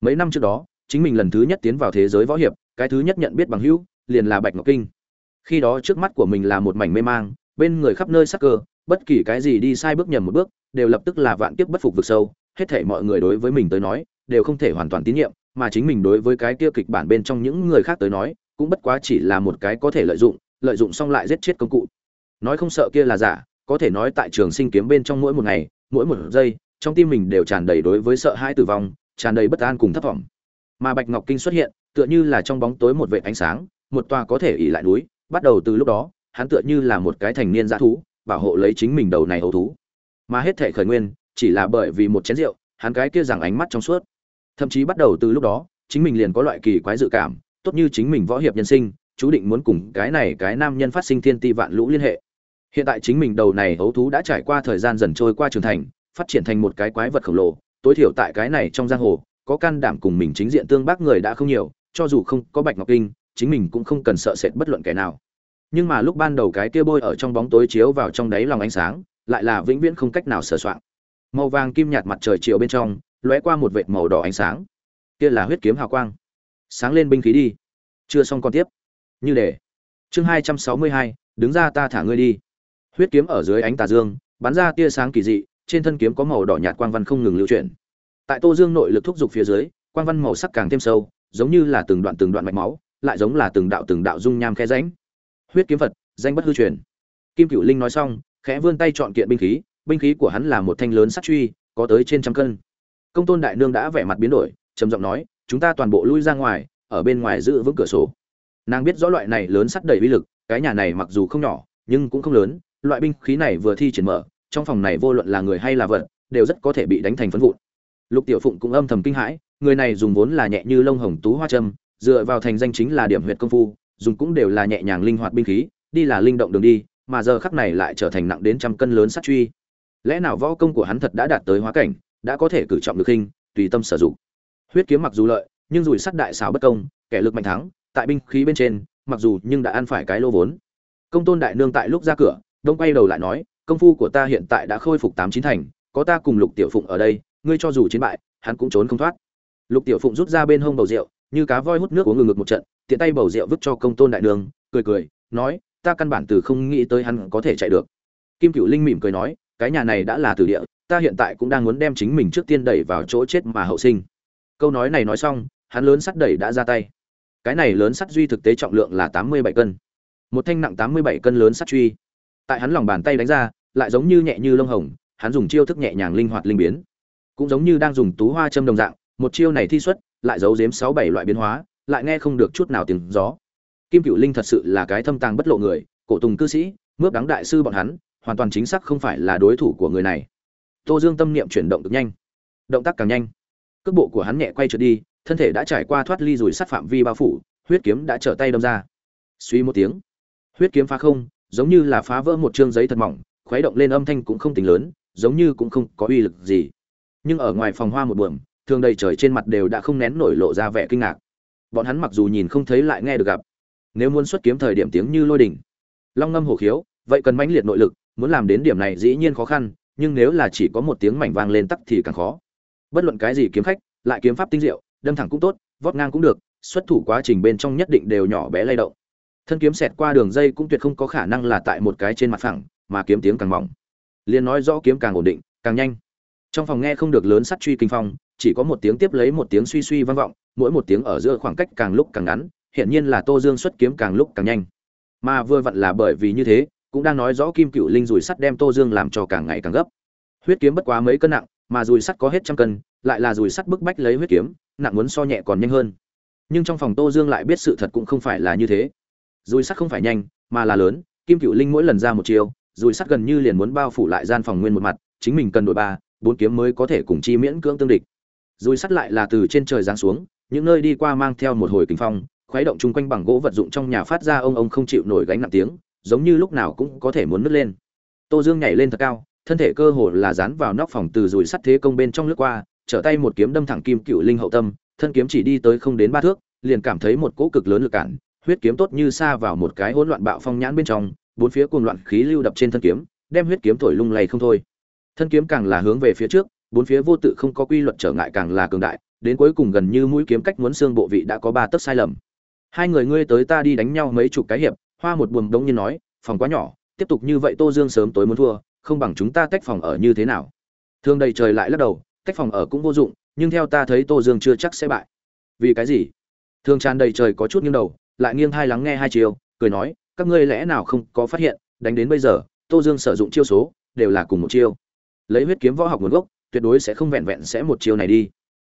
Mấy năm trước đó, chính mình lần thứ nhất tiến vào thế giới võ hiệp, cái thứ nhất nhận biết bằng hữu, liền là bạch ngọc kinh. Khi đó trước mắt của mình là một mảnh mê mang, bên người khắp nơi sắc cơ, bất kỳ cái gì đi sai bước nhầm một bước đều lập tức là vạn kiếp bất phục vực sâu, hết thảy mọi người đối với mình tới nói, đều không thể hoàn toàn tín nhiệm, mà chính mình đối với cái kia kịch bản bên trong những người khác tới nói, cũng bất quá chỉ là một cái có thể lợi dụng lợi dụng xong lại giết chết công cụ. Nói không sợ kia là giả, có thể nói tại trường sinh kiếm bên trong mỗi một ngày, mỗi một giây, trong tim mình đều tràn đầy đối với sợ hãi tử vong, tràn đầy bất an cùng thất vọng. Mà bạch ngọc kinh xuất hiện, tựa như là trong bóng tối một vệt ánh sáng, một tòa có thể ỉ lại núi, bắt đầu từ lúc đó, hắn tựa như là một cái thành niên dã thú, bảo hộ lấy chính mình đầu này hầu thú mà hết thể khởi nguyên chỉ là bởi vì một chén rượu, hắn cái kia rằng ánh mắt trong suốt. Thậm chí bắt đầu từ lúc đó, chính mình liền có loại kỳ quái dự cảm, tốt như chính mình võ hiệp nhân sinh, chú định muốn cùng cái này cái nam nhân phát sinh thiên ti vạn lũ liên hệ. Hiện tại chính mình đầu này ấu thú đã trải qua thời gian dần trôi qua trưởng thành, phát triển thành một cái quái vật khổng lồ, tối thiểu tại cái này trong giang hồ, có can đảm cùng mình chính diện tương bác người đã không nhiều, cho dù không có bạch ngọc kinh, chính mình cũng không cần sợ sệt bất luận kẻ nào. Nhưng mà lúc ban đầu cái kia bôi ở trong bóng tối chiếu vào trong đáy lòng ánh sáng lại là vĩnh viễn không cách nào sửa soạn. Màu vàng kim nhạt mặt trời chiều bên trong, lóe qua một vệt màu đỏ ánh sáng. Kia là huyết kiếm hào quang. Sáng lên binh khí đi. Chưa xong còn tiếp. Như để chương hai trăm sáu mươi hai, đứng ra ta thả ngươi đi. Huyết kiếm ở dưới ánh tà dương, bắn ra tia sáng kỳ dị, trên thân kiếm có màu đỏ nhạt quang văn không ngừng lưu chuyển. Tại tô dương nội lực thúc giục phía dưới, quang văn màu sắc càng thêm sâu, giống như là từng đoạn từng đoạn mạch máu, lại giống là từng đạo từng đạo dung nham khe ránh huyết kiếm vật danh bất hư truyền. Kim cửu linh nói xong khẽ vươn tay chọn kiện binh khí binh khí của hắn là một thanh lớn sắt truy, có tới trên trăm cân. Công tôn đại nương đã vẻ mặt biến đổi, trầm giọng nói, chúng ta toàn bộ lui ra ngoài, ở bên ngoài giữ vững cửa sổ. Nàng biết rõ loại này lớn sắt đầy uy lực, cái nhà này mặc dù không nhỏ, nhưng cũng không lớn, loại binh khí này vừa thi triển mở, trong phòng này vô luận là người hay là vật, đều rất có thể bị đánh thành phấn vụn. Lục tiểu phụng cũng âm thầm kinh hãi, người này dùng vốn là nhẹ như lông hồng tú hoa trâm dựa vào thành danh chính là điểm huyệt công phu, dùng cũng đều là nhẹ nhàng linh hoạt binh khí, đi là linh động đường đi mà giờ khắc này lại trở thành nặng đến trăm cân lớn sát truy. Lẽ nào võ công của hắn thật đã đạt tới hóa cảnh, đã có thể cử trọng được hình, tùy tâm sử dụng? Huyết kiếm mặc dù lợi, nhưng rủi sắt đại xảo bất công, kẻ lực mạnh thắng, tại binh khí bên trên, mặc dù nhưng đã ăn phải cái lô vốn. Công tôn đại nương tại lúc ra cửa, đông quay đầu lại nói, công phu của ta hiện tại đã khôi phục tám chín thành, có ta cùng lục tiểu phụng ở đây, ngươi cho dù chiến bại, hắn cũng trốn không thoát. Lục tiểu phụng rút ra bên hông bầu rượu, như cá voi hút nước uống ngừng ngực một trận, tiện tay bầu rượu vứt cho công tôn đại nương, cười cười, nói ta căn bản từ không nghĩ tới hắn có thể chạy được. Kim cựu linh mỉm cười nói, cái nhà này đã là từ địa, ta hiện tại cũng đang muốn đem chính mình trước tiên đẩy vào chỗ chết mà hậu sinh. Câu nói này nói xong, hắn lớn sắt đẩy đã ra tay. Cái này lớn sắt duy thực tế trọng lượng là tám mươi bảy cân. Một thanh nặng tám mươi bảy cân lớn sắt truy. Tại hắn lòng bàn tay đánh ra, lại giống như nhẹ như lông hồng, hắn dùng chiêu thức nhẹ nhàng linh hoạt linh biến. Cũng giống như đang dùng tú hoa châm đồng dạng, một chiêu này thi xuất, lại giấu giếm sáu bảy loại biến hóa, lại nghe không được chút nào tiếng gió kim cựu linh thật sự là cái thâm tàng bất lộ người, cổ tùng cư sĩ, mướp đáng đại sư bọn hắn, hoàn toàn chính xác không phải là đối thủ của người này. Tô dương tâm niệm chuyển động cực nhanh. Động tác càng nhanh. Cước bộ của hắn nhẹ quay trượt đi, thân thể đã trải qua thoát ly rủi sát phạm vi bao phủ, huyết kiếm đã trở tay đâm ra. Suy một tiếng. Huyết kiếm phá không, giống như là phá vỡ một chương giấy thật mỏng, khuấy động lên âm thanh cũng không tính lớn, giống như cũng không có uy lực gì. Nhưng ở ngoài phòng hoa một buồng thường đầy trời trên mặt đều đã không nén nổi lộ ra vẻ kinh ngạc. Bọn hắn mặc dù nhìn không thấy lại nghe được gặp nếu muốn xuất kiếm thời điểm tiếng như lôi đỉnh long ngâm hổ khiếu, vậy cần mãnh liệt nội lực, muốn làm đến điểm này dĩ nhiên khó khăn, nhưng nếu là chỉ có một tiếng mảnh vang lên tắc thì càng khó. Bất luận cái gì kiếm khách, lại kiếm pháp tinh diệu, đâm thẳng cũng tốt, vót ngang cũng được, xuất thủ quá trình bên trong nhất định đều nhỏ bé lay động. Thân kiếm xẹt qua đường dây cũng tuyệt không có khả năng là tại một cái trên mặt phẳng, mà kiếm tiếng càng mỏng. Liền nói rõ kiếm càng ổn định, càng nhanh. Trong phòng nghe không được lớn sắt truy kinh phong, chỉ có một tiếng tiếp lấy một tiếng suy suy vang vọng, mỗi một tiếng ở giữa khoảng cách càng lúc càng ngắn hiện nhiên là tô dương xuất kiếm càng lúc càng nhanh. Mà vừa vặn là bởi vì như thế, cũng đang nói rõ kim cựu linh rùi sắt đem tô dương làm cho càng ngày càng gấp. Huyết kiếm bất quá mấy cân nặng, mà rùi sắt có hết trăm cân, lại là rùi sắt bức bách lấy huyết kiếm, nặng muốn so nhẹ còn nhanh hơn. Nhưng trong phòng tô dương lại biết sự thật cũng không phải là như thế. Rùi sắt không phải nhanh, mà là lớn, kim cựu linh mỗi lần ra một chiều rùi sắt gần như liền muốn bao phủ lại gian phòng nguyên một mặt, chính mình cần đổi ba, bốn kiếm mới có thể cùng chi miễn cưỡng tương địch. Rùi sắt lại là từ trên trời giáng xuống, những nơi đi qua mang theo một hồi kinh phong khuấy động chung quanh bằng gỗ vật dụng trong nhà phát ra ông ông không chịu nổi gánh nặng tiếng, giống như lúc nào cũng có thể muốn nứt lên. Tô dương nhảy lên thật cao, thân thể cơ hồ là dán vào nóc phòng từ rùi sắt thế công bên trong lướt qua, trở tay một kiếm đâm thẳng kim cựu linh hậu tâm, thân kiếm chỉ đi tới không đến ba thước, liền cảm thấy một cỗ cực lớn lực cản, huyết kiếm tốt như xa vào một cái hỗn loạn bạo phong nhãn bên trong, bốn phía cuồng loạn khí lưu đập trên thân kiếm, đem huyết kiếm thổi lung lay không thôi. Thân kiếm càng là hướng về phía trước, bốn phía vô tự không có quy luật trở ngại càng là cường đại, đến cuối cùng gần như mũi kiếm cách muốn xương bộ vị đã có ba tấc sai lầm hai người ngươi tới ta đi đánh nhau mấy chục cái hiệp, hoa một buồm đống nhiên nói, phòng quá nhỏ, tiếp tục như vậy tô dương sớm tối muốn thua, không bằng chúng ta tách phòng ở như thế nào? Thương đầy trời lại lắc đầu, tách phòng ở cũng vô dụng, nhưng theo ta thấy tô dương chưa chắc sẽ bại. Vì cái gì? Thương tràn đầy trời có chút nghiêng đầu, lại nghiêng hai lắng nghe hai chiều, cười nói, các ngươi lẽ nào không có phát hiện, đánh đến bây giờ, tô dương sử dụng chiêu số, đều là cùng một chiêu. Lấy huyết kiếm võ học nguồn gốc, tuyệt đối sẽ không vẹn vẹn sẽ một chiêu này đi.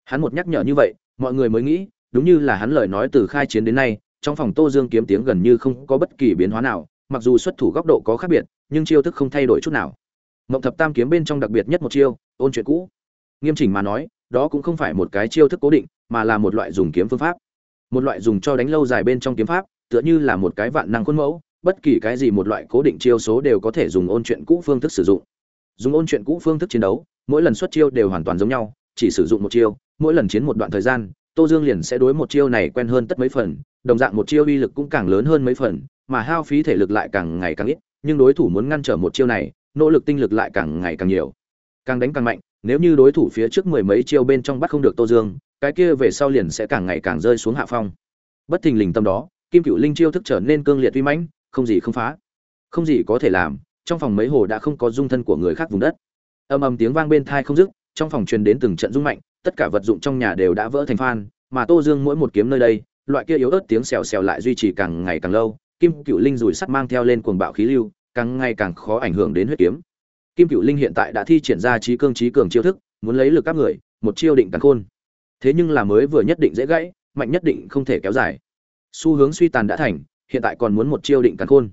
Hắn một nhắc nhở như vậy, mọi người mới nghĩ đúng như là hắn lời nói từ khai chiến đến nay, trong phòng tô dương kiếm tiếng gần như không có bất kỳ biến hóa nào, mặc dù xuất thủ góc độ có khác biệt, nhưng chiêu thức không thay đổi chút nào. Mộng thập tam kiếm bên trong đặc biệt nhất một chiêu, ôn chuyện cũ. Nghiêm chỉnh mà nói, đó cũng không phải một cái chiêu thức cố định, mà là một loại dùng kiếm phương pháp. Một loại dùng cho đánh lâu dài bên trong kiếm pháp, tựa như là một cái vạn năng khuôn mẫu, bất kỳ cái gì một loại cố định chiêu số đều có thể dùng ôn chuyện cũ phương thức sử dụng. Dùng ôn chuyện cũ phương thức chiến đấu, mỗi lần xuất chiêu đều hoàn toàn giống nhau, chỉ sử dụng một chiêu, mỗi lần chiến một đoạn thời gian tô dương liền sẽ đối một chiêu này quen hơn tất mấy phần, đồng dạng một chiêu uy lực cũng càng lớn hơn mấy phần, mà hao phí thể lực lại càng ngày càng ít, nhưng đối thủ muốn ngăn trở một chiêu này, nỗ lực tinh lực lại càng ngày càng nhiều. Càng đánh càng mạnh, nếu như đối thủ phía trước mười mấy chiêu bên trong bắt không được tô dương, cái kia về sau liền sẽ càng ngày càng rơi xuống hạ phong. Bất thình lình tâm đó, kim cựu linh chiêu thức trở nên cương liệt uy mãnh, không gì không phá. Không gì có thể làm, trong phòng mấy hồ đã không có dung thân của người khác vùng đất. Âm ầm tiếng vang bên tai không dứt, trong phòng truyền đến từng trận rung mạnh tất cả vật dụng trong nhà đều đã vỡ thành phan, mà tô dương mỗi một kiếm nơi đây, loại kia yếu ớt tiếng xèo xèo lại duy trì càng ngày càng lâu, kim cựu linh rủi sắt mang theo lên cuồng bạo khí lưu, càng ngày càng khó ảnh hưởng đến huyết kiếm. Kim cựu linh hiện tại đã thi triển ra trí cương trí cường chiêu thức, muốn lấy lực các người, một chiêu định cắn khôn. Thế nhưng là mới vừa nhất định dễ gãy, mạnh nhất định không thể kéo dài. Xu hướng suy tàn đã thành, hiện tại còn muốn một chiêu định cắn khôn.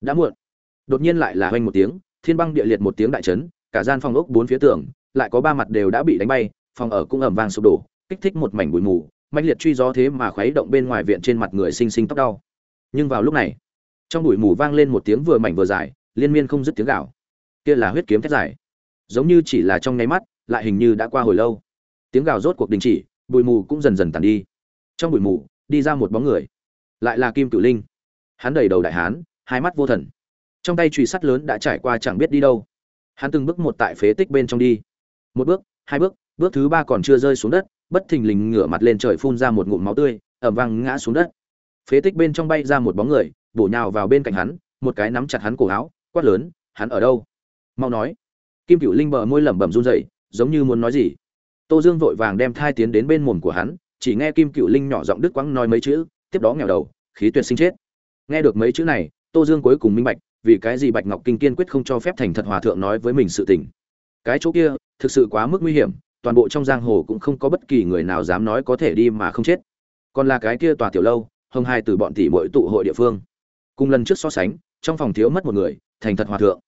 Đã muộn. Đột nhiên lại là hoành một tiếng, thiên băng địa liệt một tiếng đại chấn, cả gian phòng ốc bốn phía tường, lại có ba mặt đều đã bị đánh bay phòng ở cũng ầm vang sụp đổ, kích thích một mảnh bụi mù, mãnh liệt truy gió thế mà khuấy động bên ngoài viện trên mặt người sinh sinh tóc đau. Nhưng vào lúc này, trong bụi mù vang lên một tiếng vừa mảnh vừa dài, liên miên không dứt tiếng gào. kia là huyết kiếm thét dài. Giống như chỉ là trong nháy mắt, lại hình như đã qua hồi lâu. Tiếng gào rốt cuộc đình chỉ, bụi mù cũng dần dần tàn đi. Trong bụi mù, đi ra một bóng người, lại là kim cửu linh. Hắn đầy đầu đại hán, hai mắt vô thần. Trong tay chùy sắt lớn đã trải qua chẳng biết đi đâu. Hắn từng bước một tại phế tích bên trong đi. Một bước, hai bước bước thứ ba còn chưa rơi xuống đất, bất thình lình ngửa mặt lên trời phun ra một ngụm máu tươi, ẩm vang ngã xuống đất. Phế tích bên trong bay ra một bóng người, bổ nhào vào bên cạnh hắn, một cái nắm chặt hắn cổ áo, quát lớn, hắn ở đâu? Mau nói. Kim cựu linh bờ môi lẩm bẩm run rẩy, giống như muốn nói gì. Tô dương vội vàng đem thai tiến đến bên mồm của hắn, chỉ nghe kim cựu linh nhỏ giọng đứt quãng nói mấy chữ, tiếp đó nghèo đầu, khí tuyệt sinh chết. Nghe được mấy chữ này, tô dương cuối cùng minh bạch, vì cái gì bạch ngọc kinh kiên quyết không cho phép thành thật hòa thượng nói với mình sự tình. Cái chỗ kia, thực sự quá mức nguy hiểm toàn bộ trong giang hồ cũng không có bất kỳ người nào dám nói có thể đi mà không chết. Còn là cái kia tòa tiểu lâu hồng hai từ bọn tỷ bội tụ hội địa phương. Cùng lần trước so sánh, trong phòng thiếu mất một người, thành thật hòa thượng.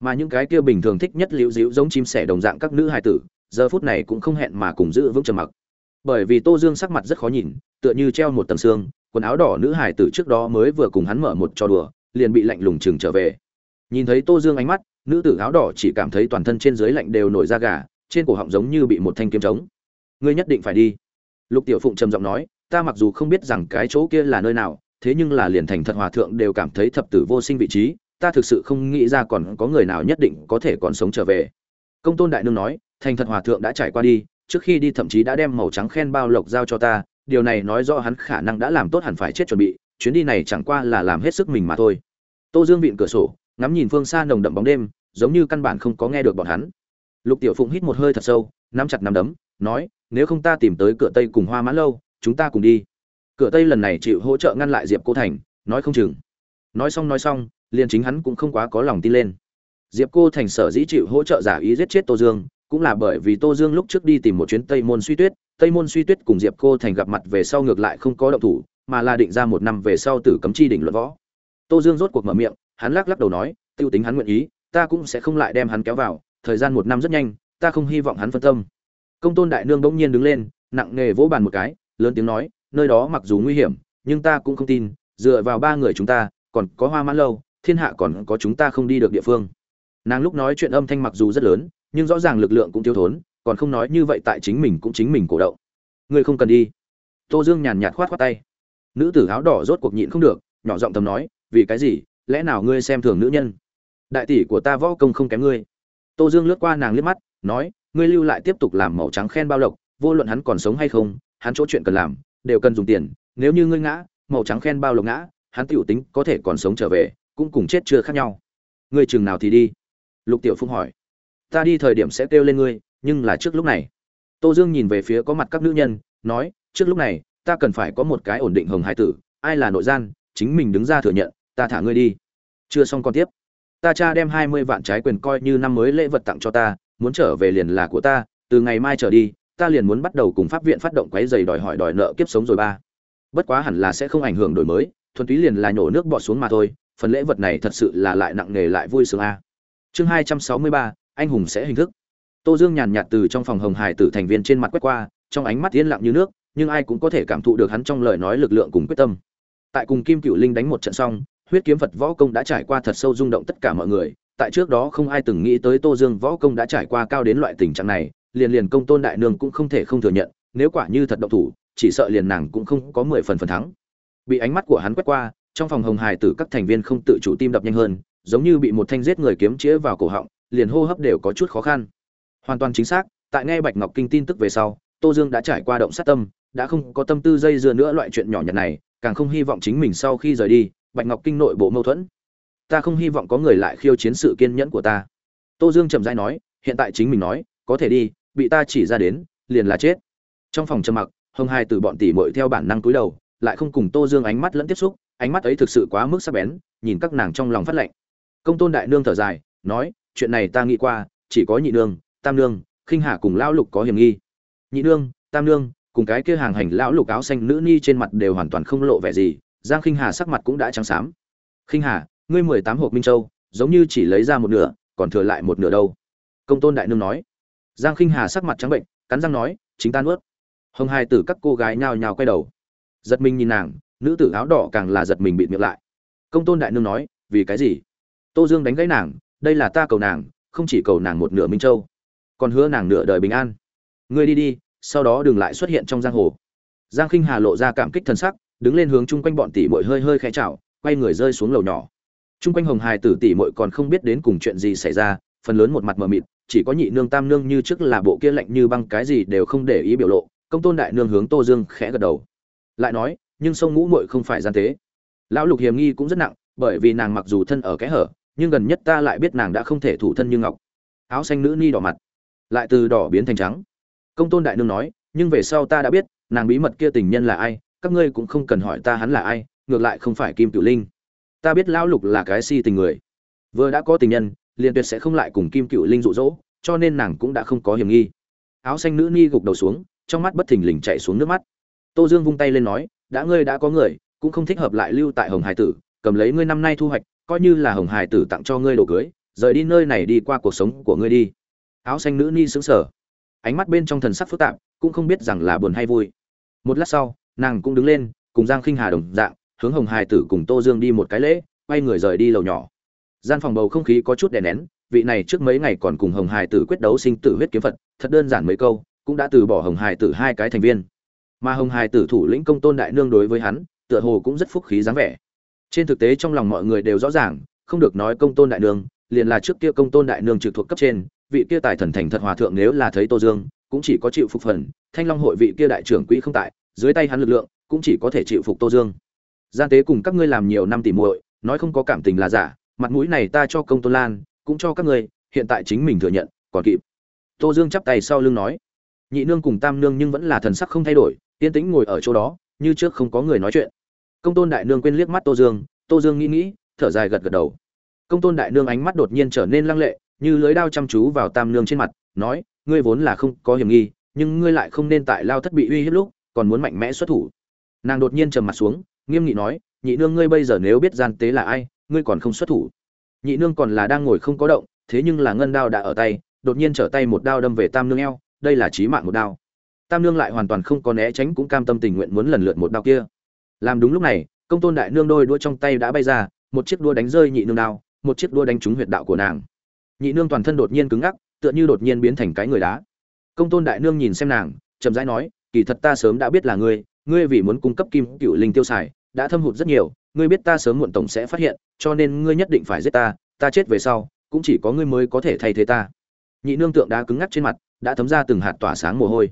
Mà những cái kia bình thường thích nhất liễu díu giống chim sẻ đồng dạng các nữ hài tử, giờ phút này cũng không hẹn mà cùng giữ vững trầm mặc. Bởi vì tô dương sắc mặt rất khó nhìn, tựa như treo một tầng xương, quần áo đỏ nữ hài tử trước đó mới vừa cùng hắn mở một trò đùa, liền bị lạnh lùng chừng trở về. Nhìn thấy tô dương ánh mắt, nữ tử áo đỏ chỉ cảm thấy toàn thân trên dưới lạnh đều nổi da gà trên cổ họng giống như bị một thanh kiếm trống. Ngươi nhất định phải đi. Lục tiểu phụng trầm giọng nói, ta mặc dù không biết rằng cái chỗ kia là nơi nào, thế nhưng là liền thành thật hòa thượng đều cảm thấy thập tử vô sinh vị trí, ta thực sự không nghĩ ra còn có người nào nhất định có thể còn sống trở về. Công tôn đại nương nói, thành thật hòa thượng đã trải qua đi, trước khi đi thậm chí đã đem màu trắng khen bao lộc giao cho ta, điều này nói rõ hắn khả năng đã làm tốt hẳn phải chết chuẩn bị, chuyến đi này chẳng qua là làm hết sức mình mà thôi. Tô dương vịn cửa sổ, ngắm nhìn phương xa nồng đậm bóng đêm, giống như căn bản không có nghe được bọn hắn lục tiểu phụng hít một hơi thật sâu, nắm chặt nắm đấm, nói, nếu không ta tìm tới cửa tây cùng hoa mãn lâu, chúng ta cùng đi. Cửa tây lần này chịu hỗ trợ ngăn lại diệp cô thành, nói không chừng. Nói xong nói xong, liền chính hắn cũng không quá có lòng tin lên. Diệp cô thành sở dĩ chịu hỗ trợ giả ý giết chết tô dương, cũng là bởi vì tô dương lúc trước đi tìm một chuyến tây môn suy tuyết, tây môn suy tuyết cùng diệp cô thành gặp mặt về sau ngược lại không có động thủ, mà là định ra một năm về sau tử cấm chi đỉnh luận võ. Tô dương rốt cuộc mở miệng, hắn lắc lắc đầu nói, tiêu tính hắn nguyện ý, ta cũng sẽ không lại đem hắn kéo vào thời gian một năm rất nhanh, ta không hy vọng hắn phân tâm. Công tôn đại nương bỗng nhiên đứng lên, nặng nề vỗ bàn một cái, lớn tiếng nói, nơi đó mặc dù nguy hiểm, nhưng ta cũng không tin, dựa vào ba người chúng ta, còn có hoa mãn lâu, thiên hạ còn có chúng ta không đi được địa phương. Nàng lúc nói chuyện âm thanh mặc dù rất lớn, nhưng rõ ràng lực lượng cũng thiếu thốn, còn không nói như vậy tại chính mình cũng chính mình cổ động. Ngươi không cần đi. Tô dương nhàn nhạt khoát khoát tay. Nữ tử áo đỏ rốt cuộc nhịn không được, nhỏ giọng tầm nói, vì cái gì, lẽ nào ngươi xem thường nữ nhân? Đại tỷ của ta võ công không kém ngươi tô dương lướt qua nàng liếc mắt, nói, ngươi lưu lại tiếp tục làm màu trắng khen bao lộc, vô luận hắn còn sống hay không, hắn chỗ chuyện cần làm, đều cần dùng tiền, nếu như ngươi ngã, màu trắng khen bao lộc ngã, hắn tiểu tính có thể còn sống trở về, cũng cùng chết chưa khác nhau. Ngươi chừng nào thì đi? Lục tiểu Phong hỏi. Ta đi thời điểm sẽ kêu lên ngươi, nhưng là trước lúc này. Tô dương nhìn về phía có mặt các nữ nhân, nói, trước lúc này, ta cần phải có một cái ổn định hồng hải tử, ai là nội gian, chính mình đứng ra thừa nhận, ta thả ngươi đi. Chưa xong còn tiếp ta cha đem hai mươi vạn trái quyền coi như năm mới lễ vật tặng cho ta, muốn trở về liền là của ta, từ ngày mai trở đi, ta liền muốn bắt đầu cùng pháp viện phát động quấy giày đòi hỏi đòi nợ kiếp sống rồi ba. Bất quá hẳn là sẽ không ảnh hưởng đổi mới, thuần túy liền là nhổ nước bọt xuống mà thôi, phần lễ vật này thật sự là lại nặng nề lại vui sướng a. Chương hai trăm sáu mươi ba, anh hùng sẽ hình thức. Tô dương nhàn nhạt từ trong phòng hồng hải tử thành viên trên mặt quét qua, trong ánh mắt yên lặng như nước, nhưng ai cũng có thể cảm thụ được hắn trong lời nói lực lượng cùng quyết tâm. Tại cùng kim cựu linh đánh một trận xong huyết kiếm phật võ công đã trải qua thật sâu rung động tất cả mọi người, tại trước đó không ai từng nghĩ tới tô dương võ công đã trải qua cao đến loại tình trạng này, liền liền công tôn đại nương cũng không thể không thừa nhận, nếu quả như thật động thủ, chỉ sợ liền nàng cũng không có mười phần phần thắng. Bị ánh mắt của hắn quét qua, trong phòng hồng hải tử các thành viên không tự chủ tim đập nhanh hơn, giống như bị một thanh giết người kiếm chĩa vào cổ họng, liền hô hấp đều có chút khó khăn. Hoàn toàn chính xác, tại nghe bạch ngọc kinh tin tức về sau, tô dương đã trải qua động sát tâm, đã không có tâm tư dây dưa nữa loại chuyện nhỏ nhặt này, càng không hy vọng chính mình sau khi rời đi bạch ngọc kinh nội bộ mâu thuẫn. Ta không hy vọng có người lại khiêu chiến sự kiên nhẫn của ta. Tô dương trầm dai nói, hiện tại chính mình nói, có thể đi, bị ta chỉ ra đến, liền là chết. Trong phòng trầm mặc, hồng hai từ bọn tỉ mội theo bản năng cúi đầu, lại không cùng tô dương ánh mắt lẫn tiếp xúc, ánh mắt ấy thực sự quá mức sắc bén, nhìn các nàng trong lòng phát lạnh công tôn đại nương thở dài, nói, chuyện này ta nghĩ qua, chỉ có nhị nương, tam nương, khinh hạ cùng lão lục có hiểm nghi. Nhị nương, tam nương, cùng cái kia hàng hành lão lục áo xanh nữ ni trên mặt đều hoàn toàn không lộ vẻ gì giang khinh hà sắc mặt cũng đã trắng xám. Khinh hà, ngươi mười tám hộp minh châu, giống như chỉ lấy ra một nửa, còn thừa lại một nửa đâu? Công tôn đại nương nói. Giang khinh hà sắc mặt trắng bệnh, cắn răng nói, chính ta nuốt. Hồng hai tử các cô gái nhào nhào quay đầu. Giật mình nhìn nàng, nữ tử áo đỏ càng là giật mình bịt miệng lại. Công tôn đại nương nói, vì cái gì? Tô dương đánh gãy nàng, đây là ta cầu nàng, không chỉ cầu nàng một nửa minh châu, còn hứa nàng nửa đời bình an. Ngươi đi đi, sau đó đừng lại xuất hiện trong giang hồ. Giang khinh hà lộ ra cảm kích thần sắc đứng lên hướng chung quanh bọn tỷ muội hơi hơi khẽ chào, quay người rơi xuống lầu nhỏ. Chung quanh hồng hài tử tỷ muội còn không biết đến cùng chuyện gì xảy ra phần lớn một mặt mờ mịt chỉ có nhị nương tam nương như trước là bộ kia lạnh như băng cái gì đều không để ý biểu lộ công tôn đại nương hướng tô dương khẽ gật đầu. Lại nói nhưng sông ngũ muội không phải gian tế. Lão lục hiềm nghi cũng rất nặng bởi vì nàng mặc dù thân ở cái hở nhưng gần nhất ta lại biết nàng đã không thể thủ thân như ngọc. Áo xanh nữ ni đỏ mặt lại từ đỏ biến thành trắng. Công tôn đại nương nói nhưng về sau ta đã biết nàng bí mật kia tình nhân là ai các ngươi cũng không cần hỏi ta hắn là ai, ngược lại không phải kim cựu linh. Ta biết lão lục là cái si tình người. Vừa đã có tình nhân, liền tuyệt sẽ không lại cùng kim cựu linh dụ dỗ, cho nên nàng cũng đã không có hiểm nghi. Áo xanh nữ ni gục đầu xuống, trong mắt bất thình lình chạy xuống nước mắt. Tô dương vung tay lên nói, đã ngươi đã có người, cũng không thích hợp lại lưu tại hồng hải tử, cầm lấy ngươi năm nay thu hoạch, coi như là hồng hải tử tặng cho ngươi đồ cưới, rời đi nơi này đi qua cuộc sống của ngươi đi. Áo xanh nữ ni sững sờ. Ánh mắt bên trong thần sắc phức tạp, cũng không biết rằng là buồn hay vui. Một lát sau nàng cũng đứng lên, cùng giang khinh hà đồng dạng, hướng hồng hải tử cùng tô dương đi một cái lễ, quay người rời đi lầu nhỏ. Gian phòng bầu không khí có chút đè nén, vị này trước mấy ngày còn cùng hồng hải tử quyết đấu sinh tử huyết kiếm phật, thật đơn giản mấy câu, cũng đã từ bỏ hồng hải tử hai cái thành viên. Mà hồng hải tử thủ lĩnh công tôn đại nương đối với hắn, tựa hồ cũng rất phúc khí dáng vẻ. Trên thực tế trong lòng mọi người đều rõ ràng, không được nói công tôn đại nương, liền là trước kia công tôn đại nương trực thuộc cấp trên, vị kia tài thần thành thật hòa thượng nếu là thấy tô dương, cũng chỉ có chịu phục phần, thanh long hội vị kia đại trưởng quỹ không tại dưới tay hắn lực lượng, cũng chỉ có thể chịu phục tô dương. Gian tế cùng các ngươi làm nhiều năm tỉ muội, nói không có cảm tình là giả, mặt mũi này ta cho công tôn lan, cũng cho các ngươi, hiện tại chính mình thừa nhận, còn kịp. Tô dương chắp tay sau lưng nói, nhị nương cùng tam nương nhưng vẫn là thần sắc không thay đổi, yên tĩnh ngồi ở chỗ đó, như trước không có người nói chuyện. Công tôn đại nương quên liếc mắt tô dương tô dương nghĩ nghĩ, thở dài gật gật đầu. Công tôn đại nương ánh mắt đột nhiên trở nên lăng lệ, như lưới đao chăm chú vào tam nương trên mặt, nói, ngươi vốn là không có hiểm nghi, nhưng ngươi lại không nên tại lao thất bị uy hiếp lúc còn muốn mạnh mẽ xuất thủ. Nàng đột nhiên trầm mặt xuống, nghiêm nghị nói, nhị nương ngươi bây giờ nếu biết gian tế là ai, ngươi còn không xuất thủ. Nhị nương còn là đang ngồi không có động, thế nhưng là ngân đao đã ở tay, đột nhiên trở tay một đao đâm về tam nương eo, đây là chí mạng một đao. Tam nương lại hoàn toàn không có né tránh cũng cam tâm tình nguyện muốn lần lượt một đao kia. Làm đúng lúc này, công tôn đại nương đôi đũa trong tay đã bay ra, một chiếc đũa đánh rơi nhị nương đao, một chiếc đũa đánh trúng huyệt đạo của nàng. Nhị nương toàn thân đột nhiên cứng ngắc, tựa như đột nhiên biến thành cái người đá. Công tôn đại nương nhìn xem nàng, chậm rãi nói kỳ thật ta sớm đã biết là ngươi ngươi vì muốn cung cấp kim cựu linh tiêu xài, đã thâm hụt rất nhiều, ngươi biết ta sớm muộn tổng sẽ phát hiện, cho nên ngươi nhất định phải giết ta ta chết về sau, cũng chỉ có ngươi mới có thể thay thế ta. Nhị nương tượng đá cứng ngắc trên mặt, đã thấm ra từng hạt tỏa sáng mồ hôi.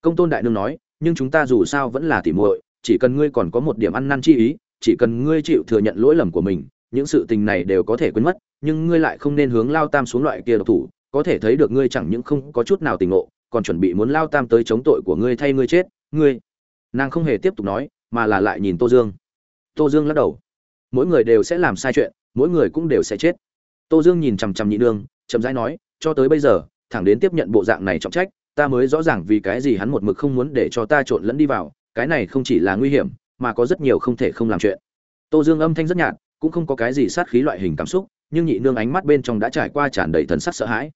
Công tôn đại nương nói, nhưng chúng ta dù sao vẫn là tỉ muội, chỉ cần ngươi còn có một điểm ăn năn chi ý, chỉ cần ngươi chịu thừa nhận lỗi lầm của mình, những sự tình này đều có thể quên mất, nhưng ngươi lại không nên hướng lao tam xuống loại kia độc thủ, có thể thấy được ngươi chẳng những không có chút nào tình ngộ còn chuẩn bị muốn lao tam tới chống tội của ngươi thay ngươi chết, ngươi. Nàng không hề tiếp tục nói, mà là lại nhìn tô dương. Tô dương lắc đầu. Mỗi người đều sẽ làm sai chuyện, mỗi người cũng đều sẽ chết. Tô dương nhìn chằm chằm nhị nương chậm rãi nói, cho tới bây giờ, thẳng đến tiếp nhận bộ dạng này trọng trách, ta mới rõ ràng vì cái gì hắn một mực không muốn để cho ta trộn lẫn đi vào, cái này không chỉ là nguy hiểm, mà có rất nhiều không thể không làm chuyện. Tô dương âm thanh rất nhạt, cũng không có cái gì sát khí loại hình cảm xúc, nhưng nhị nương ánh mắt bên trong đã trải qua tràn đầy thần sắc sợ hãi.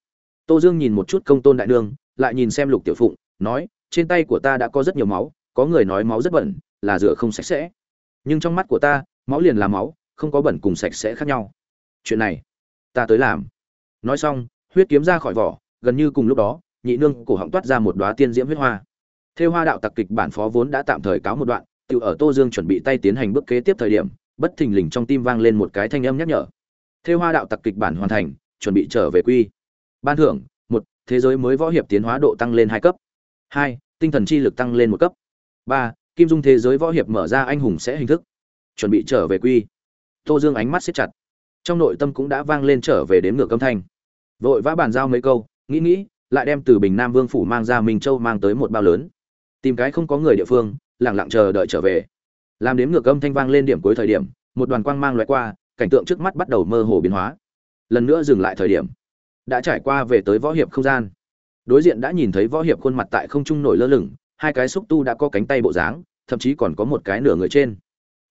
Tô dương nhìn một chút công tôn đại nương lại nhìn xem lục tiểu phụng, nói, trên tay của ta đã có rất nhiều máu, có người nói máu rất bẩn, là rửa không sạch sẽ. Nhưng trong mắt của ta, máu liền là máu, không có bẩn cùng sạch sẽ khác nhau. Chuyện này, ta tới làm. Nói xong, huyết kiếm ra khỏi vỏ, gần như cùng lúc đó, nhị nương cổ họng toát ra một đoá tiên diễm huyết hoa. Thêu hoa đạo tặc kịch bản phó vốn đã tạm thời cáo một đoạn, tự ở tô dương chuẩn bị tay tiến hành bước kế tiếp thời điểm, bất thình lình trong tim vang lên một cái thanh âm nhắc nhở. Thêu hoa đạo tặc kịch bản hoàn thành, chuẩn bị trở về quy. Ban thưởng thế giới mới võ hiệp tiến hóa độ tăng lên hai cấp. Hai, tinh thần chi lực tăng lên một cấp. Ba, kim dung thế giới võ hiệp mở ra anh hùng sẽ hình thức. Chuẩn bị trở về quy. Tô dương ánh mắt siết chặt. Trong nội tâm cũng đã vang lên trở về đến ngược âm thanh. Vội vã bàn giao mấy câu, nghĩ nghĩ, lại đem từ bình nam vương phủ mang ra minh châu mang tới một bao lớn. Tìm cái không có người địa phương lẳng lặng chờ đợi trở về. Làm đếm ngược âm thanh vang lên điểm cuối thời điểm, một đoàn quang mang loại qua, cảnh tượng trước mắt bắt đầu mơ hồ biến hóa. Lần nữa dừng lại thời điểm đã trải qua về tới võ hiệp không gian. Đối diện đã nhìn thấy võ hiệp khuôn mặt tại không trung nổi lơ lửng, hai cái xúc tu đã có cánh tay bộ dáng, thậm chí còn có một cái nửa người trên.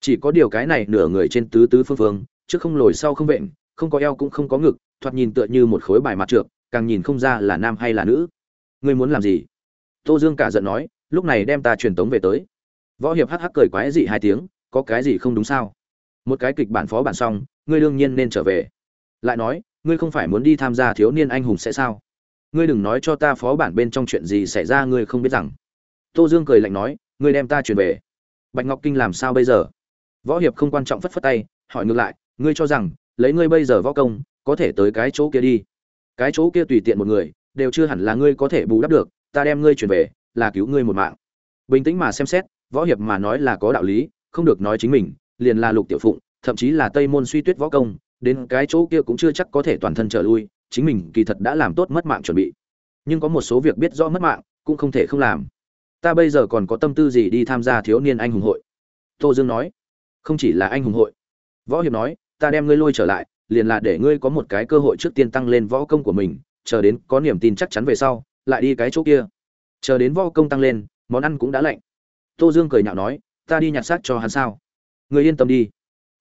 Chỉ có điều cái này nửa người trên tứ tứ phương phương trước không lồi sau không vện, không có eo cũng không có ngực, thoạt nhìn tựa như một khối bài mặt trượt càng nhìn không ra là nam hay là nữ. Ngươi muốn làm gì? Tô dương cả giận nói, lúc này đem ta truyền tống về tới. Võ hiệp hắc hắc cười quái dị hai tiếng, có cái gì không đúng sao? Một cái kịch bản phó bản xong, ngươi đương nhiên nên trở về. Lại nói ngươi không phải muốn đi tham gia thiếu niên anh hùng sẽ sao? Ngươi đừng nói cho ta phó bản bên trong chuyện gì xảy ra, ngươi không biết rằng. Tô dương cười lạnh nói, ngươi đem ta chuyển về. Bạch ngọc kinh làm sao bây giờ? Võ hiệp không quan trọng phất phất tay, hỏi ngược lại, ngươi cho rằng, lấy ngươi bây giờ võ công, có thể tới cái chỗ kia đi. Cái chỗ kia tùy tiện một người, đều chưa hẳn là ngươi có thể bù đắp được, ta đem ngươi chuyển về, là cứu ngươi một mạng. Bình tĩnh mà xem xét, võ hiệp mà nói là có đạo lý, không được nói chính mình, liền là lục tiểu phụng, thậm chí là tây môn suy tuyết võ công đến cái chỗ kia cũng chưa chắc có thể toàn thân trở lui, chính mình kỳ thật đã làm tốt mất mạng chuẩn bị. Nhưng có một số việc biết rõ mất mạng, cũng không thể không làm. Ta bây giờ còn có tâm tư gì đi tham gia thiếu niên anh hùng hội? Tô dương nói. Không chỉ là anh hùng hội. Võ hiệp nói, ta đem ngươi lôi trở lại, liền là để ngươi có một cái cơ hội trước tiên tăng lên võ công của mình, chờ đến có niềm tin chắc chắn về sau, lại đi cái chỗ kia. Chờ đến võ công tăng lên, món ăn cũng đã lạnh. Tô dương cười nhạo nói, ta đi nhặt xác cho hắn sao? Người yên tâm đi.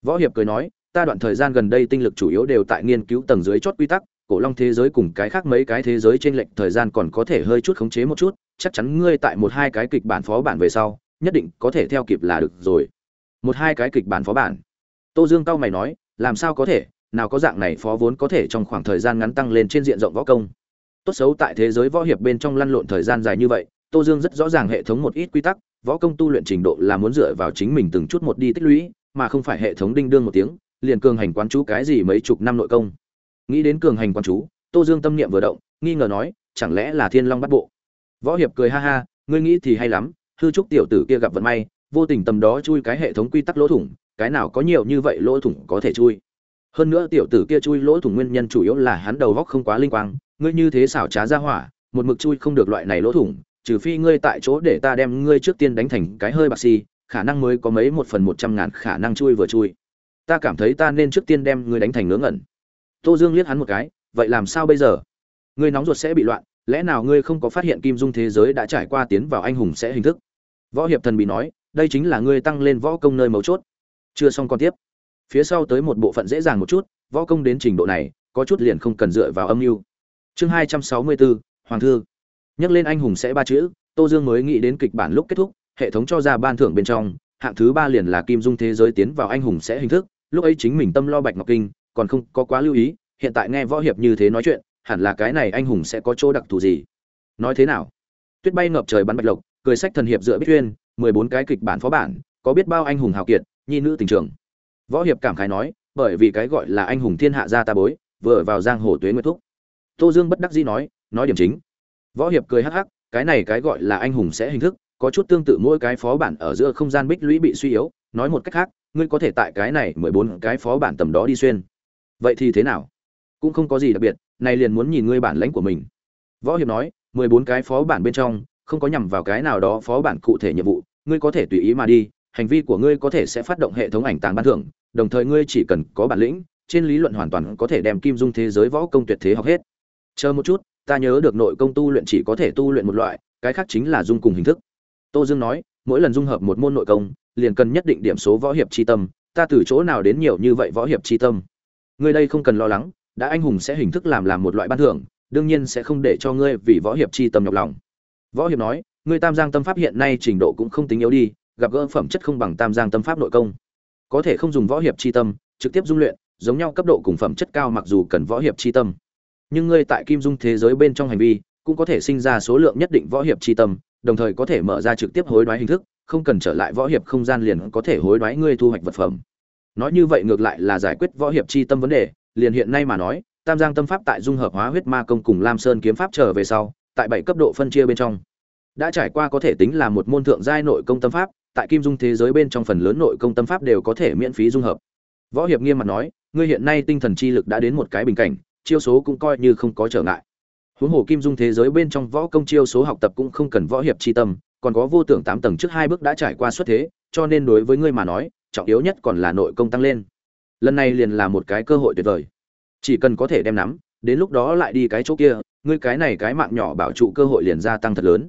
Võ hiệp cười nói ta đoạn thời gian gần đây tinh lực chủ yếu đều tại nghiên cứu tầng dưới chót quy tắc, cổ long thế giới cùng cái khác mấy cái thế giới trên lệnh thời gian còn có thể hơi chút khống chế một chút, chắc chắn ngươi tại một hai cái kịch bản phó bản về sau, nhất định có thể theo kịp là được rồi. Một hai cái kịch bản phó bản. Tô dương cao mày nói, làm sao có thể, nào có dạng này phó vốn có thể trong khoảng thời gian ngắn tăng lên trên diện rộng võ công. Tốt xấu tại thế giới võ hiệp bên trong lăn lộn thời gian dài như vậy, tô dương rất rõ ràng hệ thống một ít quy tắc, võ công tu luyện trình độ là muốn dựa vào chính mình từng chút một đi tích lũy, mà không phải hệ thống đinh đương một tiếng liền cường hành quán chú cái gì mấy chục năm nội công. Nghĩ đến cường hành quán chú, tô dương tâm niệm vừa động, nghi ngờ nói, chẳng lẽ là thiên long bắt bộ? Võ hiệp cười ha ha, ngươi nghĩ thì hay lắm, hư trúc tiểu tử kia gặp vận may, vô tình tầm đó chui cái hệ thống quy tắc lỗ thủng, cái nào có nhiều như vậy lỗ thủng có thể chui? Hơn nữa tiểu tử kia chui lỗ thủng nguyên nhân chủ yếu là hắn đầu góc không quá linh quang, ngươi như thế xảo trá ra hỏa, một mực chui không được loại này lỗ thủng, trừ phi ngươi tại chỗ để ta đem ngươi trước tiên đánh thành cái hơi bạc xì, khả năng mới có mấy một phần một trăm ngàn khả năng chui vừa chui ta cảm thấy ta nên trước tiên đem ngươi đánh thành ngớ ngẩn. Tô dương liếc hắn một cái, vậy làm sao bây giờ? Ngươi nóng ruột sẽ bị loạn, lẽ nào ngươi không có phát hiện kim dung thế giới đã trải qua tiến vào anh hùng sẽ hình thức? Võ hiệp thần bị nói, đây chính là ngươi tăng lên võ công nơi mấu chốt. Chưa xong còn tiếp. Phía sau tới một bộ phận dễ dàng một chút, võ công đến trình độ này, có chút liền không cần dựa vào âm mưu. Chương hai trăm sáu mươi bốn hoàng thư. Nhắc lên anh hùng sẽ ba chữ, tô dương mới nghĩ đến kịch bản lúc kết thúc, hệ thống cho ra ban thưởng bên trong, hạng thứ ba liền là kim dung thế giới tiến vào anh hùng sẽ hình thức lúc ấy chính mình tâm lo bạch ngọc kinh, còn không có quá lưu ý, hiện tại nghe võ hiệp như thế nói chuyện, hẳn là cái này anh hùng sẽ có chỗ đặc thù gì? Nói thế nào? Tuyết bay ngập trời bắn bạch lộc, cười sách thần hiệp dựa biết tuyên mười bốn cái kịch bản phó bản, có biết bao anh hùng hào kiệt, nhi nữ tình trường. Võ hiệp cảm khái nói, bởi vì cái gọi là anh hùng thiên hạ gia ta bối, vừa vào giang hồ tuế nguyệt thúc. Tô dương bất đắc dĩ nói nói điểm chính. Võ hiệp cười hắc hắc, cái này cái gọi là anh hùng sẽ hình thức, có chút tương tự mỗi cái phó bản ở giữa không gian bích lũy bị suy yếu, nói một cách khác ngươi có thể tại cái này mười bốn cái phó bản tầm đó đi xuyên. Vậy thì thế nào? Cũng không có gì đặc biệt này liền muốn nhìn ngươi bản lãnh của mình. Võ hiệp nói, mười bốn cái phó bản bên trong, không có nhằm vào cái nào đó phó bản cụ thể nhiệm vụ, ngươi có thể tùy ý mà đi, hành vi của ngươi có thể sẽ phát động hệ thống ảnh tàng ban thưởng, đồng thời ngươi chỉ cần có bản lĩnh, trên lý luận hoàn toàn có thể đem kim dung thế giới võ công tuyệt thế học hết. Chờ một chút, ta nhớ được nội công tu luyện chỉ có thể tu luyện một loại, cái khác chính là dung cùng hình thức. Tô dương nói, mỗi lần dung hợp một môn nội công liền cần nhất định điểm số võ hiệp chi tâm, ta từ chỗ nào đến nhiều như vậy võ hiệp chi tâm? Ngươi đây không cần lo lắng, đã anh hùng sẽ hình thức làm làm một loại ban thưởng, đương nhiên sẽ không để cho ngươi vì võ hiệp chi tâm nhọc lòng. Võ hiệp nói, ngươi tam giang tâm pháp hiện nay trình độ cũng không tính yếu đi, gặp gỡ phẩm chất không bằng tam giang tâm pháp nội công. Có thể không dùng võ hiệp chi tâm, trực tiếp dung luyện, giống nhau cấp độ cùng phẩm chất cao mặc dù cần võ hiệp chi tâm. Nhưng ngươi tại kim dung thế giới bên trong hành vi, cũng có thể sinh ra số lượng nhất định võ hiệp chi tâm, đồng thời có thể mở ra trực tiếp hối đoái hình thức không cần trở lại võ hiệp không gian liền có thể hối đoái ngươi thu hoạch vật phẩm. Nói như vậy ngược lại là giải quyết võ hiệp chi tâm vấn đề, liền hiện nay mà nói, tam giang tâm pháp tại dung hợp hóa huyết ma công cùng lam sơn kiếm pháp trở về sau, tại bảy cấp độ phân chia bên trong. Đã trải qua có thể tính là một môn thượng giai nội công tâm pháp, tại kim dung thế giới bên trong phần lớn nội công tâm pháp đều có thể miễn phí dung hợp. Võ hiệp nghiêm mặt nói, ngươi hiện nay tinh thần chi lực đã đến một cái bình cảnh, chiêu số cũng coi như không có trở ngại. Huống hồ kim dung thế giới bên trong võ công chiêu số học tập cũng không cần võ hiệp chi tâm còn có vô tưởng tám tầng trước hai bước đã trải qua xuất thế, cho nên đối với ngươi mà nói, trọng yếu nhất còn là nội công tăng lên. Lần này liền là một cái cơ hội tuyệt vời. Chỉ cần có thể đem nắm, đến lúc đó lại đi cái chỗ kia, ngươi cái này cái mạng nhỏ bảo trụ cơ hội liền gia tăng thật lớn.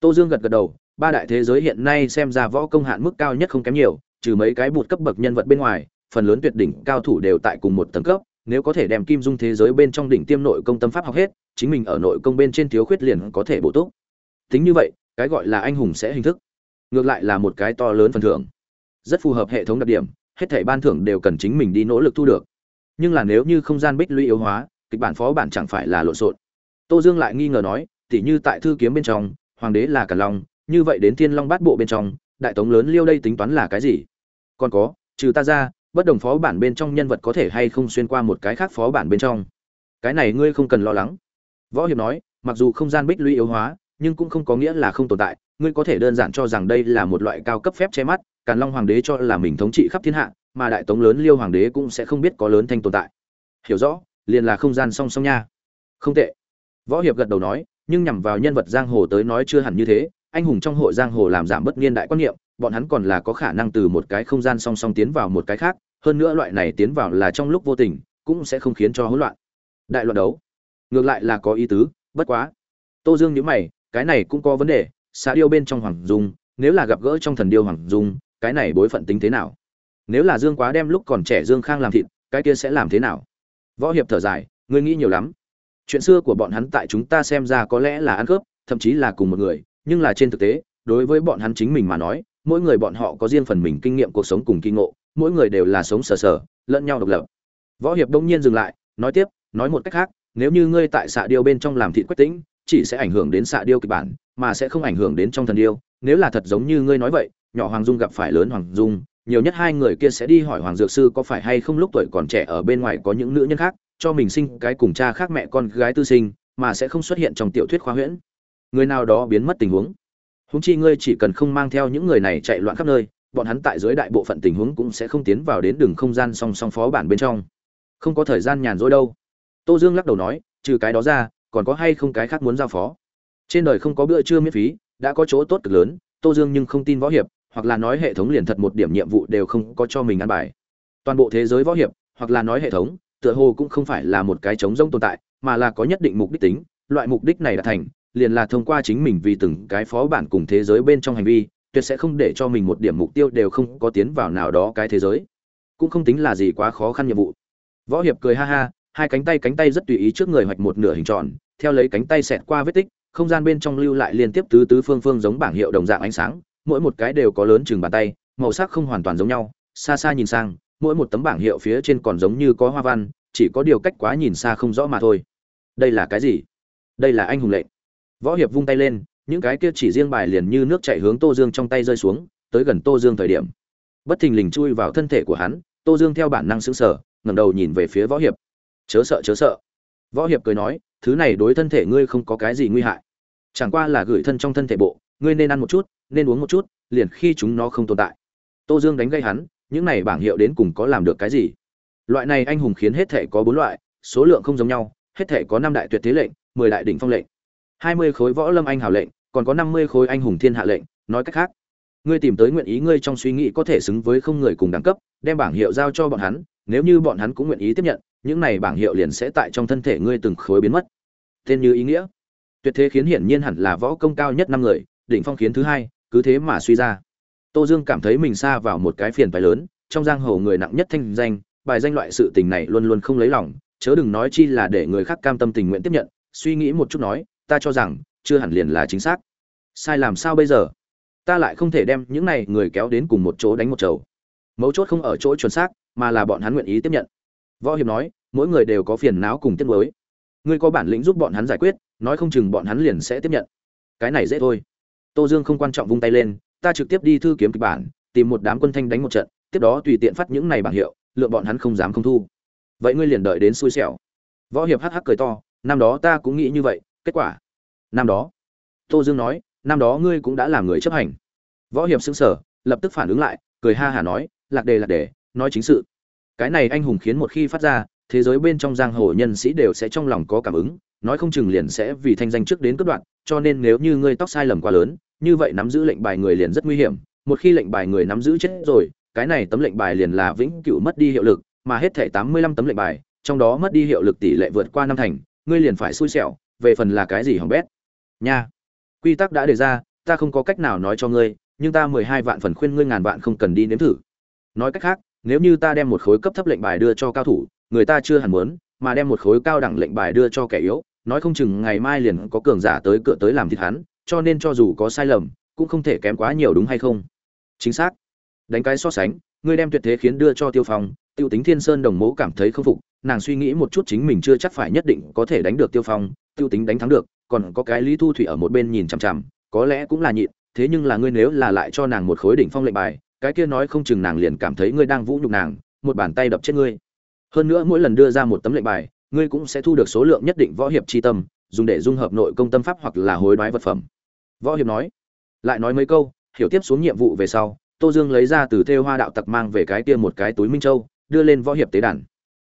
Tô dương gật gật đầu, ba đại thế giới hiện nay xem ra võ công hạn mức cao nhất không kém nhiều, trừ mấy cái bụt cấp bậc nhân vật bên ngoài, phần lớn tuyệt đỉnh cao thủ đều tại cùng một tầng cấp, nếu có thể đem kim dung thế giới bên trong đỉnh tiêm nội công tâm pháp học hết, chính mình ở nội công bên trên thiếu khuyết liền có thể bổ túc. Tính như vậy cái gọi là anh hùng sẽ hình thức. Ngược lại là một cái to lớn phần thưởng. Rất phù hợp hệ thống đặc điểm, hết thảy ban thưởng đều cần chính mình đi nỗ lực thu được. Nhưng là nếu như không gian bích lũy yếu hóa, kịch bản phó bản chẳng phải là lộn xộn. Tô dương lại nghi ngờ nói tỉ như tại thư kiếm bên trong, hoàng đế là cả long, như vậy đến thiên long bát bộ bên trong, đại tống lớn liêu đây tính toán là cái gì? Còn có, trừ ta ra, bất đồng phó bản bên trong nhân vật có thể hay không xuyên qua một cái khác phó bản bên trong? Cái này ngươi không cần lo lắng. Võ hiệp nói, mặc dù không gian bích lũy yếu hóa nhưng cũng không có nghĩa là không tồn tại. Ngươi có thể đơn giản cho rằng đây là một loại cao cấp phép che mắt, càn long hoàng đế cho là mình thống trị khắp thiên hạ, mà đại tống lớn liêu hoàng đế cũng sẽ không biết có lớn thanh tồn tại. Hiểu rõ, liền là không gian song song nha. Không tệ. Võ hiệp gật đầu nói, nhưng nhằm vào nhân vật giang hồ tới nói chưa hẳn như thế. Anh hùng trong hội giang hồ làm giảm bất niên đại quan niệm, bọn hắn còn là có khả năng từ một cái không gian song song tiến vào một cái khác. Hơn nữa loại này tiến vào là trong lúc vô tình, cũng sẽ không khiến cho hỗn loạn. Đại loạn đấu. Ngược lại là có ý tứ, bất quá. Tô dương nhữ mày cái này cũng có vấn đề xã điêu bên trong hoàng dung, nếu là gặp gỡ trong thần điêu hoàng dung, cái này bối phận tính thế nào? Nếu là dương quá đem lúc còn trẻ dương khang làm thịt, cái kia sẽ làm thế nào? Võ hiệp thở dài, ngươi nghĩ nhiều lắm. Chuyện xưa của bọn hắn tại chúng ta xem ra có lẽ là ăn cướp, thậm chí là cùng một người, nhưng là trên thực tế, đối với bọn hắn chính mình mà nói, mỗi người bọn họ có riêng phần mình kinh nghiệm cuộc sống cùng kinh ngộ, mỗi người đều là sống sờ sờ, lẫn nhau độc lập. Võ hiệp đông nhiên dừng lại, nói tiếp, nói một cách khác, nếu như ngươi tại xạ điêu bên trong làm thịt quách tĩnh chỉ sẽ ảnh hưởng đến xạ điêu kịch bản, mà sẽ không ảnh hưởng đến trong thần điêu. Nếu là thật giống như ngươi nói vậy, nhỏ hoàng dung gặp phải lớn hoàng dung, nhiều nhất hai người kia sẽ đi hỏi hoàng dược sư có phải hay không lúc tuổi còn trẻ ở bên ngoài có những nữ nhân khác, cho mình sinh cái cùng cha khác mẹ con gái tư sinh, mà sẽ không xuất hiện trong tiểu thuyết khoa huyễn. Người nào đó biến mất tình huống. Húng chi ngươi chỉ cần không mang theo những người này chạy loạn khắp nơi, bọn hắn tại dưới đại bộ phận tình huống cũng sẽ không tiến vào đến đường không gian song song phó bản bên trong. Không có thời gian nhàn rỗi đâu. Tô dương lắc đầu nói, trừ cái đó ra còn có hay không cái khác muốn giao phó? Trên đời không có bữa trưa miễn phí, đã có chỗ tốt cực lớn, tô dương nhưng không tin võ hiệp, hoặc là nói hệ thống liền thật một điểm nhiệm vụ đều không có cho mình ăn bài. Toàn bộ thế giới võ hiệp, hoặc là nói hệ thống, tựa hồ cũng không phải là một cái trống rông tồn tại, mà là có nhất định mục đích tính, loại mục đích này đã thành, liền là thông qua chính mình vì từng cái phó bản cùng thế giới bên trong hành vi, tuyệt sẽ không để cho mình một điểm mục tiêu đều không có tiến vào nào đó cái thế giới. Cũng không tính là gì quá khó khăn nhiệm vụ. Võ hiệp cười ha ha hai cánh tay cánh tay rất tùy ý trước người hoạch một nửa hình tròn, theo lấy cánh tay xẹt qua vết tích, không gian bên trong lưu lại liên tiếp tứ tứ phương phương giống bảng hiệu đồng dạng ánh sáng, mỗi một cái đều có lớn chừng bàn tay, màu sắc không hoàn toàn giống nhau, xa xa nhìn sang, mỗi một tấm bảng hiệu phía trên còn giống như có hoa văn, chỉ có điều cách quá nhìn xa không rõ mà thôi. Đây là cái gì? Đây là anh hùng lệnh. Võ hiệp vung tay lên, những cái kia chỉ riêng bài liền như nước chảy hướng tô dương trong tay rơi xuống, tới gần tô dương thời điểm. Bất thình lình chui vào thân thể của hắn, tô dương theo bản năng sững sờ, ngẩng đầu nhìn về phía võ hiệp chớ sợ chớ sợ. Võ hiệp cười nói, thứ này đối thân thể ngươi không có cái gì nguy hại. Chẳng qua là gửi thân trong thân thể bộ, ngươi nên ăn một chút, nên uống một chút, liền khi chúng nó không tồn tại. Tô dương đánh gây hắn, những này bảng hiệu đến cùng có làm được cái gì? Loại này anh hùng khiến hết thể có bốn loại, số lượng không giống nhau, hết thể có năm đại tuyệt thế lệnh, mười đại đỉnh phong lệnh. Hai mươi khối võ lâm anh hào lệnh, còn có năm mươi khối anh hùng thiên hạ lệnh, nói cách khác, ngươi tìm tới nguyện ý ngươi trong suy nghĩ có thể xứng với không người cùng đẳng cấp, đem bảng hiệu giao cho bọn hắn, nếu như bọn hắn cũng nguyện ý tiếp nhận những này bảng hiệu liền sẽ tại trong thân thể ngươi từng khối biến mất. Tên như ý nghĩa. Tuyệt thế khiến hiển nhiên hẳn là võ công cao nhất năm người, đỉnh phong khiến thứ hai, cứ thế mà suy ra. Tô dương cảm thấy mình xa vào một cái phiền phái lớn, trong giang hồ người nặng nhất thanh danh, bài danh loại sự tình này luôn luôn không lấy lòng, chớ đừng nói chi là để người khác cam tâm tình nguyện tiếp nhận, suy nghĩ một chút nói, ta cho rằng, chưa hẳn liền là chính xác. Sai làm sao bây giờ? Ta lại không thể đem những này người kéo đến cùng một chỗ đánh một chầu. Mấu chốt không ở chỗ chuẩn xác, mà là bọn hắn nguyện ý tiếp nhận võ hiệp nói, mỗi người đều có phiền não cùng tiết mới ngươi có bản lĩnh giúp bọn hắn giải quyết, nói không chừng bọn hắn liền sẽ tiếp nhận. Cái này dễ thôi. Tô dương không quan trọng vung tay lên, ta trực tiếp đi thư kiếm kịch bản, tìm một đám quân thanh đánh một trận, tiếp đó tùy tiện phát những này bảng hiệu lượng bọn hắn không dám không thu. Vậy ngươi liền đợi đến xui xẻo. Võ hiệp hắc hắc cười to, năm đó ta cũng nghĩ như vậy, kết quả? Năm đó. Tô dương nói, năm đó ngươi cũng đã làm người chấp hành. Võ hiệp xứng sở lập tức phản ứng lại, cười ha hả nói, lạc đề lạc đề, nói chính sự cái này anh hùng khiến một khi phát ra, thế giới bên trong giang hồ nhân sĩ đều sẽ trong lòng có cảm ứng, nói không chừng liền sẽ vì thanh danh trước đến cất đoạn cho nên nếu như ngươi tóc sai lầm quá lớn, như vậy nắm giữ lệnh bài người liền rất nguy hiểm, một khi lệnh bài người nắm giữ chết rồi, cái này tấm lệnh bài liền là vĩnh cửu mất đi hiệu lực, mà hết thể tám mươi lăm tấm lệnh bài, trong đó mất đi hiệu lực tỷ lệ vượt qua năm thành, ngươi liền phải xui xẻo, về phần là cái gì hỏng bét. Nha. Quy tắc đã đề ra, ta không có cách nào nói cho ngươi, nhưng ta mười hai vạn phần khuyên ngươi ngàn vạn không cần đi nếm thử. Nói cách khác nếu như ta đem một khối cấp thấp lệnh bài đưa cho cao thủ, người ta chưa hẳn muốn, mà đem một khối cao đẳng lệnh bài đưa cho kẻ yếu, nói không chừng ngày mai liền có cường giả tới cửa tới làm thịt hắn, cho nên cho dù có sai lầm, cũng không thể kém quá nhiều đúng hay không? Chính xác. Đánh cái so sánh, ngươi đem tuyệt thế khiến đưa cho tiêu phong, tiêu tính thiên sơn đồng mẫu cảm thấy không phục, nàng suy nghĩ một chút chính mình chưa chắc phải nhất định có thể đánh được tiêu phong, tiêu tính đánh thắng được, còn có cái lý thu thủy ở một bên nhìn chằm chằm, có lẽ cũng là nhịn, thế nhưng là ngươi nếu là lại cho nàng một khối đỉnh phong lệnh bài cái kia nói không chừng nàng liền cảm thấy ngươi đang vũ nhục nàng, một bàn tay đập chết ngươi. Hơn nữa mỗi lần đưa ra một tấm lệnh bài, ngươi cũng sẽ thu được số lượng nhất định võ hiệp chi tâm, dùng để dung hợp nội công tâm pháp hoặc là hối đoái vật phẩm. Võ hiệp nói. Lại nói mấy câu, hiểu tiếp xuống nhiệm vụ về sau, tô dương lấy ra từ thêu hoa đạo tặc mang về cái kia một cái túi minh châu, đưa lên võ hiệp tế đàn.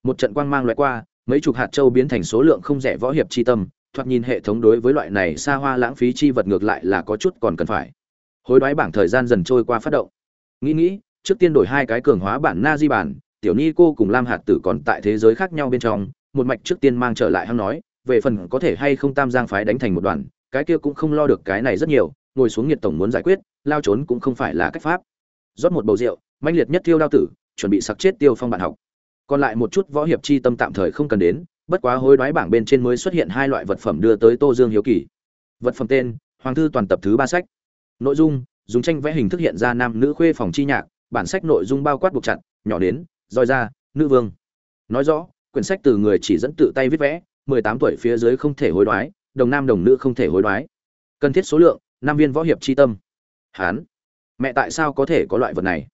Một trận quang mang loại qua, mấy chục hạt châu biến thành số lượng không rẻ võ hiệp chi tâm, thoạt nhìn hệ thống đối với loại này xa hoa lãng phí chi vật ngược lại là có chút còn cần phải. Hối đoái bảng thời gian dần trôi qua phát động nghĩ nghĩ, trước tiên đổi hai cái cường hóa bản na di bản, tiểu ni cô cùng lam hạt tử còn tại thế giới khác nhau bên trong, một mạch trước tiên mang trở lại hăng nói, về phần có thể hay không tam giang phái đánh thành một đoàn, cái kia cũng không lo được cái này rất nhiều, ngồi xuống nhiệt tổng muốn giải quyết, lao trốn cũng không phải là cách pháp. Rót một bầu rượu manh liệt nhất tiêu đao tử, chuẩn bị sặc chết tiêu phong bạn học. Còn lại một chút võ hiệp chi tâm tạm thời không cần đến, bất quá hối đoái bảng bên trên mới xuất hiện hai loại vật phẩm đưa tới tô dương hiếu kỳ. Vật phẩm tên, hoàng thư toàn tập thứ ba sách. Nội dung dùng tranh vẽ hình thức hiện ra nam nữ khuê phòng chi nhạc, bản sách nội dung bao quát buộc chặt, nhỏ đến, roi ra, nữ vương. Nói rõ, quyển sách từ người chỉ dẫn tự tay viết vẽ, mười tám tuổi phía dưới không thể hối đoái, đồng nam đồng nữ không thể hối đoái. Cần thiết số lượng năm viên võ hiệp chi tâm. Hán. Mẹ tại sao có thể có loại vật này?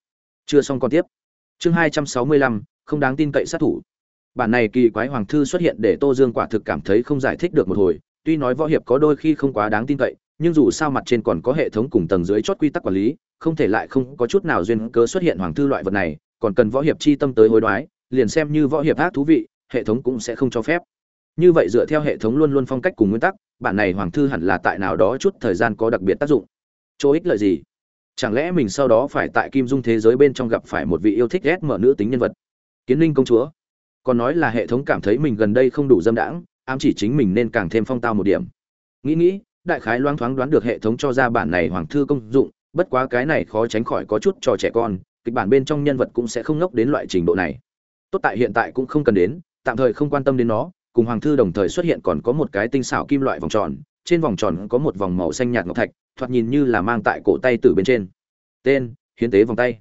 Chưa xong còn tiếp. Chương hai trăm sáu mươi lăm, không đáng tin cậy sát thủ. Bản này kỳ quái hoàng thư xuất hiện để tô dương quả thực cảm thấy không giải thích được một hồi, tuy nói võ hiệp có đôi khi không quá đáng tin cậy nhưng dù sao mặt trên còn có hệ thống cùng tầng dưới chót quy tắc quản lý, không thể lại không có chút nào duyên cớ xuất hiện hoàng thư loại vật này, còn cần võ hiệp chi tâm tới hối đoái, liền xem như võ hiệp ác thú vị, hệ thống cũng sẽ không cho phép. Như vậy dựa theo hệ thống luôn luôn phong cách cùng nguyên tắc, bản này hoàng thư hẳn là tại nào đó chút thời gian có đặc biệt tác dụng. Chỗ ích lợi gì? Chẳng lẽ mình sau đó phải tại kim dung thế giới bên trong gặp phải một vị yêu thích ghét mở nữ tính nhân vật? Kiến linh công chúa. Còn nói là hệ thống cảm thấy mình gần đây không đủ dâm đãng, ám chỉ chính mình nên càng thêm phong tao một điểm. Nghĩ nghĩ đại khái loáng thoáng đoán được hệ thống cho ra bản này hoàng thư công dụng, bất quá cái này khó tránh khỏi có chút cho trẻ con, kịch bản bên trong nhân vật cũng sẽ không ngốc đến loại trình độ này. Tốt tại hiện tại cũng không cần đến, tạm thời không quan tâm đến nó, cùng hoàng thư đồng thời xuất hiện còn có một cái tinh xảo kim loại vòng tròn, trên vòng tròn có một vòng màu xanh nhạt ngọc thạch, thoạt nhìn như là mang tại cổ tay từ bên trên. Tên, hiến tế vòng tay.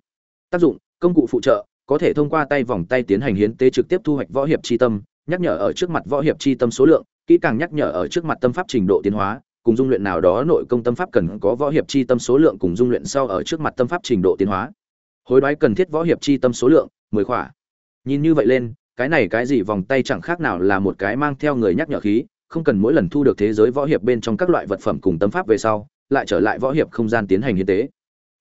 Tác dụng, công cụ phụ trợ, có thể thông qua tay vòng tay tiến hành hiến tế trực tiếp thu hoạch võ hiệp chi tâm, nhắc nhở ở trước mặt võ hiệp chi tâm số lượng, kỹ càng nhắc nhở ở trước mặt tâm pháp trình độ tiến hóa cùng dung luyện nào đó nội công tâm pháp cần có võ hiệp chi tâm số lượng cùng dung luyện sau ở trước mặt tâm pháp trình độ tiến hóa. Hối đoái cần thiết võ hiệp chi tâm số lượng, mười khỏa. Nhìn như vậy lên, cái này cái gì vòng tay chẳng khác nào là một cái mang theo người nhắc nhở khí, không cần mỗi lần thu được thế giới võ hiệp bên trong các loại vật phẩm cùng tâm pháp về sau, lại trở lại võ hiệp không gian tiến hành hiến tế.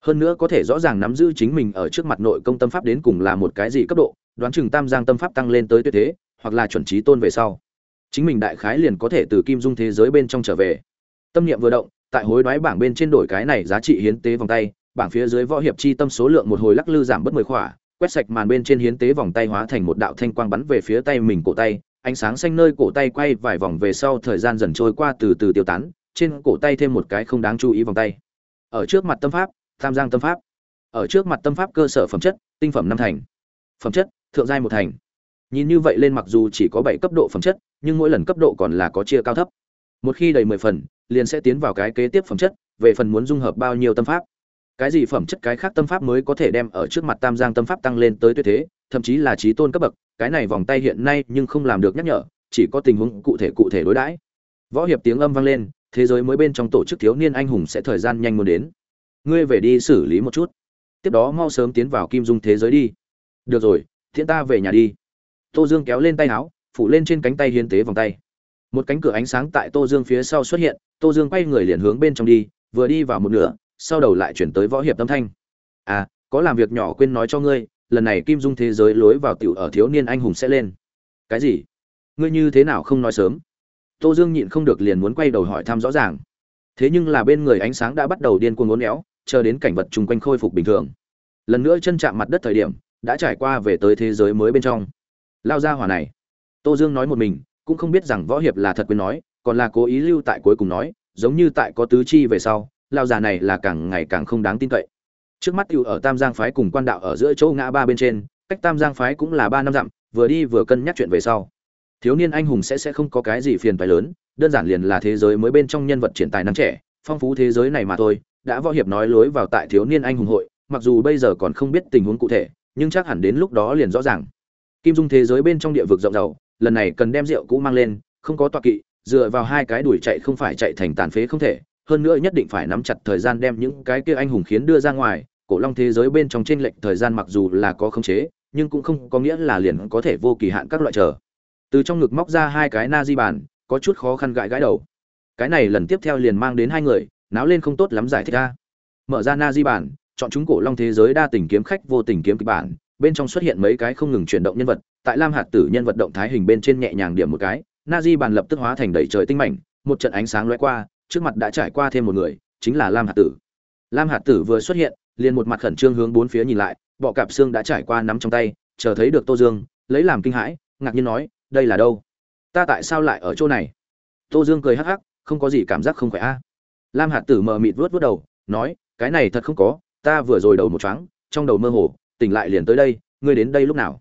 Hơn nữa có thể rõ ràng nắm giữ chính mình ở trước mặt nội công tâm pháp đến cùng là một cái gì cấp độ, đoán chừng tam giang tâm pháp tăng lên tới tuyệt thế, hoặc là chuẩn trí tôn về sau. Chính mình đại khái liền có thể từ kim dung thế giới bên trong trở về tâm niệm vừa động, tại hối đoái bảng bên trên đổi cái này giá trị hiến tế vòng tay, bảng phía dưới võ hiệp chi tâm số lượng một hồi lắc lư giảm bớt mười khỏa, quét sạch màn bên trên hiến tế vòng tay hóa thành một đạo thanh quang bắn về phía tay mình cổ tay, ánh sáng xanh nơi cổ tay quay vài vòng về sau thời gian dần trôi qua từ từ tiêu tán, trên cổ tay thêm một cái không đáng chú ý vòng tay. Ở trước mặt tâm pháp, tam giang tâm pháp. Ở trước mặt tâm pháp cơ sở phẩm chất, tinh phẩm năm thành. Phẩm chất, thượng giai một thành. Nhìn như vậy lên mặc dù chỉ có bảy cấp độ phẩm chất, nhưng mỗi lần cấp độ còn là có chia cao thấp. Một khi đầy mười phần liền sẽ tiến vào cái kế tiếp phẩm chất, về phần muốn dung hợp bao nhiêu tâm pháp. Cái gì phẩm chất cái khác tâm pháp mới có thể đem ở trước mặt tam giang tâm pháp tăng lên tới tuyệt thế, thậm chí là trí tôn cấp bậc, cái này vòng tay hiện nay nhưng không làm được nhắc nhở, chỉ có tình huống cụ thể cụ thể đối đãi. Võ hiệp tiếng âm vang lên, thế giới mới bên trong tổ chức thiếu niên anh hùng sẽ thời gian nhanh muốn đến. Ngươi về đi xử lý một chút. Tiếp đó mau sớm tiến vào kim dung thế giới đi. Được rồi, thiện ta về nhà đi. Tô dương kéo lên tay áo, phủ lên trên cánh tay hiến tế vòng tay một cánh cửa ánh sáng tại tô dương phía sau xuất hiện, tô dương quay người liền hướng bên trong đi, vừa đi vào một nửa, sau đầu lại chuyển tới võ hiệp tâm thanh. À có làm việc nhỏ quên nói cho ngươi, lần này kim dung thế giới lối vào tiểu ở thiếu niên anh hùng sẽ lên. Cái gì? Ngươi như thế nào không nói sớm? Tô dương nhịn không được liền muốn quay đầu hỏi thăm rõ ràng. Thế nhưng là bên người ánh sáng đã bắt đầu điên cuồng ngốn éo, chờ đến cảnh vật chung quanh khôi phục bình thường. Lần nữa chân chạm mặt đất thời điểm, đã trải qua về tới thế giới mới bên trong. Lao ra hỏa này. Tô dương nói một mình cũng không biết rằng võ hiệp là thật quên nói, còn là cố ý lưu tại cuối cùng nói, giống như tại có tứ chi về sau, lao già này là càng ngày càng không đáng tin cậy. Trước mắt cựu ở tam giang phái cùng quan đạo ở giữa chỗ ngã ba bên trên, cách tam giang phái cũng là ba năm dặm, vừa đi vừa cân nhắc chuyện về sau. Thiếu niên anh hùng sẽ sẽ không có cái gì phiền phái lớn, đơn giản liền là thế giới mới bên trong nhân vật triển tài năng trẻ, phong phú thế giới này mà thôi, đã võ hiệp nói lối vào tại thiếu niên anh hùng hội, mặc dù bây giờ còn không biết tình huống cụ thể, nhưng chắc hẳn đến lúc đó liền rõ ràng. Kim dung thế giới bên trong địa vực rộng rầu lần này cần đem rượu cũ mang lên, không có tọa kỵ, dựa vào hai cái đuổi chạy không phải chạy thành tàn phế không thể, hơn nữa nhất định phải nắm chặt thời gian đem những cái kia anh hùng khiến đưa ra ngoài, cổ long thế giới bên trong trên lệnh thời gian mặc dù là có khống chế, nhưng cũng không có nghĩa là liền có thể vô kỳ hạn các loại chờ. Từ trong ngực móc ra hai cái na di bàn, có chút khó khăn gãi gãi đầu. Cái này lần tiếp theo liền mang đến hai người, náo lên không tốt lắm giải thích ra mở ra na di bản chọn chúng cổ long thế giới đa tình kiếm khách vô tình kiếm kịch bản, bên trong xuất hiện mấy cái không ngừng chuyển động nhân vật tại lam hạt tử nhân vật động thái hình bên trên nhẹ nhàng điểm một cái na di bàn lập tức hóa thành đầy trời tinh mảnh, một trận ánh sáng lóe qua, trước mặt đã trải qua thêm một người, chính là lam hạt tử. Lam hạt tử vừa xuất hiện, liền một mặt khẩn trương hướng bốn phía nhìn lại, bọ cạp xương đã trải qua nắm trong tay, chờ thấy được tô dương, lấy làm kinh hãi, ngạc nhiên nói, đây là đâu? Ta tại sao lại ở chỗ này? Tô dương cười hắc hắc, không có gì cảm giác không khỏe a. Lam hạt tử mờ mịt vuốt vuốt đầu, nói, cái này thật không có, ta vừa rồi đầu một chóng trong đầu mơ hồ, tỉnh lại liền tới đây, ngươi đến đây lúc nào?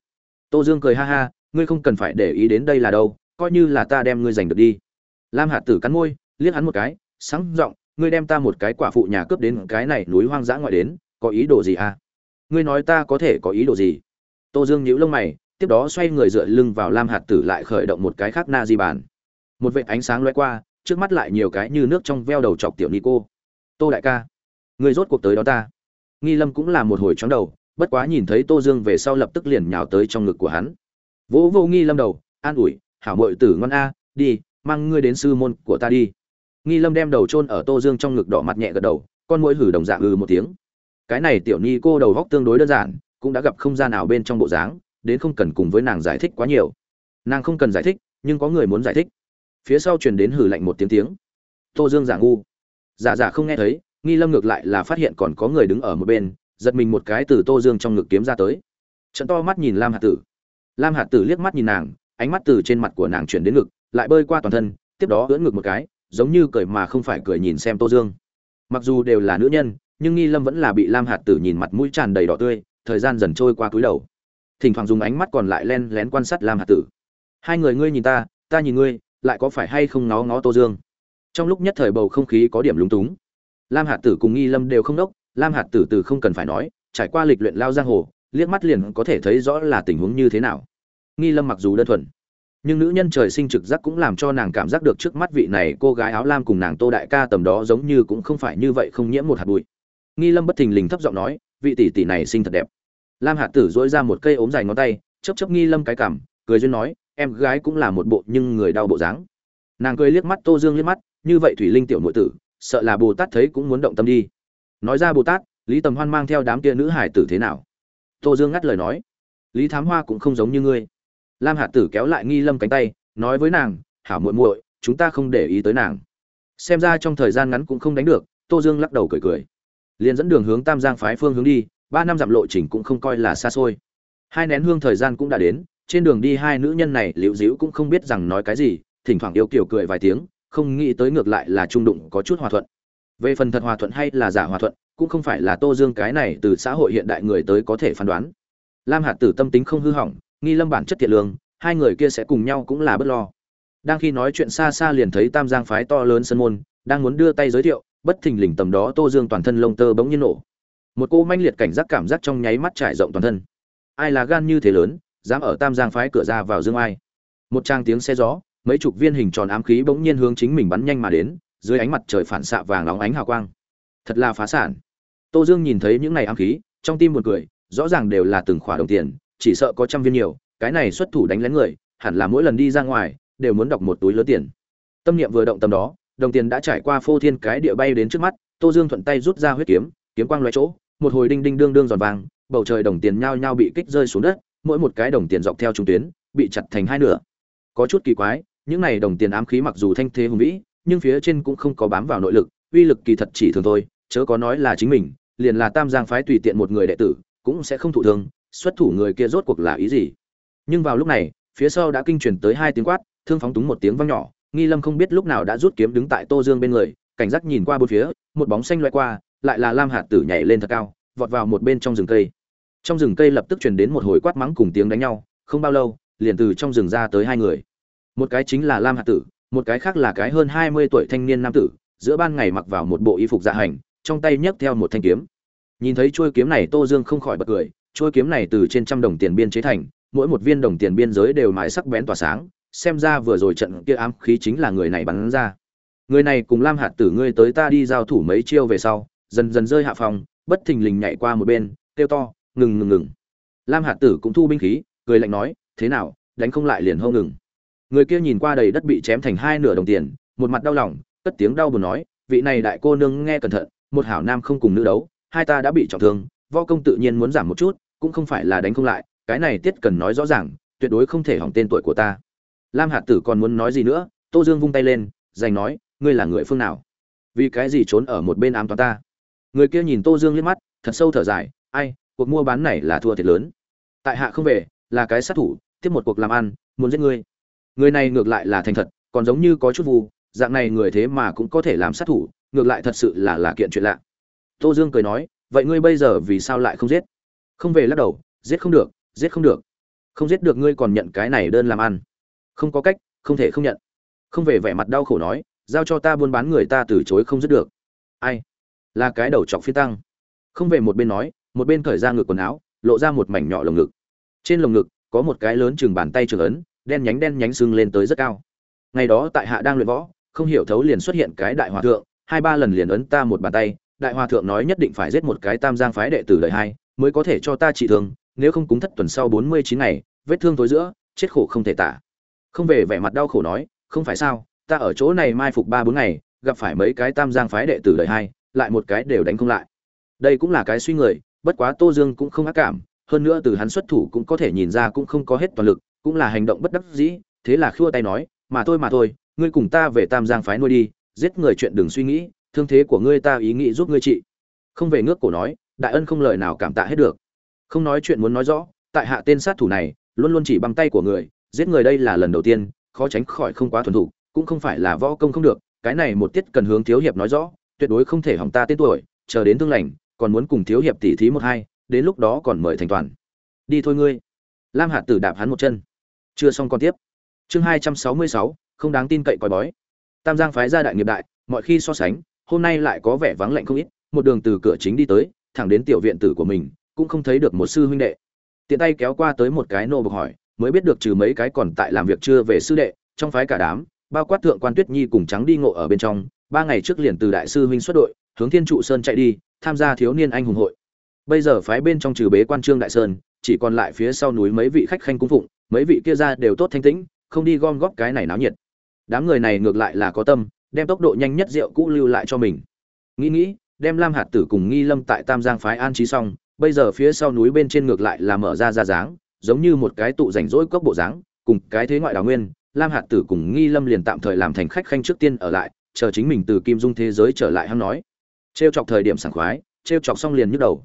Tô dương cười ha ha, ngươi không cần phải để ý đến đây là đâu, coi như là ta đem ngươi giành được đi. Lam hạt tử cắn môi, liếc hắn một cái, sáng giọng, ngươi đem ta một cái quả phụ nhà cướp đến cái này núi hoang dã ngoại đến, có ý đồ gì à? Ngươi nói ta có thể có ý đồ gì? Tô dương nhíu lông mày, tiếp đó xoay người dựa lưng vào lam hạt tử lại khởi động một cái khác na di bàn. Một vệt ánh sáng lóe qua, trước mắt lại nhiều cái như nước trong veo đầu chọc tiểu nico. Tô đại ca, ngươi rốt cuộc tới đó ta. Nghi lâm cũng là một hồi chóng đầu bất quá nhìn thấy tô dương về sau lập tức liền nhào tới trong ngực của hắn. Vô vô nghi lâm đầu, an ủi, hảo muội tử ngon a, đi, mang ngươi đến sư môn của ta đi. Nghi lâm đem đầu chôn ở tô dương trong ngực đỏ mặt nhẹ gật đầu, con mũi hử đồng dạng ư một tiếng. Cái này tiểu ni cô đầu góc tương đối đơn giản, cũng đã gặp không gian nào bên trong bộ dáng, đến không cần cùng với nàng giải thích quá nhiều. Nàng không cần giải thích, nhưng có người muốn giải thích. Phía sau truyền đến hử lạnh một tiếng tiếng. Tô dương giả ngu. Giả giả không nghe thấy, nghi lâm ngược lại là phát hiện còn có người đứng ở một bên giật mình một cái từ tô dương trong ngực kiếm ra tới. Trận to mắt nhìn lam hạt tử. Lam hạt tử liếc mắt nhìn nàng, ánh mắt từ trên mặt của nàng chuyển đến ngực, lại bơi qua toàn thân, tiếp đó ưỡn ngực một cái, giống như cười mà không phải cười nhìn xem tô dương. Mặc dù đều là nữ nhân, nhưng nghi lâm vẫn là bị lam hạt tử nhìn mặt mũi tràn đầy đỏ tươi, thời gian dần trôi qua cúi đầu. Thỉnh thoảng dùng ánh mắt còn lại len lén quan sát lam hạt tử. Hai người ngươi nhìn ta ta nhìn ngươi, lại có phải hay không ngó ngó tô dương? Trong lúc nhất thời bầu không khí có điểm lúng túng. Lam hạt tử cùng nghi lâm đều không đốc lam hạt tử từ không cần phải nói, trải qua lịch luyện lao giang hồ, liếc mắt liền có thể thấy rõ là tình huống như thế nào. Nghi lâm mặc dù đơn thuần, nhưng nữ nhân trời sinh trực giác cũng làm cho nàng cảm giác được trước mắt vị này cô gái áo lam cùng nàng tô đại ca tầm đó giống như cũng không phải như vậy không nhiễm một hạt bụi. Nghi lâm bất thình lình thấp giọng nói, vị tỷ tỷ này xinh thật đẹp. Lam hạt tử dỗi ra một cây ốm dài ngón tay chấp chấp nghi lâm cái cảm, cười duyên nói, em gái cũng là một bộ nhưng người đau bộ dáng. Nàng cười liếc mắt tô dương liếc mắt, như vậy thủy linh tiểu nội tử, sợ là bồ tát thấy cũng muốn động tâm đi nói ra bồ tát, lý tầm hoan mang theo đám kia nữ hải tử thế nào? Tô dương ngắt lời nói, lý thám hoa cũng không giống như ngươi. Lam hạt tử kéo lại nghi lâm cánh tay, nói với nàng, hảo muội muội, chúng ta không để ý tới nàng. Xem ra trong thời gian ngắn cũng không đánh được, tô dương lắc đầu cười cười. Liền dẫn đường hướng tam giang phái phương hướng đi, ba năm dặm lộ trình cũng không coi là xa xôi. Hai nén hương thời gian cũng đã đến, trên đường đi hai nữ nhân này liễu dĩu cũng không biết rằng nói cái gì, thỉnh thoảng yêu kiểu cười vài tiếng, không nghĩ tới ngược lại là trung đụng có chút hòa thuận về phần thật hòa thuận hay là giả hòa thuận, cũng không phải là tô dương cái này từ xã hội hiện đại người tới có thể phán đoán. Lam hạt tử tâm tính không hư hỏng, nghi lâm bản chất thiện lương, hai người kia sẽ cùng nhau cũng là bất lo. Đang khi nói chuyện xa xa liền thấy tam giang phái to lớn sân môn, đang muốn đưa tay giới thiệu, bất thình lình tầm đó tô dương toàn thân lông tơ bỗng nhiên nổ. Một cô manh liệt cảnh giác cảm giác trong nháy mắt trải rộng toàn thân. Ai là gan như thế lớn, dám ở tam giang phái cửa ra vào dương ai? Một trang tiếng xe gió, mấy chục viên hình tròn ám khí bỗng nhiên hướng chính mình bắn nhanh mà đến dưới ánh mặt trời phản xạ vàng óng ánh hào quang. Thật là phá sản. Tô dương nhìn thấy những này ám khí, trong tim buồn cười, rõ ràng đều là từng khỏa đồng tiền, chỉ sợ có trăm viên nhiều, cái này xuất thủ đánh lén người, hẳn là mỗi lần đi ra ngoài, đều muốn đọc một túi lớn tiền. Tâm niệm vừa động tâm đó, đồng tiền đã trải qua phô thiên cái địa bay đến trước mắt, tô dương thuận tay rút ra huyết kiếm kiếm quang loại chỗ, một hồi đinh đinh đương đương giòn vàng, bầu trời đồng tiền nhao nhao bị kích rơi xuống đất, mỗi một cái đồng tiền dọc theo trung tuyến, bị chặt thành hai nửa. Có chút kỳ quái, những này đồng tiền ám khí mặc dù thanh thế hùng vĩ nhưng phía trên cũng không có bám vào nội lực, uy lực kỳ thật chỉ thường thôi, chớ có nói là chính mình, liền là tam giang phái tùy tiện một người đệ tử, cũng sẽ không thụ thương, xuất thủ người kia rốt cuộc là ý gì. Nhưng vào lúc này, phía sau đã kinh truyền tới hai tiếng quát, thương phóng túng một tiếng vang nhỏ, nghi lâm không biết lúc nào đã rút kiếm đứng tại tô dương bên người, cảnh giác nhìn qua bốn phía, một bóng xanh loại qua, lại là lam hạt tử nhảy lên thật cao, vọt vào một bên trong rừng cây. Trong rừng cây lập tức truyền đến một hồi quát mắng cùng tiếng đánh nhau, không bao lâu, liền từ trong rừng ra tới hai người. Một cái chính là lam hạt tử một cái khác là cái hơn hai mươi tuổi thanh niên nam tử, giữa ban ngày mặc vào một bộ y phục dạ hành, trong tay nhấc theo một thanh kiếm. Nhìn thấy chuôi kiếm này, tô dương không khỏi bật cười, chuôi kiếm này từ trên trăm đồng tiền biên chế thành, mỗi một viên đồng tiền biên giới đều mãi sắc bén tỏa sáng, xem ra vừa rồi trận kia ám khí chính là người này bắn ra. Người này cùng lam hạt tử ngươi tới ta đi giao thủ mấy chiêu về sau, dần dần rơi hạ phòng, bất thình lình nhảy qua một bên, kêu to, ngừng ngừng ngừng. Lam hạt tử cũng thu binh khí, cười lạnh nói, thế nào, đánh không lại liền hô ngừng người kia nhìn qua đầy đất bị chém thành hai nửa đồng tiền, một mặt đau lòng, cất tiếng đau buồn nói, vị này đại cô nương nghe cẩn thận, một hảo nam không cùng nữ đấu, hai ta đã bị trọng thương, võ công tự nhiên muốn giảm một chút, cũng không phải là đánh không lại, cái này tiết cần nói rõ ràng, tuyệt đối không thể hỏng tên tuổi của ta. Lam hạt tử còn muốn nói gì nữa, tô dương vung tay lên, giành nói, ngươi là người phương nào? Vì cái gì trốn ở một bên ám toán ta? Người kia nhìn tô dương liếc mắt, thật sâu thở dài, ai, cuộc mua bán này là thua thiệt lớn. Tại hạ không về, là cái sát thủ, tiếp một cuộc làm ăn, muốn giết ngươi người này ngược lại là thành thật, còn giống như có chút vu, dạng này người thế mà cũng có thể làm sát thủ, ngược lại thật sự là là kiện chuyện lạ. Tô dương cười nói, vậy ngươi bây giờ vì sao lại không giết? Không về lắc đầu, giết không được, giết không được. Không giết được ngươi còn nhận cái này đơn làm ăn. Không có cách, không thể không nhận. Không về vẻ mặt đau khổ nói, giao cho ta buôn bán người ta từ chối không dứt được. Ai? Là cái đầu chọc phi tăng. Không về một bên nói, một bên cởi ra ngực quần áo, lộ ra một mảnh nhỏ lồng ngực. Trên lồng ngực có một cái lớn chừng bàn tay trường ấn đen nhánh đen nhánh sưng lên tới rất cao. Ngày đó tại hạ đang luyện võ, không hiểu thấu liền xuất hiện cái đại hòa thượng, hai ba lần liền ấn ta một bàn tay, đại hòa thượng nói nhất định phải giết một cái tam giang phái đệ tử đời hai mới có thể cho ta trị thương, nếu không cúng thất tuần sau bốn mươi chín ngày, vết thương tối giữa, chết khổ không thể tả. Không về vẻ mặt đau khổ nói, không phải sao, ta ở chỗ này mai phục ba bốn ngày, gặp phải mấy cái tam giang phái đệ tử đời hai lại một cái đều đánh không lại. Đây cũng là cái suy người, bất quá tô dương cũng không ác cảm, hơn nữa từ hắn xuất thủ cũng có thể nhìn ra cũng không có hết toàn lực cũng là hành động bất đắc dĩ, thế là khua tay nói, mà thôi mà thôi, ngươi cùng ta về tam giang phái nuôi đi, giết người chuyện đừng suy nghĩ, thương thế của ngươi ta ý nghĩ giúp ngươi trị. Không về ngước cổ nói, đại ân không lời nào cảm tạ hết được. Không nói chuyện muốn nói rõ, tại hạ tên sát thủ này, luôn luôn chỉ bằng tay của người, giết người đây là lần đầu tiên, khó tránh khỏi không quá thuần thủ cũng không phải là võ công không được, cái này một tiết cần hướng thiếu hiệp nói rõ, tuyệt đối không thể hỏng ta tên tuổi, chờ đến tương lành, còn muốn cùng thiếu hiệp tỉ thí một hai, đến lúc đó còn mời thành toàn. Đi thôi ngươi. Lam hạt tử đạp hắn một chân chưa xong còn tiếp. Chương hai trăm sáu mươi sáu, không đáng tin cậy coi bói. Tam giang phái gia đại nghiệp đại, mọi khi so sánh, hôm nay lại có vẻ vắng lạnh không ít, một đường từ cửa chính đi tới, thẳng đến tiểu viện tử của mình, cũng không thấy được một sư huynh đệ. Tiện tay kéo qua tới một cái nô bộc hỏi, mới biết được trừ mấy cái còn tại làm việc chưa về sư đệ, trong phái cả đám, bao quát thượng quan tuyết nhi cùng trắng đi ngộ ở bên trong, ba ngày trước liền từ đại sư huynh xuất đội, hướng thiên trụ sơn chạy đi, tham gia thiếu niên anh hùng hội. Bây giờ phái bên trong trừ bế quan trương đại sơn, chỉ còn lại phía sau núi mấy vị khách khanh cung phụng mấy vị kia ra đều tốt thanh tĩnh, không đi gom góp cái này náo nhiệt. Đám người này ngược lại là có tâm, đem tốc độ nhanh nhất rượu cũ lưu lại cho mình. Nghĩ nghĩ, đem lam hạt tử cùng nghi lâm tại tam giang phái an trí xong, bây giờ phía sau núi bên trên ngược lại là mở ra ra dáng, giống như một cái tụ rảnh rỗi cốc bộ dáng, cùng cái thế ngoại đào nguyên, lam hạt tử cùng nghi lâm liền tạm thời làm thành khách khanh trước tiên ở lại, chờ chính mình từ kim dung thế giới trở lại hắn nói. Trêu chọc thời điểm sảng khoái, trêu chọc xong liền nhức đầu.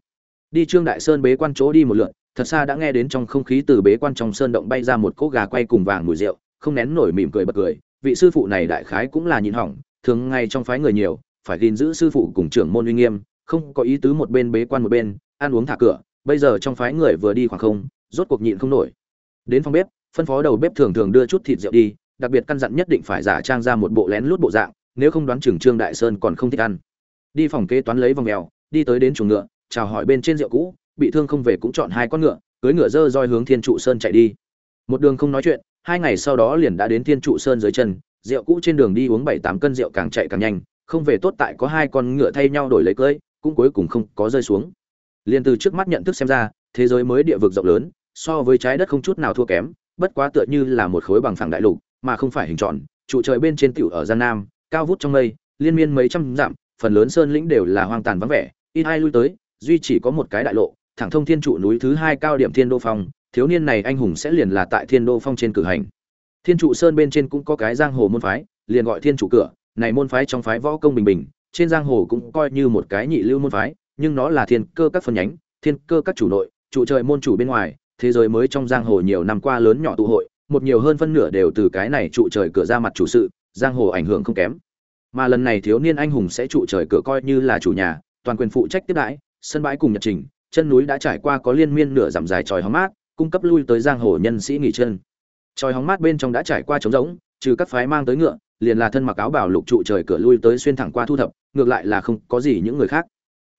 Đi trương đại sơn bế quan chỗ đi một lượt thật xa đã nghe đến trong không khí từ bế quan trong sơn động bay ra một cỗ gà quay cùng vàng mùi rượu, không nén nổi mỉm cười bật cười. Vị sư phụ này đại khái cũng là nhịn hỏng, thường ngay trong phái người nhiều, phải gìn giữ sư phụ cùng trưởng môn uy nghiêm, không có ý tứ một bên bế quan một bên, ăn uống thả cửa, bây giờ trong phái người vừa đi khoảng không, rốt cuộc nhịn không nổi. Đến phòng bếp, phân phó đầu bếp thường thường đưa chút thịt rượu đi, đặc biệt căn dặn nhất định phải giả trang ra một bộ lén lút bộ dạng, nếu không đoán chừng trương đại sơn còn không thích ăn. Đi phòng kế toán lấy vòng mèo, đi tới đến chuồng ngựa, chào hỏi bên trên rượu cũ bị thương không về cũng chọn hai con ngựa cưới ngựa dơ roi hướng thiên trụ sơn chạy đi. Một đường không nói chuyện, hai ngày sau đó liền đã đến thiên trụ sơn dưới chân, rượu cũ trên đường đi uống bảy tám cân rượu càng chạy càng nhanh, không về tốt tại có hai con ngựa thay nhau đổi lấy cưới cũng cuối cùng không có rơi xuống. Liền từ trước mắt nhận thức xem ra, thế giới mới địa vực rộng lớn, so với trái đất không chút nào thua kém, bất quá tựa như là một khối bằng phẳng đại lục, mà không phải hình tròn, trụ trời bên trên tiểu ở gian nam, cao vút trong mây, liên miên mấy trăm dặm, phần lớn sơn lĩnh đều là hoang tàn vắng vẻ, ít ai lui tới, duy chỉ có một cái đại lộ thẳng thông thiên trụ núi thứ hai cao điểm thiên đô phong, thiếu niên này anh hùng sẽ liền là tại thiên đô phong trên cử hành. Thiên trụ sơn bên trên cũng có cái giang hồ môn phái, liền gọi thiên trụ cửa, này môn phái trong phái võ công bình bình, trên giang hồ cũng coi như một cái nhị lưu môn phái, nhưng nó là thiên cơ các phân nhánh, thiên cơ các chủ nội, trụ trời môn chủ bên ngoài, thế giới mới trong giang hồ nhiều năm qua lớn nhỏ tụ hội, một nhiều hơn phân nửa đều từ cái này trụ trời cửa ra mặt chủ sự, giang hồ ảnh hưởng không kém. Mà lần này thiếu niên anh hùng sẽ trụ trời cửa coi như là chủ nhà, toàn quyền phụ trách tiếp đãi, sân bãi cùng nhật trình chân núi đã trải qua có liên miên nửa dặm dài tròi hóng mát, cung cấp lui tới giang hồ nhân sĩ nghỉ chân. Tròi hóng mát bên trong đã trải qua trống rỗng, trừ các phái mang tới ngựa, liền là thân mặc áo bảo lục trụ trời cửa lui tới xuyên thẳng qua thu thập, ngược lại là không có gì những người khác.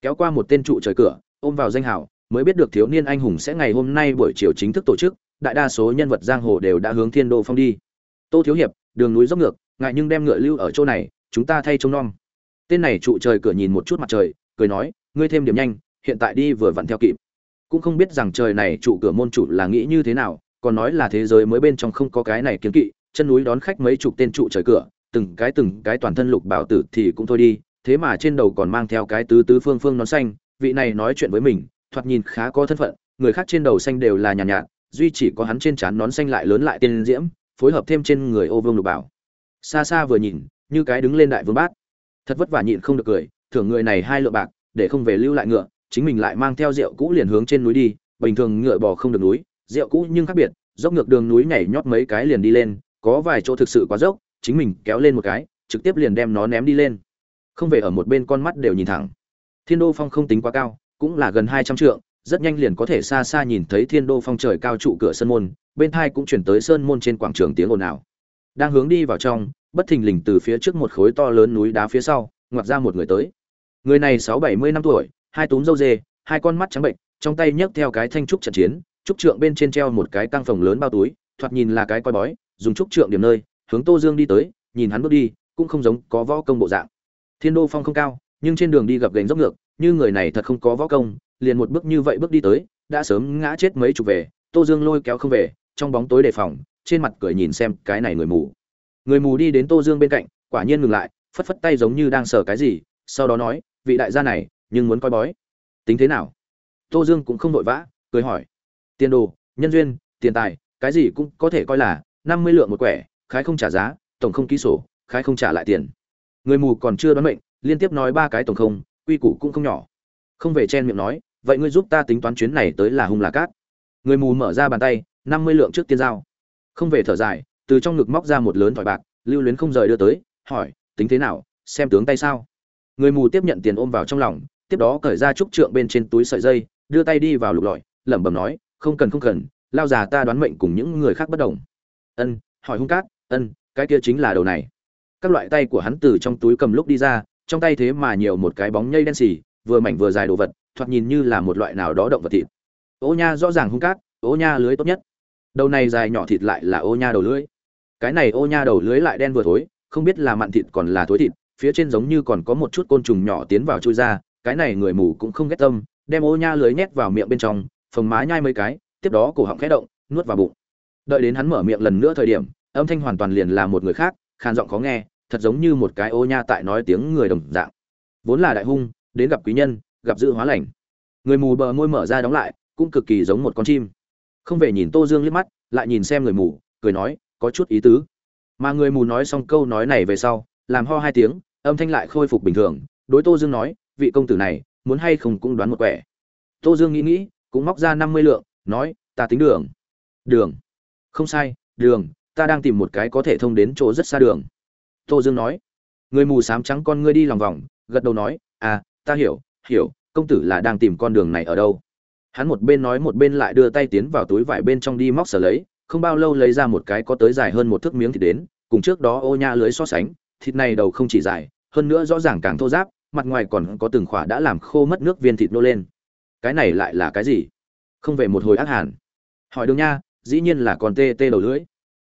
Kéo qua một tên trụ trời cửa, ôm vào danh hào, mới biết được thiếu niên anh hùng sẽ ngày hôm nay buổi chiều chính thức tổ chức, đại đa số nhân vật giang hồ đều đã hướng thiên đô phong đi. Tô thiếu hiệp, đường núi dốc ngược, ngại nhưng đem ngựa lưu ở chỗ này, chúng ta thay trông nom. Tên này trụ trời cửa nhìn một chút mặt trời, cười nói, ngươi thêm điểm nhanh hiện tại đi vừa vặn theo kịp. Cũng không biết rằng trời này trụ cửa môn chủ là nghĩ như thế nào còn nói là thế giới mới bên trong không có cái này kiến kỵ chân núi đón khách mấy chục tên trụ trời cửa từng cái từng cái toàn thân lục bảo tử thì cũng thôi đi thế mà trên đầu còn mang theo cái tứ tứ phương phương nón xanh vị này nói chuyện với mình thoạt nhìn khá có thân phận người khác trên đầu xanh đều là nhàn nhạt, nhạt duy chỉ có hắn trên trán nón xanh lại lớn lại tiên diễm phối hợp thêm trên người ô vương lục bảo. Xa xa vừa nhìn như cái đứng lên đại vương bát. Thật vất vả nhịn không được cười thưởng người này hai lượng bạc để không về lưu lại ngựa chính mình lại mang theo rượu cũ liền hướng trên núi đi, bình thường ngựa bò không được núi, rượu cũ nhưng khác biệt, dốc ngược đường núi nhảy nhót mấy cái liền đi lên, có vài chỗ thực sự quá dốc, chính mình kéo lên một cái, trực tiếp liền đem nó ném đi lên. Không về ở một bên con mắt đều nhìn thẳng. Thiên đô phong không tính quá cao, cũng là gần hai trăm trượng, rất nhanh liền có thể xa xa nhìn thấy thiên đô phong trời cao trụ cửa sơn môn, bên hai cũng chuyển tới sơn môn trên quảng trường tiếng ồn ào. Đang hướng đi vào trong, bất thình lình từ phía trước một khối to lớn núi đá phía sau, ngoặt ra một người tới. Người này sáu bảy mươi năm tuổi hai túm râu dê, hai con mắt trắng bệnh, trong tay nhấc theo cái thanh trúc trận chiến, trúc trượng bên trên treo một cái căng phòng lớn bao túi, thoạt nhìn là cái coi bói, dùng trúc trượng điểm nơi, hướng tô dương đi tới, nhìn hắn bước đi, cũng không giống có võ công bộ dạng. Thiên đô phong không cao, nhưng trên đường đi gặp gành dốc ngược, như người này thật không có võ công, liền một bước như vậy bước đi tới, đã sớm ngã chết mấy chục về, tô dương lôi kéo không về, trong bóng tối đề phòng, trên mặt cười nhìn xem cái này người mù. Người mù đi đến tô dương bên cạnh, quả nhiên ngừng lại, phất phất tay giống như đang sờ cái gì, sau đó nói, vị đại gia này nhưng muốn coi bói. Tính thế nào? Tô dương cũng không vội vã, cười hỏi. Tiền đồ, nhân duyên, tiền tài, cái gì cũng có thể coi là năm mươi lượng một quẻ, khái không trả giá, tổng không ký sổ, khái không trả lại tiền. Người mù còn chưa đoán mệnh, liên tiếp nói ba cái tổng không, quy củ cũng không nhỏ. Không về chen miệng nói, vậy ngươi giúp ta tính toán chuyến này tới là hung là cát. Người mù mở ra bàn tay, năm mươi lượng trước tiên giao. Không về thở dài, từ trong ngực móc ra một lớn thỏi bạc, lưu luyến không rời đưa tới, hỏi, tính thế nào, xem tướng tay sao? Người mù tiếp nhận tiền ôm vào trong lòng tiếp đó cởi ra trúc trượng bên trên túi sợi dây, đưa tay đi vào lục lọi, lẩm bẩm nói, không cần không cần, lao già ta đoán mệnh cùng những người khác bất đồng. Ân, hỏi hung cát, ân, cái kia chính là đầu này. Các loại tay của hắn từ trong túi cầm lúc đi ra, trong tay thế mà nhiều một cái bóng nhây đen xì, vừa mảnh vừa dài đồ vật, thoạt nhìn như là một loại nào đó động vật thịt. Ô nha, rõ ràng hung cát, ô nha lưới tốt nhất. Đầu này dài nhỏ thịt lại là ô nha đầu lưới. Cái này ô nha đầu lưới lại đen vừa thối, không biết là mặn thịt còn là thối thịt, phía trên giống như còn có một chút côn trùng nhỏ tiến vào chui ra cái này người mù cũng không ghét tâm, đem ô nha lưới nhét vào miệng bên trong, phồng má nhai mấy cái, tiếp đó cổ họng khẽ động, nuốt vào bụng. Đợi đến hắn mở miệng lần nữa thời điểm, âm thanh hoàn toàn liền là một người khác, khàn giọng khó nghe, thật giống như một cái ô nha tại nói tiếng người đồng dạng. Vốn là đại hung, đến gặp quý nhân, gặp dự hóa lành. Người mù bờ môi mở ra đóng lại, cũng cực kỳ giống một con chim. Không về nhìn tô dương liếc mắt, lại nhìn xem người mù, cười nói, có chút ý tứ. Mà người mù nói xong câu nói này về sau, làm ho hai tiếng, âm thanh lại khôi phục bình thường, đối tô dương nói vị công tử này muốn hay không cũng đoán một quẻ. Tô dương nghĩ nghĩ, cũng móc ra năm mươi lượng, nói, ta tính đường. Đường? Không sai, đường, ta đang tìm một cái có thể thông đến chỗ rất xa đường. Tô dương nói. Người mù sám trắng con ngươi đi lòng vòng, gật đầu nói à ta hiểu hiểu, công tử là đang tìm con đường này ở đâu. Hắn một bên nói một bên lại đưa tay tiến vào túi vải bên trong đi móc sở lấy, không bao lâu lấy ra một cái có tới dài hơn một thước miếng thịt đến, cùng trước đó ô nha lưới so sánh, thịt này đầu không chỉ dài, hơn nữa rõ ràng càng thô giáp mặt ngoài còn có từng khỏa đã làm khô mất nước viên thịt nô lên. Cái này lại là cái gì? Không về một hồi ác hàn. Hỏi đường nha, dĩ nhiên là con tê tê đầu lưỡi.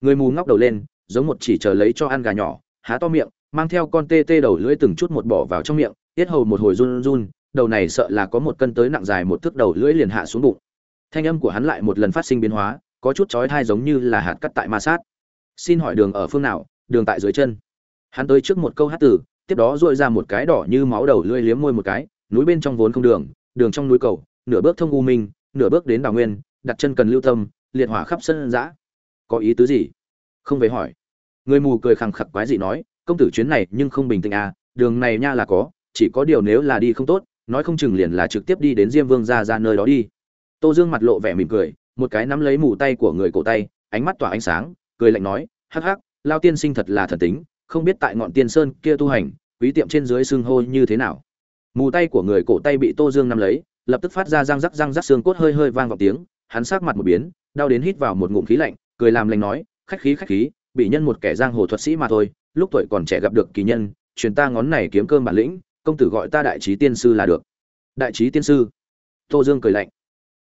Người mù ngóc đầu lên, giống một chỉ chờ lấy cho ăn gà nhỏ, há to miệng, mang theo con tê tê đầu lưỡi từng chút một bỏ vào trong miệng, tiết hầu một hồi run run, đầu này sợ là có một cân tới nặng dài một thước đầu lưỡi liền hạ xuống bụng. Thanh âm của hắn lại một lần phát sinh biến hóa, có chút chói thai giống như là hạt cắt tại ma sát. Xin hỏi đường ở phương nào, đường tại dưới chân. Hắn tới trước một câu hát tử tiếp đó dội ra một cái đỏ như máu đầu lưỡi liếm môi một cái, núi bên trong vốn không đường đường trong núi cầu, nửa bước thông u minh, nửa bước đến đào nguyên, đặt chân cần lưu tâm, liệt hỏa khắp sân dã. Có ý tứ gì? Không về hỏi. Người mù cười khẳng khặc quái dị nói, công tử chuyến này nhưng không bình tĩnh à đường này nha là có, chỉ có điều nếu là đi không tốt, nói không chừng liền là trực tiếp đi đến diêm vương ra ra nơi đó đi. Tô dương mặt lộ vẻ mỉm cười, một cái nắm lấy mù tay của người cổ tay, ánh mắt tỏa ánh sáng, cười lạnh nói, hắc hắc, lao tiên sinh thật là thần tính không biết tại ngọn tiên sơn kia tu hành, quý tiệm trên dưới xương hô như thế nào. Mù tay của người cổ tay bị tô dương nắm lấy, lập tức phát ra răng rắc răng rắc xương cốt hơi hơi vang vào tiếng, hắn sát mặt một biến, đau đến hít vào một ngụm khí lạnh, cười làm lành nói, khách khí khách khí, bị nhân một kẻ giang hồ thuật sĩ mà thôi, lúc tuổi còn trẻ gặp được kỳ nhân, truyền ta ngón này kiếm cơm bản lĩnh, công tử gọi ta đại trí tiên sư là được. Đại trí tiên sư? Tô dương cười lạnh.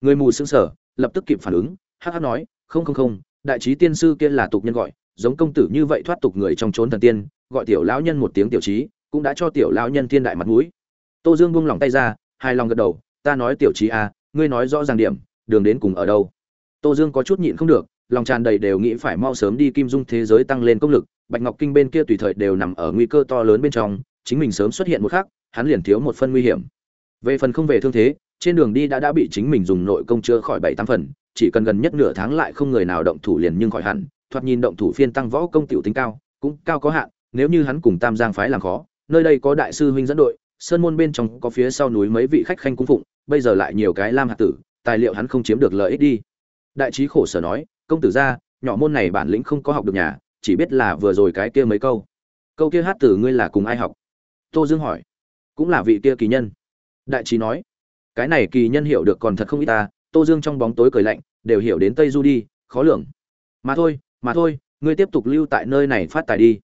Người mù xương sở lập tức kịp phản ứng, hắc hắc nói, không không không, đại trí tiên sư kia là tục nhân gọi giống công tử như vậy thoát tục người trong trốn thần tiên, gọi tiểu lão nhân một tiếng tiểu trí, cũng đã cho tiểu lão nhân thiên đại mặt mũi. Tô dương buông lỏng tay ra hai lòng gật đầu, ta nói tiểu trí à ngươi nói rõ ràng điểm, đường đến cùng ở đâu? Tô dương có chút nhịn không được, lòng tràn đầy đều nghĩ phải mau sớm đi kim dung thế giới tăng lên công lực, bạch ngọc kinh bên kia tùy thời đều nằm ở nguy cơ to lớn bên trong, chính mình sớm xuất hiện một khắc, hắn liền thiếu một phân nguy hiểm. Về phần không về thương thế, trên đường đi đã đã bị chính mình dùng nội công chữa khỏi bảy tám phần, chỉ cần gần nhất nửa tháng lại không người nào động thủ liền nhưng khỏi hẳn thoạt nhìn động thủ phiên tăng võ công tiểu tính cao, cũng cao có hạn, nếu như hắn cùng tam giang phái làm khó, nơi đây có đại sư huynh dẫn đội, sơn môn bên trong có phía sau núi mấy vị khách khanh cung phụng, bây giờ lại nhiều cái lam hạt tử, tài liệu hắn không chiếm được lợi ích đi. Đại trí khổ sở nói, công tử gia, nhỏ môn này bản lĩnh không có học được nhà, chỉ biết là vừa rồi cái kia mấy câu. Câu kia hát tử ngươi là cùng ai học? Tô dương hỏi. Cũng là vị kia kỳ nhân. Đại trí nói. Cái này kỳ nhân hiểu được còn thật không ít ta. Tô dương trong bóng tối cười lạnh, đều hiểu đến tây du đi, khó lường. Mà thôi mà thôi, ngươi tiếp tục lưu tại nơi này phát tài đi.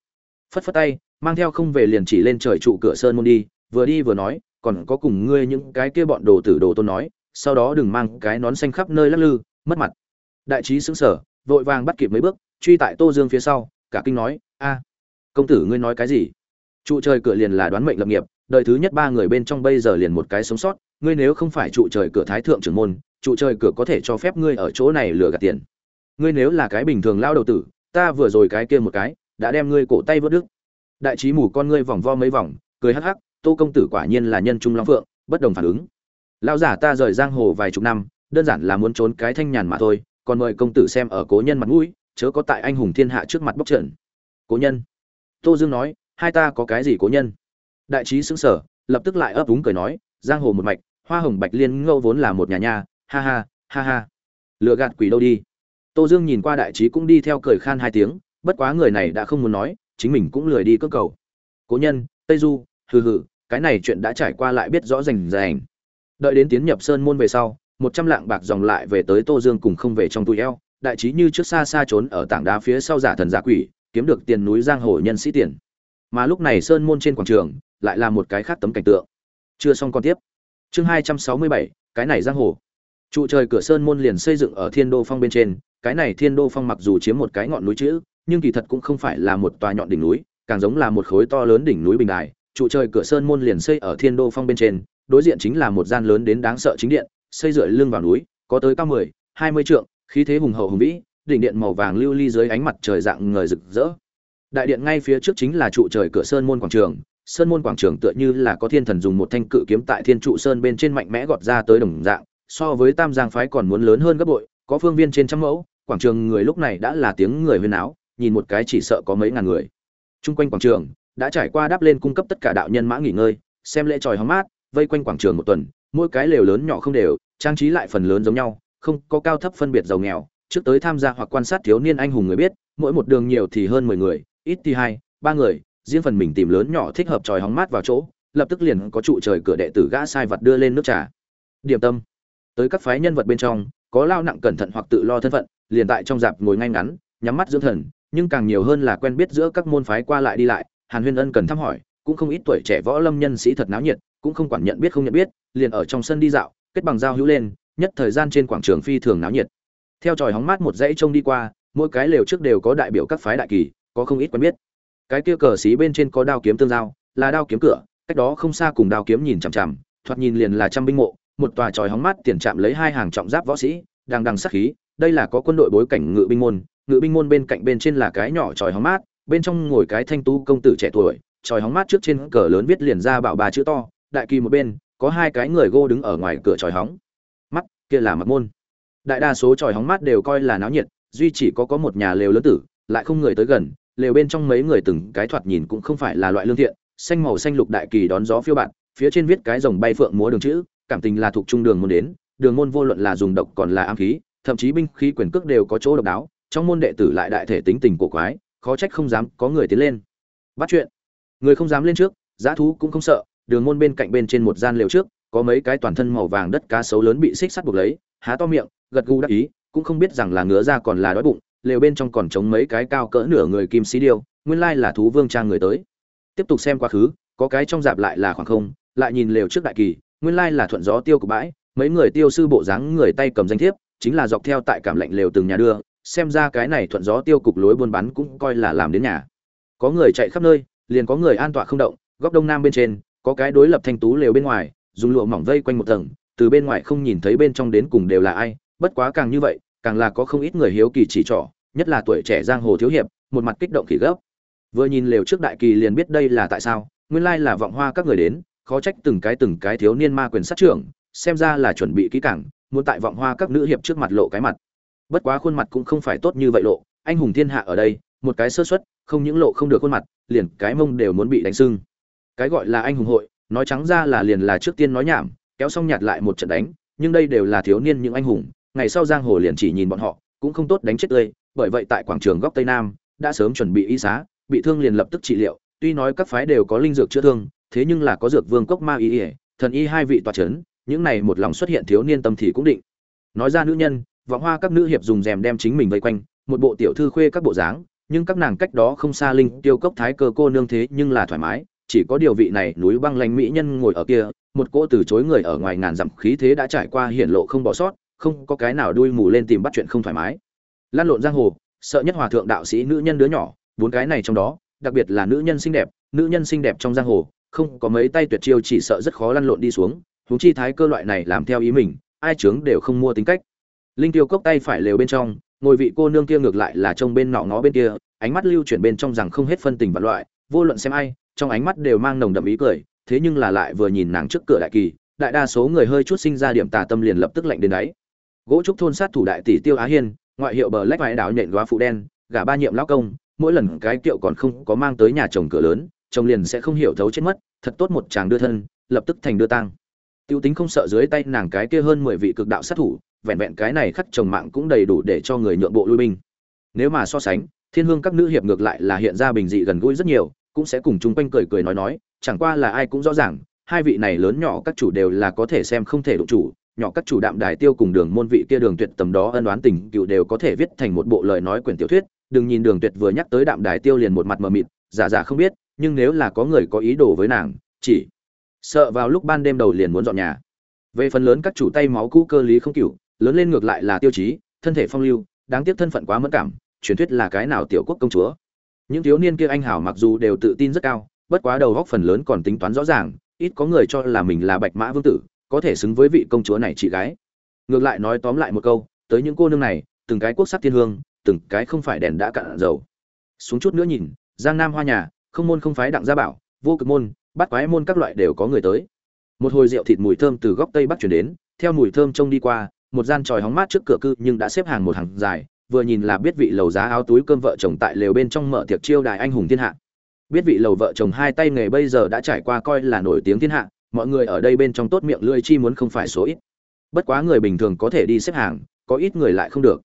Phất phất tay, mang theo không về liền chỉ lên trời trụ cửa sơn môn đi, vừa đi vừa nói, còn có cùng ngươi những cái kia bọn đồ tử đồ tôn nói, sau đó đừng mang cái nón xanh khắp nơi lắc lư, mất mặt. Đại trí xứng sở vội vàng bắt kịp mấy bước, truy tại tô dương phía sau, cả kinh nói, a, công tử ngươi nói cái gì? Trụ trời cửa liền là đoán mệnh lập nghiệp, đời thứ nhất ba người bên trong bây giờ liền một cái sống sót, ngươi nếu không phải trụ trời cửa thái thượng trưởng môn, trụ trời cửa có thể cho phép ngươi ở chỗ này lừa gạt tiền ngươi nếu là cái bình thường lao đầu tử ta vừa rồi cái kia một cái đã đem ngươi cổ tay vớt đứt. Đại trí mù con ngươi vòng vo mấy vòng cười hắc hắc tô công tử quả nhiên là nhân trung long phượng bất đồng phản ứng. Lão giả ta rời giang hồ vài chục năm đơn giản là muốn trốn cái thanh nhàn mà thôi còn mời công tử xem ở cố nhân mặt mũi chớ có tại anh hùng thiên hạ trước mặt bốc trận cố nhân. Tô dương nói hai ta có cái gì cố nhân? Đại trí xứng sở lập tức lại ấp úng cười nói giang hồ một mạch hoa hồng bạch liên ngâu vốn là một nhà nhà, ha ha ha ha. Lựa gạt quỷ đâu đi tô dương nhìn qua đại trí cũng đi theo cười khan hai tiếng, bất quá người này đã không muốn nói, chính mình cũng lười đi cơ cầu. Cố nhân, tây du, hừ hừ, cái này chuyện đã trải qua lại biết rõ rành rành. Đợi đến tiến nhập sơn môn về sau, một trăm lạng bạc dòng lại về tới tô dương cùng không về trong túi eo, đại trí như trước xa xa trốn ở tảng đá phía sau giả thần giả quỷ, kiếm được tiền núi giang hồ nhân sĩ tiền. Mà lúc này sơn môn trên quảng trường, lại là một cái khác tấm cảnh tượng. Chưa xong còn tiếp. Chương hai trăm sáu mươi bảy, cái này giang hồ. Trụ trời cửa sơn môn liền xây dựng ở thiên đô phong bên trên cái này thiên đô phong mặc dù chiếm một cái ngọn núi chữ, nhưng kỳ thật cũng không phải là một tòa nhọn đỉnh núi, càng giống là một khối to lớn đỉnh núi bình đài. Trụ trời cửa sơn môn liền xây ở thiên đô phong bên trên, đối diện chính là một gian lớn đến đáng sợ chính điện, xây dựa lưng vào núi, có tới cao mười, hai mươi trượng, khí thế hùng hậu hùng vĩ, đỉnh điện màu vàng lưu ly dưới ánh mặt trời dạng ngời rực rỡ. Đại điện ngay phía trước chính là trụ trời cửa sơn môn quảng trường, sơn môn quảng trường tựa như là có thiên thần dùng một thanh cự kiếm tại thiên trụ sơn bên trên mạnh mẽ gọt ra tới đồng dạng, so với tam giang phái còn muốn lớn hơn gấp bội, có phương viên trên trăm mẫu quảng trường người lúc này đã là tiếng người huyên áo nhìn một cái chỉ sợ có mấy ngàn người. Chung quanh quảng trường đã trải qua đáp lên cung cấp tất cả đạo nhân mã nghỉ ngơi, xem lễ tròi hóng mát, vây quanh quảng trường một tuần, mỗi cái lều lớn nhỏ không đều, trang trí lại phần lớn giống nhau, không có cao thấp phân biệt giàu nghèo, trước tới tham gia hoặc quan sát thiếu niên anh hùng người biết, mỗi một đường nhiều thì hơn mười người, ít thì hai, ba người, riêng phần mình tìm lớn nhỏ thích hợp tròi hóng mát vào chỗ, lập tức liền có trụ trời cửa đệ tử gã sai vật đưa lên nước trà. Điểm tâm. Tới các phái nhân vật bên trong, có lao nặng cẩn thận hoặc tự lo thân phận liền tại trong dạp ngồi ngay ngắn, nhắm mắt dưỡng thần, nhưng càng nhiều hơn là quen biết giữa các môn phái qua lại đi lại, hàn huyên ân cần thăm hỏi, cũng không ít tuổi trẻ võ lâm nhân sĩ thật náo nhiệt, cũng không quản nhận biết không nhận biết, liền ở trong sân đi dạo, kết bằng giao hữu lên, nhất thời gian trên quảng trường phi thường náo nhiệt. Theo tròi hóng mát một dãy trông đi qua, mỗi cái lều trước đều có đại biểu các phái đại kỳ, có không ít quen biết. Cái kia cờ xí bên trên có đao kiếm tương giao, là đao kiếm cửa, cách đó không xa cùng đao kiếm nhìn chằm chằm, thoạt nhìn liền là trăm binh mộ, một tòa tròi hóng mát tiền chạm lấy hai hàng trọng giáp võ sĩ đang đằng sắc khí đây là có quân đội bối cảnh ngự binh môn, ngự binh môn bên cạnh bên trên là cái nhỏ tròi hóng mát, bên trong ngồi cái thanh tú công tử trẻ tuổi, tròi hóng mát trước trên cờ lớn viết liền ra bảo bà chữ to, đại kỳ một bên, có hai cái người gô đứng ở ngoài cửa tròi hóng. Mắt, kia là mặt môn. Đại đa số tròi hóng mát đều coi là náo nhiệt, duy chỉ có có một nhà lều lớn tử, lại không người tới gần, lều bên trong mấy người từng cái thoạt nhìn cũng không phải là loại lương thiện, xanh màu xanh lục đại kỳ đón gió phiêu bạn, phía trên viết cái rồng bay phượng múa đường chữ, cảm tình là thuộc trung đường môn đến, đường môn vô luận là dùng độc còn là am khí thậm chí binh khí quyền cước đều có chỗ độc đáo, trong môn đệ tử lại đại thể tính tình cổ quái, khó trách không dám có người tiến lên. Bắt chuyện. Người không dám lên trước giá thú cũng không sợ, đường môn bên cạnh bên trên một gian lều trước, có mấy cái toàn thân màu vàng đất cá sấu lớn bị xích sắt buộc lấy, há to miệng, gật gù đắc ý, cũng không biết rằng là ngứa ra còn là đói bụng, lều bên trong còn chống mấy cái cao cỡ nửa người kim xí điêu, nguyên lai là thú vương trang người tới. Tiếp tục xem quá khứ, có cái trong dạp lại là khoảng không, lại nhìn lều trước đại kỳ, nguyên lai là thuận gió tiêu của bãi, mấy người tiêu sư bộ dáng người tay cầm danh thiếp chính là dọc theo tại cảm lạnh lều từng nhà đưa, xem ra cái này thuận gió tiêu cục lối buôn bán cũng coi là làm đến nhà. Có người chạy khắp nơi, liền có người an tọa không động, góc đông nam bên trên, có cái đối lập thanh tú lều bên ngoài, dùng lụa mỏng vây quanh một tầng, từ bên ngoài không nhìn thấy bên trong đến cùng đều là ai, bất quá càng như vậy, càng là có không ít người hiếu kỳ chỉ trỏ, nhất là tuổi trẻ giang hồ thiếu hiệp, một mặt kích động khỉ gấp. Vừa nhìn lều trước đại kỳ liền biết đây là tại sao, nguyên lai là vọng hoa các người đến, khó trách từng cái từng cái thiếu niên ma quyền sát trưởng, xem ra là chuẩn bị kỹ càng muốn tại vọng hoa các nữ hiệp trước mặt lộ cái mặt. Bất quá khuôn mặt cũng không phải tốt như vậy lộ, anh hùng thiên hạ ở đây, một cái sơ suất, không những lộ không được khuôn mặt, liền cái mông đều muốn bị đánh sưng. Cái gọi là anh hùng hội, nói trắng ra là liền là trước tiên nói nhảm, kéo xong nhạt lại một trận đánh, nhưng đây đều là thiếu niên những anh hùng, ngày sau giang hồ liền chỉ nhìn bọn họ, cũng không tốt đánh chết tươi, bởi vậy tại quảng trường góc tây nam, đã sớm chuẩn bị y xá, bị thương liền lập tức trị liệu, tuy nói các phái đều có linh dược chữa thương, thế nhưng là có dược vương cốc ma y ỉa thần y hai vị tòa c h ấ n những này một lòng xuất hiện thiếu niên tâm thì cũng định. Nói ra nữ nhân, vọng hoa các nữ hiệp dùng rèm đem chính mình vây quanh, một bộ tiểu thư khuê các bộ dáng, nhưng các nàng cách đó không xa linh tiêu cốc thái cơ cô nương thế nhưng là thoải mái, chỉ có điều vị này núi băng lanh mỹ nhân ngồi ở kia, một cô từ chối người ở ngoài ngàn dặm khí thế đã trải qua hiển lộ không bỏ sót, không có cái nào đuôi mù lên tìm bắt chuyện không thoải mái. Lan lộn giang hồ, sợ nhất hòa thượng đạo sĩ nữ nhân đứa nhỏ, bốn cái này trong đó, đặc biệt là nữ nhân xinh đẹp, nữ nhân xinh đẹp trong giang hồ, không có mấy tay tuyệt chiêu chỉ sợ rất khó lăn lộn đi xuống huống chi thái cơ loại này làm theo ý mình, ai chướng đều không mua tính cách linh tiêu cốc tay phải lều bên trong, ngồi vị cô nương kia ngược lại là trông bên nọ ngó bên kia, ánh mắt lưu chuyển bên trong rằng không hết phân tình và loại, vô luận xem ai, trong ánh mắt đều mang nồng đậm ý cười, thế nhưng là lại vừa nhìn nàng trước cửa đại kỳ, đại đa số người hơi chút sinh ra điểm tà tâm liền lập tức lạnh đến đấy. gỗ trúc thôn sát thủ đại tỷ tiêu á hiên, ngoại hiệu bờ lách vải đảo nhện góa phụ đen, gả ba nhiệm lão công, mỗi lần cái kiệu còn không có mang tới nhà chồng cửa lớn, chồng liền sẽ không hiểu thấu chết mất, thật tốt một chàng đưa thân, lập tức thành đưa tang tiêu tính không sợ dưới tay nàng cái kia hơn mười vị cực đạo sát thủ, vẹn vẹn cái này khắc chồng mạng cũng đầy đủ để cho người nhượng bộ lui binh. Nếu mà so sánh, thiên hương các nữ hiệp ngược lại là hiện ra bình dị gần gũi rất nhiều, cũng sẽ cùng chung quanh cười cười nói nói, chẳng qua là ai cũng rõ ràng, hai vị này lớn nhỏ các chủ đều là có thể xem không thể đụng chủ, nhỏ các chủ đạm đài tiêu cùng đường môn vị kia đường tuyệt tầm đó ân đoán tình cựu đều có thể viết thành một bộ lời nói quyển tiểu thuyết, đừng nhìn đường tuyệt vừa nhắc tới đạm đài tiêu liền một mặt mờ mịt, giả giả không biết, nhưng nếu là có người có ý đồ với nàng, chỉ sợ vào lúc ban đêm đầu liền muốn dọn nhà. Về phần lớn các chủ tay máu cũ cơ lý không cựu lớn lên ngược lại là tiêu chí, thân thể phong lưu, đáng tiếc thân phận quá mẫn cảm, truyền thuyết là cái nào tiểu quốc công chúa. Những thiếu niên kia anh hảo mặc dù đều tự tin rất cao, bất quá đầu góc phần lớn còn tính toán rõ ràng, ít có người cho là mình là bạch mã vương tử, có thể xứng với vị công chúa này chị gái. Ngược lại nói tóm lại một câu, tới những cô nương này, từng cái quốc sắc thiên hương, từng cái không phải đèn đã cạn dầu. Xuống chút nữa nhìn, giang nam hoa nhà, không môn không phái đặng gia bảo, vô cực môn bắt quái môn các loại đều có người tới. Một hồi rượu thịt mùi thơm từ góc tây bắc chuyển đến, theo mùi thơm trông đi qua, một gian tròi hóng mát trước cửa cư nhưng đã xếp hàng một hàng dài, vừa nhìn là biết vị lầu giá áo túi cơm vợ chồng tại lều bên trong mở tiệc chiêu đài anh hùng thiên hạ. Biết vị lầu vợ chồng hai tay nghề bây giờ đã trải qua coi là nổi tiếng thiên hạ, mọi người ở đây bên trong tốt miệng lưỡi chi muốn không phải số ít. Bất quá người bình thường có thể đi xếp hàng, có ít người lại không được.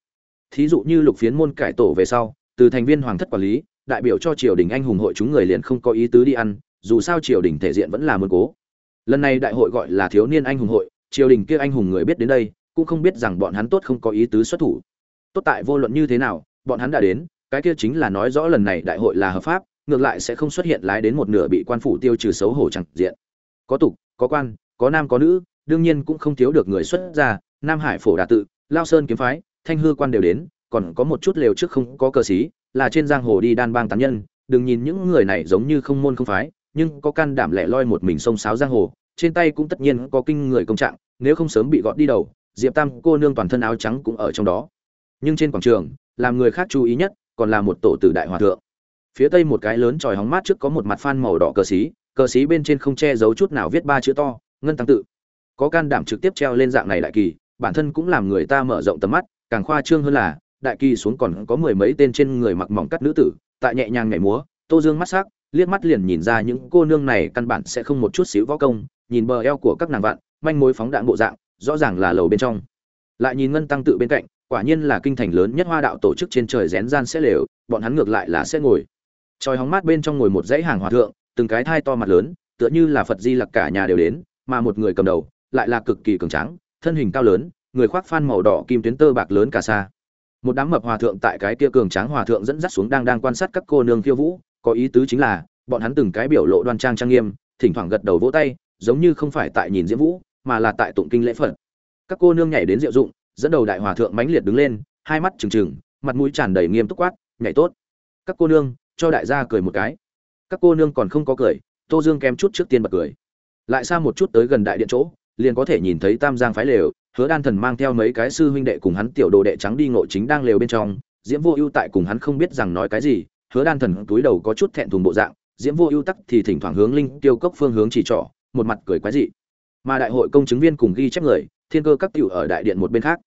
Thí dụ như lục phiến môn cải tổ về sau, từ thành viên hoàng thất quản lý, đại biểu cho triều đình anh hùng hội chúng người liền không có ý tứ đi ăn dù sao triều đình thể diện vẫn là muốn cố. Lần này đại hội gọi là thiếu niên anh hùng hội, triều đình kia anh hùng người biết đến đây, cũng không biết rằng bọn hắn tốt không có ý tứ xuất thủ. Tốt tại vô luận như thế nào, bọn hắn đã đến, cái kia chính là nói rõ lần này đại hội là hợp pháp, ngược lại sẽ không xuất hiện lái đến một nửa bị quan phủ tiêu trừ xấu hổ chẳng diện. Có tục, có quan, có nam, có nữ, đương nhiên cũng không thiếu được người xuất gia, nam hải phổ đà tự, lao sơn kiếm phái, thanh hư quan đều đến, còn có một chút lều trước không có cờ xí là trên giang hồ đi đan bang tán nhân, đừng nhìn những người này giống như không môn không phái nhưng có can đảm lẻ loi một mình sông sáo giang hồ, trên tay cũng tất nhiên có kinh người công trạng, nếu không sớm bị gọt đi đầu, diệp tam cô nương toàn thân áo trắng cũng ở trong đó. Nhưng trên quảng trường, làm người khác chú ý nhất còn là một tổ tử đại hòa thượng. Phía tây một cái lớn tròi hóng mát trước có một mặt phan màu đỏ cờ xí cờ xí bên trên không che giấu chút nào viết ba chữ to, ngân tăng tự. Có can đảm trực tiếp treo lên dạng này đại kỳ, bản thân cũng làm người ta mở rộng tầm mắt, càng khoa trương hơn là, đại kỳ xuống còn có mười mấy tên trên người mặc mỏng cắt nữ tử, tại nhẹ nhàng nhảy múa, tô dương mắt sắc liếc mắt liền nhìn ra những cô nương này căn bản sẽ không một chút xíu võ công, nhìn bờ eo của các nàng vạn, manh mối phóng đạn bộ dạng, rõ ràng là lầu bên trong. Lại nhìn ngân tăng tự bên cạnh, quả nhiên là kinh thành lớn nhất hoa đạo tổ chức trên trời rén gian sẽ lều, bọn hắn ngược lại là sẽ ngồi. Tròi hóng mát bên trong ngồi một dãy hàng hòa thượng, từng cái thai to mặt lớn, tựa như là phật di lặc cả nhà đều đến, mà một người cầm đầu, lại là cực kỳ cường tráng, thân hình cao lớn, người khoác phan màu đỏ kim tuyến tơ bạc lớn cả xa. Một đám mập hòa thượng tại cái kia cường tráng hòa thượng dẫn dắt xuống đang đang quan sát các cô nương khiêu vũ có ý tứ chính là, bọn hắn từng cái biểu lộ đoan trang trang nghiêm, thỉnh thoảng gật đầu vỗ tay, giống như không phải tại nhìn diễm vũ, mà là tại tụng kinh lễ phật. Các cô nương nhảy đến diệu dụng, dẫn đầu đại hòa thượng mãnh liệt đứng lên, hai mắt trừng trừng, mặt mũi tràn đầy nghiêm túc quát, nhảy tốt. Các cô nương, cho đại gia cười một cái. Các cô nương còn không có cười, tô dương kém chút trước tiên bật cười. Lại xa một chút tới gần đại điện chỗ, liền có thể nhìn thấy tam giang phái lều, hứa đan thần mang theo mấy cái sư huynh đệ cùng hắn tiểu đồ đệ trắng đi ngộ chính đang lều bên trong. Diễm vô ưu tại cùng hắn không biết rằng nói cái gì hứa đan thần túi đầu có chút thẹn thùng bộ dạng, diễm vô ưu tắc thì thỉnh thoảng hướng linh tiêu cốc phương hướng chỉ trỏ, một mặt cười quái dị. Mà đại hội công chứng viên cùng ghi chép người, thiên cơ các tiểu ở đại điện một bên khác.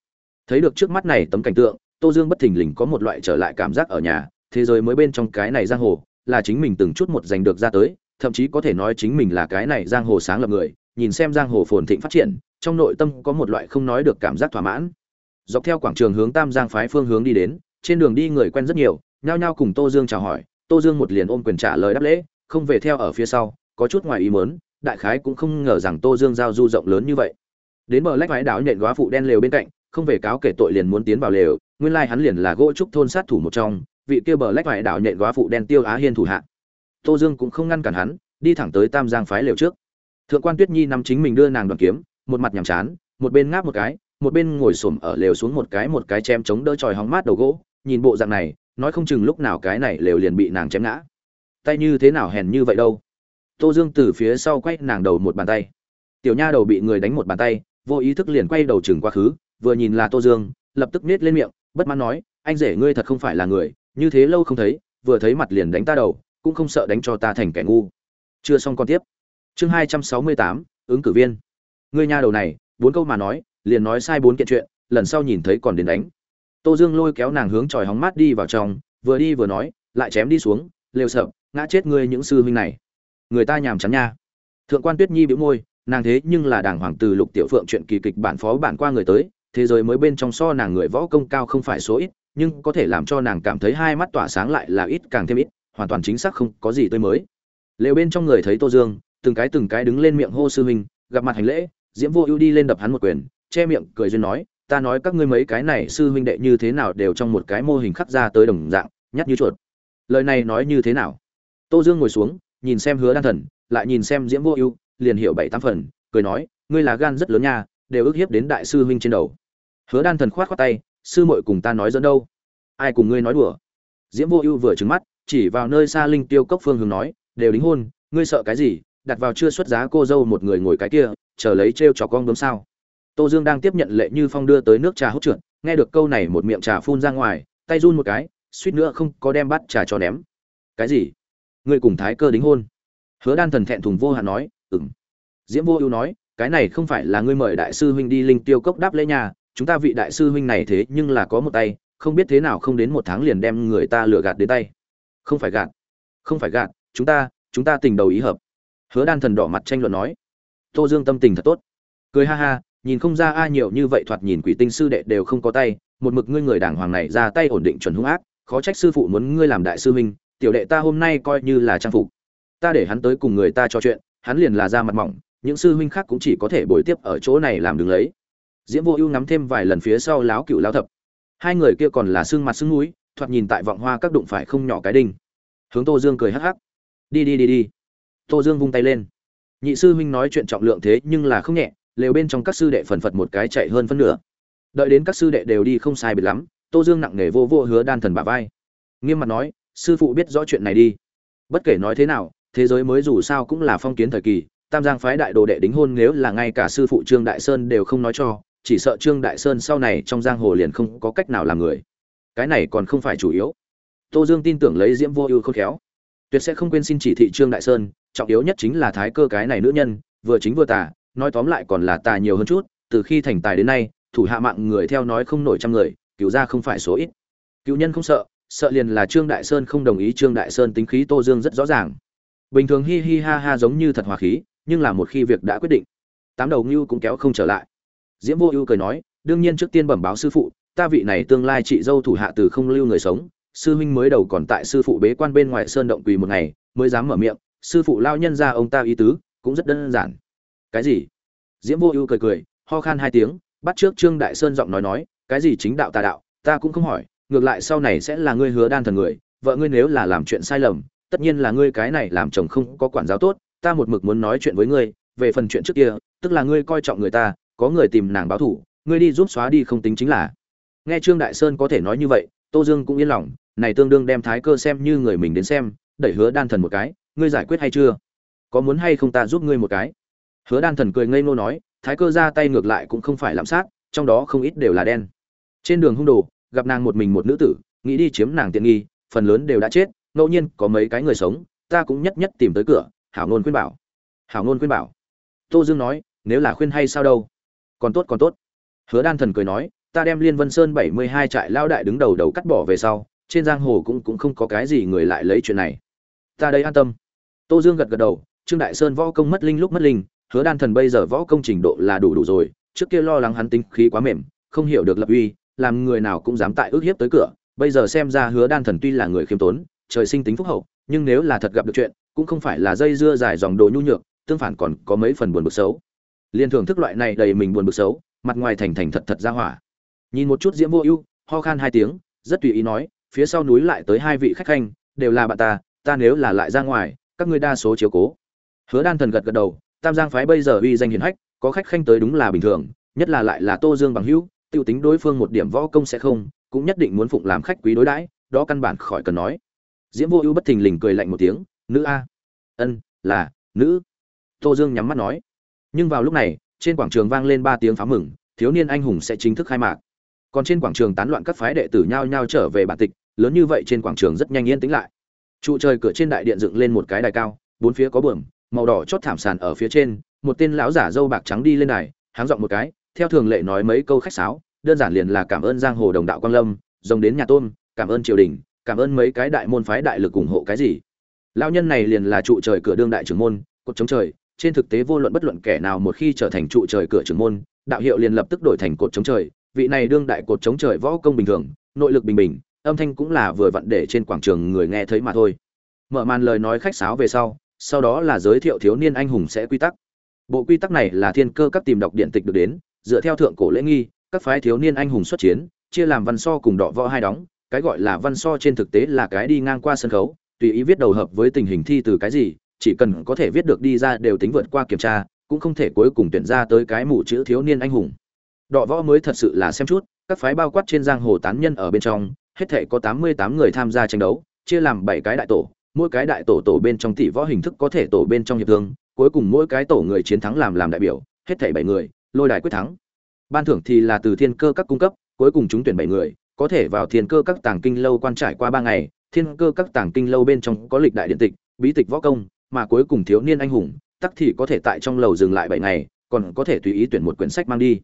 Thấy được trước mắt này tấm cảnh tượng, tô dương bất thình lình có một loại trở lại cảm giác ở nhà, thế giới mới bên trong cái này giang hồ, là chính mình từng chút một giành được ra tới, thậm chí có thể nói chính mình là cái này giang hồ sáng lập người, nhìn xem giang hồ phồn thịnh phát triển, trong nội tâm có một loại không nói được cảm giác thỏa mãn. Dọc theo quảng trường hướng tam giang phái phương hướng đi đến, trên đường đi người quen rất nhiều nhao nhao cùng tô dương chào hỏi tô dương một liền ôm quyền trả lời đáp lễ không về theo ở phía sau có chút ngoài ý muốn, đại khái cũng không ngờ rằng tô dương giao du rộng lớn như vậy. Đến bờ lách vãi đảo nhện góa phụ đen lều bên cạnh không về cáo kể tội liền muốn tiến vào lều nguyên lai hắn liền là gỗ trúc thôn sát thủ một trong vị kia bờ lách vãi đảo nhện góa phụ đen tiêu á hiên thủ hạ. Tô dương cũng không ngăn cản hắn đi thẳng tới tam giang phái lều trước. Thượng quan tuyết nhi nắm chính mình đưa nàng đoản kiếm một mặt nhàm chán một bên ngáp một cái một bên ngồi xổm ở lều xuống một cái một cái chém chống đỡ tròi hóng mát đầu gỗ nhìn bộ dạng này nói không chừng lúc nào cái này lều liền bị nàng chém ngã. Tay như thế nào hèn như vậy đâu? Tô dương từ phía sau quay nàng đầu một bàn tay. Tiểu nha đầu bị người đánh một bàn tay, vô ý thức liền quay đầu chừng quá khứ, vừa nhìn là tô dương, lập tức nết lên miệng, bất mãn nói, anh rể ngươi thật không phải là người, như thế lâu không thấy, vừa thấy mặt liền đánh ta đầu, cũng không sợ đánh cho ta thành kẻ ngu. Chưa xong con tiếp. Chương hai trăm sáu mươi tám, ứng cử viên. Ngươi nha đầu này, bốn câu mà nói, liền nói sai bốn kiện chuyện, lần sau nhìn thấy còn đến đánh tô dương lôi kéo nàng hướng tròi hóng mát đi vào trong, vừa đi vừa nói, lại chém đi xuống, lều sợ ngã chết ngươi những sư huynh này. Người ta nhàm chán nha. Thượng quan tuyết nhi bĩu môi, nàng thế nhưng là đảng hoàng từ lục tiểu phượng chuyện kỳ kịch bản phó bản qua người tới, thế giới mới bên trong so nàng người võ công cao không phải số ít, nhưng có thể làm cho nàng cảm thấy hai mắt tỏa sáng lại là ít càng thêm ít, hoàn toàn chính xác không có gì tươi mới. Lều bên trong người thấy tô dương, từng cái từng cái đứng lên miệng hô sư huynh, gặp mặt hành lễ, diễm vô ưu đi lên đập hắn một quyền, che miệng cười duyên nói ta nói các ngươi mấy cái này sư huynh đệ như thế nào đều trong một cái mô hình khắc ra tới đồng dạng nhắc như chuột. Lời này nói như thế nào? Tô dương ngồi xuống, nhìn xem hứa đan thần, lại nhìn xem diễm vô ưu, liền hiểu bảy tám phần, cười nói, ngươi là gan rất lớn nha, đều ức hiếp đến đại sư huynh trên đầu. Hứa đan thần khoát khoát tay, sư muội cùng ta nói dẫn đâu? Ai cùng ngươi nói đùa? Diễm vô ưu vừa trừng mắt, chỉ vào nơi xa linh tiêu cốc phương hướng nói, đều đính hôn, ngươi sợ cái gì, đặt vào chưa xuất giá cô dâu một người ngồi cái kia, chờ lấy trêu trò con đốm sao? Tô dương đang tiếp nhận lệ như phong đưa tới nước trà hút trượt, nghe được câu này một miệng trà phun ra ngoài, tay run một cái, suýt nữa không có đem bát trà cho ném. Cái gì? Ngươi cùng thái cơ đính hôn? Hứa đan thần thẹn thùng vô hạn nói, ừm. diễm vô ưu nói, cái này không phải là ngươi mời đại sư huynh đi linh tiêu cốc đáp lễ nhà, chúng ta vị đại sư huynh này thế nhưng là có một tay, không biết thế nào không đến một tháng liền đem người ta lừa gạt đến tay. Không phải gạt. Không phải gạt, chúng ta chúng ta tình đầu ý hợp. Hứa đan thần đỏ mặt tranh luận nói. Tô dương tâm tình thật tốt. Cười ha ha nhìn không ra ai nhiều như vậy thoạt nhìn quỷ tinh sư đệ đều không có tay, một mực ngươi người đàng hoàng này ra tay ổn định chuẩn hung ác, khó trách sư phụ muốn ngươi làm đại sư huynh, tiểu đệ ta hôm nay coi như là trang phục. Ta để hắn tới cùng người ta trò chuyện, hắn liền là ra mặt mỏng, những sư huynh khác cũng chỉ có thể bồi tiếp ở chỗ này làm đứng lấy. Diễm vô ưu ngắm thêm vài lần phía sau láo cựu láo thập. Hai người kia còn là xương mặt xương núi, thoạt nhìn tại vọng hoa các đụng phải không nhỏ cái đinh. Hướng tô dương cười hắc hắc. Đi đi đi đi. Tô dương vung tay lên. Nhị sư huynh nói chuyện trọng lượng thế nhưng là không nhẹ lều bên trong các sư đệ phần phật một cái chạy hơn phân nửa. Đợi đến các sư đệ đều đi không sai biệt lắm, tô dương nặng nề vô vô hứa đan thần bà vai. Nghiêm mặt nói, sư phụ biết rõ chuyện này đi. Bất kể nói thế nào, thế giới mới dù sao cũng là phong kiến thời kỳ, tam giang phái đại đồ đệ đính hôn nếu là ngay cả sư phụ trương đại sơn đều không nói cho, chỉ sợ trương đại sơn sau này trong giang hồ liền không có cách nào làm người. Cái này còn không phải chủ yếu. Tô dương tin tưởng lấy diễm vô ưu khôn khéo. Tuyệt sẽ không quên xin chỉ thị trương đại sơn, trọng yếu nhất chính là thái cơ cái này nữ nhân, vừa chính vừa tà nói tóm lại còn là tà nhiều hơn chút, từ khi thành tài đến nay, thủ hạ mạng người theo nói không nổi trăm người cứu ra không phải số ít. Cựu nhân không sợ sợ liền là trương đại sơn không đồng ý trương đại sơn tính khí tô dương rất rõ ràng. Bình thường hi hi ha ha giống như thật hòa khí, nhưng là một khi việc đã quyết định, tám đầu ngưu cũng kéo không trở lại. Diễm vô ưu cười nói, đương nhiên trước tiên bẩm báo sư phụ, ta vị này tương lai chị dâu thủ hạ từ không lưu người sống, sư huynh mới đầu còn tại sư phụ bế quan bên ngoài sơn động quỳ một ngày, mới dám mở miệng, sư phụ lao nhân ra ông ta ý tứ, cũng rất đơn giản cái gì? Diễm vô ưu cười cười, ho khan hai tiếng, bắt trước trương đại sơn giọng nói nói, cái gì chính đạo tà đạo, ta cũng không hỏi, ngược lại sau này sẽ là ngươi hứa đan thần người, vợ ngươi nếu là làm chuyện sai lầm, tất nhiên là ngươi cái này làm chồng không có quản giáo tốt, ta một mực muốn nói chuyện với ngươi, về phần chuyện trước kia, tức là ngươi coi trọng người ta, có người tìm nàng báo thủ, ngươi đi giúp xóa đi không tính chính là. Nghe trương đại sơn có thể nói như vậy, tô dương cũng yên lòng, này tương đương đem thái cơ xem như người mình đến xem, đẩy hứa đan thần một cái, ngươi giải quyết hay chưa? Có muốn hay không ta giúp ngươi một cái? Hứa đan thần cười ngây ngô nói, thái cơ ra tay ngược lại cũng không phải lạm sát, trong đó không ít đều là đen. Trên đường hung đồ, gặp nàng một mình một nữ tử, nghĩ đi chiếm nàng tiện nghi, phần lớn đều đã chết, ngẫu nhiên có mấy cái người sống, ta cũng nhất nhất tìm tới cửa, hảo ngôn khuyên bảo. Hảo ngôn khuyên bảo. Tô dương nói, nếu là khuyên hay sao đâu? Còn tốt còn tốt. Hứa đan thần cười nói, ta đem liên vân sơn bảy mươi hai trại lao đại đứng đầu đầu cắt bỏ về sau, trên giang hồ cũng cũng không có cái gì người lại lấy chuyện này. Ta đây an tâm. Tô dương gật gật đầu, trương đại sơn võ công mất linh lúc mất linh hứa đan thần bây giờ võ công trình độ là đủ đủ rồi, trước kia lo lắng hắn tính khí quá mềm, không hiểu được lập uy, làm người nào cũng dám tại ước hiếp tới cửa. Bây giờ xem ra hứa đan thần tuy là người khiêm tốn, trời sinh tính phúc hậu, nhưng nếu là thật gặp được chuyện, cũng không phải là dây dưa dài dòng đồ nhu nhược, tương phản còn có mấy phần buồn bực xấu. Liên thưởng thức loại này đầy mình buồn bực xấu, mặt ngoài thành thành thật thật ra hỏa. Nhìn một chút diễm vô ưu, ho khan hai tiếng, rất tùy ý nói, phía sau núi lại tới hai vị khách khanh, đều là bạn ta ta nếu là lại ra ngoài, các ngươi đa số chiếu cố. Hứa đan thần gật gật đầu tam giang phái bây giờ uy danh hiển hách, có khách khanh tới đúng là bình thường, nhất là lại là tô dương bằng hữu, tiêu tính đối phương một điểm võ công sẽ không, cũng nhất định muốn phụng làm khách quý đối đãi, đó căn bản khỏi cần nói. Diễm vô ưu bất thình lình cười lạnh một tiếng, nữ a. Ân, là, nữ. Tô dương nhắm mắt nói. Nhưng vào lúc này, trên quảng trường vang lên ba tiếng pháo mừng, thiếu niên anh hùng sẽ chính thức khai mạc. Còn trên quảng trường tán loạn các phái đệ tử nhao nhao trở về bản tịch, lớn như vậy trên quảng trường rất nhanh yên tĩnh lại. Trụ trời cửa trên đại điện dựng lên một cái đài cao, bốn phía có bờm màu đỏ chót thảm sàn ở phía trên, một tên lão giả dâu bạc trắng đi lên đài, háng giọng một cái, theo thường lệ nói mấy câu khách sáo, đơn giản liền là cảm ơn giang hồ đồng đạo quang lâm, rồng đến nhà tôn, cảm ơn triều đình, cảm ơn mấy cái đại môn phái đại lực ủng hộ cái gì. Lão nhân này liền là trụ trời cửa đương đại trưởng môn, cột chống trời, trên thực tế vô luận bất luận kẻ nào một khi trở thành trụ trời cửa trưởng môn, đạo hiệu liền lập tức đổi thành cột chống trời, vị này đương đại cột chống trời võ công bình thường, nội lực bình bình, âm thanh cũng là vừa vặn để trên quảng trường người nghe thấy mà thôi. Mở màn lời nói khách sáo về sau sau đó là giới thiệu thiếu niên anh hùng sẽ quy tắc. Bộ quy tắc này là thiên cơ các tìm đọc điện tịch được đến, dựa theo thượng cổ lễ nghi, các phái thiếu niên anh hùng xuất chiến, chia làm văn so cùng đọ võ hai đóng, cái gọi là văn so trên thực tế là cái đi ngang qua sân khấu, tùy ý viết đầu hợp với tình hình thi từ cái gì, chỉ cần có thể viết được đi ra đều tính vượt qua kiểm tra, cũng không thể cuối cùng tuyển ra tới cái mũ chữ thiếu niên anh hùng. Đọ võ mới thật sự là xem chút, các phái bao quát trên giang hồ tán nhân ở bên trong, hết thể có tám mươi tám người tham gia tranh đấu, chia làm bảy cái đại tổ mỗi cái đại tổ tổ bên trong tỷ võ hình thức có thể tổ bên trong hiệp thương, cuối cùng mỗi cái tổ người chiến thắng làm làm đại biểu, hết thảy bảy người, lôi đài quyết thắng. Ban thưởng thì là từ thiên cơ các cung cấp, cuối cùng chúng tuyển bảy người, có thể vào thiên cơ các tàng kinh lâu quan trải qua ba ngày, thiên cơ các tàng kinh lâu bên trong có lịch đại điện tịch, bí tịch võ công, mà cuối cùng thiếu niên anh hùng, tắc thì có thể tại trong lầu dừng lại bảy ngày, còn có thể tùy ý tuyển một quyển sách mang đi.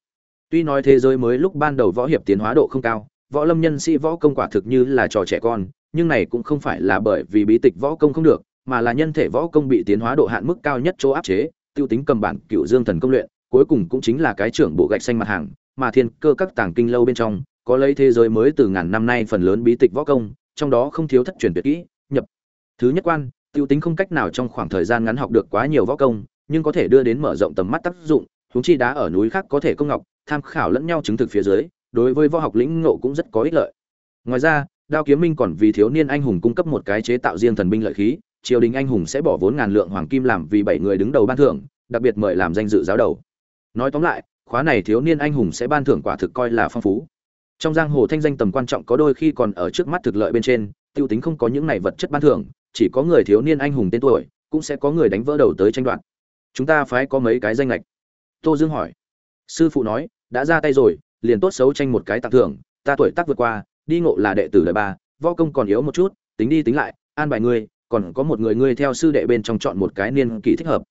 Tuy nói thế giới mới lúc ban đầu võ hiệp tiến hóa độ không cao, võ lâm nhân sĩ võ công quả thực như là trò trẻ con nhưng này cũng không phải là bởi vì bí tịch võ công không được, mà là nhân thể võ công bị tiến hóa độ hạn mức cao nhất chỗ áp chế, tiêu tính cầm bản cựu dương thần công luyện, cuối cùng cũng chính là cái trưởng bộ gạch xanh mặt hàng, mà thiên cơ các tàng kinh lâu bên trong, có lấy thế giới mới từ ngàn năm nay phần lớn bí tịch võ công, trong đó không thiếu thất truyền tuyệt kỹ, nhập. Thứ nhất quan, tiêu tính không cách nào trong khoảng thời gian ngắn học được quá nhiều võ công, nhưng có thể đưa đến mở rộng tầm mắt tác dụng chúng chi đá ở núi khác có thể công ngọc, tham khảo lẫn nhau chứng thực phía dưới, đối với võ học lĩnh ngộ cũng rất có ích lợi. Ngoài ra đao kiếm minh còn vì thiếu niên anh hùng cung cấp một cái chế tạo riêng thần binh lợi khí, triều đình anh hùng sẽ bỏ vốn ngàn lượng hoàng kim làm vì bảy người đứng đầu ban thưởng, đặc biệt mời làm danh dự giáo đầu. Nói tóm lại, khóa này thiếu niên anh hùng sẽ ban thưởng quả thực coi là phong phú. Trong giang hồ thanh danh tầm quan trọng có đôi khi còn ở trước mắt thực lợi bên trên, tiêu tính không có những này vật chất ban thưởng, chỉ có người thiếu niên anh hùng tên tuổi, cũng sẽ có người đánh vỡ đầu tới tranh đoạt. Chúng ta phải có mấy cái danh lệch tô dương hỏi. Sư phụ nói, đã ra tay rồi, liền tốt xấu tranh một cái tặng thưởng, ta tuổi tác vượt qua đi ngộ là đệ tử đời ba, võ công còn yếu một chút, tính đi tính lại, an bài ngươi, còn có một người ngươi theo sư đệ bên trong chọn một cái niên kỷ thích hợp.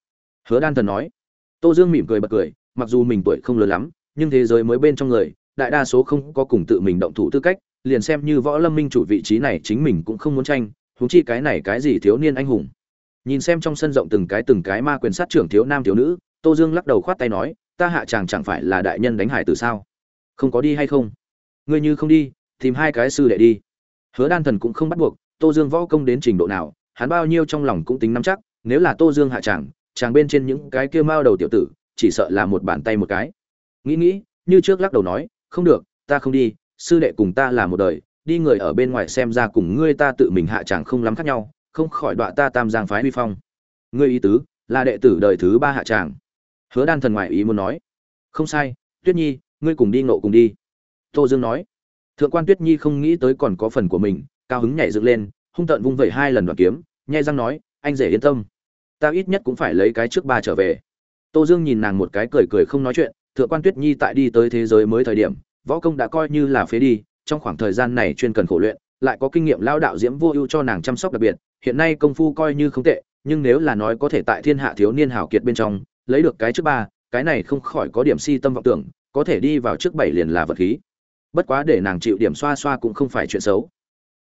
Hứa đan thần nói. Tô dương mỉm cười bật cười, mặc dù mình tuổi không lớn lắm, nhưng thế giới mới bên trong người, đại đa số không có cùng tự mình động thủ tư cách, liền xem như võ lâm minh chủ vị trí này chính mình cũng không muốn tranh, huống chi cái này cái gì thiếu niên anh hùng. Nhìn xem trong sân rộng từng cái từng cái ma quyền sát trưởng thiếu nam thiếu nữ, tô dương lắc đầu khoát tay nói, ta hạ chàng chẳng phải là đại nhân đánh hải từ sao? Không có đi hay không? Ngươi như không đi tìm hai cái sư đệ đi. Hứa đan thần cũng không bắt buộc tô dương võ công đến trình độ nào hắn bao nhiêu trong lòng cũng tính nắm chắc nếu là tô dương hạ tràng, chàng bên trên những cái kia mao đầu tiểu tử chỉ sợ là một bàn tay một cái. Nghĩ nghĩ như trước lắc đầu nói không được ta không đi sư đệ cùng ta là một đời đi người ở bên ngoài xem ra cùng ngươi ta tự mình hạ tràng không lắm khác nhau không khỏi đọa ta tam giang phái huy phong. Ngươi ý tứ là đệ tử đời thứ ba hạ tràng hứa đan thần ngoại ý muốn nói. Không sai tuyết nhi ngươi cùng đi nộ cùng đi. Tô dương nói thượng quan tuyết nhi không nghĩ tới còn có phần của mình, cao hứng nhảy dựng lên, hung tợn vung vẩy hai lần đoạn kiếm, nhai răng nói, anh rể yên tâm, ta ít nhất cũng phải lấy cái trước ba trở về. Tô dương nhìn nàng một cái cười cười không nói chuyện, thượng quan tuyết nhi tại đi tới thế giới mới thời điểm, võ công đã coi như là phế đi, trong khoảng thời gian này chuyên cần khổ luyện, lại có kinh nghiệm lao đạo diễm vô ưu cho nàng chăm sóc đặc biệt, hiện nay công phu coi như không tệ, nhưng nếu là nói có thể tại thiên hạ thiếu niên hảo kiệt bên trong, lấy được cái trước ba, cái này không khỏi có điểm si tâm vọng tưởng, có thể đi vào trước bảy liền là vật khí bất quá để nàng chịu điểm xoa xoa cũng không phải chuyện xấu.